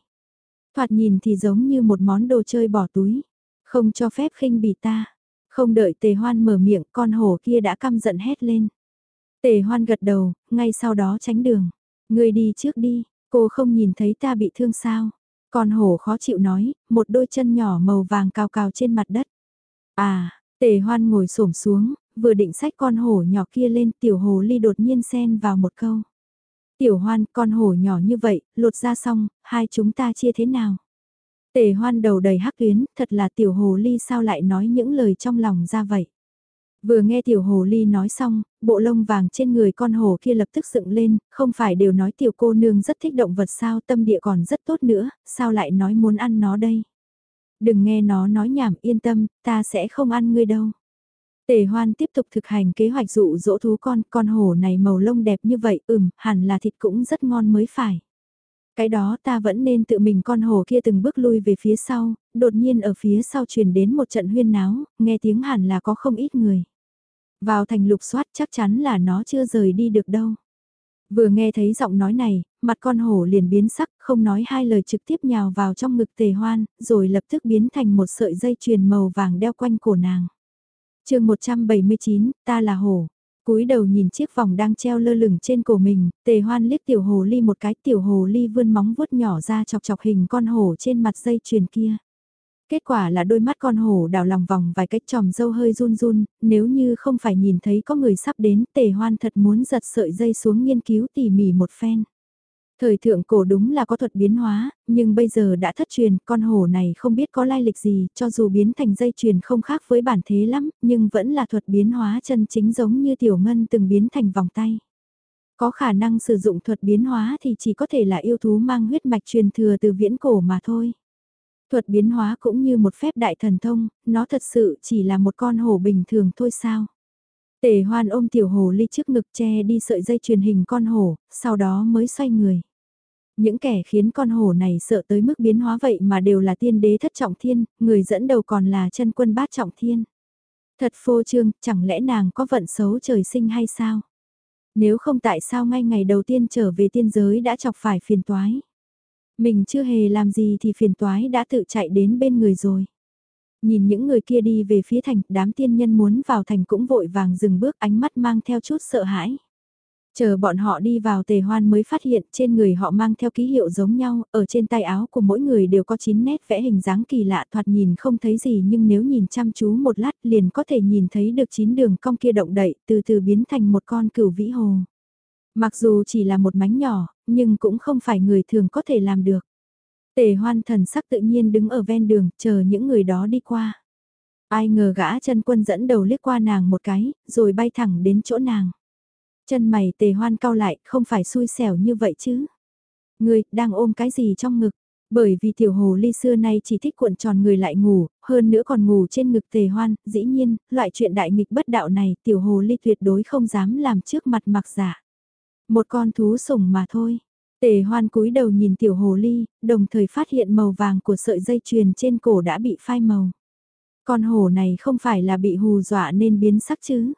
Thoạt nhìn thì giống như một món đồ chơi bỏ túi. Không cho phép khinh bỉ ta. Không đợi tề hoan mở miệng, con hổ kia đã căm giận hét lên. Tề hoan gật đầu, ngay sau đó tránh đường. Người đi trước đi, cô không nhìn thấy ta bị thương sao? Con hổ khó chịu nói, một đôi chân nhỏ màu vàng cao cao trên mặt đất. À, tề hoan ngồi xổm xuống, vừa định sách con hổ nhỏ kia lên tiểu hồ ly đột nhiên xen vào một câu. Tiểu hoan, con hổ nhỏ như vậy, lột ra xong, hai chúng ta chia thế nào? Tề hoan đầu đầy hắc tuyến, thật là tiểu hồ ly sao lại nói những lời trong lòng ra vậy? Vừa nghe tiểu hồ ly nói xong, bộ lông vàng trên người con hồ kia lập tức dựng lên, không phải đều nói tiểu cô nương rất thích động vật sao tâm địa còn rất tốt nữa, sao lại nói muốn ăn nó đây? Đừng nghe nó nói nhảm yên tâm, ta sẽ không ăn ngươi đâu. Tề hoan tiếp tục thực hành kế hoạch dụ dỗ thú con, con hổ này màu lông đẹp như vậy, ừm, hẳn là thịt cũng rất ngon mới phải. Cái đó ta vẫn nên tự mình con hổ kia từng bước lui về phía sau, đột nhiên ở phía sau truyền đến một trận huyên náo, nghe tiếng hẳn là có không ít người. Vào thành lục soát chắc chắn là nó chưa rời đi được đâu. Vừa nghe thấy giọng nói này, mặt con hổ liền biến sắc, không nói hai lời trực tiếp nhào vào trong ngực tề hoan, rồi lập tức biến thành một sợi dây chuyền màu vàng đeo quanh cổ nàng chương 179, ta là hổ. cúi đầu nhìn chiếc vòng đang treo lơ lửng trên cổ mình, tề hoan liếc tiểu hồ ly một cái tiểu hồ ly vươn móng vuốt nhỏ ra chọc chọc hình con hổ trên mặt dây chuyền kia. Kết quả là đôi mắt con hổ đảo lòng vòng vài cách tròm dâu hơi run run, nếu như không phải nhìn thấy có người sắp đến tề hoan thật muốn giật sợi dây xuống nghiên cứu tỉ mỉ một phen. Thời thượng cổ đúng là có thuật biến hóa, nhưng bây giờ đã thất truyền, con hổ này không biết có lai lịch gì, cho dù biến thành dây chuyền không khác với bản thế lắm, nhưng vẫn là thuật biến hóa chân chính giống như tiểu ngân từng biến thành vòng tay. Có khả năng sử dụng thuật biến hóa thì chỉ có thể là yêu thú mang huyết mạch truyền thừa từ viễn cổ mà thôi. Thuật biến hóa cũng như một phép đại thần thông, nó thật sự chỉ là một con hổ bình thường thôi sao. Tề hoan ôm tiểu hồ ly trước ngực che đi sợi dây truyền hình con hổ, sau đó mới xoay người. Những kẻ khiến con hổ này sợ tới mức biến hóa vậy mà đều là tiên đế thất trọng thiên, người dẫn đầu còn là chân quân bát trọng thiên. Thật phô trương, chẳng lẽ nàng có vận xấu trời sinh hay sao? Nếu không tại sao ngay ngày đầu tiên trở về tiên giới đã chọc phải phiền toái? Mình chưa hề làm gì thì phiền toái đã tự chạy đến bên người rồi. Nhìn những người kia đi về phía thành, đám tiên nhân muốn vào thành cũng vội vàng dừng bước ánh mắt mang theo chút sợ hãi. Chờ bọn họ đi vào tề hoan mới phát hiện trên người họ mang theo ký hiệu giống nhau, ở trên tay áo của mỗi người đều có 9 nét vẽ hình dáng kỳ lạ thoạt nhìn không thấy gì nhưng nếu nhìn chăm chú một lát liền có thể nhìn thấy được 9 đường cong kia động đậy từ từ biến thành một con cửu vĩ hồ. Mặc dù chỉ là một mánh nhỏ, nhưng cũng không phải người thường có thể làm được. Tề hoan thần sắc tự nhiên đứng ở ven đường chờ những người đó đi qua. Ai ngờ gã chân quân dẫn đầu liếc qua nàng một cái, rồi bay thẳng đến chỗ nàng. Chân mày tề hoan cao lại, không phải xui xẻo như vậy chứ. Người, đang ôm cái gì trong ngực? Bởi vì tiểu hồ ly xưa nay chỉ thích cuộn tròn người lại ngủ, hơn nữa còn ngủ trên ngực tề hoan, dĩ nhiên, loại chuyện đại nghịch bất đạo này tiểu hồ ly tuyệt đối không dám làm trước mặt mặc giả. Một con thú sủng mà thôi. Tề hoan cúi đầu nhìn tiểu hồ ly, đồng thời phát hiện màu vàng của sợi dây chuyền trên cổ đã bị phai màu. Con hổ này không phải là bị hù dọa nên biến sắc chứ.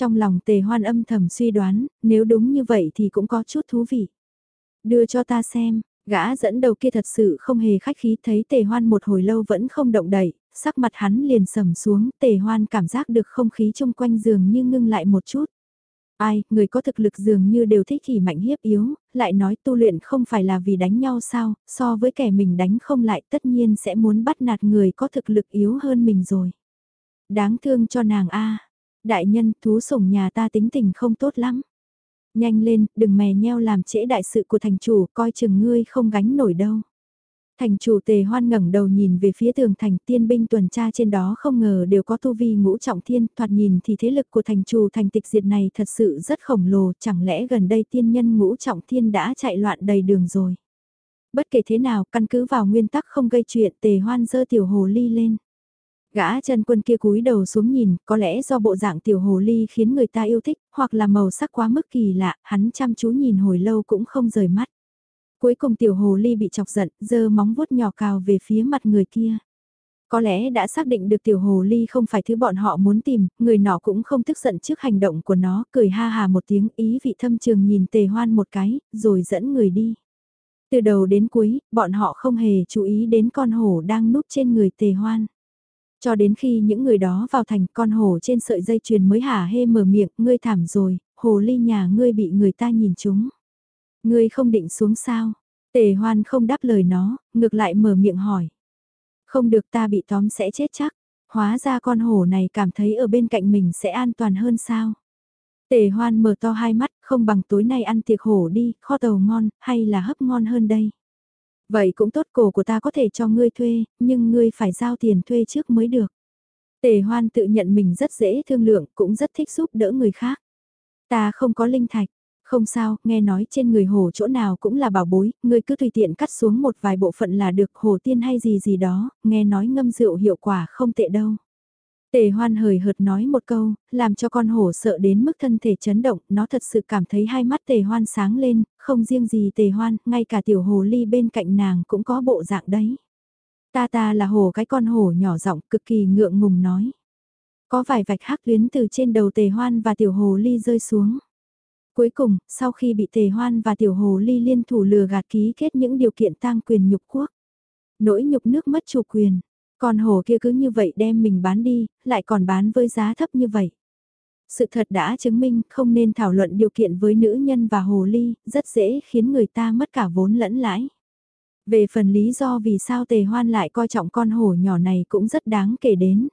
Trong lòng tề hoan âm thầm suy đoán, nếu đúng như vậy thì cũng có chút thú vị. Đưa cho ta xem, gã dẫn đầu kia thật sự không hề khách khí thấy tề hoan một hồi lâu vẫn không động đậy, sắc mặt hắn liền sầm xuống, tề hoan cảm giác được không khí chung quanh giường như ngưng lại một chút. Ai, người có thực lực dường như đều thích kỳ mạnh hiếp yếu, lại nói tu luyện không phải là vì đánh nhau sao, so với kẻ mình đánh không lại tất nhiên sẽ muốn bắt nạt người có thực lực yếu hơn mình rồi. Đáng thương cho nàng a Đại nhân, thú sủng nhà ta tính tình không tốt lắm. Nhanh lên, đừng mè nheo làm trễ đại sự của thành chủ, coi chừng ngươi không gánh nổi đâu. Thành chủ tề hoan ngẩng đầu nhìn về phía tường thành tiên binh tuần tra trên đó không ngờ đều có tu vi ngũ trọng thiên, thoạt nhìn thì thế lực của thành chủ thành tịch diệt này thật sự rất khổng lồ, chẳng lẽ gần đây tiên nhân ngũ trọng thiên đã chạy loạn đầy đường rồi. Bất kể thế nào, căn cứ vào nguyên tắc không gây chuyện tề hoan dơ tiểu hồ ly lên. Gã chân quân kia cúi đầu xuống nhìn, có lẽ do bộ dạng tiểu hồ ly khiến người ta yêu thích, hoặc là màu sắc quá mức kỳ lạ, hắn chăm chú nhìn hồi lâu cũng không rời mắt. Cuối cùng tiểu hồ ly bị chọc giận, giơ móng vuốt nhỏ cào về phía mặt người kia. Có lẽ đã xác định được tiểu hồ ly không phải thứ bọn họ muốn tìm, người nọ cũng không tức giận trước hành động của nó, cười ha hà một tiếng ý vị thâm trường nhìn tề hoan một cái, rồi dẫn người đi. Từ đầu đến cuối, bọn họ không hề chú ý đến con hổ đang núp trên người tề hoan. Cho đến khi những người đó vào thành con hổ trên sợi dây chuyền mới hả hê mở miệng, ngươi thảm rồi, hồ ly nhà ngươi bị người ta nhìn chúng. Ngươi không định xuống sao? Tề hoan không đáp lời nó, ngược lại mở miệng hỏi. Không được ta bị tóm sẽ chết chắc, hóa ra con hổ này cảm thấy ở bên cạnh mình sẽ an toàn hơn sao? Tề hoan mở to hai mắt, không bằng tối nay ăn tiệc hổ đi, kho tàu ngon, hay là hấp ngon hơn đây? Vậy cũng tốt cổ của ta có thể cho ngươi thuê, nhưng ngươi phải giao tiền thuê trước mới được. Tề hoan tự nhận mình rất dễ thương lượng, cũng rất thích giúp đỡ người khác. Ta không có linh thạch, không sao, nghe nói trên người hồ chỗ nào cũng là bảo bối, ngươi cứ tùy tiện cắt xuống một vài bộ phận là được hồ tiên hay gì gì đó, nghe nói ngâm rượu hiệu quả không tệ đâu. Tề hoan hời hợt nói một câu, làm cho con hổ sợ đến mức thân thể chấn động, nó thật sự cảm thấy hai mắt tề hoan sáng lên, không riêng gì tề hoan, ngay cả tiểu hồ ly bên cạnh nàng cũng có bộ dạng đấy. Ta ta là hồ cái con hổ nhỏ giọng cực kỳ ngượng ngùng nói. Có vài vạch hắc tuyến từ trên đầu tề hoan và tiểu hồ ly rơi xuống. Cuối cùng, sau khi bị tề hoan và tiểu hồ ly liên thủ lừa gạt ký kết những điều kiện tang quyền nhục quốc. Nỗi nhục nước mất chủ quyền, con hồ kia cứ như vậy đem mình bán đi, lại còn bán với giá thấp như vậy. Sự thật đã chứng minh không nên thảo luận điều kiện với nữ nhân và hồ ly, rất dễ khiến người ta mất cả vốn lẫn lãi. Về phần lý do vì sao tề hoan lại coi trọng con hổ nhỏ này cũng rất đáng kể đến.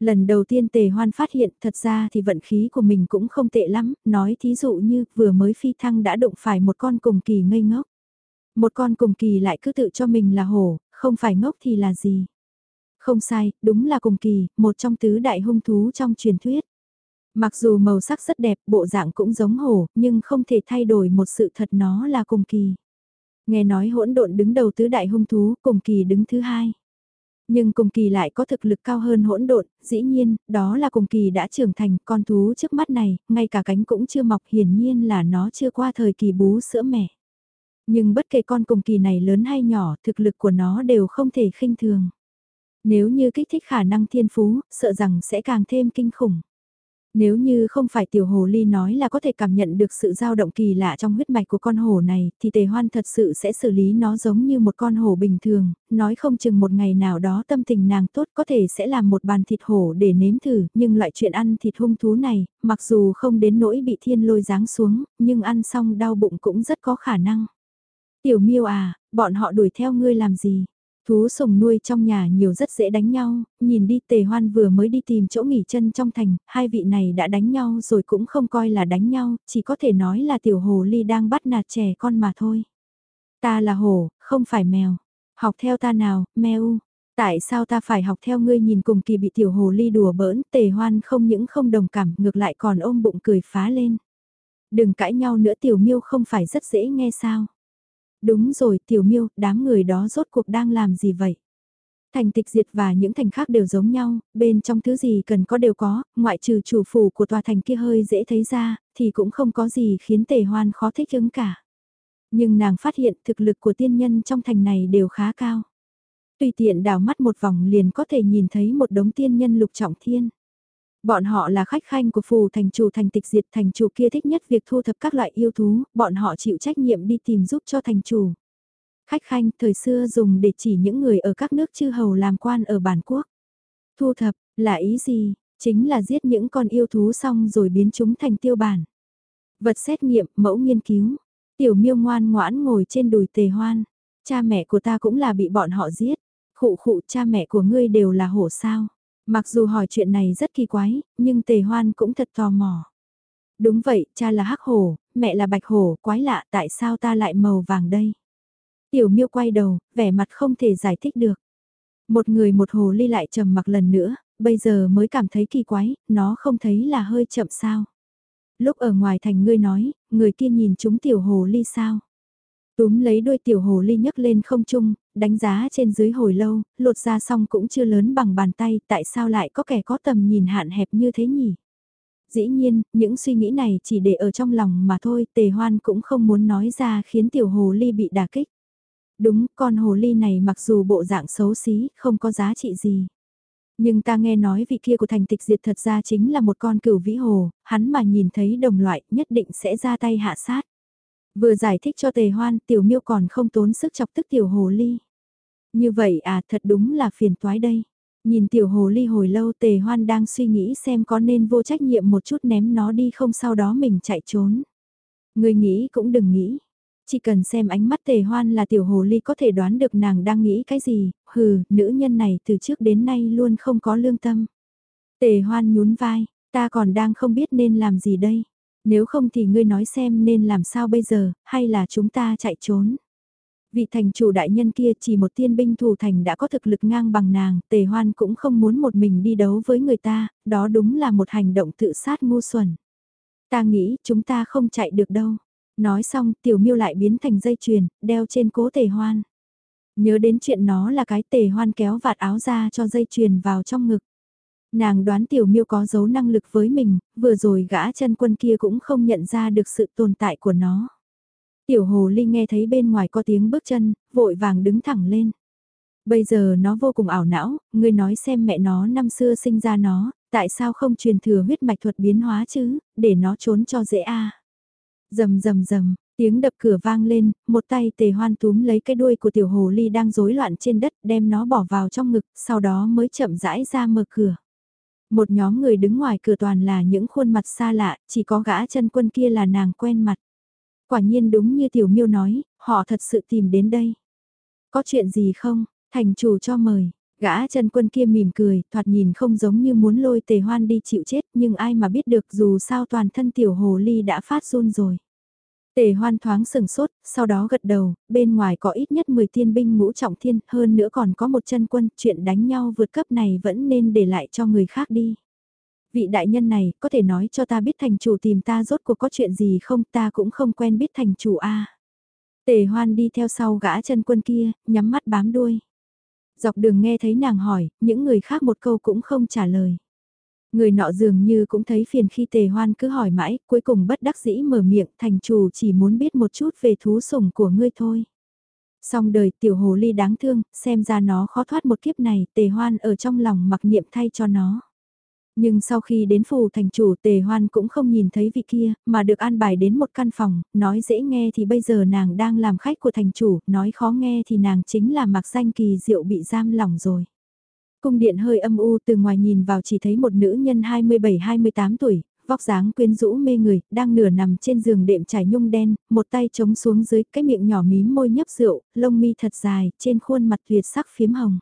Lần đầu tiên tề hoan phát hiện thật ra thì vận khí của mình cũng không tệ lắm, nói thí dụ như vừa mới phi thăng đã đụng phải một con cùng kỳ ngây ngốc. Một con cùng kỳ lại cứ tự cho mình là hổ, không phải ngốc thì là gì. Không sai, đúng là cùng kỳ, một trong tứ đại hung thú trong truyền thuyết. Mặc dù màu sắc rất đẹp, bộ dạng cũng giống hổ, nhưng không thể thay đổi một sự thật nó là cùng kỳ. Nghe nói hỗn độn đứng đầu tứ đại hung thú, cùng kỳ đứng thứ hai. Nhưng cùng kỳ lại có thực lực cao hơn hỗn độn, dĩ nhiên, đó là cùng kỳ đã trưởng thành, con thú trước mắt này, ngay cả cánh cũng chưa mọc hiển nhiên là nó chưa qua thời kỳ bú sữa mẹ. Nhưng bất kể con cùng kỳ này lớn hay nhỏ, thực lực của nó đều không thể khinh thường. Nếu như kích thích khả năng thiên phú, sợ rằng sẽ càng thêm kinh khủng. Nếu như không phải tiểu hồ ly nói là có thể cảm nhận được sự dao động kỳ lạ trong huyết mạch của con hổ này, thì tề hoan thật sự sẽ xử lý nó giống như một con hổ bình thường, nói không chừng một ngày nào đó tâm tình nàng tốt có thể sẽ làm một bàn thịt hổ để nếm thử, nhưng loại chuyện ăn thịt hung thú này, mặc dù không đến nỗi bị thiên lôi giáng xuống, nhưng ăn xong đau bụng cũng rất có khả năng. Tiểu miêu à, bọn họ đuổi theo ngươi làm gì? Thú sùng nuôi trong nhà nhiều rất dễ đánh nhau, nhìn đi tề hoan vừa mới đi tìm chỗ nghỉ chân trong thành, hai vị này đã đánh nhau rồi cũng không coi là đánh nhau, chỉ có thể nói là tiểu hồ ly đang bắt nạt trẻ con mà thôi. Ta là hồ, không phải mèo. Học theo ta nào, mèo. Tại sao ta phải học theo ngươi nhìn cùng kỳ bị tiểu hồ ly đùa bỡn, tề hoan không những không đồng cảm, ngược lại còn ôm bụng cười phá lên. Đừng cãi nhau nữa tiểu miêu không phải rất dễ nghe sao. Đúng rồi, tiểu miêu, đám người đó rốt cuộc đang làm gì vậy? Thành tịch diệt và những thành khác đều giống nhau, bên trong thứ gì cần có đều có, ngoại trừ chủ phủ của tòa thành kia hơi dễ thấy ra, thì cũng không có gì khiến tề hoan khó thích ứng cả. Nhưng nàng phát hiện thực lực của tiên nhân trong thành này đều khá cao. Tùy tiện đảo mắt một vòng liền có thể nhìn thấy một đống tiên nhân lục trọng thiên. Bọn họ là khách khanh của phù thành chủ thành tịch diệt thành chủ kia thích nhất việc thu thập các loại yêu thú, bọn họ chịu trách nhiệm đi tìm giúp cho thành chủ. Khách khanh thời xưa dùng để chỉ những người ở các nước chư hầu làm quan ở bản quốc. Thu thập, là ý gì? Chính là giết những con yêu thú xong rồi biến chúng thành tiêu bản. Vật xét nghiệm, mẫu nghiên cứu. Tiểu miêu ngoan ngoãn ngồi trên đùi tề hoan. Cha mẹ của ta cũng là bị bọn họ giết. Khụ khụ cha mẹ của ngươi đều là hổ sao. Mặc dù hỏi chuyện này rất kỳ quái, nhưng tề hoan cũng thật tò mò. Đúng vậy, cha là hắc hổ, mẹ là bạch hổ, quái lạ tại sao ta lại màu vàng đây? Tiểu miêu quay đầu, vẻ mặt không thể giải thích được. Một người một hồ ly lại trầm mặc lần nữa, bây giờ mới cảm thấy kỳ quái, nó không thấy là hơi chậm sao. Lúc ở ngoài thành ngươi nói, người kia nhìn chúng tiểu hồ ly sao. Túm lấy đuôi tiểu hồ ly nhấc lên không trung, đánh giá trên dưới hồi lâu, lột ra xong cũng chưa lớn bằng bàn tay, tại sao lại có kẻ có tầm nhìn hạn hẹp như thế nhỉ? Dĩ nhiên, những suy nghĩ này chỉ để ở trong lòng mà thôi, tề hoan cũng không muốn nói ra khiến tiểu hồ ly bị đả kích. Đúng, con hồ ly này mặc dù bộ dạng xấu xí, không có giá trị gì. Nhưng ta nghe nói vị kia của thành tịch diệt thật ra chính là một con cửu vĩ hồ, hắn mà nhìn thấy đồng loại nhất định sẽ ra tay hạ sát. Vừa giải thích cho tề hoan tiểu miêu còn không tốn sức chọc tức tiểu hồ ly. Như vậy à thật đúng là phiền toái đây. Nhìn tiểu hồ ly hồi lâu tề hoan đang suy nghĩ xem có nên vô trách nhiệm một chút ném nó đi không sau đó mình chạy trốn. Người nghĩ cũng đừng nghĩ. Chỉ cần xem ánh mắt tề hoan là tiểu hồ ly có thể đoán được nàng đang nghĩ cái gì, hừ, nữ nhân này từ trước đến nay luôn không có lương tâm. Tề hoan nhún vai, ta còn đang không biết nên làm gì đây. Nếu không thì ngươi nói xem nên làm sao bây giờ, hay là chúng ta chạy trốn. Vị thành chủ đại nhân kia chỉ một tiên binh thủ thành đã có thực lực ngang bằng nàng, tề hoan cũng không muốn một mình đi đấu với người ta, đó đúng là một hành động tự sát ngu xuẩn. Ta nghĩ chúng ta không chạy được đâu. Nói xong tiểu miêu lại biến thành dây chuyền, đeo trên cố tề hoan. Nhớ đến chuyện nó là cái tề hoan kéo vạt áo ra cho dây chuyền vào trong ngực. Nàng đoán tiểu miêu có dấu năng lực với mình, vừa rồi gã chân quân kia cũng không nhận ra được sự tồn tại của nó. Tiểu hồ ly nghe thấy bên ngoài có tiếng bước chân, vội vàng đứng thẳng lên. Bây giờ nó vô cùng ảo não, ngươi nói xem mẹ nó năm xưa sinh ra nó, tại sao không truyền thừa huyết mạch thuật biến hóa chứ, để nó trốn cho dễ a. À. Rầm rầm rầm, tiếng đập cửa vang lên, một tay tề hoan túm lấy cái đuôi của tiểu hồ ly đang rối loạn trên đất đem nó bỏ vào trong ngực, sau đó mới chậm rãi ra mở cửa. Một nhóm người đứng ngoài cửa toàn là những khuôn mặt xa lạ, chỉ có gã chân quân kia là nàng quen mặt. Quả nhiên đúng như tiểu miêu nói, họ thật sự tìm đến đây. Có chuyện gì không, thành chủ cho mời. Gã chân quân kia mỉm cười, thoạt nhìn không giống như muốn lôi tề hoan đi chịu chết nhưng ai mà biết được dù sao toàn thân tiểu hồ ly đã phát run rồi. Tề hoan thoáng sừng sốt, sau đó gật đầu, bên ngoài có ít nhất 10 tiên binh ngũ trọng thiên, hơn nữa còn có một chân quân, chuyện đánh nhau vượt cấp này vẫn nên để lại cho người khác đi. Vị đại nhân này, có thể nói cho ta biết thành chủ tìm ta rốt cuộc có chuyện gì không, ta cũng không quen biết thành chủ a. Tề hoan đi theo sau gã chân quân kia, nhắm mắt bám đuôi. Dọc đường nghe thấy nàng hỏi, những người khác một câu cũng không trả lời. Người nọ dường như cũng thấy phiền khi tề hoan cứ hỏi mãi, cuối cùng bất đắc dĩ mở miệng, thành chủ chỉ muốn biết một chút về thú sủng của ngươi thôi. Xong đời tiểu hồ ly đáng thương, xem ra nó khó thoát một kiếp này, tề hoan ở trong lòng mặc niệm thay cho nó. Nhưng sau khi đến phủ thành chủ tề hoan cũng không nhìn thấy vị kia, mà được an bài đến một căn phòng, nói dễ nghe thì bây giờ nàng đang làm khách của thành chủ, nói khó nghe thì nàng chính là mặc danh kỳ diệu bị giam lỏng rồi. Cung điện hơi âm u từ ngoài nhìn vào chỉ thấy một nữ nhân 27-28 tuổi, vóc dáng quyến rũ mê người, đang nửa nằm trên giường đệm trải nhung đen, một tay chống xuống dưới cái miệng nhỏ mím môi nhấp rượu, lông mi thật dài, trên khuôn mặt tuyệt sắc phiếm hồng.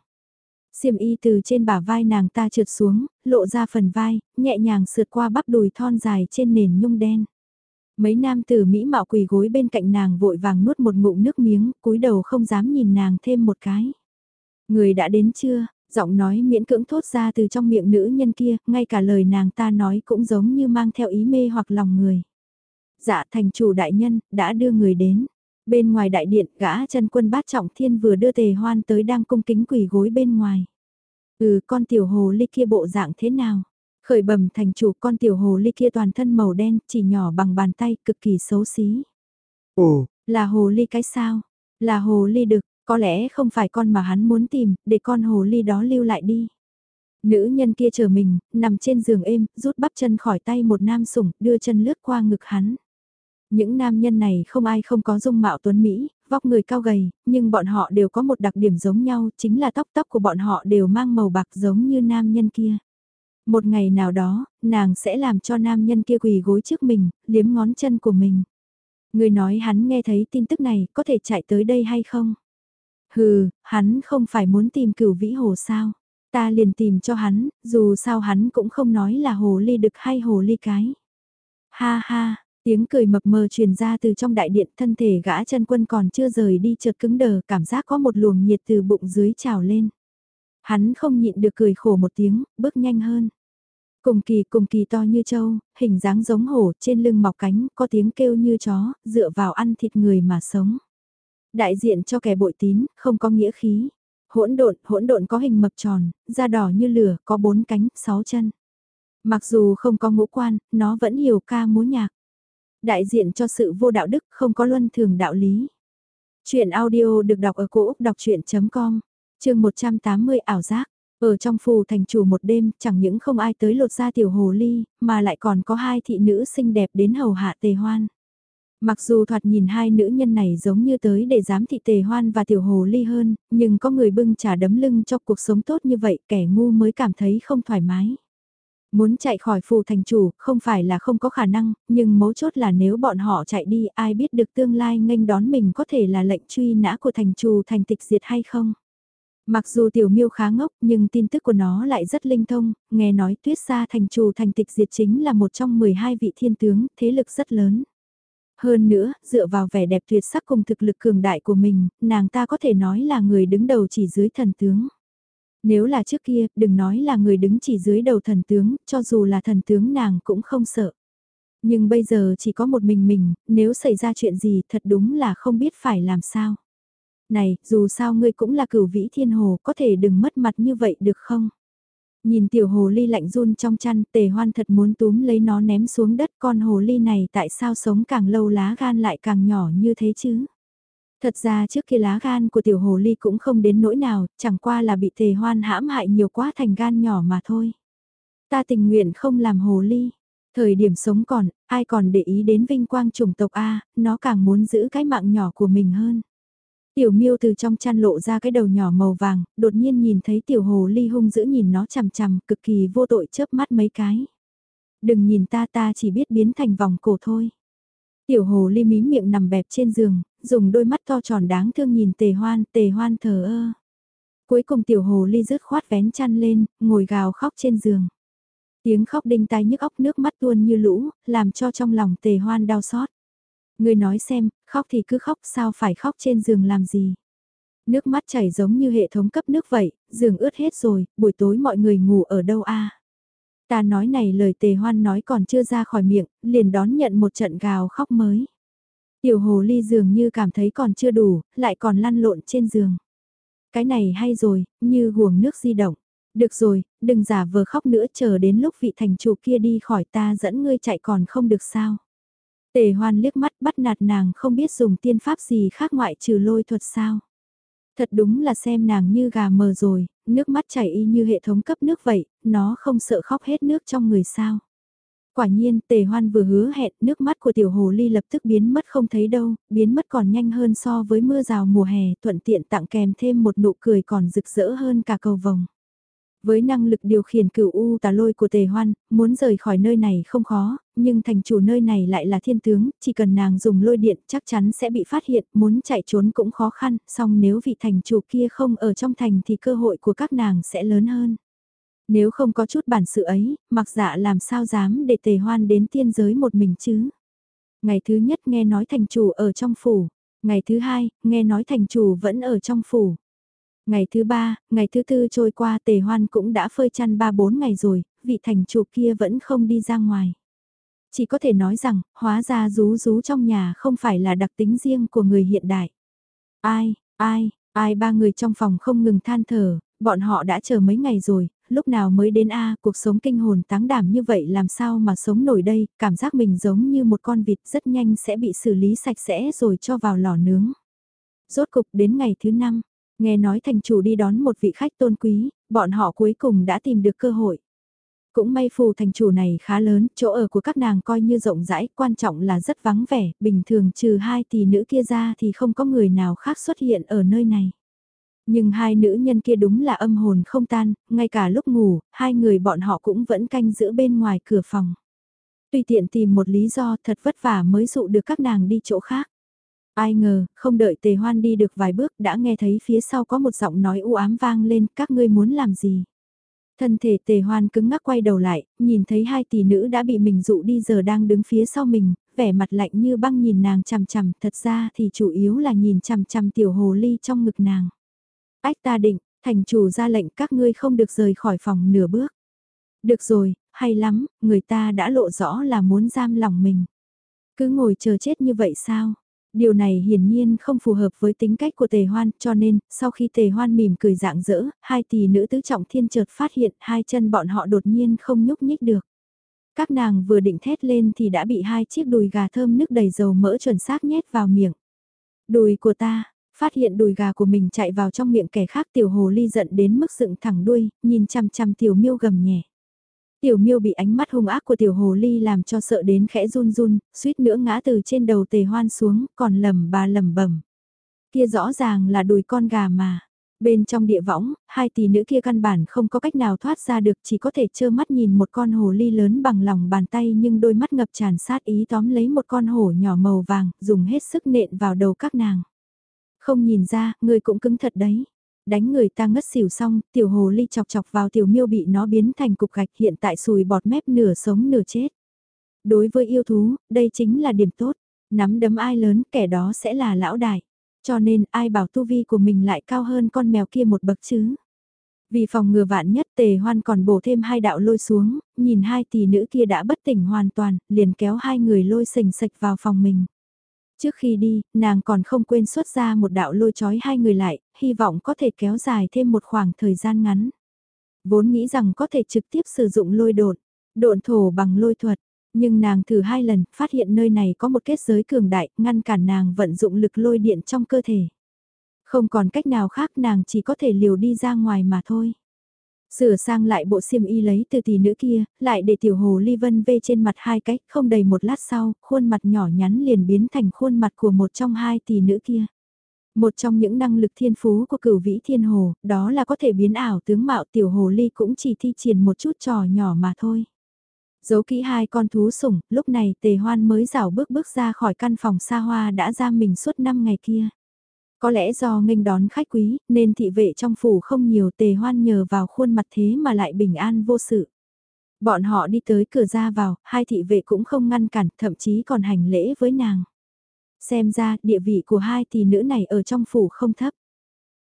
Xiêm y từ trên bả vai nàng ta trượt xuống, lộ ra phần vai, nhẹ nhàng sượt qua bắp đùi thon dài trên nền nhung đen. Mấy nam tử Mỹ mạo quỳ gối bên cạnh nàng vội vàng nuốt một ngụm nước miếng, cúi đầu không dám nhìn nàng thêm một cái. Người đã đến chưa, giọng nói miễn cưỡng thốt ra từ trong miệng nữ nhân kia, ngay cả lời nàng ta nói cũng giống như mang theo ý mê hoặc lòng người. Dạ thành chủ đại nhân, đã đưa người đến. Bên ngoài đại điện, gã chân quân bát trọng thiên vừa đưa tề hoan tới đang cung kính quỳ gối bên ngoài. Ừ, con tiểu hồ ly kia bộ dạng thế nào? Khởi bẩm thành chủ con tiểu hồ ly kia toàn thân màu đen, chỉ nhỏ bằng bàn tay, cực kỳ xấu xí. Ồ, Là hồ ly cái sao? Là hồ ly đực, có lẽ không phải con mà hắn muốn tìm, để con hồ ly đó lưu lại đi. Nữ nhân kia chờ mình, nằm trên giường êm, rút bắp chân khỏi tay một nam sủng, đưa chân lướt qua ngực hắn. Những nam nhân này không ai không có dung mạo tuấn Mỹ, vóc người cao gầy, nhưng bọn họ đều có một đặc điểm giống nhau, chính là tóc tóc của bọn họ đều mang màu bạc giống như nam nhân kia. Một ngày nào đó, nàng sẽ làm cho nam nhân kia quỳ gối trước mình, liếm ngón chân của mình. Người nói hắn nghe thấy tin tức này, có thể chạy tới đây hay không? Hừ, hắn không phải muốn tìm cửu vĩ hồ sao? Ta liền tìm cho hắn, dù sao hắn cũng không nói là hồ ly đực hay hồ ly cái. Ha ha, tiếng cười mập mờ truyền ra từ trong đại điện thân thể gã chân quân còn chưa rời đi chợt cứng đờ cảm giác có một luồng nhiệt từ bụng dưới trào lên. Hắn không nhịn được cười khổ một tiếng, bước nhanh hơn. Cùng kỳ cùng kỳ to như trâu, hình dáng giống hổ, trên lưng mọc cánh, có tiếng kêu như chó, dựa vào ăn thịt người mà sống. Đại diện cho kẻ bội tín, không có nghĩa khí. Hỗn độn, hỗn độn có hình mập tròn, da đỏ như lửa, có bốn cánh, sáu chân. Mặc dù không có ngũ quan, nó vẫn hiểu ca múa nhạc. Đại diện cho sự vô đạo đức, không có luân thường đạo lý. Chuyện audio được đọc ở cổ Úc đọc chuyện.com, chương 180 ảo giác. Ở trong phù thành chủ một đêm, chẳng những không ai tới lột ra tiểu hồ ly, mà lại còn có hai thị nữ xinh đẹp đến hầu hạ tề hoan. Mặc dù thoạt nhìn hai nữ nhân này giống như tới để giám thị tề hoan và tiểu hồ ly hơn, nhưng có người bưng trà đấm lưng cho cuộc sống tốt như vậy kẻ ngu mới cảm thấy không thoải mái. Muốn chạy khỏi phù thành chủ không phải là không có khả năng, nhưng mấu chốt là nếu bọn họ chạy đi ai biết được tương lai nghênh đón mình có thể là lệnh truy nã của thành chủ thành tịch diệt hay không. Mặc dù tiểu miêu khá ngốc nhưng tin tức của nó lại rất linh thông, nghe nói tuyết xa thành chủ thành tịch diệt chính là một trong 12 vị thiên tướng, thế lực rất lớn. Hơn nữa, dựa vào vẻ đẹp tuyệt sắc cùng thực lực cường đại của mình, nàng ta có thể nói là người đứng đầu chỉ dưới thần tướng. Nếu là trước kia, đừng nói là người đứng chỉ dưới đầu thần tướng, cho dù là thần tướng nàng cũng không sợ. Nhưng bây giờ chỉ có một mình mình, nếu xảy ra chuyện gì thật đúng là không biết phải làm sao. Này, dù sao ngươi cũng là cửu vĩ thiên hồ, có thể đừng mất mặt như vậy được không? Nhìn tiểu hồ ly lạnh run trong chăn, tề hoan thật muốn túm lấy nó ném xuống đất con hồ ly này tại sao sống càng lâu lá gan lại càng nhỏ như thế chứ? Thật ra trước kia lá gan của tiểu hồ ly cũng không đến nỗi nào, chẳng qua là bị tề hoan hãm hại nhiều quá thành gan nhỏ mà thôi. Ta tình nguyện không làm hồ ly. Thời điểm sống còn, ai còn để ý đến vinh quang chủng tộc A, nó càng muốn giữ cái mạng nhỏ của mình hơn. Tiểu miêu từ trong chăn lộ ra cái đầu nhỏ màu vàng, đột nhiên nhìn thấy tiểu hồ ly hung dữ nhìn nó chằm chằm, cực kỳ vô tội chớp mắt mấy cái. Đừng nhìn ta ta chỉ biết biến thành vòng cổ thôi. Tiểu hồ ly mí miệng nằm bẹp trên giường, dùng đôi mắt to tròn đáng thương nhìn tề hoan, tề hoan thờ ơ. Cuối cùng tiểu hồ ly rứt khoát vén chăn lên, ngồi gào khóc trên giường. Tiếng khóc đinh tai nhức óc nước mắt tuôn như lũ, làm cho trong lòng tề hoan đau xót. Người nói xem, khóc thì cứ khóc sao phải khóc trên giường làm gì. Nước mắt chảy giống như hệ thống cấp nước vậy, giường ướt hết rồi, buổi tối mọi người ngủ ở đâu a? Ta nói này lời tề hoan nói còn chưa ra khỏi miệng, liền đón nhận một trận gào khóc mới. Tiểu hồ ly dường như cảm thấy còn chưa đủ, lại còn lăn lộn trên giường. Cái này hay rồi, như guồng nước di động. Được rồi, đừng giả vờ khóc nữa chờ đến lúc vị thành chủ kia đi khỏi ta dẫn ngươi chạy còn không được sao. Tề hoan liếc mắt bắt nạt nàng không biết dùng tiên pháp gì khác ngoại trừ lôi thuật sao. Thật đúng là xem nàng như gà mờ rồi, nước mắt chảy y như hệ thống cấp nước vậy, nó không sợ khóc hết nước trong người sao. Quả nhiên, tề hoan vừa hứa hẹn, nước mắt của tiểu hồ ly lập tức biến mất không thấy đâu, biến mất còn nhanh hơn so với mưa rào mùa hè, thuận tiện tặng kèm thêm một nụ cười còn rực rỡ hơn cả cầu vồng. Với năng lực điều khiển cửu u tà lôi của tề hoan, muốn rời khỏi nơi này không khó, nhưng thành chủ nơi này lại là thiên tướng, chỉ cần nàng dùng lôi điện chắc chắn sẽ bị phát hiện, muốn chạy trốn cũng khó khăn, song nếu vị thành chủ kia không ở trong thành thì cơ hội của các nàng sẽ lớn hơn. Nếu không có chút bản sự ấy, mặc dạ làm sao dám để tề hoan đến tiên giới một mình chứ. Ngày thứ nhất nghe nói thành chủ ở trong phủ, ngày thứ hai, nghe nói thành chủ vẫn ở trong phủ. Ngày thứ ba, ngày thứ tư trôi qua tề hoan cũng đã phơi chăn ba bốn ngày rồi, vị thành chủ kia vẫn không đi ra ngoài. Chỉ có thể nói rằng, hóa ra rú rú trong nhà không phải là đặc tính riêng của người hiện đại. Ai, ai, ai ba người trong phòng không ngừng than thở, bọn họ đã chờ mấy ngày rồi, lúc nào mới đến a cuộc sống kinh hồn táng đảm như vậy làm sao mà sống nổi đây, cảm giác mình giống như một con vịt rất nhanh sẽ bị xử lý sạch sẽ rồi cho vào lò nướng. Rốt cục đến ngày thứ năm, nghe nói thành chủ đi đón một vị khách tôn quý, bọn họ cuối cùng đã tìm được cơ hội. Cũng may phù thành chủ này khá lớn, chỗ ở của các nàng coi như rộng rãi, quan trọng là rất vắng vẻ, bình thường trừ hai tỷ nữ kia ra thì không có người nào khác xuất hiện ở nơi này. Nhưng hai nữ nhân kia đúng là âm hồn không tan, ngay cả lúc ngủ, hai người bọn họ cũng vẫn canh giữ bên ngoài cửa phòng. Tùy tiện tìm một lý do thật vất vả mới dụ được các nàng đi chỗ khác. Ai ngờ, không đợi tề hoan đi được vài bước đã nghe thấy phía sau có một giọng nói u ám vang lên các ngươi muốn làm gì. Thân thể tề hoan cứng ngắc quay đầu lại, nhìn thấy hai tỷ nữ đã bị mình dụ đi giờ đang đứng phía sau mình, vẻ mặt lạnh như băng nhìn nàng chằm chằm, thật ra thì chủ yếu là nhìn chằm chằm tiểu hồ ly trong ngực nàng. Ách ta định, thành chủ ra lệnh các ngươi không được rời khỏi phòng nửa bước. Được rồi, hay lắm, người ta đã lộ rõ là muốn giam lòng mình. Cứ ngồi chờ chết như vậy sao? Điều này hiển nhiên không phù hợp với tính cách của tề hoan, cho nên, sau khi tề hoan mỉm cười dạng dỡ, hai tỷ nữ tứ trọng thiên chợt phát hiện hai chân bọn họ đột nhiên không nhúc nhích được. Các nàng vừa định thét lên thì đã bị hai chiếc đùi gà thơm nước đầy dầu mỡ chuẩn xác nhét vào miệng. Đùi của ta, phát hiện đùi gà của mình chạy vào trong miệng kẻ khác tiểu hồ ly giận đến mức dựng thẳng đuôi, nhìn chăm chăm tiểu miêu gầm nhẹ. Tiểu miêu bị ánh mắt hung ác của tiểu hồ ly làm cho sợ đến khẽ run run, suýt nữa ngã từ trên đầu tề hoan xuống, còn lầm bà lầm bẩm Kia rõ ràng là đùi con gà mà. Bên trong địa võng, hai tỷ nữ kia căn bản không có cách nào thoát ra được chỉ có thể trơ mắt nhìn một con hồ ly lớn bằng lòng bàn tay nhưng đôi mắt ngập tràn sát ý tóm lấy một con hổ nhỏ màu vàng, dùng hết sức nện vào đầu các nàng. Không nhìn ra, người cũng cứng thật đấy đánh người ta ngất xỉu xong, tiểu hồ ly chọc chọc vào tiểu miêu bị nó biến thành cục gạch hiện tại sùi bọt mép nửa sống nửa chết. Đối với yêu thú, đây chính là điểm tốt, nắm đấm ai lớn kẻ đó sẽ là lão đại, cho nên ai bảo tu vi của mình lại cao hơn con mèo kia một bậc chứ. Vì phòng ngừa vạn nhất tề hoan còn bổ thêm hai đạo lôi xuống, nhìn hai tỷ nữ kia đã bất tỉnh hoàn toàn, liền kéo hai người lôi sình sạch vào phòng mình. Trước khi đi, nàng còn không quên xuất ra một đạo lôi chói hai người lại, hy vọng có thể kéo dài thêm một khoảng thời gian ngắn. Vốn nghĩ rằng có thể trực tiếp sử dụng lôi đột, độn thổ bằng lôi thuật, nhưng nàng thử hai lần, phát hiện nơi này có một kết giới cường đại, ngăn cản nàng vận dụng lực lôi điện trong cơ thể. Không còn cách nào khác nàng chỉ có thể liều đi ra ngoài mà thôi. Sửa sang lại bộ xiêm y lấy từ tỷ nữ kia, lại để tiểu hồ ly vân vê trên mặt hai cách, không đầy một lát sau, khuôn mặt nhỏ nhắn liền biến thành khuôn mặt của một trong hai tỷ nữ kia. Một trong những năng lực thiên phú của cửu vĩ thiên hồ, đó là có thể biến ảo tướng mạo tiểu hồ ly cũng chỉ thi triển một chút trò nhỏ mà thôi. Giấu kỹ hai con thú sủng, lúc này tề hoan mới rảo bước bước ra khỏi căn phòng xa hoa đã giam mình suốt năm ngày kia. Có lẽ do nghênh đón khách quý, nên thị vệ trong phủ không nhiều tề hoan nhờ vào khuôn mặt thế mà lại bình an vô sự. Bọn họ đi tới cửa ra vào, hai thị vệ cũng không ngăn cản, thậm chí còn hành lễ với nàng. Xem ra, địa vị của hai tỷ nữ này ở trong phủ không thấp.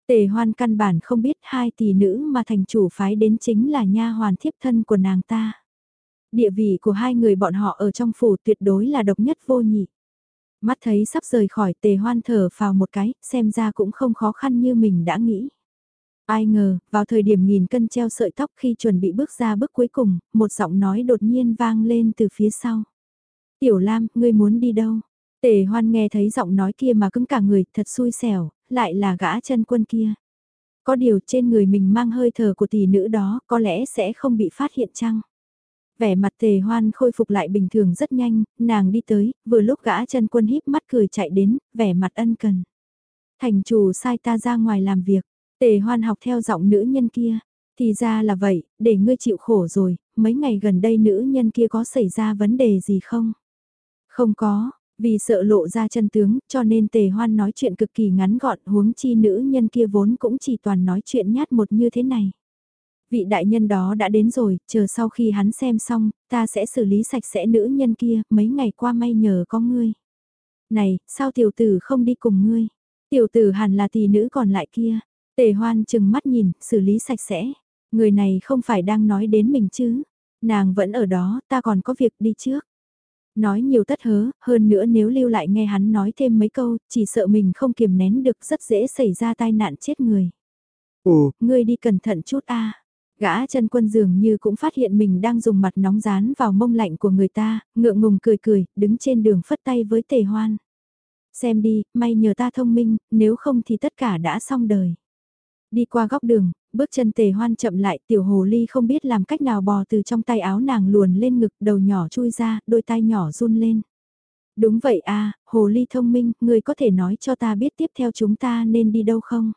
Tề hoan căn bản không biết hai tỷ nữ mà thành chủ phái đến chính là nha hoàn thiếp thân của nàng ta. Địa vị của hai người bọn họ ở trong phủ tuyệt đối là độc nhất vô nhị. Mắt thấy sắp rời khỏi tề hoan thở vào một cái, xem ra cũng không khó khăn như mình đã nghĩ. Ai ngờ, vào thời điểm nghìn cân treo sợi tóc khi chuẩn bị bước ra bước cuối cùng, một giọng nói đột nhiên vang lên từ phía sau. Tiểu Lam, ngươi muốn đi đâu? Tề hoan nghe thấy giọng nói kia mà cứng cả người, thật xui xẻo, lại là gã chân quân kia. Có điều trên người mình mang hơi thở của tỷ nữ đó có lẽ sẽ không bị phát hiện chăng? Vẻ mặt tề hoan khôi phục lại bình thường rất nhanh, nàng đi tới, vừa lúc gã chân quân híp mắt cười chạy đến, vẻ mặt ân cần. Thành chủ sai ta ra ngoài làm việc, tề hoan học theo giọng nữ nhân kia. Thì ra là vậy, để ngươi chịu khổ rồi, mấy ngày gần đây nữ nhân kia có xảy ra vấn đề gì không? Không có, vì sợ lộ ra chân tướng, cho nên tề hoan nói chuyện cực kỳ ngắn gọn huống chi nữ nhân kia vốn cũng chỉ toàn nói chuyện nhát một như thế này vị đại nhân đó đã đến rồi, chờ sau khi hắn xem xong, ta sẽ xử lý sạch sẽ nữ nhân kia, mấy ngày qua may nhờ có ngươi. Này, sao tiểu tử không đi cùng ngươi? Tiểu tử hẳn là tỷ nữ còn lại kia. Tề hoan chừng mắt nhìn, xử lý sạch sẽ. Người này không phải đang nói đến mình chứ. Nàng vẫn ở đó, ta còn có việc đi trước. Nói nhiều tất hớ, hơn nữa nếu lưu lại nghe hắn nói thêm mấy câu, chỉ sợ mình không kiềm nén được rất dễ xảy ra tai nạn chết người. Ồ, ngươi đi cẩn thận chút a Gã chân quân dường như cũng phát hiện mình đang dùng mặt nóng rán vào mông lạnh của người ta, ngượng ngùng cười cười, đứng trên đường phất tay với tề hoan. Xem đi, may nhờ ta thông minh, nếu không thì tất cả đã xong đời. Đi qua góc đường, bước chân tề hoan chậm lại tiểu hồ ly không biết làm cách nào bò từ trong tay áo nàng luồn lên ngực đầu nhỏ chui ra, đôi tay nhỏ run lên. Đúng vậy à, hồ ly thông minh, người có thể nói cho ta biết tiếp theo chúng ta nên đi đâu không?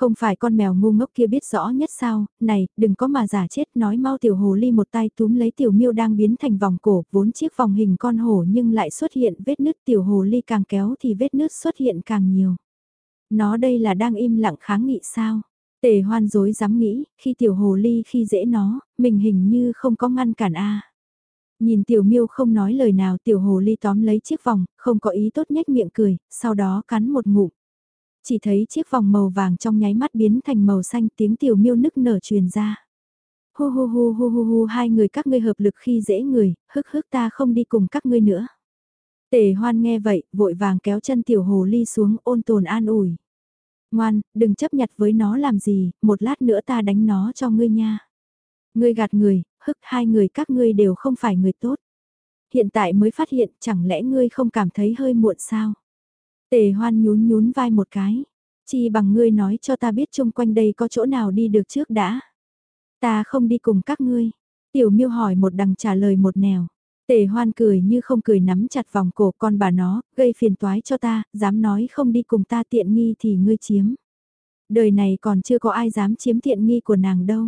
Không phải con mèo ngu ngốc kia biết rõ nhất sao, này, đừng có mà giả chết nói mau tiểu hồ ly một tay túm lấy tiểu miêu đang biến thành vòng cổ, vốn chiếc vòng hình con hổ nhưng lại xuất hiện vết nứt tiểu hồ ly càng kéo thì vết nứt xuất hiện càng nhiều. Nó đây là đang im lặng kháng nghị sao? Tề hoan dối dám nghĩ, khi tiểu hồ ly khi dễ nó, mình hình như không có ngăn cản a. Nhìn tiểu miêu không nói lời nào tiểu hồ ly tóm lấy chiếc vòng, không có ý tốt nhếch miệng cười, sau đó cắn một ngụm. Chỉ thấy chiếc vòng màu vàng trong nháy mắt biến thành màu xanh tiếng tiểu miêu nức nở truyền ra. Hu hu hu hu hu hu hai người các ngươi hợp lực khi dễ người, hức hức ta không đi cùng các ngươi nữa. Tề hoan nghe vậy, vội vàng kéo chân tiểu hồ ly xuống ôn tồn an ủi. Ngoan, đừng chấp nhặt với nó làm gì, một lát nữa ta đánh nó cho ngươi nha. Ngươi gạt người, hức hai người các ngươi đều không phải người tốt. Hiện tại mới phát hiện chẳng lẽ ngươi không cảm thấy hơi muộn sao? Tề hoan nhún nhún vai một cái. Chi bằng ngươi nói cho ta biết chung quanh đây có chỗ nào đi được trước đã. Ta không đi cùng các ngươi. Tiểu miêu hỏi một đằng trả lời một nẻo. Tề hoan cười như không cười nắm chặt vòng cổ con bà nó, gây phiền toái cho ta, dám nói không đi cùng ta tiện nghi thì ngươi chiếm. Đời này còn chưa có ai dám chiếm tiện nghi của nàng đâu.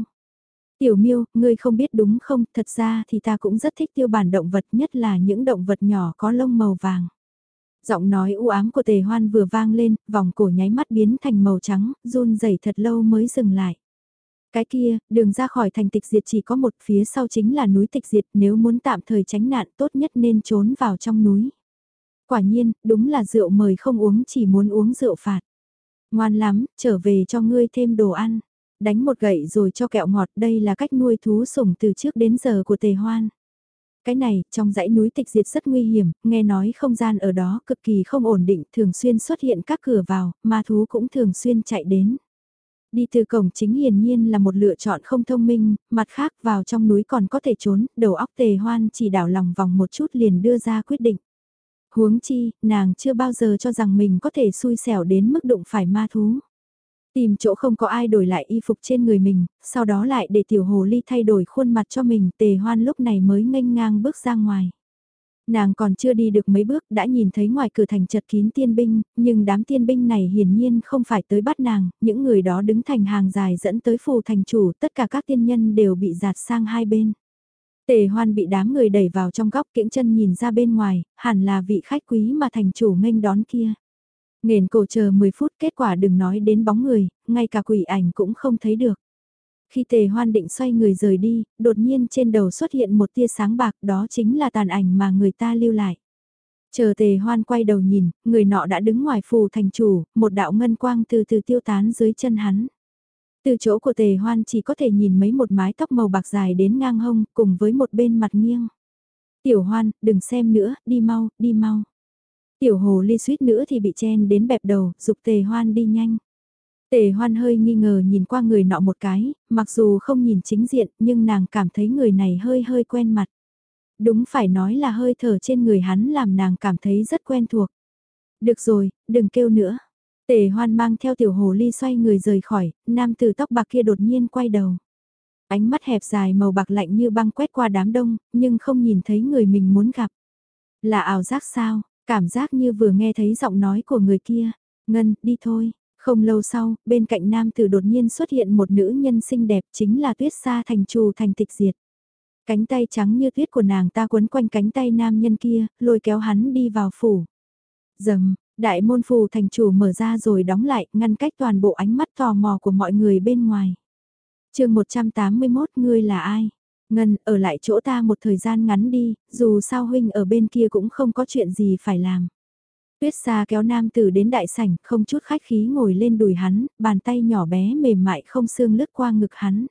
Tiểu miêu, ngươi không biết đúng không, thật ra thì ta cũng rất thích tiêu bản động vật nhất là những động vật nhỏ có lông màu vàng. Giọng nói u ám của tề hoan vừa vang lên, vòng cổ nháy mắt biến thành màu trắng, run rẩy thật lâu mới dừng lại. Cái kia, đường ra khỏi thành tịch diệt chỉ có một phía sau chính là núi tịch diệt nếu muốn tạm thời tránh nạn tốt nhất nên trốn vào trong núi. Quả nhiên, đúng là rượu mời không uống chỉ muốn uống rượu phạt. Ngoan lắm, trở về cho ngươi thêm đồ ăn. Đánh một gậy rồi cho kẹo ngọt đây là cách nuôi thú sủng từ trước đến giờ của tề hoan. Cái này, trong dãy núi tịch diệt rất nguy hiểm, nghe nói không gian ở đó cực kỳ không ổn định, thường xuyên xuất hiện các cửa vào, ma thú cũng thường xuyên chạy đến. Đi từ cổng chính hiển nhiên là một lựa chọn không thông minh, mặt khác vào trong núi còn có thể trốn, đầu óc tề hoan chỉ đảo lòng vòng một chút liền đưa ra quyết định. Huống chi, nàng chưa bao giờ cho rằng mình có thể xui xẻo đến mức đụng phải ma thú. Tìm chỗ không có ai đổi lại y phục trên người mình, sau đó lại để tiểu hồ ly thay đổi khuôn mặt cho mình, tề hoan lúc này mới nghênh ngang bước ra ngoài. Nàng còn chưa đi được mấy bước đã nhìn thấy ngoài cửa thành chật kín tiên binh, nhưng đám tiên binh này hiển nhiên không phải tới bắt nàng, những người đó đứng thành hàng dài dẫn tới phù thành chủ, tất cả các tiên nhân đều bị giạt sang hai bên. Tề hoan bị đám người đẩy vào trong góc kiễng chân nhìn ra bên ngoài, hẳn là vị khách quý mà thành chủ nghênh đón kia. Nghền cổ chờ 10 phút kết quả đừng nói đến bóng người, ngay cả quỷ ảnh cũng không thấy được. Khi tề hoan định xoay người rời đi, đột nhiên trên đầu xuất hiện một tia sáng bạc đó chính là tàn ảnh mà người ta lưu lại. Chờ tề hoan quay đầu nhìn, người nọ đã đứng ngoài phù thành chủ, một đạo ngân quang từ từ tiêu tán dưới chân hắn. Từ chỗ của tề hoan chỉ có thể nhìn mấy một mái tóc màu bạc dài đến ngang hông, cùng với một bên mặt nghiêng. Tiểu hoan, đừng xem nữa, đi mau, đi mau. Tiểu hồ ly suýt nữa thì bị chen đến bẹp đầu, dục tề hoan đi nhanh. Tề hoan hơi nghi ngờ nhìn qua người nọ một cái, mặc dù không nhìn chính diện nhưng nàng cảm thấy người này hơi hơi quen mặt. Đúng phải nói là hơi thở trên người hắn làm nàng cảm thấy rất quen thuộc. Được rồi, đừng kêu nữa. Tề hoan mang theo tiểu hồ ly xoay người rời khỏi, nam tử tóc bạc kia đột nhiên quay đầu. Ánh mắt hẹp dài màu bạc lạnh như băng quét qua đám đông, nhưng không nhìn thấy người mình muốn gặp. Là ảo giác sao, cảm giác như vừa nghe thấy giọng nói của người kia. Ngân, đi thôi. Không lâu sau, bên cạnh nam tử đột nhiên xuất hiện một nữ nhân xinh đẹp chính là tuyết sa thành trù thành tịch diệt. Cánh tay trắng như tuyết của nàng ta quấn quanh cánh tay nam nhân kia, lôi kéo hắn đi vào phủ. Dầm, đại môn phù thành chủ mở ra rồi đóng lại, ngăn cách toàn bộ ánh mắt tò mò của mọi người bên ngoài. chương 181 ngươi là ai? Ngân, ở lại chỗ ta một thời gian ngắn đi, dù sao huynh ở bên kia cũng không có chuyện gì phải làm. Tuyết xa kéo nam tử đến đại sảnh, không chút khách khí ngồi lên đùi hắn, bàn tay nhỏ bé mềm mại không xương lướt qua ngực hắn.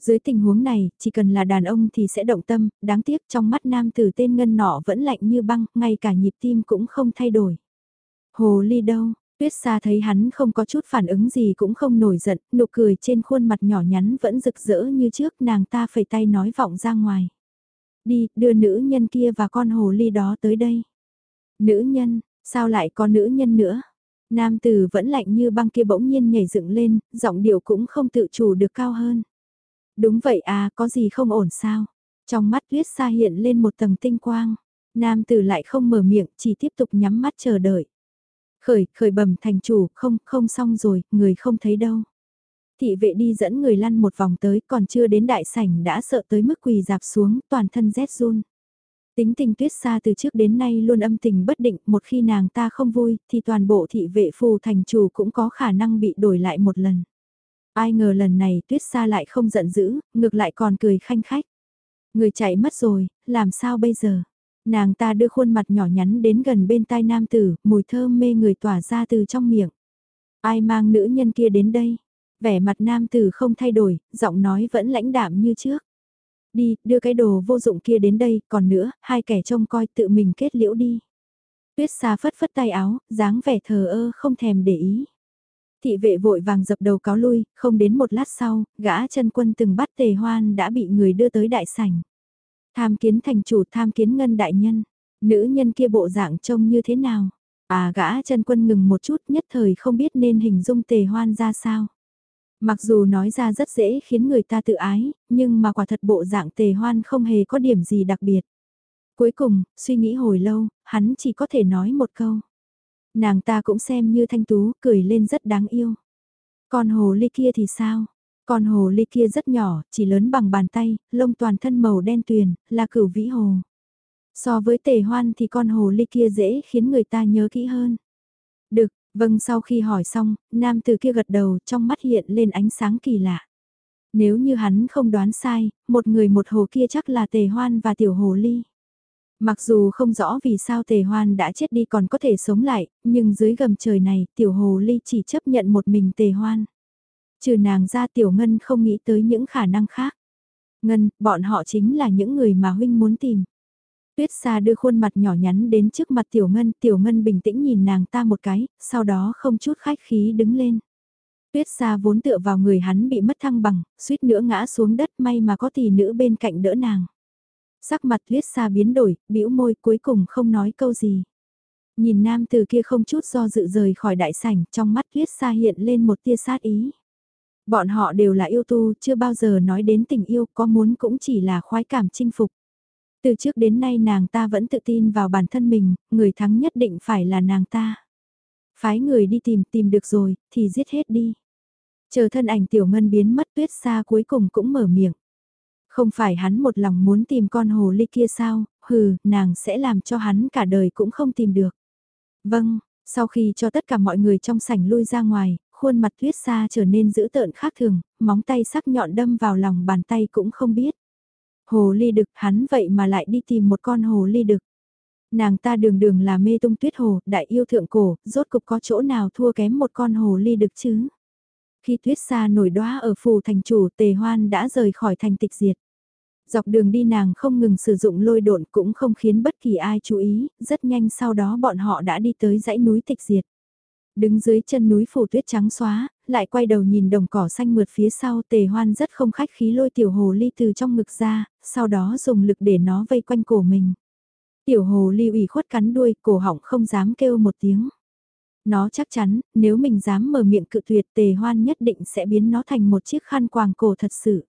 Dưới tình huống này, chỉ cần là đàn ông thì sẽ động tâm, đáng tiếc trong mắt nam tử tên ngân nọ vẫn lạnh như băng, ngay cả nhịp tim cũng không thay đổi. Hồ ly đâu, Tuyết Sa thấy hắn không có chút phản ứng gì cũng không nổi giận, nụ cười trên khuôn mặt nhỏ nhắn vẫn rực rỡ như trước nàng ta phẩy tay nói vọng ra ngoài. Đi, đưa nữ nhân kia và con hồ ly đó tới đây. Nữ nhân, sao lại có nữ nhân nữa? Nam tử vẫn lạnh như băng kia bỗng nhiên nhảy dựng lên, giọng điệu cũng không tự chủ được cao hơn. Đúng vậy à, có gì không ổn sao? Trong mắt tuyết xa hiện lên một tầng tinh quang. Nam tử lại không mở miệng, chỉ tiếp tục nhắm mắt chờ đợi. Khởi, khởi bẩm thành chủ, không, không xong rồi, người không thấy đâu. Thị vệ đi dẫn người lăn một vòng tới, còn chưa đến đại sảnh đã sợ tới mức quỳ dạp xuống, toàn thân rét run. Tính tình tuyết xa từ trước đến nay luôn âm tình bất định, một khi nàng ta không vui, thì toàn bộ thị vệ phù thành chủ cũng có khả năng bị đổi lại một lần. Ai ngờ lần này tuyết xa lại không giận dữ, ngược lại còn cười khanh khách. Người chạy mất rồi, làm sao bây giờ? Nàng ta đưa khuôn mặt nhỏ nhắn đến gần bên tai nam tử, mùi thơm mê người tỏa ra từ trong miệng. Ai mang nữ nhân kia đến đây? Vẻ mặt nam tử không thay đổi, giọng nói vẫn lãnh đạm như trước. Đi, đưa cái đồ vô dụng kia đến đây, còn nữa, hai kẻ trông coi tự mình kết liễu đi. Tuyết xa phất phất tay áo, dáng vẻ thờ ơ không thèm để ý. Thị vệ vội vàng dập đầu cáo lui, không đến một lát sau, gã chân quân từng bắt tề hoan đã bị người đưa tới đại sảnh. Tham kiến thành chủ tham kiến ngân đại nhân, nữ nhân kia bộ dạng trông như thế nào? À gã chân quân ngừng một chút nhất thời không biết nên hình dung tề hoan ra sao. Mặc dù nói ra rất dễ khiến người ta tự ái, nhưng mà quả thật bộ dạng tề hoan không hề có điểm gì đặc biệt. Cuối cùng, suy nghĩ hồi lâu, hắn chỉ có thể nói một câu. Nàng ta cũng xem như thanh tú, cười lên rất đáng yêu. Còn hồ ly kia thì sao? Con hồ ly kia rất nhỏ, chỉ lớn bằng bàn tay, lông toàn thân màu đen tuyền, là cửu vĩ hồ. So với tề hoan thì con hồ ly kia dễ khiến người ta nhớ kỹ hơn. Được, vâng sau khi hỏi xong, nam từ kia gật đầu trong mắt hiện lên ánh sáng kỳ lạ. Nếu như hắn không đoán sai, một người một hồ kia chắc là tề hoan và tiểu hồ ly. Mặc dù không rõ vì sao tề hoan đã chết đi còn có thể sống lại, nhưng dưới gầm trời này tiểu hồ ly chỉ chấp nhận một mình tề hoan. Trừ nàng ra tiểu ngân không nghĩ tới những khả năng khác. Ngân, bọn họ chính là những người mà huynh muốn tìm. Tuyết xa đưa khuôn mặt nhỏ nhắn đến trước mặt tiểu ngân, tiểu ngân bình tĩnh nhìn nàng ta một cái, sau đó không chút khách khí đứng lên. Tuyết xa vốn tựa vào người hắn bị mất thăng bằng, suýt nữa ngã xuống đất may mà có tỷ nữ bên cạnh đỡ nàng. Sắc mặt tuyết xa biến đổi, bĩu môi cuối cùng không nói câu gì. Nhìn nam từ kia không chút do dự rời khỏi đại sảnh, trong mắt tuyết xa hiện lên một tia sát ý. Bọn họ đều là yêu tu, chưa bao giờ nói đến tình yêu, có muốn cũng chỉ là khoái cảm chinh phục. Từ trước đến nay nàng ta vẫn tự tin vào bản thân mình, người thắng nhất định phải là nàng ta. Phái người đi tìm, tìm được rồi, thì giết hết đi. Chờ thân ảnh tiểu ngân biến mất tuyết xa cuối cùng cũng mở miệng. Không phải hắn một lòng muốn tìm con hồ ly kia sao, hừ, nàng sẽ làm cho hắn cả đời cũng không tìm được. Vâng, sau khi cho tất cả mọi người trong sảnh lui ra ngoài, khuôn mặt tuyết xa trở nên dữ tợn khác thường, móng tay sắc nhọn đâm vào lòng bàn tay cũng không biết. Hồ ly đực hắn vậy mà lại đi tìm một con hồ ly đực. Nàng ta đường đường là mê tung tuyết hồ, đại yêu thượng cổ, rốt cục có chỗ nào thua kém một con hồ ly đực chứ. Khi tuyết xa nổi đóa ở phù thành chủ tề hoan đã rời khỏi thành tịch diệt. Dọc đường đi nàng không ngừng sử dụng lôi độn cũng không khiến bất kỳ ai chú ý, rất nhanh sau đó bọn họ đã đi tới dãy núi tịch diệt. Đứng dưới chân núi phủ tuyết trắng xóa, lại quay đầu nhìn đồng cỏ xanh mượt phía sau tề hoan rất không khách khí lôi tiểu hồ ly từ trong ngực ra, sau đó dùng lực để nó vây quanh cổ mình. Tiểu hồ ly ủy khuất cắn đuôi, cổ họng không dám kêu một tiếng. Nó chắc chắn, nếu mình dám mở miệng cự tuyệt tề hoan nhất định sẽ biến nó thành một chiếc khăn quàng cổ thật sự.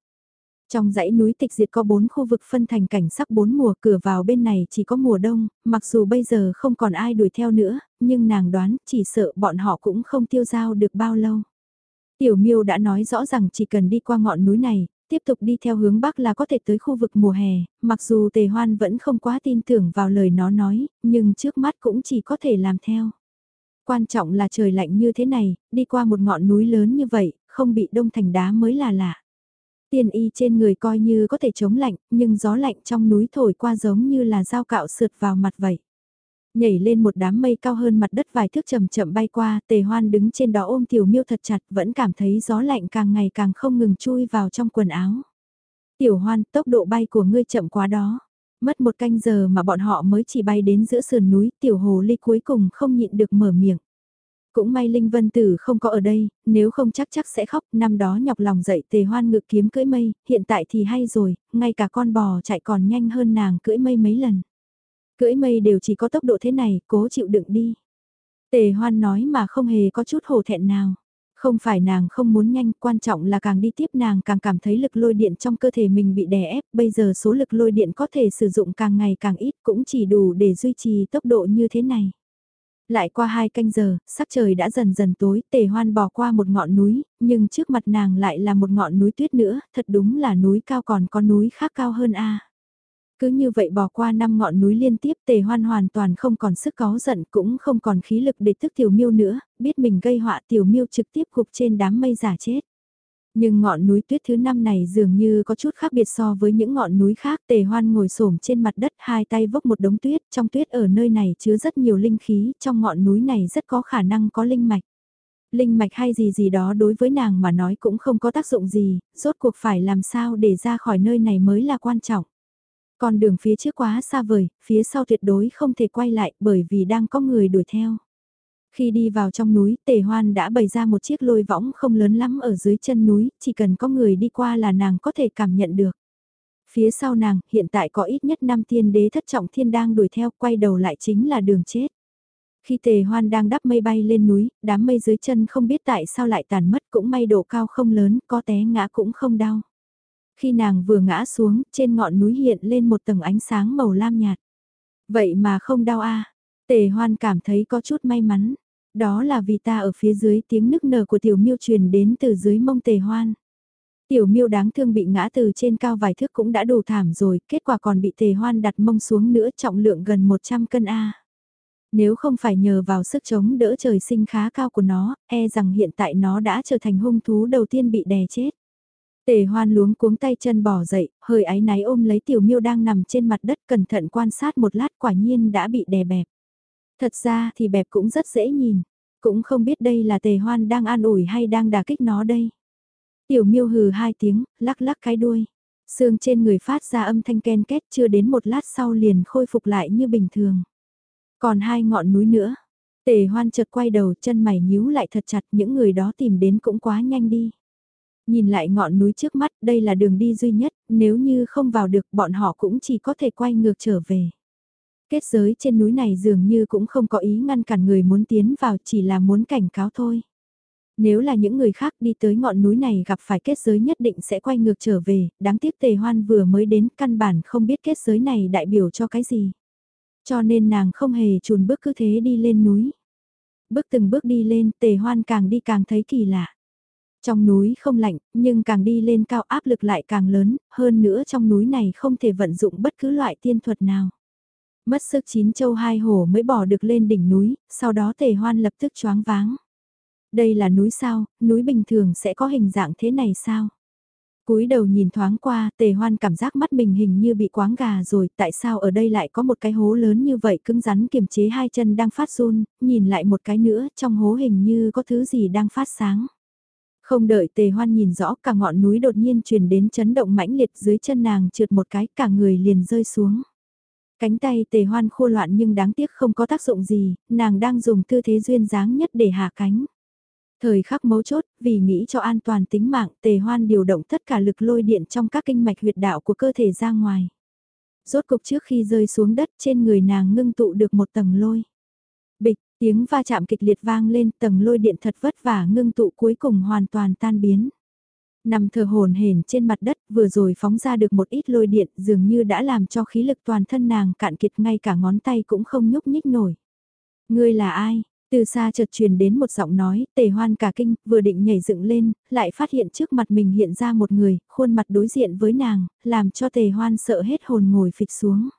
Trong dãy núi tịch diệt có bốn khu vực phân thành cảnh sắc bốn mùa cửa vào bên này chỉ có mùa đông, mặc dù bây giờ không còn ai đuổi theo nữa, nhưng nàng đoán chỉ sợ bọn họ cũng không tiêu giao được bao lâu. Tiểu miêu đã nói rõ rằng chỉ cần đi qua ngọn núi này, tiếp tục đi theo hướng bắc là có thể tới khu vực mùa hè, mặc dù tề hoan vẫn không quá tin tưởng vào lời nó nói, nhưng trước mắt cũng chỉ có thể làm theo. Quan trọng là trời lạnh như thế này, đi qua một ngọn núi lớn như vậy, không bị đông thành đá mới là lạ. Tiên y trên người coi như có thể chống lạnh, nhưng gió lạnh trong núi thổi qua giống như là dao cạo sượt vào mặt vậy. Nhảy lên một đám mây cao hơn mặt đất vài thước chậm chậm bay qua, tề hoan đứng trên đó ôm tiểu miêu thật chặt, vẫn cảm thấy gió lạnh càng ngày càng không ngừng chui vào trong quần áo. Tiểu hoan, tốc độ bay của ngươi chậm quá đó. Mất một canh giờ mà bọn họ mới chỉ bay đến giữa sườn núi, tiểu hồ ly cuối cùng không nhịn được mở miệng. Cũng may Linh Vân Tử không có ở đây, nếu không chắc chắc sẽ khóc, năm đó nhọc lòng dậy tề hoan ngự kiếm cưỡi mây, hiện tại thì hay rồi, ngay cả con bò chạy còn nhanh hơn nàng cưỡi mây mấy lần. Cưỡi mây đều chỉ có tốc độ thế này, cố chịu đựng đi. Tề hoan nói mà không hề có chút hổ thẹn nào. Không phải nàng không muốn nhanh, quan trọng là càng đi tiếp nàng càng cảm thấy lực lôi điện trong cơ thể mình bị đè ép, bây giờ số lực lôi điện có thể sử dụng càng ngày càng ít cũng chỉ đủ để duy trì tốc độ như thế này. Lại qua hai canh giờ, sắc trời đã dần dần tối, tề hoan bỏ qua một ngọn núi, nhưng trước mặt nàng lại là một ngọn núi tuyết nữa, thật đúng là núi cao còn có núi khác cao hơn a. Cứ như vậy bỏ qua năm ngọn núi liên tiếp tề hoan hoàn toàn không còn sức có giận cũng không còn khí lực để thức tiểu miêu nữa, biết mình gây họa tiểu miêu trực tiếp gục trên đám mây giả chết. Nhưng ngọn núi tuyết thứ năm này dường như có chút khác biệt so với những ngọn núi khác. Tề hoan ngồi xổm trên mặt đất hai tay vốc một đống tuyết. Trong tuyết ở nơi này chứa rất nhiều linh khí. Trong ngọn núi này rất có khả năng có linh mạch. Linh mạch hay gì gì đó đối với nàng mà nói cũng không có tác dụng gì. Rốt cuộc phải làm sao để ra khỏi nơi này mới là quan trọng. Còn đường phía trước quá xa vời, phía sau tuyệt đối không thể quay lại bởi vì đang có người đuổi theo. Khi đi vào trong núi, tề hoan đã bày ra một chiếc lôi võng không lớn lắm ở dưới chân núi, chỉ cần có người đi qua là nàng có thể cảm nhận được. Phía sau nàng, hiện tại có ít nhất năm thiên đế thất trọng thiên đang đuổi theo, quay đầu lại chính là đường chết. Khi tề hoan đang đắp mây bay lên núi, đám mây dưới chân không biết tại sao lại tàn mất cũng may độ cao không lớn, có té ngã cũng không đau. Khi nàng vừa ngã xuống, trên ngọn núi hiện lên một tầng ánh sáng màu lam nhạt. Vậy mà không đau a Tề hoan cảm thấy có chút may mắn. Đó là vì ta ở phía dưới tiếng nức nở của tiểu miêu truyền đến từ dưới mông tề hoan. Tiểu miêu đáng thương bị ngã từ trên cao vài thước cũng đã đủ thảm rồi, kết quả còn bị tề hoan đặt mông xuống nữa trọng lượng gần 100 cân A. Nếu không phải nhờ vào sức chống đỡ trời sinh khá cao của nó, e rằng hiện tại nó đã trở thành hung thú đầu tiên bị đè chết. Tề hoan luống cuống tay chân bỏ dậy, hơi áy náy ôm lấy tiểu miêu đang nằm trên mặt đất cẩn thận quan sát một lát quả nhiên đã bị đè bẹp. Thật ra thì bẹp cũng rất dễ nhìn, cũng không biết đây là tề hoan đang an ủi hay đang đả kích nó đây. Tiểu miêu hừ hai tiếng, lắc lắc cái đuôi. Xương trên người phát ra âm thanh ken két chưa đến một lát sau liền khôi phục lại như bình thường. Còn hai ngọn núi nữa. Tề hoan chợt quay đầu chân mày nhíu lại thật chặt những người đó tìm đến cũng quá nhanh đi. Nhìn lại ngọn núi trước mắt đây là đường đi duy nhất, nếu như không vào được bọn họ cũng chỉ có thể quay ngược trở về. Kết giới trên núi này dường như cũng không có ý ngăn cản người muốn tiến vào chỉ là muốn cảnh cáo thôi. Nếu là những người khác đi tới ngọn núi này gặp phải kết giới nhất định sẽ quay ngược trở về, đáng tiếc tề hoan vừa mới đến căn bản không biết kết giới này đại biểu cho cái gì. Cho nên nàng không hề chùn bước cứ thế đi lên núi. Bước từng bước đi lên tề hoan càng đi càng thấy kỳ lạ. Trong núi không lạnh, nhưng càng đi lên cao áp lực lại càng lớn, hơn nữa trong núi này không thể vận dụng bất cứ loại tiên thuật nào. Mất sức chín châu hai hổ mới bỏ được lên đỉnh núi, sau đó tề hoan lập tức choáng váng. Đây là núi sao, núi bình thường sẽ có hình dạng thế này sao? cúi đầu nhìn thoáng qua, tề hoan cảm giác mắt mình hình như bị quáng gà rồi, tại sao ở đây lại có một cái hố lớn như vậy cứng rắn kiềm chế hai chân đang phát run, nhìn lại một cái nữa, trong hố hình như có thứ gì đang phát sáng. Không đợi tề hoan nhìn rõ cả ngọn núi đột nhiên truyền đến chấn động mãnh liệt dưới chân nàng trượt một cái cả người liền rơi xuống. Cánh tay tề hoan khô loạn nhưng đáng tiếc không có tác dụng gì, nàng đang dùng tư thế duyên dáng nhất để hạ cánh. Thời khắc mấu chốt, vì nghĩ cho an toàn tính mạng, tề hoan điều động tất cả lực lôi điện trong các kinh mạch huyệt đạo của cơ thể ra ngoài. Rốt cục trước khi rơi xuống đất trên người nàng ngưng tụ được một tầng lôi. Bịch, tiếng va chạm kịch liệt vang lên tầng lôi điện thật vất vả ngưng tụ cuối cùng hoàn toàn tan biến. Nằm thờ hồn hển trên mặt đất vừa rồi phóng ra được một ít lôi điện dường như đã làm cho khí lực toàn thân nàng cạn kiệt ngay cả ngón tay cũng không nhúc nhích nổi. Ngươi là ai? Từ xa chợt truyền đến một giọng nói, tề hoan cả kinh, vừa định nhảy dựng lên, lại phát hiện trước mặt mình hiện ra một người, khuôn mặt đối diện với nàng, làm cho tề hoan sợ hết hồn ngồi phịch xuống.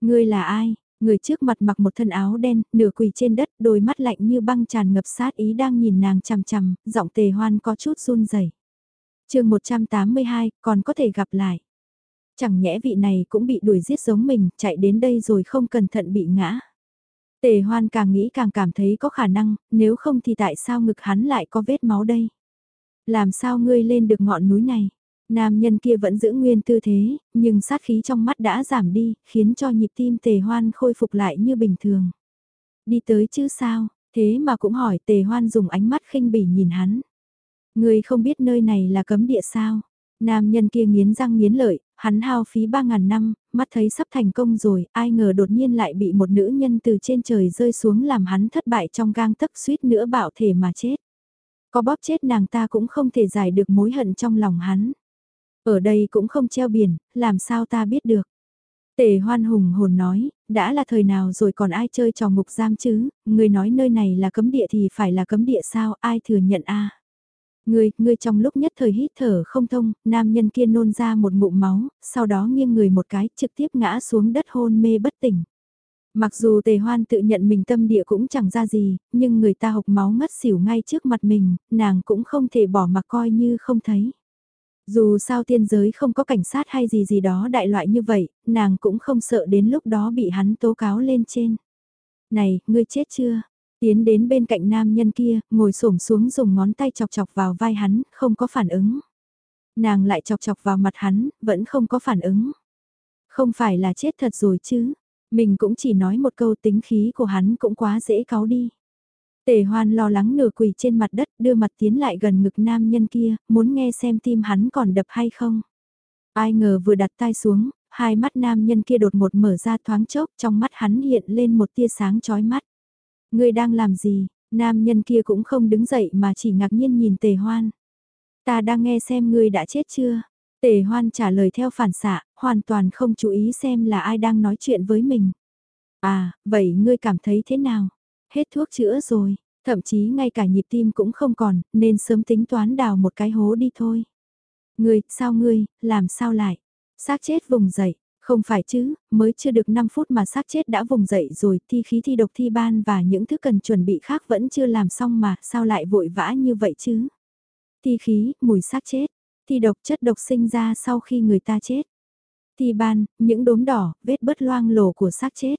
Ngươi là ai? Người trước mặt mặc một thân áo đen, nửa quỳ trên đất, đôi mắt lạnh như băng tràn ngập sát ý đang nhìn nàng chằm chằm, giọng tề hoan có chút run rẩy chương 182, còn có thể gặp lại. Chẳng nhẽ vị này cũng bị đuổi giết giống mình, chạy đến đây rồi không cẩn thận bị ngã. Tề hoan càng nghĩ càng cảm thấy có khả năng, nếu không thì tại sao ngực hắn lại có vết máu đây? Làm sao ngươi lên được ngọn núi này? Nam nhân kia vẫn giữ nguyên tư thế, nhưng sát khí trong mắt đã giảm đi, khiến cho nhịp tim tề hoan khôi phục lại như bình thường. Đi tới chứ sao, Thế mà cũng hỏi tề hoan dùng ánh mắt khinh bỉ nhìn hắn. Người không biết nơi này là cấm địa sao? Nam nhân kia nghiến răng nghiến lợi, hắn hao phí ba ngàn năm, mắt thấy sắp thành công rồi, ai ngờ đột nhiên lại bị một nữ nhân từ trên trời rơi xuống làm hắn thất bại trong gang tấc suýt nữa bạo thể mà chết. Có bóp chết nàng ta cũng không thể giải được mối hận trong lòng hắn. Ở đây cũng không treo biển, làm sao ta biết được. Tề hoan hùng hồn nói, đã là thời nào rồi còn ai chơi trò ngục giam chứ, người nói nơi này là cấm địa thì phải là cấm địa sao, ai thừa nhận a Ngươi, ngươi trong lúc nhất thời hít thở không thông, nam nhân kia nôn ra một ngụm máu, sau đó nghiêng người một cái, trực tiếp ngã xuống đất hôn mê bất tỉnh. Mặc dù tề hoan tự nhận mình tâm địa cũng chẳng ra gì, nhưng người ta hộc máu ngất xỉu ngay trước mặt mình, nàng cũng không thể bỏ mặc coi như không thấy. Dù sao tiên giới không có cảnh sát hay gì gì đó đại loại như vậy, nàng cũng không sợ đến lúc đó bị hắn tố cáo lên trên. Này, ngươi chết chưa? Tiến đến bên cạnh nam nhân kia, ngồi xổm xuống dùng ngón tay chọc chọc vào vai hắn, không có phản ứng. Nàng lại chọc chọc vào mặt hắn, vẫn không có phản ứng. Không phải là chết thật rồi chứ, mình cũng chỉ nói một câu tính khí của hắn cũng quá dễ cáu đi. Tề hoan lo lắng nửa quỳ trên mặt đất đưa mặt tiến lại gần ngực nam nhân kia, muốn nghe xem tim hắn còn đập hay không. Ai ngờ vừa đặt tay xuống, hai mắt nam nhân kia đột một mở ra thoáng chốc trong mắt hắn hiện lên một tia sáng chói mắt. Ngươi đang làm gì? Nam nhân kia cũng không đứng dậy mà chỉ ngạc nhiên nhìn tề hoan. Ta đang nghe xem ngươi đã chết chưa? Tề hoan trả lời theo phản xạ, hoàn toàn không chú ý xem là ai đang nói chuyện với mình. À, vậy ngươi cảm thấy thế nào? Hết thuốc chữa rồi, thậm chí ngay cả nhịp tim cũng không còn, nên sớm tính toán đào một cái hố đi thôi. Ngươi, sao ngươi, làm sao lại? xác chết vùng dậy, không phải chứ, mới chưa được 5 phút mà xác chết đã vùng dậy rồi, thi khí thi độc thi ban và những thứ cần chuẩn bị khác vẫn chưa làm xong mà, sao lại vội vã như vậy chứ? Thi khí, mùi xác chết, thi độc chất độc sinh ra sau khi người ta chết. Thi ban, những đốm đỏ, vết bớt loang lổ của xác chết.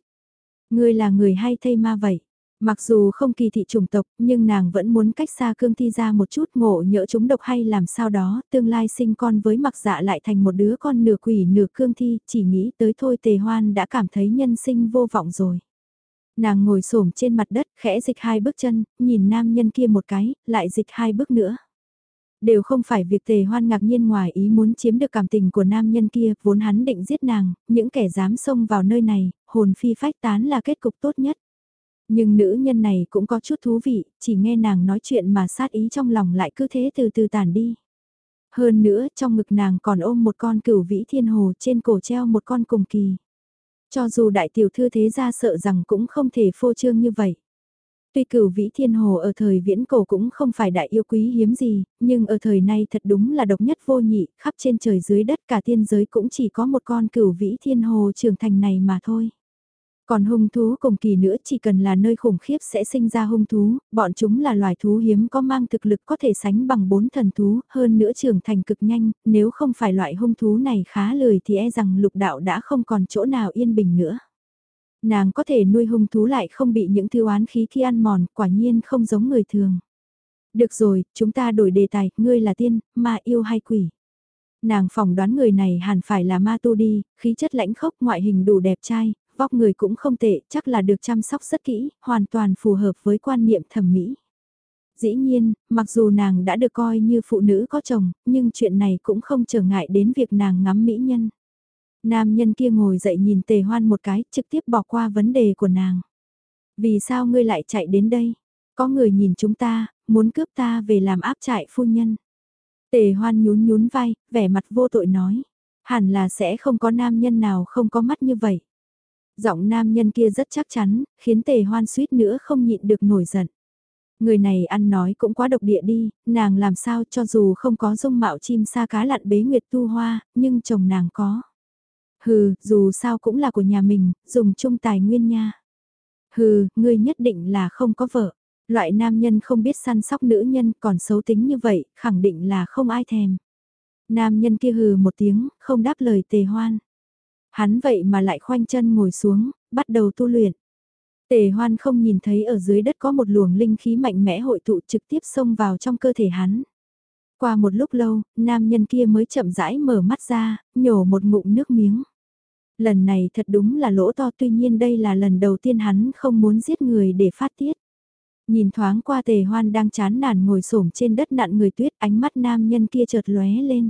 Người là người hay thây ma vậy? Mặc dù không kỳ thị chủng tộc, nhưng nàng vẫn muốn cách xa cương thi ra một chút ngộ nhỡ chúng độc hay làm sao đó, tương lai sinh con với mặc dạ lại thành một đứa con nửa quỷ nửa cương thi, chỉ nghĩ tới thôi tề hoan đã cảm thấy nhân sinh vô vọng rồi. Nàng ngồi xổm trên mặt đất, khẽ dịch hai bước chân, nhìn nam nhân kia một cái, lại dịch hai bước nữa. Đều không phải việc tề hoan ngạc nhiên ngoài ý muốn chiếm được cảm tình của nam nhân kia, vốn hắn định giết nàng, những kẻ dám xông vào nơi này, hồn phi phách tán là kết cục tốt nhất. Nhưng nữ nhân này cũng có chút thú vị, chỉ nghe nàng nói chuyện mà sát ý trong lòng lại cứ thế từ từ tàn đi. Hơn nữa trong ngực nàng còn ôm một con cửu vĩ thiên hồ trên cổ treo một con cùng kỳ. Cho dù đại tiểu thư thế ra sợ rằng cũng không thể phô trương như vậy. Tuy cửu vĩ thiên hồ ở thời viễn cổ cũng không phải đại yêu quý hiếm gì, nhưng ở thời nay thật đúng là độc nhất vô nhị, khắp trên trời dưới đất cả thiên giới cũng chỉ có một con cửu vĩ thiên hồ trưởng thành này mà thôi. Còn hung thú cùng kỳ nữa chỉ cần là nơi khủng khiếp sẽ sinh ra hung thú, bọn chúng là loài thú hiếm có mang thực lực có thể sánh bằng bốn thần thú, hơn nữa trưởng thành cực nhanh, nếu không phải loại hung thú này khá lười thì e rằng lục đạo đã không còn chỗ nào yên bình nữa. Nàng có thể nuôi hung thú lại không bị những thư oán khí khi ăn mòn, quả nhiên không giống người thường. Được rồi, chúng ta đổi đề tài, ngươi là tiên, ma yêu hay quỷ? Nàng phỏng đoán người này hẳn phải là ma tu đi, khí chất lãnh khốc ngoại hình đủ đẹp trai, vóc người cũng không tệ, chắc là được chăm sóc rất kỹ, hoàn toàn phù hợp với quan niệm thẩm mỹ. Dĩ nhiên, mặc dù nàng đã được coi như phụ nữ có chồng, nhưng chuyện này cũng không trở ngại đến việc nàng ngắm mỹ nhân. Nam nhân kia ngồi dậy nhìn tề hoan một cái, trực tiếp bỏ qua vấn đề của nàng. Vì sao ngươi lại chạy đến đây? Có người nhìn chúng ta, muốn cướp ta về làm áp trại phu nhân. Tề hoan nhún nhún vai, vẻ mặt vô tội nói. Hẳn là sẽ không có nam nhân nào không có mắt như vậy. Giọng nam nhân kia rất chắc chắn, khiến tề hoan suýt nữa không nhịn được nổi giận. Người này ăn nói cũng quá độc địa đi, nàng làm sao cho dù không có dung mạo chim sa cá lặn bế nguyệt tu hoa, nhưng chồng nàng có. Hừ, dù sao cũng là của nhà mình, dùng chung tài nguyên nha. Hừ, ngươi nhất định là không có vợ. Loại nam nhân không biết săn sóc nữ nhân còn xấu tính như vậy, khẳng định là không ai thèm. Nam nhân kia hừ một tiếng, không đáp lời tề hoan. Hắn vậy mà lại khoanh chân ngồi xuống, bắt đầu tu luyện. Tề hoan không nhìn thấy ở dưới đất có một luồng linh khí mạnh mẽ hội tụ trực tiếp xông vào trong cơ thể hắn. Qua một lúc lâu, nam nhân kia mới chậm rãi mở mắt ra, nhổ một ngụm nước miếng. Lần này thật đúng là lỗ to tuy nhiên đây là lần đầu tiên hắn không muốn giết người để phát tiết. Nhìn thoáng qua tề hoan đang chán nản ngồi xổm trên đất nặn người tuyết ánh mắt nam nhân kia chợt lóe lên.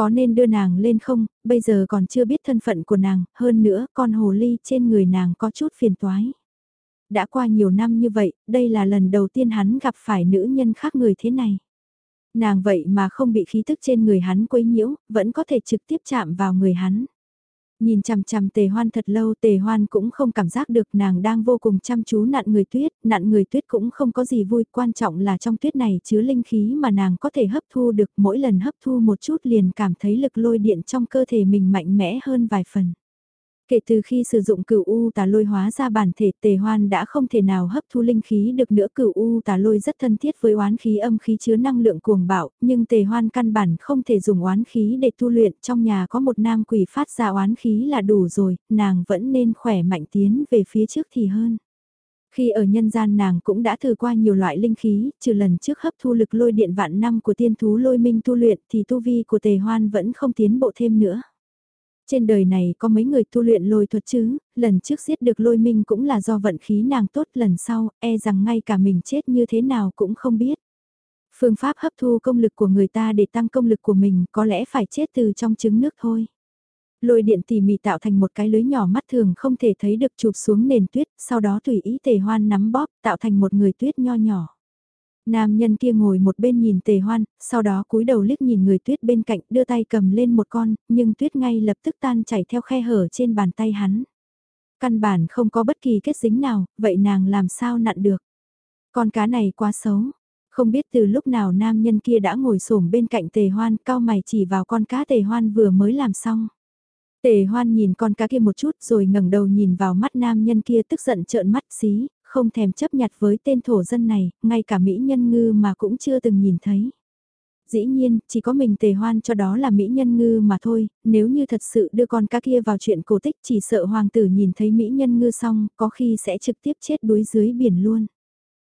Có nên đưa nàng lên không, bây giờ còn chưa biết thân phận của nàng, hơn nữa con hồ ly trên người nàng có chút phiền toái. Đã qua nhiều năm như vậy, đây là lần đầu tiên hắn gặp phải nữ nhân khác người thế này. Nàng vậy mà không bị khí thức trên người hắn quấy nhiễu, vẫn có thể trực tiếp chạm vào người hắn. Nhìn chằm chằm tề hoan thật lâu tề hoan cũng không cảm giác được nàng đang vô cùng chăm chú nặn người tuyết, nặn người tuyết cũng không có gì vui, quan trọng là trong tuyết này chứa linh khí mà nàng có thể hấp thu được mỗi lần hấp thu một chút liền cảm thấy lực lôi điện trong cơ thể mình mạnh mẽ hơn vài phần. Kể từ khi sử dụng cửu U tà lôi hóa ra bản thể tề hoan đã không thể nào hấp thu linh khí được nữa cửu U tà lôi rất thân thiết với oán khí âm khí chứa năng lượng cuồng bạo, nhưng tề hoan căn bản không thể dùng oán khí để tu luyện trong nhà có một nam quỷ phát ra oán khí là đủ rồi, nàng vẫn nên khỏe mạnh tiến về phía trước thì hơn. Khi ở nhân gian nàng cũng đã thử qua nhiều loại linh khí, trừ lần trước hấp thu lực lôi điện vạn năm của tiên thú lôi minh tu luyện thì tu vi của tề hoan vẫn không tiến bộ thêm nữa. Trên đời này có mấy người tu luyện lôi thuật chứ, lần trước giết được lôi minh cũng là do vận khí nàng tốt lần sau, e rằng ngay cả mình chết như thế nào cũng không biết. Phương pháp hấp thu công lực của người ta để tăng công lực của mình có lẽ phải chết từ trong trứng nước thôi. Lôi điện tỉ mỉ tạo thành một cái lưới nhỏ mắt thường không thể thấy được chụp xuống nền tuyết, sau đó tùy ý tề hoan nắm bóp, tạo thành một người tuyết nho nhỏ. Nam nhân kia ngồi một bên nhìn tề hoan, sau đó cúi đầu liếc nhìn người tuyết bên cạnh đưa tay cầm lên một con, nhưng tuyết ngay lập tức tan chảy theo khe hở trên bàn tay hắn. Căn bản không có bất kỳ kết dính nào, vậy nàng làm sao nặn được. Con cá này quá xấu. Không biết từ lúc nào nam nhân kia đã ngồi xổm bên cạnh tề hoan cao mày chỉ vào con cá tề hoan vừa mới làm xong. Tề hoan nhìn con cá kia một chút rồi ngẩng đầu nhìn vào mắt nam nhân kia tức giận trợn mắt xí, không thèm chấp nhặt với tên thổ dân này, ngay cả Mỹ nhân ngư mà cũng chưa từng nhìn thấy. Dĩ nhiên, chỉ có mình tề hoan cho đó là Mỹ nhân ngư mà thôi, nếu như thật sự đưa con cá kia vào chuyện cổ tích chỉ sợ hoàng tử nhìn thấy Mỹ nhân ngư xong, có khi sẽ trực tiếp chết đuối dưới biển luôn.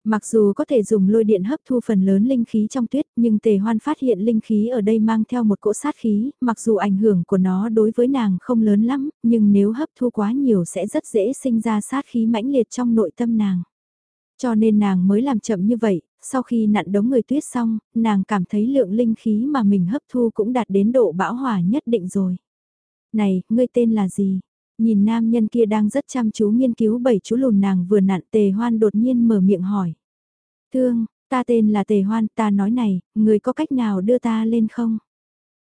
Mặc dù có thể dùng lôi điện hấp thu phần lớn linh khí trong tuyết, nhưng tề hoan phát hiện linh khí ở đây mang theo một cỗ sát khí, mặc dù ảnh hưởng của nó đối với nàng không lớn lắm, nhưng nếu hấp thu quá nhiều sẽ rất dễ sinh ra sát khí mãnh liệt trong nội tâm nàng. Cho nên nàng mới làm chậm như vậy, sau khi nặn đống người tuyết xong, nàng cảm thấy lượng linh khí mà mình hấp thu cũng đạt đến độ bão hòa nhất định rồi. Này, ngươi tên là gì? Nhìn nam nhân kia đang rất chăm chú nghiên cứu bảy chú lùn nàng vừa nặn tề hoan đột nhiên mở miệng hỏi. Thương, ta tên là tề hoan, ta nói này, người có cách nào đưa ta lên không?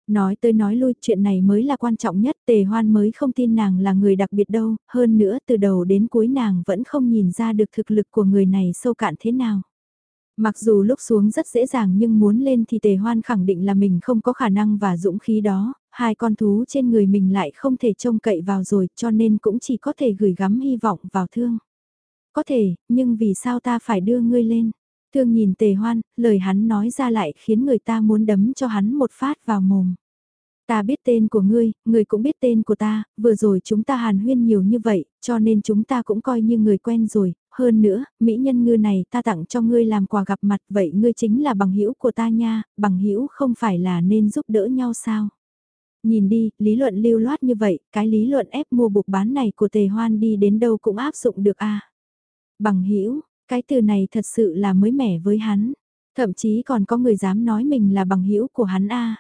Nói tới nói lui chuyện này mới là quan trọng nhất tề hoan mới không tin nàng là người đặc biệt đâu, hơn nữa từ đầu đến cuối nàng vẫn không nhìn ra được thực lực của người này sâu cạn thế nào. Mặc dù lúc xuống rất dễ dàng nhưng muốn lên thì tề hoan khẳng định là mình không có khả năng và dũng khí đó, hai con thú trên người mình lại không thể trông cậy vào rồi cho nên cũng chỉ có thể gửi gắm hy vọng vào thương. Có thể, nhưng vì sao ta phải đưa ngươi lên? Thương nhìn tề hoan, lời hắn nói ra lại khiến người ta muốn đấm cho hắn một phát vào mồm. Ta biết tên của ngươi, ngươi cũng biết tên của ta, vừa rồi chúng ta hàn huyên nhiều như vậy, cho nên chúng ta cũng coi như người quen rồi, hơn nữa, mỹ nhân ngư này ta tặng cho ngươi làm quà gặp mặt vậy ngươi chính là bằng hữu của ta nha, bằng hữu không phải là nên giúp đỡ nhau sao? Nhìn đi, lý luận lưu loát như vậy, cái lý luận ép mua buộc bán này của tề hoan đi đến đâu cũng áp dụng được a à? Bằng hữu cái từ này thật sự là mới mẻ với hắn, thậm chí còn có người dám nói mình là bằng hữu của hắn a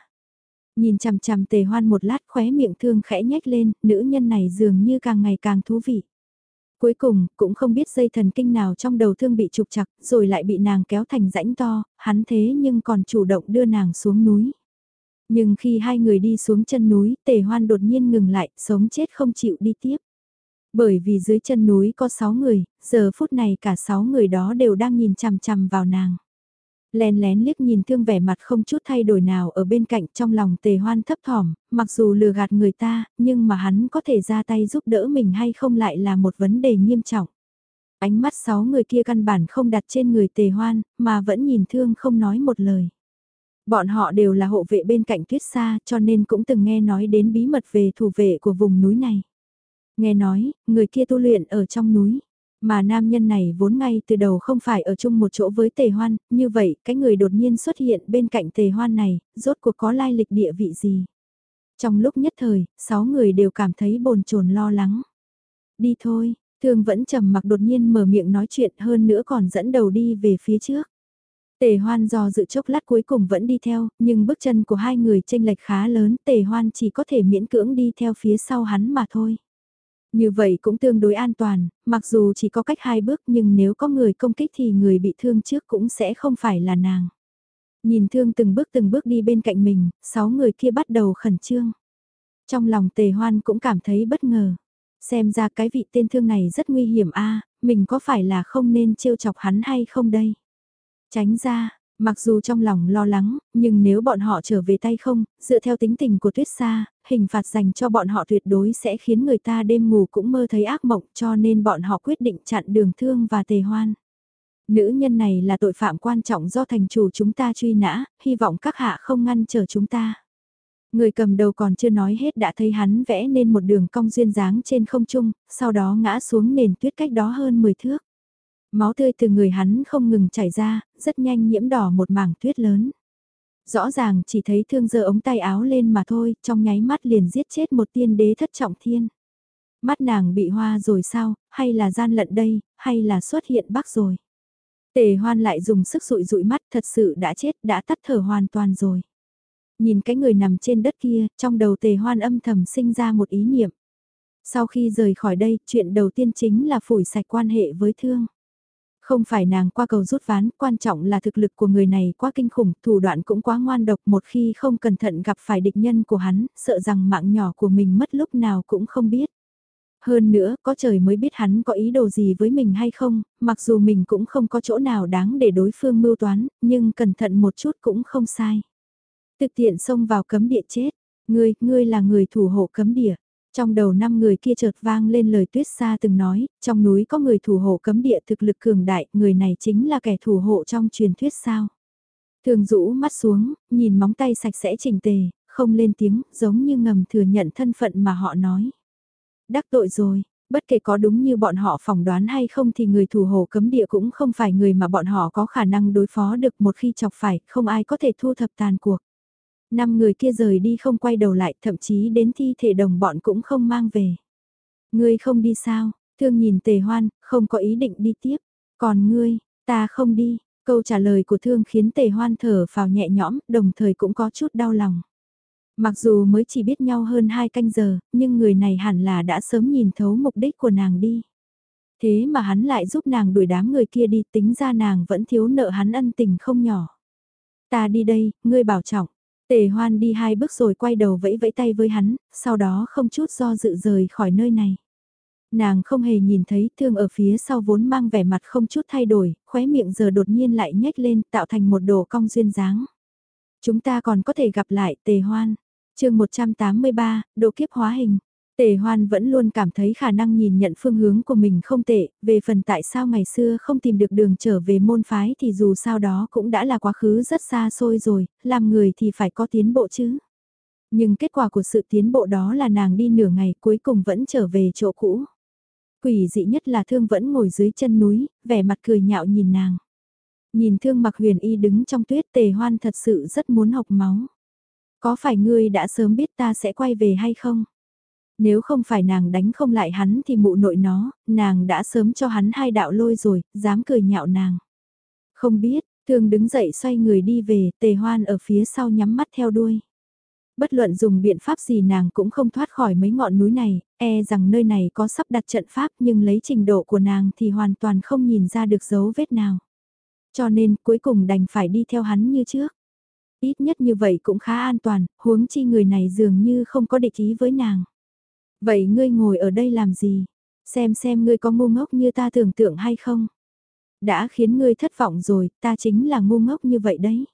Nhìn chằm chằm tề hoan một lát khóe miệng thương khẽ nhếch lên, nữ nhân này dường như càng ngày càng thú vị. Cuối cùng, cũng không biết dây thần kinh nào trong đầu thương bị trục chặt, rồi lại bị nàng kéo thành rãnh to, hắn thế nhưng còn chủ động đưa nàng xuống núi. Nhưng khi hai người đi xuống chân núi, tề hoan đột nhiên ngừng lại, sống chết không chịu đi tiếp. Bởi vì dưới chân núi có sáu người, giờ phút này cả sáu người đó đều đang nhìn chằm chằm vào nàng. Lén lén liếc nhìn thương vẻ mặt không chút thay đổi nào ở bên cạnh trong lòng tề hoan thấp thỏm, mặc dù lừa gạt người ta, nhưng mà hắn có thể ra tay giúp đỡ mình hay không lại là một vấn đề nghiêm trọng. Ánh mắt sáu người kia căn bản không đặt trên người tề hoan, mà vẫn nhìn thương không nói một lời. Bọn họ đều là hộ vệ bên cạnh tuyết xa cho nên cũng từng nghe nói đến bí mật về thủ vệ của vùng núi này. Nghe nói, người kia tu luyện ở trong núi. Mà nam nhân này vốn ngay từ đầu không phải ở chung một chỗ với tề hoan, như vậy cái người đột nhiên xuất hiện bên cạnh tề hoan này, rốt cuộc có lai lịch địa vị gì. Trong lúc nhất thời, sáu người đều cảm thấy bồn chồn lo lắng. Đi thôi, Thương vẫn trầm mặc đột nhiên mở miệng nói chuyện hơn nữa còn dẫn đầu đi về phía trước. Tề hoan do dự chốc lát cuối cùng vẫn đi theo, nhưng bước chân của hai người chênh lệch khá lớn, tề hoan chỉ có thể miễn cưỡng đi theo phía sau hắn mà thôi. Như vậy cũng tương đối an toàn, mặc dù chỉ có cách hai bước nhưng nếu có người công kích thì người bị thương trước cũng sẽ không phải là nàng. Nhìn thương từng bước từng bước đi bên cạnh mình, sáu người kia bắt đầu khẩn trương. Trong lòng tề hoan cũng cảm thấy bất ngờ. Xem ra cái vị tên thương này rất nguy hiểm a mình có phải là không nên trêu chọc hắn hay không đây? Tránh ra, mặc dù trong lòng lo lắng, nhưng nếu bọn họ trở về tay không, dựa theo tính tình của tuyết sa, hình phạt dành cho bọn họ tuyệt đối sẽ khiến người ta đêm ngủ cũng mơ thấy ác mộng cho nên bọn họ quyết định chặn đường thương và tề hoan. Nữ nhân này là tội phạm quan trọng do thành chủ chúng ta truy nã, hy vọng các hạ không ngăn trở chúng ta. Người cầm đầu còn chưa nói hết đã thấy hắn vẽ nên một đường cong duyên dáng trên không trung, sau đó ngã xuống nền tuyết cách đó hơn 10 thước. Máu tươi từ người hắn không ngừng chảy ra, rất nhanh nhiễm đỏ một mảng tuyết lớn. Rõ ràng chỉ thấy thương giơ ống tay áo lên mà thôi, trong nháy mắt liền giết chết một tiên đế thất trọng thiên. Mắt nàng bị hoa rồi sao, hay là gian lận đây, hay là xuất hiện bắc rồi. Tề hoan lại dùng sức rụi rụi mắt thật sự đã chết, đã tắt thở hoàn toàn rồi. Nhìn cái người nằm trên đất kia, trong đầu tề hoan âm thầm sinh ra một ý niệm. Sau khi rời khỏi đây, chuyện đầu tiên chính là phủi sạch quan hệ với thương. Không phải nàng qua cầu rút ván, quan trọng là thực lực của người này quá kinh khủng, thủ đoạn cũng quá ngoan độc một khi không cẩn thận gặp phải địch nhân của hắn, sợ rằng mạng nhỏ của mình mất lúc nào cũng không biết. Hơn nữa, có trời mới biết hắn có ý đồ gì với mình hay không, mặc dù mình cũng không có chỗ nào đáng để đối phương mưu toán, nhưng cẩn thận một chút cũng không sai. Thực tiện xông vào cấm địa chết, ngươi, ngươi là người thủ hộ cấm địa. Trong đầu năm người kia chợt vang lên lời tuyết xa từng nói, trong núi có người thủ hộ cấm địa thực lực cường đại, người này chính là kẻ thủ hộ trong truyền thuyết sao. Thường rũ mắt xuống, nhìn móng tay sạch sẽ chỉnh tề, không lên tiếng, giống như ngầm thừa nhận thân phận mà họ nói. Đắc tội rồi, bất kể có đúng như bọn họ phỏng đoán hay không thì người thủ hộ cấm địa cũng không phải người mà bọn họ có khả năng đối phó được một khi chọc phải, không ai có thể thu thập tàn cuộc. Năm người kia rời đi không quay đầu lại, thậm chí đến thi thể đồng bọn cũng không mang về. Ngươi không đi sao? Thương nhìn tề hoan, không có ý định đi tiếp. Còn ngươi, ta không đi. Câu trả lời của thương khiến tề hoan thở vào nhẹ nhõm, đồng thời cũng có chút đau lòng. Mặc dù mới chỉ biết nhau hơn hai canh giờ, nhưng người này hẳn là đã sớm nhìn thấu mục đích của nàng đi. Thế mà hắn lại giúp nàng đuổi đám người kia đi tính ra nàng vẫn thiếu nợ hắn ân tình không nhỏ. Ta đi đây, ngươi bảo trọng. Tề hoan đi hai bước rồi quay đầu vẫy vẫy tay với hắn, sau đó không chút do dự rời khỏi nơi này. Nàng không hề nhìn thấy thương ở phía sau vốn mang vẻ mặt không chút thay đổi, khóe miệng giờ đột nhiên lại nhếch lên tạo thành một đồ cong duyên dáng. Chúng ta còn có thể gặp lại tề hoan. chương 183, độ kiếp hóa hình. Tề Hoan vẫn luôn cảm thấy khả năng nhìn nhận phương hướng của mình không tệ, về phần tại sao ngày xưa không tìm được đường trở về môn phái thì dù sao đó cũng đã là quá khứ rất xa xôi rồi, làm người thì phải có tiến bộ chứ. Nhưng kết quả của sự tiến bộ đó là nàng đi nửa ngày cuối cùng vẫn trở về chỗ cũ. Quỷ dị nhất là thương vẫn ngồi dưới chân núi, vẻ mặt cười nhạo nhìn nàng. Nhìn thương mặc huyền y đứng trong tuyết tề hoan thật sự rất muốn học máu. Có phải ngươi đã sớm biết ta sẽ quay về hay không? Nếu không phải nàng đánh không lại hắn thì mụ nội nó, nàng đã sớm cho hắn hai đạo lôi rồi, dám cười nhạo nàng. Không biết, thương đứng dậy xoay người đi về, tề hoan ở phía sau nhắm mắt theo đuôi. Bất luận dùng biện pháp gì nàng cũng không thoát khỏi mấy ngọn núi này, e rằng nơi này có sắp đặt trận pháp nhưng lấy trình độ của nàng thì hoàn toàn không nhìn ra được dấu vết nào. Cho nên cuối cùng đành phải đi theo hắn như trước. Ít nhất như vậy cũng khá an toàn, huống chi người này dường như không có địch ý với nàng. Vậy ngươi ngồi ở đây làm gì? Xem xem ngươi có ngu ngốc như ta tưởng tượng hay không? Đã khiến ngươi thất vọng rồi, ta chính là ngu ngốc như vậy đấy.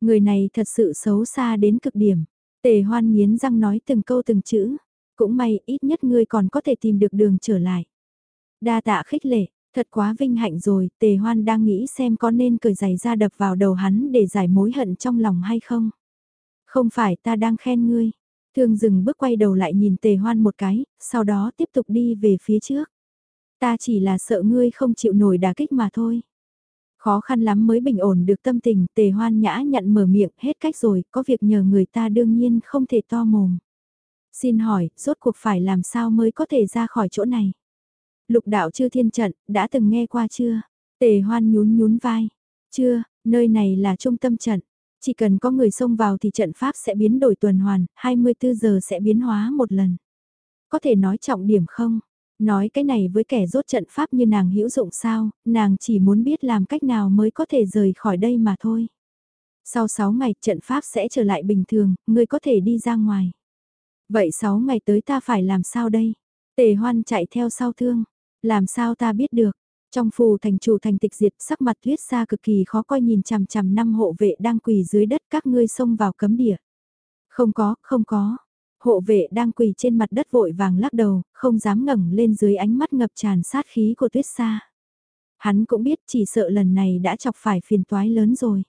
Người này thật sự xấu xa đến cực điểm. Tề hoan nghiến răng nói từng câu từng chữ. Cũng may ít nhất ngươi còn có thể tìm được đường trở lại. Đa tạ khích lệ, thật quá vinh hạnh rồi, tề hoan đang nghĩ xem có nên cởi giày ra đập vào đầu hắn để giải mối hận trong lòng hay không. Không phải ta đang khen ngươi, Thương dừng bước quay đầu lại nhìn tề hoan một cái, sau đó tiếp tục đi về phía trước. Ta chỉ là sợ ngươi không chịu nổi đả kích mà thôi. Khó khăn lắm mới bình ổn được tâm tình, tề hoan nhã nhận mở miệng, hết cách rồi, có việc nhờ người ta đương nhiên không thể to mồm. Xin hỏi, rốt cuộc phải làm sao mới có thể ra khỏi chỗ này? Lục đạo chư thiên trận, đã từng nghe qua chưa? Tề hoan nhún nhún vai. Chưa, nơi này là trung tâm trận. Chỉ cần có người xông vào thì trận pháp sẽ biến đổi tuần hoàn, 24 giờ sẽ biến hóa một lần. Có thể nói trọng điểm không? Nói cái này với kẻ rốt trận pháp như nàng hữu dụng sao, nàng chỉ muốn biết làm cách nào mới có thể rời khỏi đây mà thôi. Sau 6 ngày trận pháp sẽ trở lại bình thường, ngươi có thể đi ra ngoài. Vậy 6 ngày tới ta phải làm sao đây? Tề hoan chạy theo sau thương. Làm sao ta biết được? Trong phù thành chủ thành tịch diệt sắc mặt tuyết xa cực kỳ khó coi nhìn chằm chằm năm hộ vệ đang quỳ dưới đất các ngươi xông vào cấm địa. Không có, không có. Hộ vệ đang quỳ trên mặt đất vội vàng lắc đầu, không dám ngẩng lên dưới ánh mắt ngập tràn sát khí của tuyết xa. Hắn cũng biết chỉ sợ lần này đã chọc phải phiền toái lớn rồi.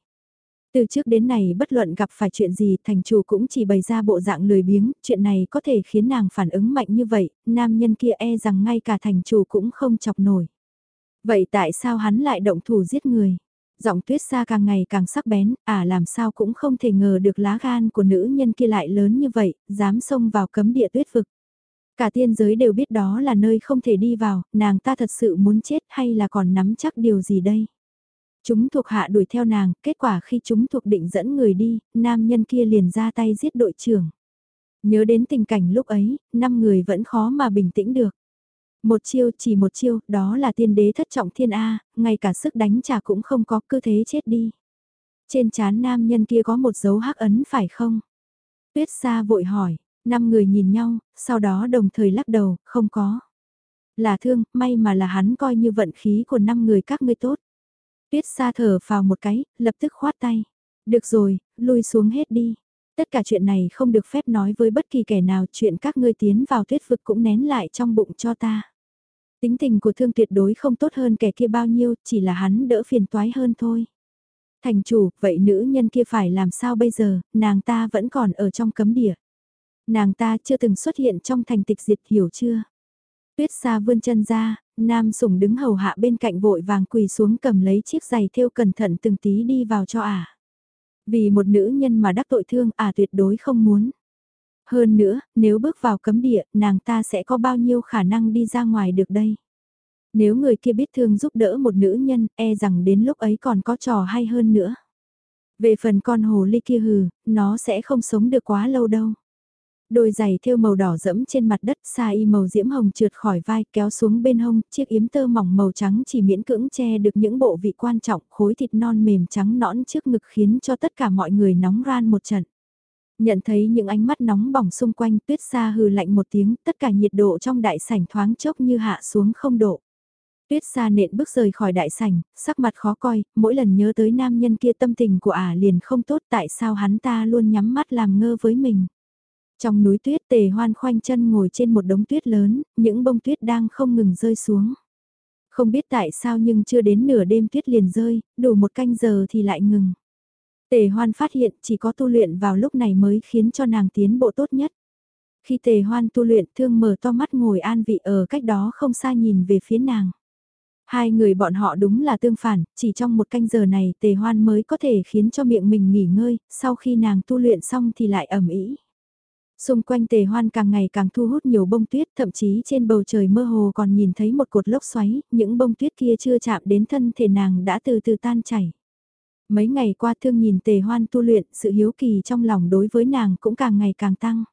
Từ trước đến này bất luận gặp phải chuyện gì thành chủ cũng chỉ bày ra bộ dạng lười biếng, chuyện này có thể khiến nàng phản ứng mạnh như vậy, nam nhân kia e rằng ngay cả thành chủ cũng không chọc nổi. Vậy tại sao hắn lại động thủ giết người? Giọng tuyết xa càng ngày càng sắc bén, à làm sao cũng không thể ngờ được lá gan của nữ nhân kia lại lớn như vậy, dám xông vào cấm địa tuyết vực. Cả tiên giới đều biết đó là nơi không thể đi vào, nàng ta thật sự muốn chết hay là còn nắm chắc điều gì đây? Chúng thuộc hạ đuổi theo nàng, kết quả khi chúng thuộc định dẫn người đi, nam nhân kia liền ra tay giết đội trưởng. Nhớ đến tình cảnh lúc ấy, năm người vẫn khó mà bình tĩnh được. Một chiêu chỉ một chiêu, đó là tiên đế thất trọng thiên A, ngay cả sức đánh trả cũng không có cơ thế chết đi. Trên chán nam nhân kia có một dấu hắc ấn phải không? Tuyết xa vội hỏi, năm người nhìn nhau, sau đó đồng thời lắc đầu, không có. Là thương, may mà là hắn coi như vận khí của năm người các ngươi tốt. Tuyết xa thở vào một cái, lập tức khoát tay. Được rồi, lui xuống hết đi. Tất cả chuyện này không được phép nói với bất kỳ kẻ nào chuyện các ngươi tiến vào tuyết vực cũng nén lại trong bụng cho ta. Tính tình của thương tuyệt đối không tốt hơn kẻ kia bao nhiêu, chỉ là hắn đỡ phiền toái hơn thôi. Thành chủ, vậy nữ nhân kia phải làm sao bây giờ, nàng ta vẫn còn ở trong cấm địa. Nàng ta chưa từng xuất hiện trong thành tịch diệt hiểu chưa? Tuyết xa vươn chân ra, nam sủng đứng hầu hạ bên cạnh vội vàng quỳ xuống cầm lấy chiếc giày thêu cẩn thận từng tí đi vào cho ả. Vì một nữ nhân mà đắc tội thương à tuyệt đối không muốn. Hơn nữa, nếu bước vào cấm địa, nàng ta sẽ có bao nhiêu khả năng đi ra ngoài được đây? Nếu người kia biết thương giúp đỡ một nữ nhân, e rằng đến lúc ấy còn có trò hay hơn nữa. Về phần con hồ ly kia hừ, nó sẽ không sống được quá lâu đâu. Đôi giày thêu màu đỏ dẫm trên mặt đất xa y màu diễm hồng trượt khỏi vai kéo xuống bên hông, chiếc yếm tơ mỏng màu trắng chỉ miễn cưỡng che được những bộ vị quan trọng khối thịt non mềm trắng nõn trước ngực khiến cho tất cả mọi người nóng ran một trận. Nhận thấy những ánh mắt nóng bỏng xung quanh tuyết xa hừ lạnh một tiếng, tất cả nhiệt độ trong đại sảnh thoáng chốc như hạ xuống không độ. Tuyết xa nện bước rời khỏi đại sảnh, sắc mặt khó coi, mỗi lần nhớ tới nam nhân kia tâm tình của ả liền không tốt tại sao hắn ta luôn nhắm mắt làm ngơ với mình. Trong núi tuyết tề hoan khoanh chân ngồi trên một đống tuyết lớn, những bông tuyết đang không ngừng rơi xuống. Không biết tại sao nhưng chưa đến nửa đêm tuyết liền rơi, đủ một canh giờ thì lại ngừng. Tề hoan phát hiện chỉ có tu luyện vào lúc này mới khiến cho nàng tiến bộ tốt nhất. Khi tề hoan tu luyện thương mở to mắt ngồi an vị ở cách đó không xa nhìn về phía nàng. Hai người bọn họ đúng là tương phản, chỉ trong một canh giờ này tề hoan mới có thể khiến cho miệng mình nghỉ ngơi, sau khi nàng tu luyện xong thì lại ẩm ý. Xung quanh tề hoan càng ngày càng thu hút nhiều bông tuyết, thậm chí trên bầu trời mơ hồ còn nhìn thấy một cột lốc xoáy, những bông tuyết kia chưa chạm đến thân thể nàng đã từ từ tan chảy. Mấy ngày qua thương nhìn tề hoan tu luyện, sự hiếu kỳ trong lòng đối với nàng cũng càng ngày càng tăng.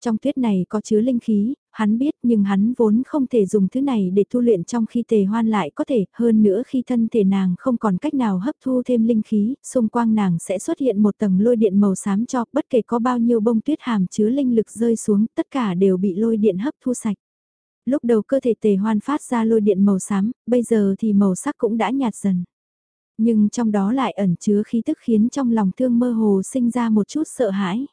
Trong tuyết này có chứa linh khí, hắn biết nhưng hắn vốn không thể dùng thứ này để tu luyện trong khi tề hoan lại có thể, hơn nữa khi thân thể nàng không còn cách nào hấp thu thêm linh khí, xung quanh nàng sẽ xuất hiện một tầng lôi điện màu xám cho, bất kể có bao nhiêu bông tuyết hàm chứa linh lực rơi xuống, tất cả đều bị lôi điện hấp thu sạch. Lúc đầu cơ thể tề hoan phát ra lôi điện màu xám, bây giờ thì màu sắc cũng đã nhạt dần. Nhưng trong đó lại ẩn chứa khí tức khiến trong lòng thương mơ hồ sinh ra một chút sợ hãi.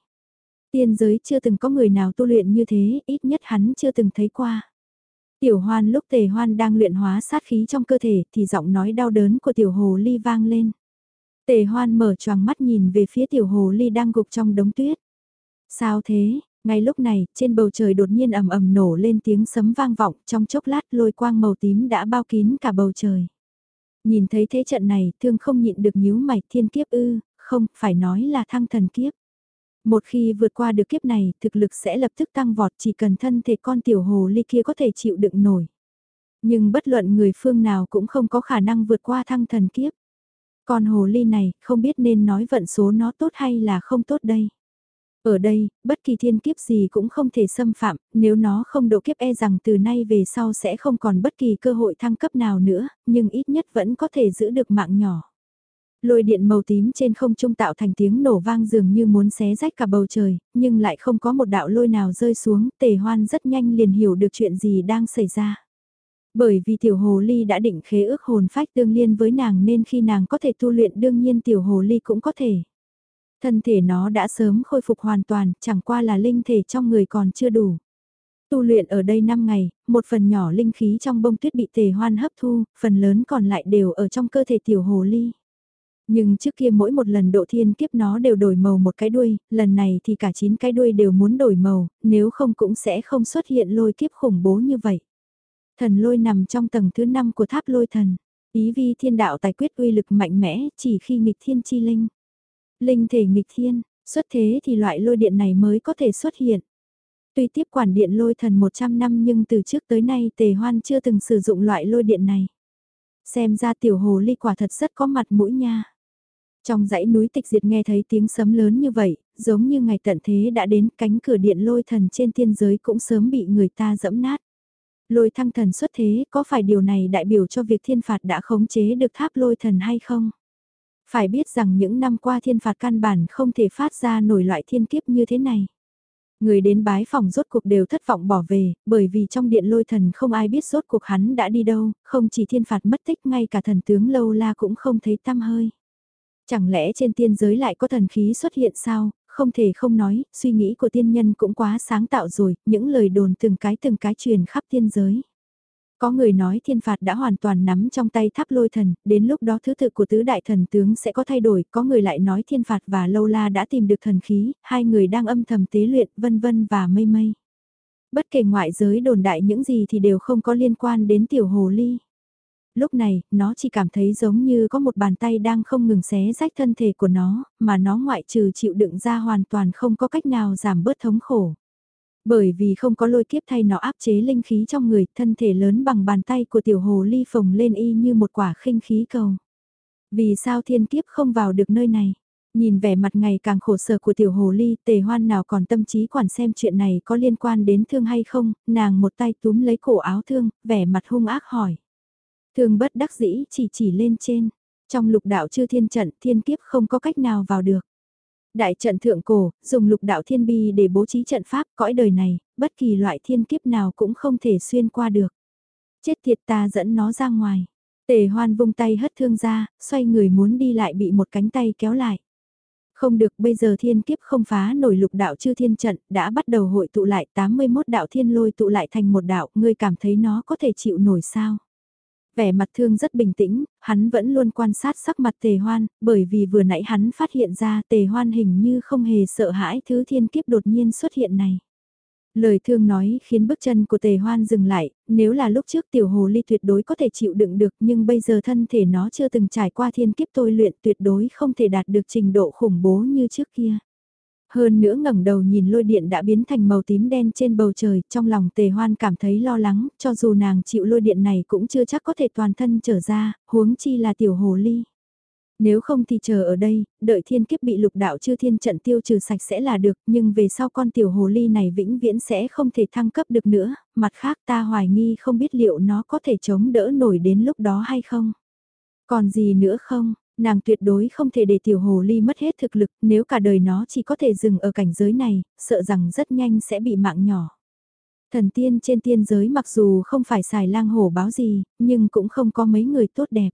Tiên giới chưa từng có người nào tu luyện như thế, ít nhất hắn chưa từng thấy qua. Tiểu hoan lúc tề hoan đang luyện hóa sát khí trong cơ thể thì giọng nói đau đớn của tiểu hồ ly vang lên. Tề hoan mở choàng mắt nhìn về phía tiểu hồ ly đang gục trong đống tuyết. Sao thế, ngay lúc này, trên bầu trời đột nhiên ầm ầm nổ lên tiếng sấm vang vọng, trong chốc lát lôi quang màu tím đã bao kín cả bầu trời. Nhìn thấy thế trận này, thương không nhịn được nhíu mày thiên kiếp ư, không, phải nói là thăng thần kiếp. Một khi vượt qua được kiếp này, thực lực sẽ lập tức tăng vọt chỉ cần thân thể con tiểu hồ ly kia có thể chịu đựng nổi. Nhưng bất luận người phương nào cũng không có khả năng vượt qua thăng thần kiếp. Còn hồ ly này, không biết nên nói vận số nó tốt hay là không tốt đây. Ở đây, bất kỳ thiên kiếp gì cũng không thể xâm phạm, nếu nó không độ kiếp e rằng từ nay về sau sẽ không còn bất kỳ cơ hội thăng cấp nào nữa, nhưng ít nhất vẫn có thể giữ được mạng nhỏ. Lôi điện màu tím trên không trung tạo thành tiếng nổ vang dường như muốn xé rách cả bầu trời, nhưng lại không có một đạo lôi nào rơi xuống, tề hoan rất nhanh liền hiểu được chuyện gì đang xảy ra. Bởi vì tiểu hồ ly đã định khế ước hồn phách tương liên với nàng nên khi nàng có thể tu luyện đương nhiên tiểu hồ ly cũng có thể. Thân thể nó đã sớm khôi phục hoàn toàn, chẳng qua là linh thể trong người còn chưa đủ. Tu luyện ở đây 5 ngày, một phần nhỏ linh khí trong bông tuyết bị tề hoan hấp thu, phần lớn còn lại đều ở trong cơ thể tiểu hồ ly. Nhưng trước kia mỗi một lần độ thiên kiếp nó đều đổi màu một cái đuôi, lần này thì cả 9 cái đuôi đều muốn đổi màu, nếu không cũng sẽ không xuất hiện lôi kiếp khủng bố như vậy. Thần lôi nằm trong tầng thứ 5 của tháp lôi thần. Ý vi thiên đạo tài quyết uy lực mạnh mẽ chỉ khi nghịch thiên chi linh. Linh thể nghịch thiên, xuất thế thì loại lôi điện này mới có thể xuất hiện. Tuy tiếp quản điện lôi thần 100 năm nhưng từ trước tới nay tề hoan chưa từng sử dụng loại lôi điện này. Xem ra tiểu hồ ly quả thật rất có mặt mũi nha. Trong dãy núi tịch diệt nghe thấy tiếng sấm lớn như vậy, giống như ngày tận thế đã đến cánh cửa điện lôi thần trên tiên giới cũng sớm bị người ta dẫm nát. Lôi thăng thần xuất thế có phải điều này đại biểu cho việc thiên phạt đã khống chế được tháp lôi thần hay không? Phải biết rằng những năm qua thiên phạt căn bản không thể phát ra nổi loại thiên kiếp như thế này. Người đến bái phòng rốt cuộc đều thất vọng bỏ về, bởi vì trong điện lôi thần không ai biết rốt cuộc hắn đã đi đâu, không chỉ thiên phạt mất tích ngay cả thần tướng lâu la cũng không thấy tăm hơi. Chẳng lẽ trên tiên giới lại có thần khí xuất hiện sao, không thể không nói, suy nghĩ của tiên nhân cũng quá sáng tạo rồi, những lời đồn từng cái từng cái truyền khắp tiên giới. Có người nói thiên phạt đã hoàn toàn nắm trong tay tháp lôi thần, đến lúc đó thứ tự của tứ đại thần tướng sẽ có thay đổi, có người lại nói thiên phạt và lâu la đã tìm được thần khí, hai người đang âm thầm tế luyện vân vân và mây mây. Bất kể ngoại giới đồn đại những gì thì đều không có liên quan đến tiểu hồ ly. Lúc này, nó chỉ cảm thấy giống như có một bàn tay đang không ngừng xé rách thân thể của nó, mà nó ngoại trừ chịu đựng ra hoàn toàn không có cách nào giảm bớt thống khổ. Bởi vì không có lôi kiếp thay nó áp chế linh khí trong người, thân thể lớn bằng bàn tay của tiểu hồ ly phồng lên y như một quả khinh khí cầu. Vì sao thiên kiếp không vào được nơi này? Nhìn vẻ mặt ngày càng khổ sở của tiểu hồ ly, tề hoan nào còn tâm trí quản xem chuyện này có liên quan đến thương hay không, nàng một tay túm lấy cổ áo thương, vẻ mặt hung ác hỏi thường bất đắc dĩ chỉ chỉ lên trên, trong lục đạo chư thiên trận thiên kiếp không có cách nào vào được. Đại trận thượng cổ, dùng lục đạo thiên bi để bố trí trận pháp cõi đời này, bất kỳ loại thiên kiếp nào cũng không thể xuyên qua được. Chết tiệt ta dẫn nó ra ngoài. Tề hoan vung tay hất thương ra, xoay người muốn đi lại bị một cánh tay kéo lại. Không được bây giờ thiên kiếp không phá nổi lục đạo chư thiên trận, đã bắt đầu hội tụ lại 81 đạo thiên lôi tụ lại thành một đạo, ngươi cảm thấy nó có thể chịu nổi sao? Vẻ mặt thương rất bình tĩnh, hắn vẫn luôn quan sát sắc mặt tề hoan, bởi vì vừa nãy hắn phát hiện ra tề hoan hình như không hề sợ hãi thứ thiên kiếp đột nhiên xuất hiện này. Lời thương nói khiến bước chân của tề hoan dừng lại, nếu là lúc trước tiểu hồ ly tuyệt đối có thể chịu đựng được nhưng bây giờ thân thể nó chưa từng trải qua thiên kiếp tôi luyện tuyệt đối không thể đạt được trình độ khủng bố như trước kia. Hơn nữa ngẩng đầu nhìn lôi điện đã biến thành màu tím đen trên bầu trời, trong lòng tề hoan cảm thấy lo lắng, cho dù nàng chịu lôi điện này cũng chưa chắc có thể toàn thân trở ra, huống chi là tiểu hồ ly. Nếu không thì chờ ở đây, đợi thiên kiếp bị lục đạo chư thiên trận tiêu trừ sạch sẽ là được, nhưng về sau con tiểu hồ ly này vĩnh viễn sẽ không thể thăng cấp được nữa, mặt khác ta hoài nghi không biết liệu nó có thể chống đỡ nổi đến lúc đó hay không. Còn gì nữa không, Nàng tuyệt đối không thể để tiểu hồ ly mất hết thực lực, nếu cả đời nó chỉ có thể dừng ở cảnh giới này, sợ rằng rất nhanh sẽ bị mạng nhỏ. Thần tiên trên tiên giới mặc dù không phải xài lang hổ báo gì, nhưng cũng không có mấy người tốt đẹp.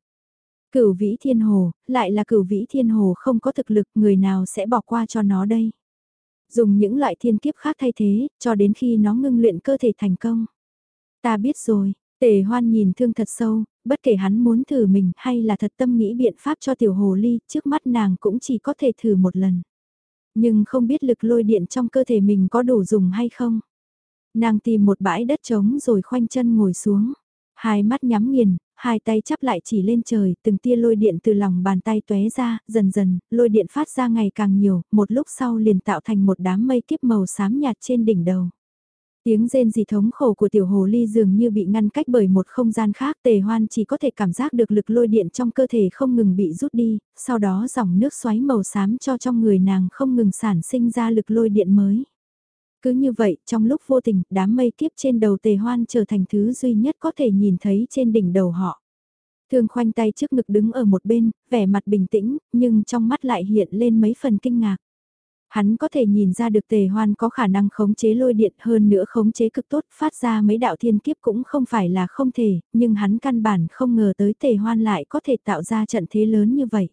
Cửu vĩ thiên hồ, lại là cửu vĩ thiên hồ không có thực lực người nào sẽ bỏ qua cho nó đây. Dùng những loại thiên kiếp khác thay thế, cho đến khi nó ngưng luyện cơ thể thành công. Ta biết rồi, tề hoan nhìn thương thật sâu, bất kể hắn muốn thử mình hay là thật tâm nghĩ biện pháp cho tiểu hồ ly, trước mắt nàng cũng chỉ có thể thử một lần. Nhưng không biết lực lôi điện trong cơ thể mình có đủ dùng hay không. Nàng tìm một bãi đất trống rồi khoanh chân ngồi xuống. Hai mắt nhắm nghiền, hai tay chắp lại chỉ lên trời, từng tia lôi điện từ lòng bàn tay tóe ra, dần dần, lôi điện phát ra ngày càng nhiều, một lúc sau liền tạo thành một đám mây kiếp màu xám nhạt trên đỉnh đầu. Tiếng rên rỉ thống khổ của tiểu hồ ly dường như bị ngăn cách bởi một không gian khác tề hoan chỉ có thể cảm giác được lực lôi điện trong cơ thể không ngừng bị rút đi, sau đó dòng nước xoáy màu xám cho trong người nàng không ngừng sản sinh ra lực lôi điện mới. Cứ như vậy, trong lúc vô tình, đám mây kiếp trên đầu tề hoan trở thành thứ duy nhất có thể nhìn thấy trên đỉnh đầu họ. Thương khoanh tay trước ngực đứng ở một bên, vẻ mặt bình tĩnh, nhưng trong mắt lại hiện lên mấy phần kinh ngạc. Hắn có thể nhìn ra được tề hoan có khả năng khống chế lôi điện hơn nữa khống chế cực tốt, phát ra mấy đạo thiên kiếp cũng không phải là không thể, nhưng hắn căn bản không ngờ tới tề hoan lại có thể tạo ra trận thế lớn như vậy.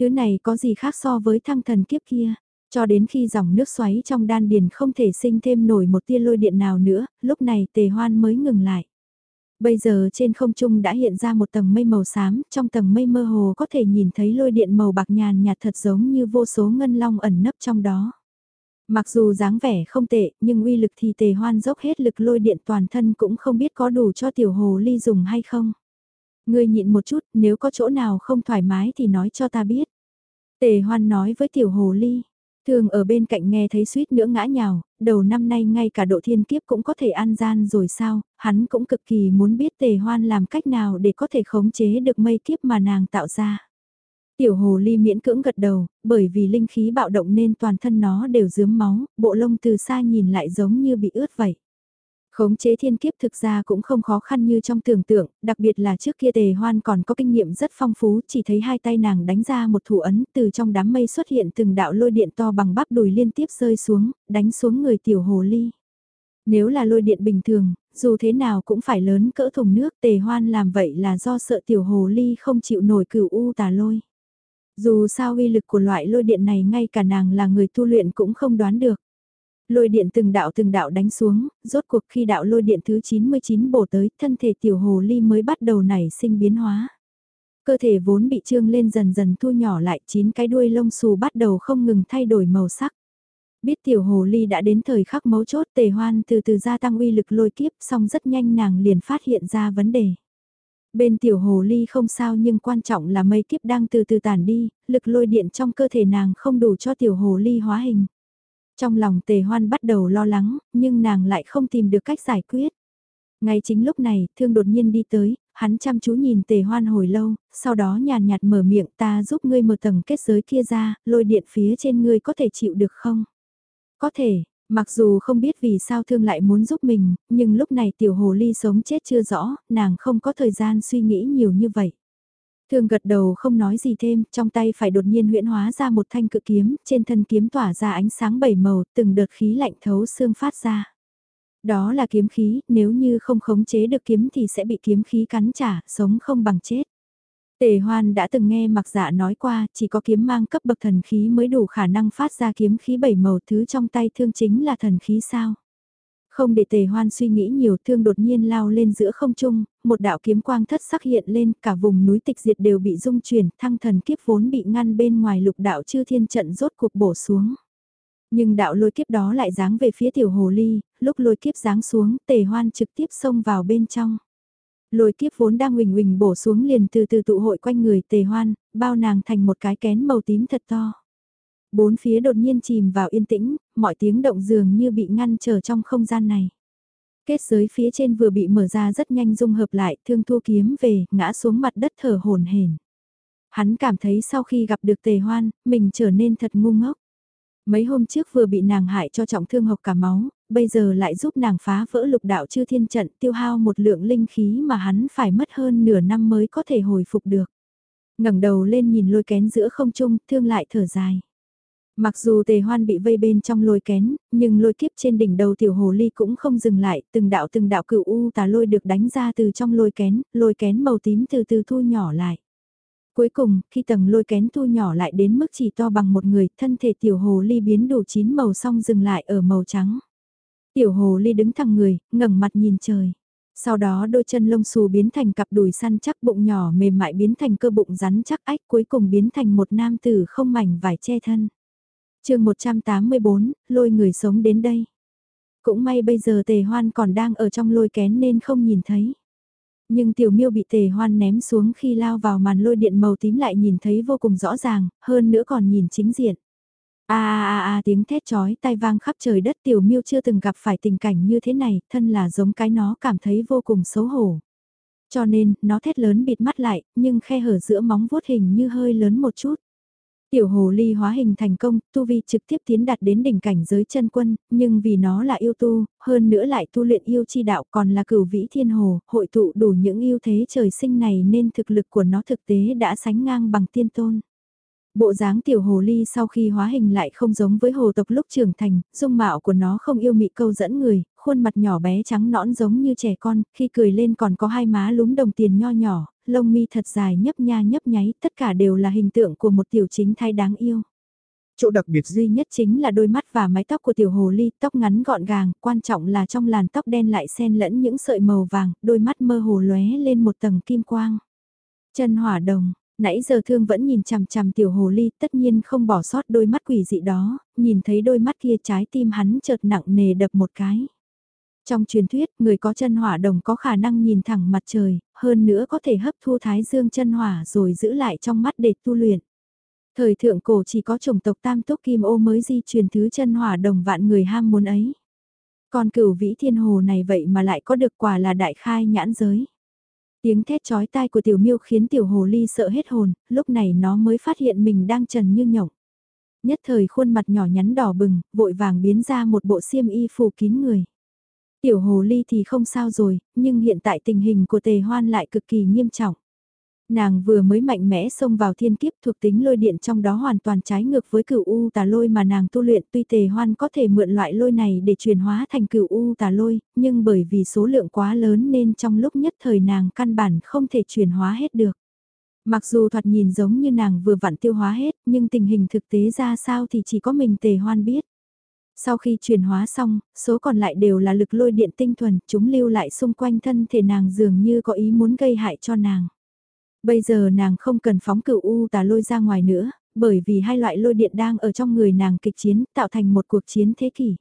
Thứ này có gì khác so với thăng thần kiếp kia, cho đến khi dòng nước xoáy trong đan điền không thể sinh thêm nổi một tia lôi điện nào nữa, lúc này tề hoan mới ngừng lại. Bây giờ trên không trung đã hiện ra một tầng mây màu xám, trong tầng mây mơ hồ có thể nhìn thấy lôi điện màu bạc nhàn nhạt thật giống như vô số ngân long ẩn nấp trong đó. Mặc dù dáng vẻ không tệ, nhưng uy lực thì tề hoan dốc hết lực lôi điện toàn thân cũng không biết có đủ cho tiểu hồ ly dùng hay không. Ngươi nhịn một chút, nếu có chỗ nào không thoải mái thì nói cho ta biết. Tề hoan nói với tiểu hồ ly, Thường ở bên cạnh nghe thấy suýt nữa ngã nhào, đầu năm nay ngay cả độ thiên kiếp cũng có thể an gian rồi sao, hắn cũng cực kỳ muốn biết tề hoan làm cách nào để có thể khống chế được mây kiếp mà nàng tạo ra. Tiểu hồ ly miễn cưỡng gật đầu, bởi vì linh khí bạo động nên toàn thân nó đều dướm máu, bộ lông từ xa nhìn lại giống như bị ướt vậy. Khống chế thiên kiếp thực ra cũng không khó khăn như trong tưởng tượng, đặc biệt là trước kia tề hoan còn có kinh nghiệm rất phong phú, chỉ thấy hai tay nàng đánh ra một thủ ấn từ trong đám mây xuất hiện từng đạo lôi điện to bằng bắp đùi liên tiếp rơi xuống, đánh xuống người tiểu hồ ly. Nếu là lôi điện bình thường, dù thế nào cũng phải lớn cỡ thùng nước tề hoan làm vậy là do sợ tiểu hồ ly không chịu nổi cửu u tà lôi. Dù sao uy lực của loại lôi điện này ngay cả nàng là người tu luyện cũng không đoán được. Lôi điện từng đạo từng đạo đánh xuống, rốt cuộc khi đạo lôi điện thứ 99 bổ tới, thân thể tiểu hồ ly mới bắt đầu nảy sinh biến hóa. Cơ thể vốn bị trương lên dần dần thu nhỏ lại, chín cái đuôi lông xù bắt đầu không ngừng thay đổi màu sắc. Biết tiểu hồ ly đã đến thời khắc mấu chốt tề hoan từ từ gia tăng uy lực lôi kiếp xong rất nhanh nàng liền phát hiện ra vấn đề. Bên tiểu hồ ly không sao nhưng quan trọng là mây kiếp đang từ từ tàn đi, lực lôi điện trong cơ thể nàng không đủ cho tiểu hồ ly hóa hình. Trong lòng tề hoan bắt đầu lo lắng, nhưng nàng lại không tìm được cách giải quyết. Ngay chính lúc này, thương đột nhiên đi tới, hắn chăm chú nhìn tề hoan hồi lâu, sau đó nhàn nhạt mở miệng ta giúp ngươi mở tầng kết giới kia ra, lôi điện phía trên ngươi có thể chịu được không? Có thể, mặc dù không biết vì sao thương lại muốn giúp mình, nhưng lúc này tiểu hồ ly sống chết chưa rõ, nàng không có thời gian suy nghĩ nhiều như vậy. Thương gật đầu không nói gì thêm, trong tay phải đột nhiên huyễn hóa ra một thanh cự kiếm, trên thân kiếm tỏa ra ánh sáng bảy màu, từng đợt khí lạnh thấu xương phát ra. Đó là kiếm khí, nếu như không khống chế được kiếm thì sẽ bị kiếm khí cắn trả, sống không bằng chết. Tề Hoan đã từng nghe mặc dạ nói qua, chỉ có kiếm mang cấp bậc thần khí mới đủ khả năng phát ra kiếm khí bảy màu thứ trong tay thương chính là thần khí sao. Không để tề hoan suy nghĩ nhiều thương đột nhiên lao lên giữa không trung, một đạo kiếm quang thất sắc hiện lên cả vùng núi tịch diệt đều bị dung chuyển, thăng thần kiếp vốn bị ngăn bên ngoài lục đạo chư thiên trận rốt cuộc bổ xuống. Nhưng đạo lôi kiếp đó lại giáng về phía tiểu hồ ly, lúc lôi kiếp giáng xuống tề hoan trực tiếp xông vào bên trong. Lôi kiếp vốn đang huỳnh huỳnh bổ xuống liền từ từ tụ hội quanh người tề hoan, bao nàng thành một cái kén màu tím thật to. Bốn phía đột nhiên chìm vào yên tĩnh, mọi tiếng động dường như bị ngăn trở trong không gian này. Kết giới phía trên vừa bị mở ra rất nhanh dung hợp lại, thương thu kiếm về, ngã xuống mặt đất thở hồn hển. Hắn cảm thấy sau khi gặp được tề hoan, mình trở nên thật ngu ngốc. Mấy hôm trước vừa bị nàng hại cho trọng thương học cả máu, bây giờ lại giúp nàng phá vỡ lục đạo chư thiên trận tiêu hao một lượng linh khí mà hắn phải mất hơn nửa năm mới có thể hồi phục được. ngẩng đầu lên nhìn lôi kén giữa không trung, thương lại thở dài. Mặc dù tề hoan bị vây bên trong lôi kén, nhưng lôi kiếp trên đỉnh đầu tiểu hồ ly cũng không dừng lại, từng đạo từng đạo cựu u tà lôi được đánh ra từ trong lôi kén, lôi kén màu tím từ từ thu nhỏ lại. Cuối cùng, khi tầng lôi kén thu nhỏ lại đến mức chỉ to bằng một người, thân thể tiểu hồ ly biến đủ chín màu xong dừng lại ở màu trắng. Tiểu hồ ly đứng thẳng người, ngẩng mặt nhìn trời. Sau đó đôi chân lông xù biến thành cặp đùi săn chắc bụng nhỏ mềm mại biến thành cơ bụng rắn chắc ách cuối cùng biến thành một nam tử không mảnh vải che thân chương 184, lôi người sống đến đây. Cũng may bây giờ tề hoan còn đang ở trong lôi kén nên không nhìn thấy. Nhưng tiểu miêu bị tề hoan ném xuống khi lao vào màn lôi điện màu tím lại nhìn thấy vô cùng rõ ràng, hơn nữa còn nhìn chính diện. A a a a tiếng thét chói tai vang khắp trời đất tiểu miêu chưa từng gặp phải tình cảnh như thế này, thân là giống cái nó cảm thấy vô cùng xấu hổ. Cho nên, nó thét lớn bịt mắt lại, nhưng khe hở giữa móng vuốt hình như hơi lớn một chút. Tiểu hồ ly hóa hình thành công, tu vi trực tiếp tiến đạt đến đỉnh cảnh giới chân quân, nhưng vì nó là yêu tu, hơn nữa lại tu luyện yêu chi đạo còn là cửu vĩ thiên hồ, hội tụ đủ những yêu thế trời sinh này nên thực lực của nó thực tế đã sánh ngang bằng tiên tôn. Bộ dáng tiểu hồ ly sau khi hóa hình lại không giống với hồ tộc lúc trưởng thành, dung mạo của nó không yêu mị câu dẫn người, khuôn mặt nhỏ bé trắng nõn giống như trẻ con, khi cười lên còn có hai má lúm đồng tiền nho nhỏ, lông mi thật dài nhấp nha nhấp nháy, tất cả đều là hình tượng của một tiểu chính thai đáng yêu. Chỗ đặc biệt duy nhất chính là đôi mắt và mái tóc của tiểu hồ ly, tóc ngắn gọn gàng, quan trọng là trong làn tóc đen lại xen lẫn những sợi màu vàng, đôi mắt mơ hồ lóe lên một tầng kim quang. Chân hỏa đồng, nãy giờ thương vẫn nhìn chằm chằm tiểu hồ ly, tất nhiên không bỏ sót đôi mắt quỷ dị đó, nhìn thấy đôi mắt kia trái tim hắn chợt nặng nề đập một cái. Trong truyền thuyết, người có chân hỏa đồng có khả năng nhìn thẳng mặt trời, hơn nữa có thể hấp thu thái dương chân hỏa rồi giữ lại trong mắt để tu luyện. Thời thượng cổ chỉ có chủng tộc tam túc kim ô mới di truyền thứ chân hỏa đồng vạn người ham muốn ấy. Còn cửu vĩ thiên hồ này vậy mà lại có được quả là đại khai nhãn giới. Tiếng thét chói tai của tiểu miêu khiến tiểu hồ ly sợ hết hồn, lúc này nó mới phát hiện mình đang trần như nhộng. Nhất thời khuôn mặt nhỏ nhắn đỏ bừng, vội vàng biến ra một bộ xiêm y phủ kín người. Tiểu hồ ly thì không sao rồi, nhưng hiện tại tình hình của tề hoan lại cực kỳ nghiêm trọng. Nàng vừa mới mạnh mẽ xông vào thiên kiếp thuộc tính lôi điện trong đó hoàn toàn trái ngược với cửu U tà lôi mà nàng tu luyện tuy tề hoan có thể mượn loại lôi này để chuyển hóa thành cửu U tà lôi, nhưng bởi vì số lượng quá lớn nên trong lúc nhất thời nàng căn bản không thể chuyển hóa hết được. Mặc dù thoạt nhìn giống như nàng vừa vặn tiêu hóa hết, nhưng tình hình thực tế ra sao thì chỉ có mình tề hoan biết. Sau khi chuyển hóa xong, số còn lại đều là lực lôi điện tinh thuần, chúng lưu lại xung quanh thân thể nàng dường như có ý muốn gây hại cho nàng. Bây giờ nàng không cần phóng cửu u tà lôi ra ngoài nữa, bởi vì hai loại lôi điện đang ở trong người nàng kịch chiến tạo thành một cuộc chiến thế kỷ.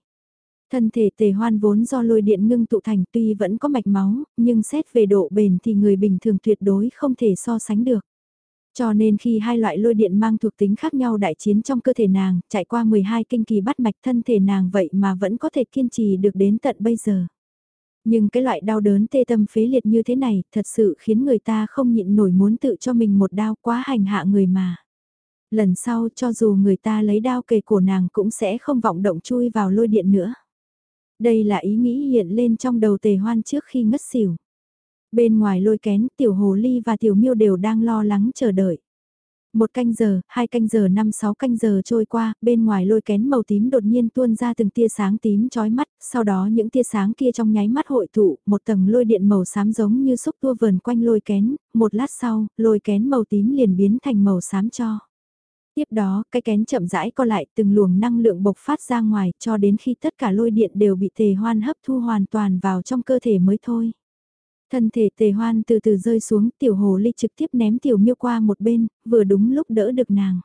Thân thể tề hoan vốn do lôi điện ngưng tụ thành tuy vẫn có mạch máu, nhưng xét về độ bền thì người bình thường tuyệt đối không thể so sánh được. Cho nên khi hai loại lôi điện mang thuộc tính khác nhau đại chiến trong cơ thể nàng, chạy qua 12 kinh kỳ bắt mạch thân thể nàng vậy mà vẫn có thể kiên trì được đến tận bây giờ. Nhưng cái loại đau đớn tê tâm phế liệt như thế này thật sự khiến người ta không nhịn nổi muốn tự cho mình một đau quá hành hạ người mà. Lần sau cho dù người ta lấy đao kề cổ nàng cũng sẽ không vọng động chui vào lôi điện nữa. Đây là ý nghĩ hiện lên trong đầu tề hoan trước khi ngất xỉu. Bên ngoài lôi kén, tiểu hồ ly và tiểu miêu đều đang lo lắng chờ đợi. Một canh giờ, hai canh giờ, năm sáu canh giờ trôi qua, bên ngoài lôi kén màu tím đột nhiên tuôn ra từng tia sáng tím chói mắt, sau đó những tia sáng kia trong nháy mắt hội tụ, một tầng lôi điện màu xám giống như xúc tua vờn quanh lôi kén, một lát sau, lôi kén màu tím liền biến thành màu xám cho. Tiếp đó, cái kén chậm rãi co lại từng luồng năng lượng bộc phát ra ngoài cho đến khi tất cả lôi điện đều bị tề hoan hấp thu hoàn toàn vào trong cơ thể mới thôi. Thân thể tề hoan từ từ rơi xuống tiểu hồ ly trực tiếp ném tiểu miêu qua một bên, vừa đúng lúc đỡ được nàng.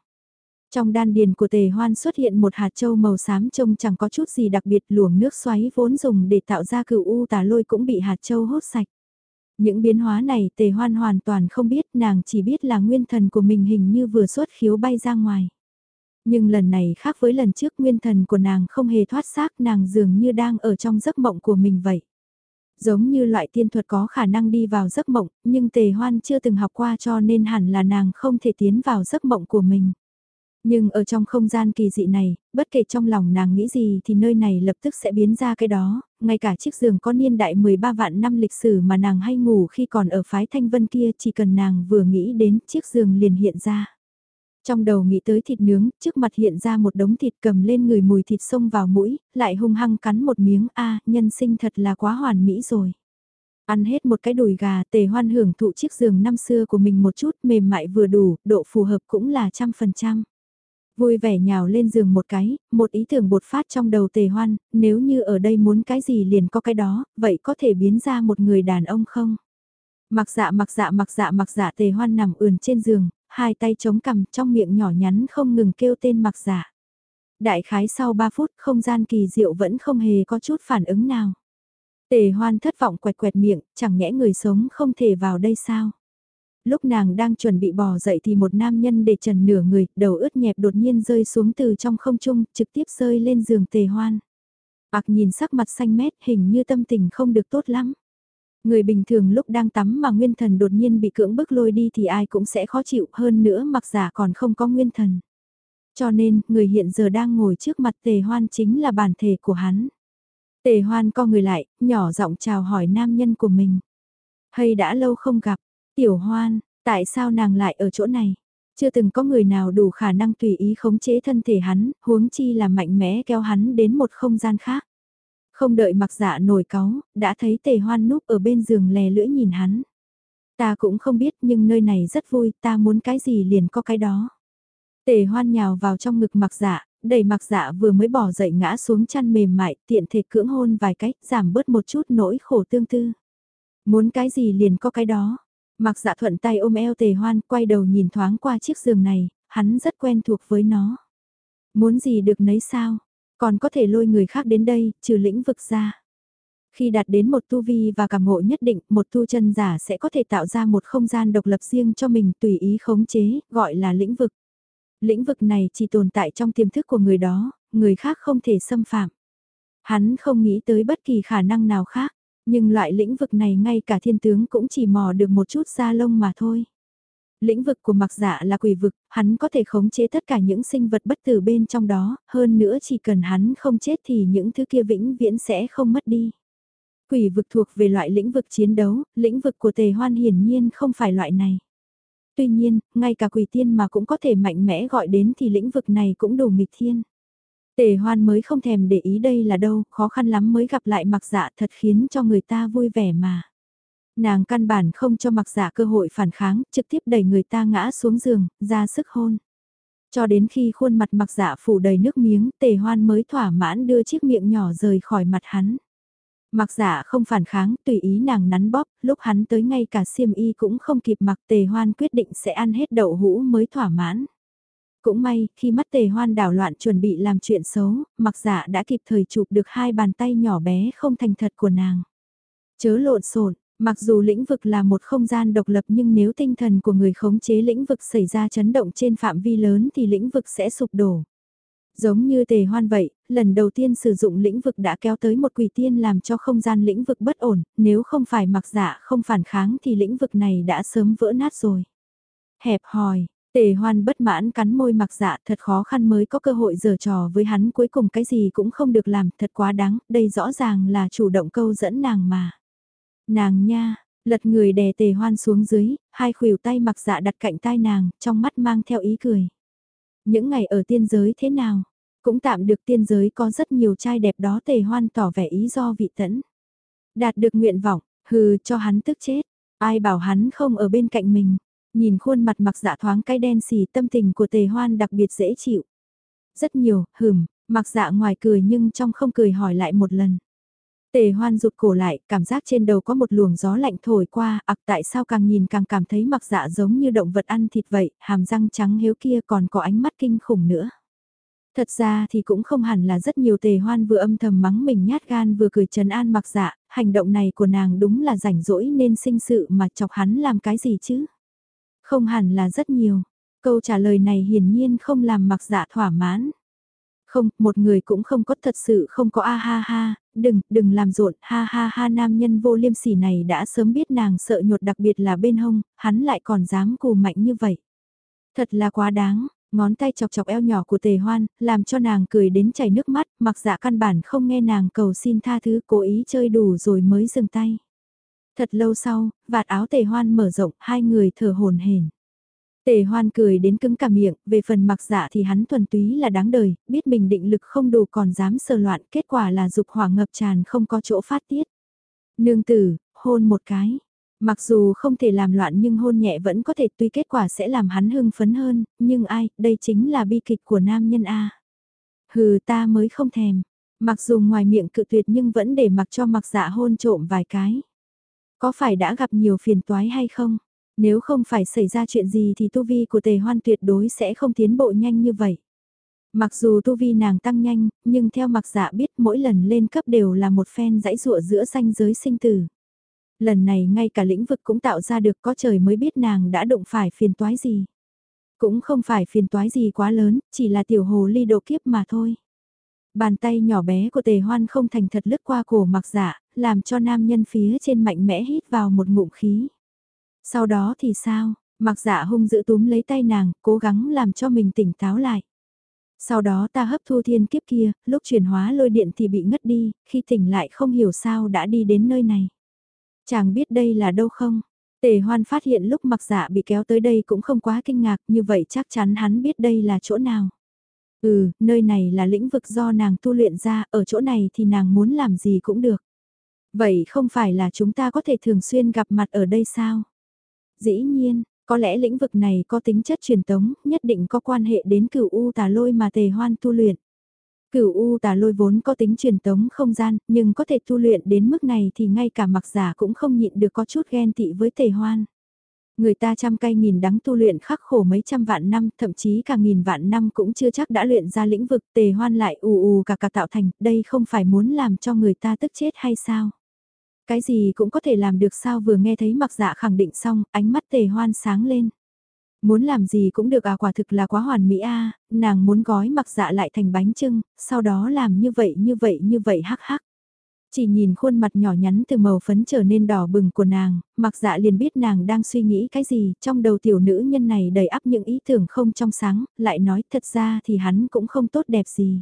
Trong đan điền của tề hoan xuất hiện một hạt châu màu xám trông chẳng có chút gì đặc biệt luồng nước xoáy vốn dùng để tạo ra cựu u tà lôi cũng bị hạt châu hốt sạch. Những biến hóa này tề hoan hoàn toàn không biết nàng chỉ biết là nguyên thần của mình hình như vừa xuất khiếu bay ra ngoài. Nhưng lần này khác với lần trước nguyên thần của nàng không hề thoát xác nàng dường như đang ở trong giấc mộng của mình vậy. Giống như loại tiên thuật có khả năng đi vào giấc mộng, nhưng tề hoan chưa từng học qua cho nên hẳn là nàng không thể tiến vào giấc mộng của mình. Nhưng ở trong không gian kỳ dị này, bất kể trong lòng nàng nghĩ gì thì nơi này lập tức sẽ biến ra cái đó, ngay cả chiếc giường có niên đại 13 vạn năm lịch sử mà nàng hay ngủ khi còn ở phái thanh vân kia chỉ cần nàng vừa nghĩ đến chiếc giường liền hiện ra. Trong đầu nghĩ tới thịt nướng, trước mặt hiện ra một đống thịt cầm lên người mùi thịt xông vào mũi, lại hung hăng cắn một miếng a nhân sinh thật là quá hoàn mỹ rồi. Ăn hết một cái đùi gà tề hoan hưởng thụ chiếc giường năm xưa của mình một chút mềm mại vừa đủ, độ phù hợp cũng là trăm phần trăm. Vui vẻ nhào lên giường một cái, một ý tưởng bột phát trong đầu tề hoan, nếu như ở đây muốn cái gì liền có cái đó, vậy có thể biến ra một người đàn ông không? Mặc dạ mặc dạ mặc dạ mặc dạ tề hoan nằm ườn trên giường, hai tay chống cằm trong miệng nhỏ nhắn không ngừng kêu tên mặc giả. Đại khái sau 3 phút không gian kỳ diệu vẫn không hề có chút phản ứng nào. Tề hoan thất vọng quẹt quẹt miệng, chẳng nhẽ người sống không thể vào đây sao? Lúc nàng đang chuẩn bị bò dậy thì một nam nhân để trần nửa người, đầu ướt nhẹp đột nhiên rơi xuống từ trong không trung, trực tiếp rơi lên giường tề hoan. Bạc nhìn sắc mặt xanh mét hình như tâm tình không được tốt lắm. Người bình thường lúc đang tắm mà nguyên thần đột nhiên bị cưỡng bức lôi đi thì ai cũng sẽ khó chịu hơn nữa mặc giả còn không có nguyên thần. Cho nên, người hiện giờ đang ngồi trước mặt tề hoan chính là bản thể của hắn. Tề hoan co người lại, nhỏ giọng chào hỏi nam nhân của mình. Hay đã lâu không gặp, tiểu hoan, tại sao nàng lại ở chỗ này? Chưa từng có người nào đủ khả năng tùy ý khống chế thân thể hắn, huống chi là mạnh mẽ kéo hắn đến một không gian khác. Không đợi mặc dạ nổi cáu, đã thấy tề hoan núp ở bên giường lè lưỡi nhìn hắn. Ta cũng không biết nhưng nơi này rất vui, ta muốn cái gì liền có cái đó. Tề hoan nhào vào trong ngực mặc dạ, đẩy mặc dạ vừa mới bỏ dậy ngã xuống chăn mềm mại, tiện thể cưỡng hôn vài cách, giảm bớt một chút nỗi khổ tương tư. Muốn cái gì liền có cái đó. Mặc dạ thuận tay ôm eo tề hoan, quay đầu nhìn thoáng qua chiếc giường này, hắn rất quen thuộc với nó. Muốn gì được nấy sao, còn có thể lôi người khác đến đây, trừ lĩnh vực ra. Khi đạt đến một tu vi và cảm ngộ nhất định, một tu chân giả sẽ có thể tạo ra một không gian độc lập riêng cho mình tùy ý khống chế, gọi là lĩnh vực. Lĩnh vực này chỉ tồn tại trong tiềm thức của người đó, người khác không thể xâm phạm. Hắn không nghĩ tới bất kỳ khả năng nào khác, nhưng loại lĩnh vực này ngay cả thiên tướng cũng chỉ mò được một chút da lông mà thôi. Lĩnh vực của mặc dạ là quỷ vực, hắn có thể khống chế tất cả những sinh vật bất tử bên trong đó, hơn nữa chỉ cần hắn không chết thì những thứ kia vĩnh viễn sẽ không mất đi. Quỷ vực thuộc về loại lĩnh vực chiến đấu, lĩnh vực của tề hoan hiển nhiên không phải loại này. Tuy nhiên, ngay cả quỷ tiên mà cũng có thể mạnh mẽ gọi đến thì lĩnh vực này cũng đủ nghịch thiên. Tề hoan mới không thèm để ý đây là đâu, khó khăn lắm mới gặp lại mặc dạ thật khiến cho người ta vui vẻ mà. Nàng căn bản không cho mặc giả cơ hội phản kháng, trực tiếp đẩy người ta ngã xuống giường, ra sức hôn. Cho đến khi khuôn mặt mặc giả phủ đầy nước miếng, tề hoan mới thỏa mãn đưa chiếc miệng nhỏ rời khỏi mặt hắn. Mặc giả không phản kháng, tùy ý nàng nắn bóp, lúc hắn tới ngay cả xiêm y cũng không kịp mặc tề hoan quyết định sẽ ăn hết đậu hũ mới thỏa mãn. Cũng may, khi mắt tề hoan đảo loạn chuẩn bị làm chuyện xấu, mặc giả đã kịp thời chụp được hai bàn tay nhỏ bé không thành thật của nàng. Chớ lộn xộn mặc dù lĩnh vực là một không gian độc lập nhưng nếu tinh thần của người khống chế lĩnh vực xảy ra chấn động trên phạm vi lớn thì lĩnh vực sẽ sụp đổ. Giống như tề hoan vậy, lần đầu tiên sử dụng lĩnh vực đã kéo tới một quỷ tiên làm cho không gian lĩnh vực bất ổn, nếu không phải mặc dạ không phản kháng thì lĩnh vực này đã sớm vỡ nát rồi. Hẹp hòi, tề hoan bất mãn cắn môi mặc dạ thật khó khăn mới có cơ hội giở trò với hắn cuối cùng cái gì cũng không được làm thật quá đáng, đây rõ ràng là chủ động câu dẫn nàng mà. Nàng nha, lật người đè tề hoan xuống dưới, hai khuỷu tay mặc dạ đặt cạnh tai nàng, trong mắt mang theo ý cười. Những ngày ở tiên giới thế nào? Cũng tạm được tiên giới có rất nhiều trai đẹp đó tề hoan tỏ vẻ ý do vị tẫn. Đạt được nguyện vọng, hừ cho hắn tức chết. Ai bảo hắn không ở bên cạnh mình. Nhìn khuôn mặt mặc dạ thoáng cái đen xì tâm tình của tề hoan đặc biệt dễ chịu. Rất nhiều, hừm, mặc dạ ngoài cười nhưng trong không cười hỏi lại một lần. Tề hoan rụt cổ lại, cảm giác trên đầu có một luồng gió lạnh thổi qua, ặc tại sao càng nhìn càng cảm thấy mặc dạ giống như động vật ăn thịt vậy, hàm răng trắng hiếu kia còn có ánh mắt kinh khủng nữa. Thật ra thì cũng không hẳn là rất nhiều tề hoan vừa âm thầm mắng mình nhát gan vừa cười trấn an mặc dạ, hành động này của nàng đúng là rảnh rỗi nên sinh sự mà chọc hắn làm cái gì chứ. Không hẳn là rất nhiều, câu trả lời này hiển nhiên không làm mặc dạ thỏa mãn. Không, một người cũng không có thật sự không có a ha ha, đừng, đừng làm rộn, ha ha ha nam nhân vô liêm sỉ này đã sớm biết nàng sợ nhột đặc biệt là bên hông, hắn lại còn dám cù mạnh như vậy. Thật là quá đáng, ngón tay chọc chọc eo nhỏ của tề hoan, làm cho nàng cười đến chảy nước mắt, mặc dạ căn bản không nghe nàng cầu xin tha thứ cố ý chơi đủ rồi mới dừng tay. Thật lâu sau, vạt áo tề hoan mở rộng, hai người thở hồn hển. Tề hoan cười đến cứng cả miệng, về phần mặc dạ thì hắn thuần túy là đáng đời, biết mình định lực không đủ còn dám sờ loạn, kết quả là dục hỏa ngập tràn không có chỗ phát tiết. Nương tử, hôn một cái. Mặc dù không thể làm loạn nhưng hôn nhẹ vẫn có thể tuy kết quả sẽ làm hắn hưng phấn hơn, nhưng ai, đây chính là bi kịch của nam nhân A. Hừ ta mới không thèm, mặc dù ngoài miệng cự tuyệt nhưng vẫn để mặc cho mặc dạ hôn trộm vài cái. Có phải đã gặp nhiều phiền toái hay không? Nếu không phải xảy ra chuyện gì thì tu vi của tề hoan tuyệt đối sẽ không tiến bộ nhanh như vậy. Mặc dù tu vi nàng tăng nhanh, nhưng theo mặc dạ biết mỗi lần lên cấp đều là một phen dãy rụa giữa ranh giới sinh tử. Lần này ngay cả lĩnh vực cũng tạo ra được có trời mới biết nàng đã đụng phải phiền toái gì. Cũng không phải phiền toái gì quá lớn, chỉ là tiểu hồ ly độ kiếp mà thôi. Bàn tay nhỏ bé của tề hoan không thành thật lướt qua cổ mặc dạ, làm cho nam nhân phía trên mạnh mẽ hít vào một ngụm khí. Sau đó thì sao, mặc dạ hung dữ túm lấy tay nàng, cố gắng làm cho mình tỉnh táo lại. Sau đó ta hấp thu thiên kiếp kia, lúc chuyển hóa lôi điện thì bị ngất đi, khi tỉnh lại không hiểu sao đã đi đến nơi này. Chàng biết đây là đâu không? Tề hoan phát hiện lúc mặc dạ bị kéo tới đây cũng không quá kinh ngạc như vậy chắc chắn hắn biết đây là chỗ nào. Ừ, nơi này là lĩnh vực do nàng tu luyện ra, ở chỗ này thì nàng muốn làm gì cũng được. Vậy không phải là chúng ta có thể thường xuyên gặp mặt ở đây sao? Dĩ nhiên, có lẽ lĩnh vực này có tính chất truyền tống, nhất định có quan hệ đến cửu U tà lôi mà tề hoan tu luyện. Cửu U tà lôi vốn có tính truyền tống không gian, nhưng có thể tu luyện đến mức này thì ngay cả mặc giả cũng không nhịn được có chút ghen tị với tề hoan. Người ta trăm cây nghìn đắng tu luyện khắc khổ mấy trăm vạn năm, thậm chí cả nghìn vạn năm cũng chưa chắc đã luyện ra lĩnh vực tề hoan lại ù ù cả cả tạo thành, đây không phải muốn làm cho người ta tức chết hay sao? Cái gì cũng có thể làm được sao vừa nghe thấy mặc dạ khẳng định xong, ánh mắt tề hoan sáng lên. Muốn làm gì cũng được à quả thực là quá hoàn mỹ a nàng muốn gói mặc dạ lại thành bánh trưng, sau đó làm như vậy như vậy như vậy hắc hắc. Chỉ nhìn khuôn mặt nhỏ nhắn từ màu phấn trở nên đỏ bừng của nàng, mặc dạ liền biết nàng đang suy nghĩ cái gì, trong đầu tiểu nữ nhân này đầy ắp những ý tưởng không trong sáng, lại nói thật ra thì hắn cũng không tốt đẹp gì.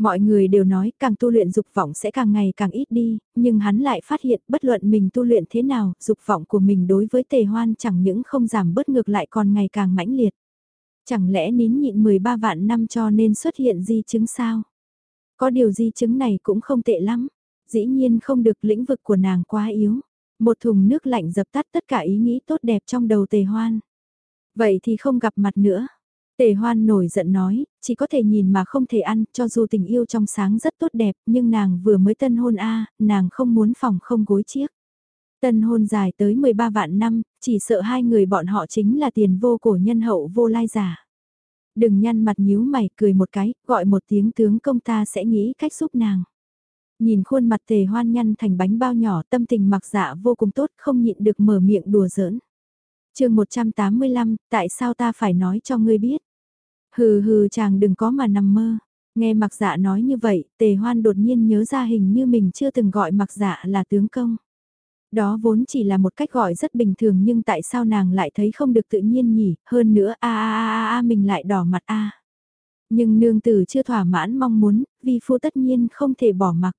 Mọi người đều nói càng tu luyện dục vọng sẽ càng ngày càng ít đi, nhưng hắn lại phát hiện bất luận mình tu luyện thế nào, dục vọng của mình đối với tề hoan chẳng những không giảm bớt ngược lại còn ngày càng mãnh liệt. Chẳng lẽ nín nhịn 13 vạn năm cho nên xuất hiện di chứng sao? Có điều di chứng này cũng không tệ lắm, dĩ nhiên không được lĩnh vực của nàng quá yếu. Một thùng nước lạnh dập tắt tất cả ý nghĩ tốt đẹp trong đầu tề hoan. Vậy thì không gặp mặt nữa. Tề hoan nổi giận nói, chỉ có thể nhìn mà không thể ăn, cho dù tình yêu trong sáng rất tốt đẹp, nhưng nàng vừa mới tân hôn a nàng không muốn phòng không gối chiếc. Tân hôn dài tới 13 vạn năm, chỉ sợ hai người bọn họ chính là tiền vô cổ nhân hậu vô lai giả. Đừng nhăn mặt nhíu mày cười một cái, gọi một tiếng tướng công ta sẽ nghĩ cách giúp nàng. Nhìn khuôn mặt tề hoan nhăn thành bánh bao nhỏ tâm tình mặc dạ vô cùng tốt không nhịn được mở miệng đùa giỡn. chương 185, tại sao ta phải nói cho ngươi biết? Hừ hừ chàng đừng có mà nằm mơ. Nghe mặc dạ nói như vậy, tề hoan đột nhiên nhớ ra hình như mình chưa từng gọi mặc dạ là tướng công. Đó vốn chỉ là một cách gọi rất bình thường nhưng tại sao nàng lại thấy không được tự nhiên nhỉ, hơn nữa a a a a mình lại đỏ mặt a. Nhưng nương tử chưa thỏa mãn mong muốn, vi phu tất nhiên không thể bỏ mặc.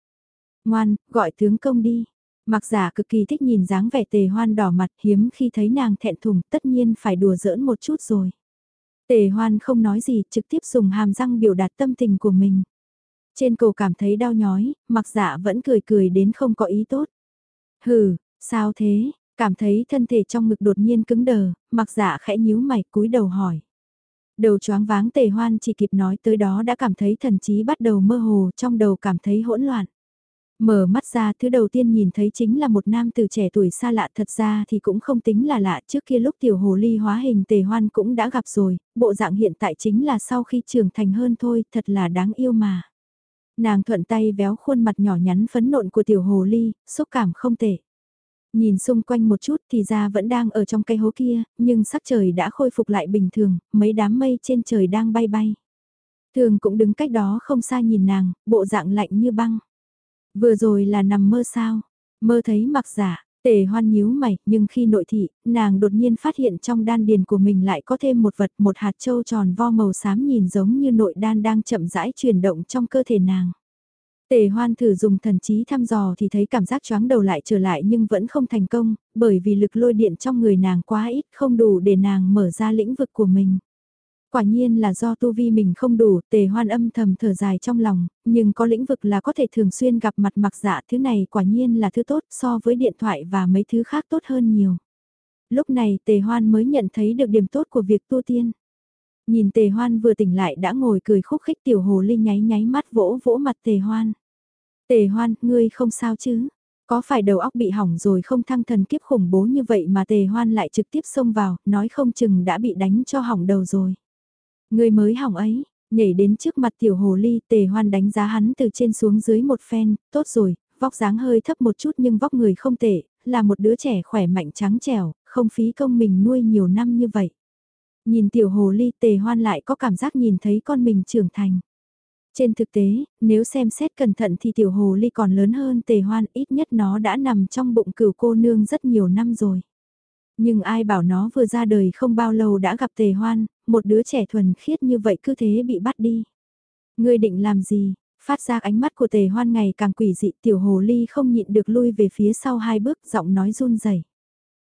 Ngoan, gọi tướng công đi. Mặc giả dạ cực kỳ thích nhìn dáng vẻ tề hoan đỏ mặt hiếm khi thấy nàng thẹn thùng tất nhiên phải đùa giỡn một chút rồi. Tề hoan không nói gì trực tiếp dùng hàm răng biểu đạt tâm tình của mình. Trên cổ cảm thấy đau nhói, mặc dạ vẫn cười cười đến không có ý tốt. Hừ, sao thế, cảm thấy thân thể trong ngực đột nhiên cứng đờ, mặc dạ khẽ nhíu mày cúi đầu hỏi. Đầu choáng váng tề hoan chỉ kịp nói tới đó đã cảm thấy thần trí bắt đầu mơ hồ trong đầu cảm thấy hỗn loạn. Mở mắt ra thứ đầu tiên nhìn thấy chính là một nam từ trẻ tuổi xa lạ thật ra thì cũng không tính là lạ trước kia lúc tiểu hồ ly hóa hình tề hoan cũng đã gặp rồi, bộ dạng hiện tại chính là sau khi trưởng thành hơn thôi, thật là đáng yêu mà. Nàng thuận tay véo khuôn mặt nhỏ nhắn phấn nộn của tiểu hồ ly, xúc cảm không tệ. Nhìn xung quanh một chút thì ra vẫn đang ở trong cây hố kia, nhưng sắc trời đã khôi phục lại bình thường, mấy đám mây trên trời đang bay bay. Thường cũng đứng cách đó không xa nhìn nàng, bộ dạng lạnh như băng. Vừa rồi là nằm mơ sao? Mơ thấy mặc giả, tề hoan nhíu mày, nhưng khi nội thị, nàng đột nhiên phát hiện trong đan điền của mình lại có thêm một vật, một hạt châu tròn vo màu xám nhìn giống như nội đan đang chậm rãi chuyển động trong cơ thể nàng. Tề hoan thử dùng thần trí thăm dò thì thấy cảm giác choáng đầu lại trở lại nhưng vẫn không thành công, bởi vì lực lôi điện trong người nàng quá ít không đủ để nàng mở ra lĩnh vực của mình. Quả nhiên là do tu vi mình không đủ, tề hoan âm thầm thở dài trong lòng, nhưng có lĩnh vực là có thể thường xuyên gặp mặt mặc dạ thứ này quả nhiên là thứ tốt so với điện thoại và mấy thứ khác tốt hơn nhiều. Lúc này tề hoan mới nhận thấy được điểm tốt của việc tu tiên. Nhìn tề hoan vừa tỉnh lại đã ngồi cười khúc khích tiểu hồ linh nháy nháy mắt vỗ vỗ mặt tề hoan. Tề hoan, ngươi không sao chứ? Có phải đầu óc bị hỏng rồi không thăng thần kiếp khủng bố như vậy mà tề hoan lại trực tiếp xông vào, nói không chừng đã bị đánh cho hỏng đầu rồi. Người mới hỏng ấy, nhảy đến trước mặt tiểu hồ ly tề hoan đánh giá hắn từ trên xuống dưới một phen, tốt rồi, vóc dáng hơi thấp một chút nhưng vóc người không tệ, là một đứa trẻ khỏe mạnh trắng trẻo, không phí công mình nuôi nhiều năm như vậy. Nhìn tiểu hồ ly tề hoan lại có cảm giác nhìn thấy con mình trưởng thành. Trên thực tế, nếu xem xét cẩn thận thì tiểu hồ ly còn lớn hơn tề hoan ít nhất nó đã nằm trong bụng cửu cô nương rất nhiều năm rồi. Nhưng ai bảo nó vừa ra đời không bao lâu đã gặp tề hoan, một đứa trẻ thuần khiết như vậy cứ thế bị bắt đi. Ngươi định làm gì? Phát ra ánh mắt của tề hoan ngày càng quỷ dị tiểu hồ ly không nhịn được lui về phía sau hai bước giọng nói run rẩy.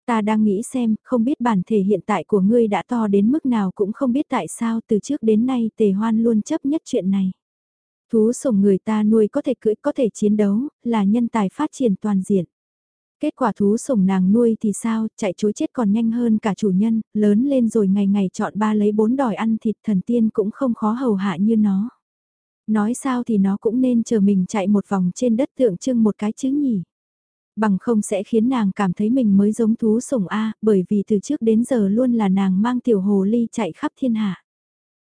Ta đang nghĩ xem, không biết bản thể hiện tại của ngươi đã to đến mức nào cũng không biết tại sao từ trước đến nay tề hoan luôn chấp nhất chuyện này. Thú sủng người ta nuôi có thể cưỡi có thể chiến đấu, là nhân tài phát triển toàn diện. Kết quả thú sủng nàng nuôi thì sao, chạy chối chết còn nhanh hơn cả chủ nhân, lớn lên rồi ngày ngày chọn ba lấy bốn đòi ăn thịt thần tiên cũng không khó hầu hạ như nó. Nói sao thì nó cũng nên chờ mình chạy một vòng trên đất tượng trưng một cái chứ nhỉ. Bằng không sẽ khiến nàng cảm thấy mình mới giống thú sủng A, bởi vì từ trước đến giờ luôn là nàng mang tiểu hồ ly chạy khắp thiên hạ.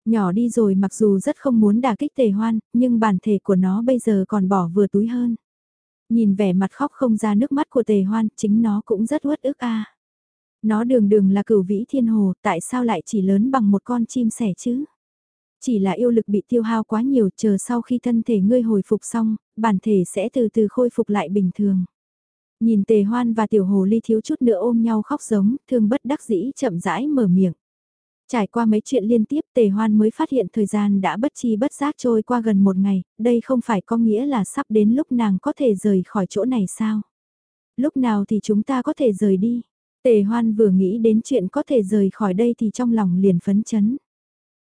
Nhỏ đi rồi mặc dù rất không muốn đả kích tề hoan, nhưng bản thể của nó bây giờ còn bỏ vừa túi hơn. Nhìn vẻ mặt khóc không ra nước mắt của tề hoan, chính nó cũng rất uất ức a. Nó đường đường là cửu vĩ thiên hồ, tại sao lại chỉ lớn bằng một con chim sẻ chứ? Chỉ là yêu lực bị tiêu hao quá nhiều, chờ sau khi thân thể ngươi hồi phục xong, bản thể sẽ từ từ khôi phục lại bình thường. Nhìn tề hoan và tiểu hồ ly thiếu chút nữa ôm nhau khóc giống, thương bất đắc dĩ chậm rãi mở miệng. Trải qua mấy chuyện liên tiếp tề hoan mới phát hiện thời gian đã bất chi bất giác trôi qua gần một ngày, đây không phải có nghĩa là sắp đến lúc nàng có thể rời khỏi chỗ này sao? Lúc nào thì chúng ta có thể rời đi? Tề hoan vừa nghĩ đến chuyện có thể rời khỏi đây thì trong lòng liền phấn chấn.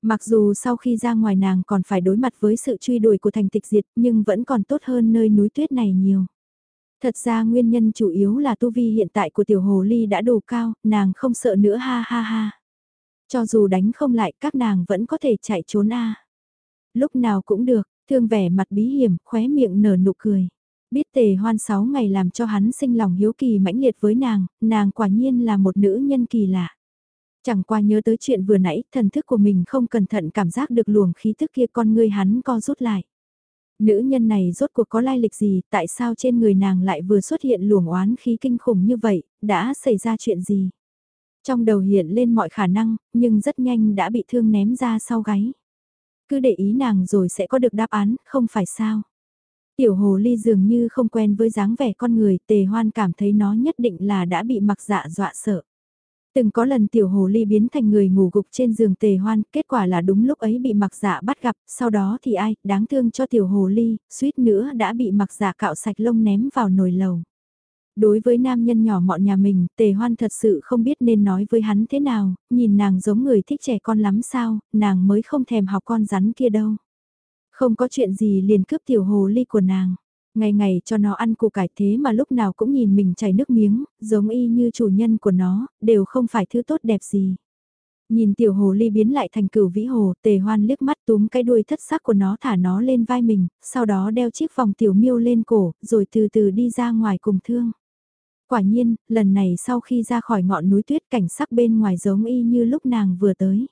Mặc dù sau khi ra ngoài nàng còn phải đối mặt với sự truy đuổi của thành tịch diệt nhưng vẫn còn tốt hơn nơi núi tuyết này nhiều. Thật ra nguyên nhân chủ yếu là tu vi hiện tại của tiểu hồ ly đã đủ cao, nàng không sợ nữa ha ha ha. Cho dù đánh không lại các nàng vẫn có thể chạy trốn a. Lúc nào cũng được, thương vẻ mặt bí hiểm, khóe miệng nở nụ cười. Biết tề hoan sáu ngày làm cho hắn sinh lòng hiếu kỳ mãnh liệt với nàng, nàng quả nhiên là một nữ nhân kỳ lạ. Chẳng qua nhớ tới chuyện vừa nãy, thần thức của mình không cẩn thận cảm giác được luồng khí thức kia con người hắn co rút lại. Nữ nhân này rốt cuộc có lai lịch gì, tại sao trên người nàng lại vừa xuất hiện luồng oán khí kinh khủng như vậy, đã xảy ra chuyện gì? Trong đầu hiện lên mọi khả năng, nhưng rất nhanh đã bị thương ném ra sau gáy. Cứ để ý nàng rồi sẽ có được đáp án, không phải sao? Tiểu hồ ly dường như không quen với dáng vẻ con người, tề hoan cảm thấy nó nhất định là đã bị mặc dạ dọa sợ. Từng có lần tiểu hồ ly biến thành người ngủ gục trên giường tề hoan, kết quả là đúng lúc ấy bị mặc dạ bắt gặp, sau đó thì ai, đáng thương cho tiểu hồ ly, suýt nữa đã bị mặc dạ cạo sạch lông ném vào nồi lầu. Đối với nam nhân nhỏ mọn nhà mình, tề hoan thật sự không biết nên nói với hắn thế nào, nhìn nàng giống người thích trẻ con lắm sao, nàng mới không thèm học con rắn kia đâu. Không có chuyện gì liền cướp tiểu hồ ly của nàng ngày ngày cho nó ăn củ cải thế mà lúc nào cũng nhìn mình chảy nước miếng, giống y như chủ nhân của nó, đều không phải thứ tốt đẹp gì. Nhìn tiểu hồ ly biến lại thành cửu vĩ hồ, tề hoan liếc mắt túm cái đuôi thất sắc của nó thả nó lên vai mình, sau đó đeo chiếc vòng tiểu miêu lên cổ, rồi từ từ đi ra ngoài cùng thương. Quả nhiên, lần này sau khi ra khỏi ngọn núi tuyết cảnh sắc bên ngoài giống y như lúc nàng vừa tới.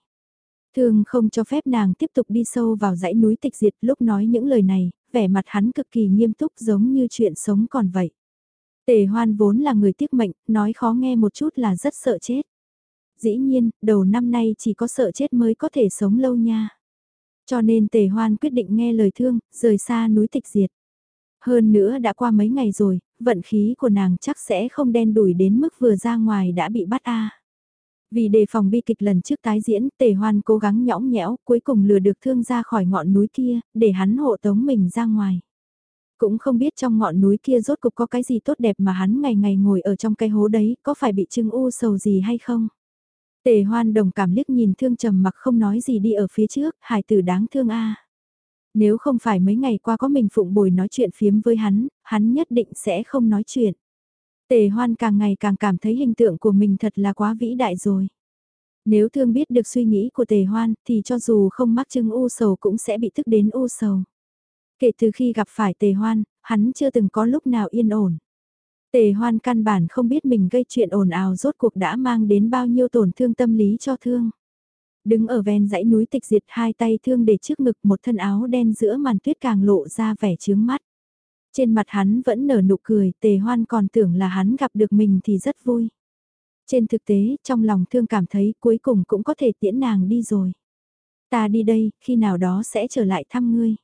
Thương không cho phép nàng tiếp tục đi sâu vào dãy núi tịch diệt lúc nói những lời này, vẻ mặt hắn cực kỳ nghiêm túc giống như chuyện sống còn vậy. Tề hoan vốn là người tiếc mệnh, nói khó nghe một chút là rất sợ chết. Dĩ nhiên, đầu năm nay chỉ có sợ chết mới có thể sống lâu nha. Cho nên tề hoan quyết định nghe lời thương, rời xa núi tịch diệt. Hơn nữa đã qua mấy ngày rồi, vận khí của nàng chắc sẽ không đen đủi đến mức vừa ra ngoài đã bị bắt a. Vì đề phòng bi kịch lần trước tái diễn, tề hoan cố gắng nhõng nhẽo, cuối cùng lừa được thương ra khỏi ngọn núi kia, để hắn hộ tống mình ra ngoài. Cũng không biết trong ngọn núi kia rốt cục có cái gì tốt đẹp mà hắn ngày ngày ngồi ở trong cái hố đấy, có phải bị trưng u sầu gì hay không? Tề hoan đồng cảm liếc nhìn thương trầm mặc không nói gì đi ở phía trước, hải tử đáng thương a. Nếu không phải mấy ngày qua có mình phụng bồi nói chuyện phiếm với hắn, hắn nhất định sẽ không nói chuyện. Tề hoan càng ngày càng cảm thấy hình tượng của mình thật là quá vĩ đại rồi. Nếu thương biết được suy nghĩ của tề hoan thì cho dù không mắc chứng u sầu cũng sẽ bị thức đến u sầu. Kể từ khi gặp phải tề hoan, hắn chưa từng có lúc nào yên ổn. Tề hoan căn bản không biết mình gây chuyện ồn ào rốt cuộc đã mang đến bao nhiêu tổn thương tâm lý cho thương. Đứng ở ven dãy núi tịch diệt hai tay thương để trước ngực một thân áo đen giữa màn tuyết càng lộ ra vẻ chướng mắt. Trên mặt hắn vẫn nở nụ cười, tề hoan còn tưởng là hắn gặp được mình thì rất vui. Trên thực tế, trong lòng thương cảm thấy cuối cùng cũng có thể tiễn nàng đi rồi. Ta đi đây, khi nào đó sẽ trở lại thăm ngươi.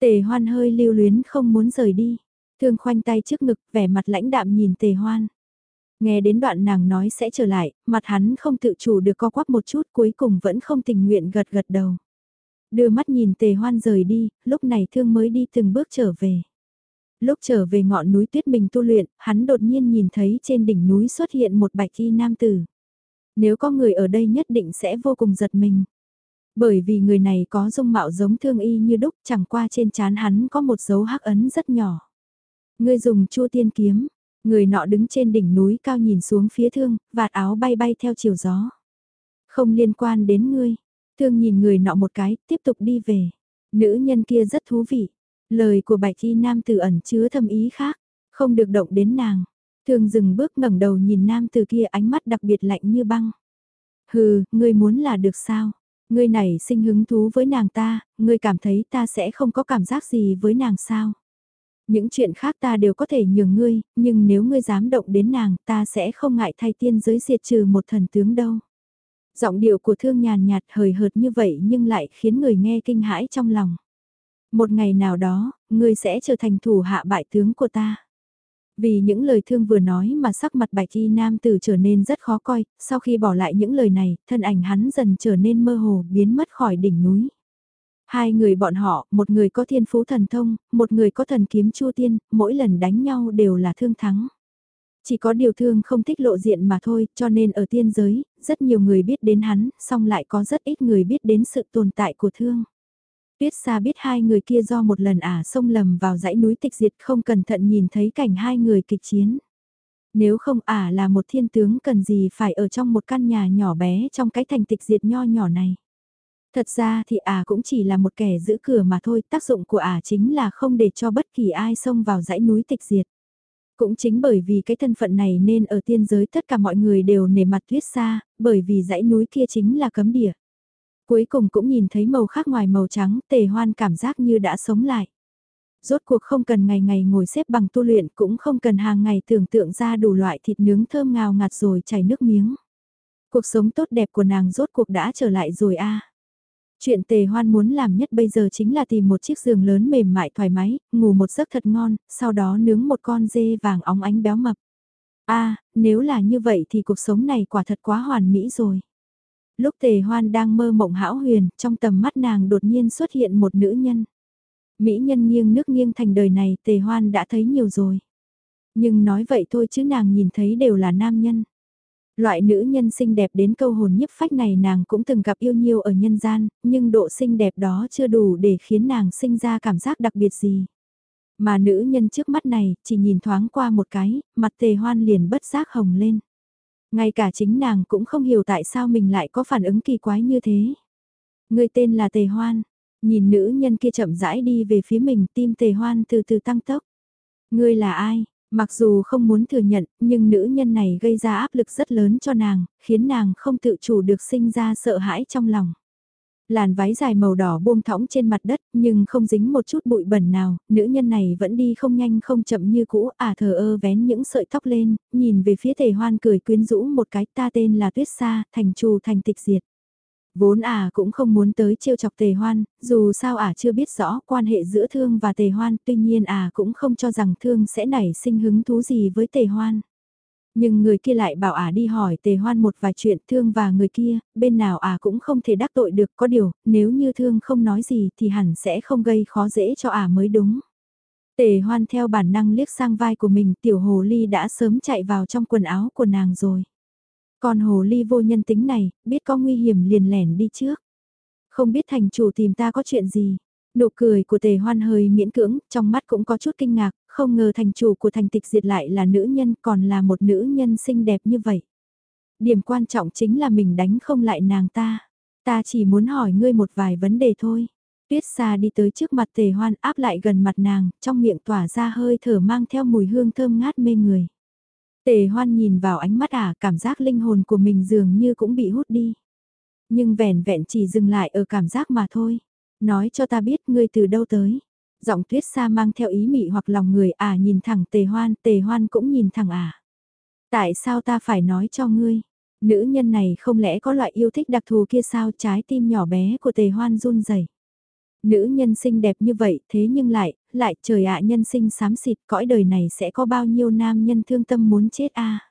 Tề hoan hơi lưu luyến không muốn rời đi. Thương khoanh tay trước ngực, vẻ mặt lãnh đạm nhìn tề hoan. Nghe đến đoạn nàng nói sẽ trở lại, mặt hắn không tự chủ được co quắp một chút cuối cùng vẫn không tình nguyện gật gật đầu. Đưa mắt nhìn tề hoan rời đi, lúc này thương mới đi từng bước trở về. Lúc trở về ngọn núi tuyết mình tu luyện, hắn đột nhiên nhìn thấy trên đỉnh núi xuất hiện một bạch y nam tử. Nếu có người ở đây nhất định sẽ vô cùng giật mình. Bởi vì người này có dung mạo giống thương y như đúc chẳng qua trên trán hắn có một dấu hắc ấn rất nhỏ. Người dùng chua tiên kiếm, người nọ đứng trên đỉnh núi cao nhìn xuống phía thương, vạt áo bay bay theo chiều gió. Không liên quan đến ngươi, thương nhìn người nọ một cái, tiếp tục đi về. Nữ nhân kia rất thú vị, lời của bạch y nam tử ẩn chứa thâm ý khác, không được động đến nàng. Thương dừng bước ngẩng đầu nhìn nam tử kia ánh mắt đặc biệt lạnh như băng. Hừ, ngươi muốn là được sao? Ngươi này sinh hứng thú với nàng ta, ngươi cảm thấy ta sẽ không có cảm giác gì với nàng sao? Những chuyện khác ta đều có thể nhường ngươi, nhưng nếu ngươi dám động đến nàng ta sẽ không ngại thay tiên giới diệt trừ một thần tướng đâu. Giọng điệu của thương nhàn nhạt hời hợt như vậy nhưng lại khiến người nghe kinh hãi trong lòng. Một ngày nào đó, ngươi sẽ trở thành thủ hạ bại tướng của ta. Vì những lời thương vừa nói mà sắc mặt bạch y nam tử trở nên rất khó coi, sau khi bỏ lại những lời này, thân ảnh hắn dần trở nên mơ hồ, biến mất khỏi đỉnh núi. Hai người bọn họ, một người có thiên phú thần thông, một người có thần kiếm chua tiên, mỗi lần đánh nhau đều là thương thắng. Chỉ có điều thương không thích lộ diện mà thôi, cho nên ở tiên giới, rất nhiều người biết đến hắn, song lại có rất ít người biết đến sự tồn tại của thương. Tuyết xa biết hai người kia do một lần ả sông lầm vào dãy núi tịch diệt không cẩn thận nhìn thấy cảnh hai người kịch chiến. Nếu không ả là một thiên tướng cần gì phải ở trong một căn nhà nhỏ bé trong cái thành tịch diệt nho nhỏ này. Thật ra thì ả cũng chỉ là một kẻ giữ cửa mà thôi, tác dụng của ả chính là không để cho bất kỳ ai xông vào dãy núi tịch diệt. Cũng chính bởi vì cái thân phận này nên ở tiên giới tất cả mọi người đều nể mặt tuyết xa, bởi vì dãy núi kia chính là cấm địa. Cuối cùng cũng nhìn thấy màu khác ngoài màu trắng, tề hoan cảm giác như đã sống lại. Rốt cuộc không cần ngày ngày ngồi xếp bằng tu luyện cũng không cần hàng ngày tưởng tượng ra đủ loại thịt nướng thơm ngào ngạt rồi chảy nước miếng. Cuộc sống tốt đẹp của nàng rốt cuộc đã trở lại rồi a. Chuyện tề hoan muốn làm nhất bây giờ chính là tìm một chiếc giường lớn mềm mại thoải mái, ngủ một giấc thật ngon, sau đó nướng một con dê vàng óng ánh béo mập. a nếu là như vậy thì cuộc sống này quả thật quá hoàn mỹ rồi. Lúc tề hoan đang mơ mộng hão huyền, trong tầm mắt nàng đột nhiên xuất hiện một nữ nhân. Mỹ nhân nghiêng nước nghiêng thành đời này tề hoan đã thấy nhiều rồi. Nhưng nói vậy thôi chứ nàng nhìn thấy đều là nam nhân. Loại nữ nhân xinh đẹp đến câu hồn nhiếp phách này nàng cũng từng gặp yêu nhiều ở nhân gian, nhưng độ xinh đẹp đó chưa đủ để khiến nàng sinh ra cảm giác đặc biệt gì. Mà nữ nhân trước mắt này, chỉ nhìn thoáng qua một cái, mặt tề hoan liền bất giác hồng lên. Ngay cả chính nàng cũng không hiểu tại sao mình lại có phản ứng kỳ quái như thế. Người tên là Tề Hoan, nhìn nữ nhân kia chậm rãi đi về phía mình tim Tề Hoan từ từ tăng tốc. Ngươi là ai? Mặc dù không muốn thừa nhận, nhưng nữ nhân này gây ra áp lực rất lớn cho nàng, khiến nàng không tự chủ được sinh ra sợ hãi trong lòng. Làn váy dài màu đỏ buông thõng trên mặt đất nhưng không dính một chút bụi bẩn nào, nữ nhân này vẫn đi không nhanh không chậm như cũ, à thờ ơ vén những sợi tóc lên, nhìn về phía tề hoan cười quyến rũ một cái ta tên là Tuyết Sa, thành trù thành tịch diệt. Vốn à cũng không muốn tới trêu chọc tề hoan, dù sao à chưa biết rõ quan hệ giữa thương và tề hoan, tuy nhiên à cũng không cho rằng thương sẽ nảy sinh hứng thú gì với tề hoan. Nhưng người kia lại bảo à đi hỏi tề hoan một vài chuyện thương và người kia, bên nào à cũng không thể đắc tội được có điều, nếu như thương không nói gì thì hẳn sẽ không gây khó dễ cho à mới đúng. Tề hoan theo bản năng liếc sang vai của mình tiểu hồ ly đã sớm chạy vào trong quần áo của nàng rồi. Còn hồ ly vô nhân tính này, biết có nguy hiểm liền lẻn đi trước. Không biết thành chủ tìm ta có chuyện gì. Nụ cười của tề hoan hơi miễn cưỡng, trong mắt cũng có chút kinh ngạc, không ngờ thành chủ của thành tịch diệt lại là nữ nhân còn là một nữ nhân xinh đẹp như vậy. Điểm quan trọng chính là mình đánh không lại nàng ta. Ta chỉ muốn hỏi ngươi một vài vấn đề thôi. Tuyết xa đi tới trước mặt tề hoan áp lại gần mặt nàng, trong miệng tỏa ra hơi thở mang theo mùi hương thơm ngát mê người. Tề hoan nhìn vào ánh mắt ả cảm giác linh hồn của mình dường như cũng bị hút đi. Nhưng vẻn vẹn chỉ dừng lại ở cảm giác mà thôi. Nói cho ta biết ngươi từ đâu tới. Giọng tuyết xa mang theo ý mị hoặc lòng người à nhìn thẳng tề hoan, tề hoan cũng nhìn thẳng à. Tại sao ta phải nói cho ngươi? Nữ nhân này không lẽ có loại yêu thích đặc thù kia sao trái tim nhỏ bé của tề hoan run rẩy Nữ nhân xinh đẹp như vậy thế nhưng lại, lại trời ạ nhân sinh xám xịt cõi đời này sẽ có bao nhiêu nam nhân thương tâm muốn chết a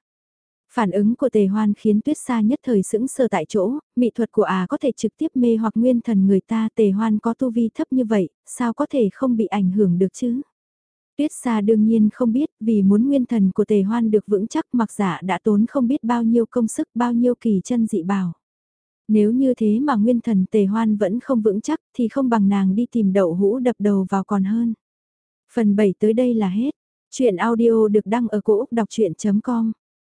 Phản ứng của tề hoan khiến tuyết xa nhất thời sững sờ tại chỗ, mỹ thuật của à có thể trực tiếp mê hoặc nguyên thần người ta tề hoan có tu vi thấp như vậy, sao có thể không bị ảnh hưởng được chứ? Tuyết xa đương nhiên không biết vì muốn nguyên thần của tề hoan được vững chắc mặc giả đã tốn không biết bao nhiêu công sức bao nhiêu kỳ chân dị bảo. Nếu như thế mà nguyên thần tề hoan vẫn không vững chắc thì không bằng nàng đi tìm đậu hũ đập đầu vào còn hơn. Phần 7 tới đây là hết. Chuyện audio được đăng ở cổ Úc đọc chuyện.com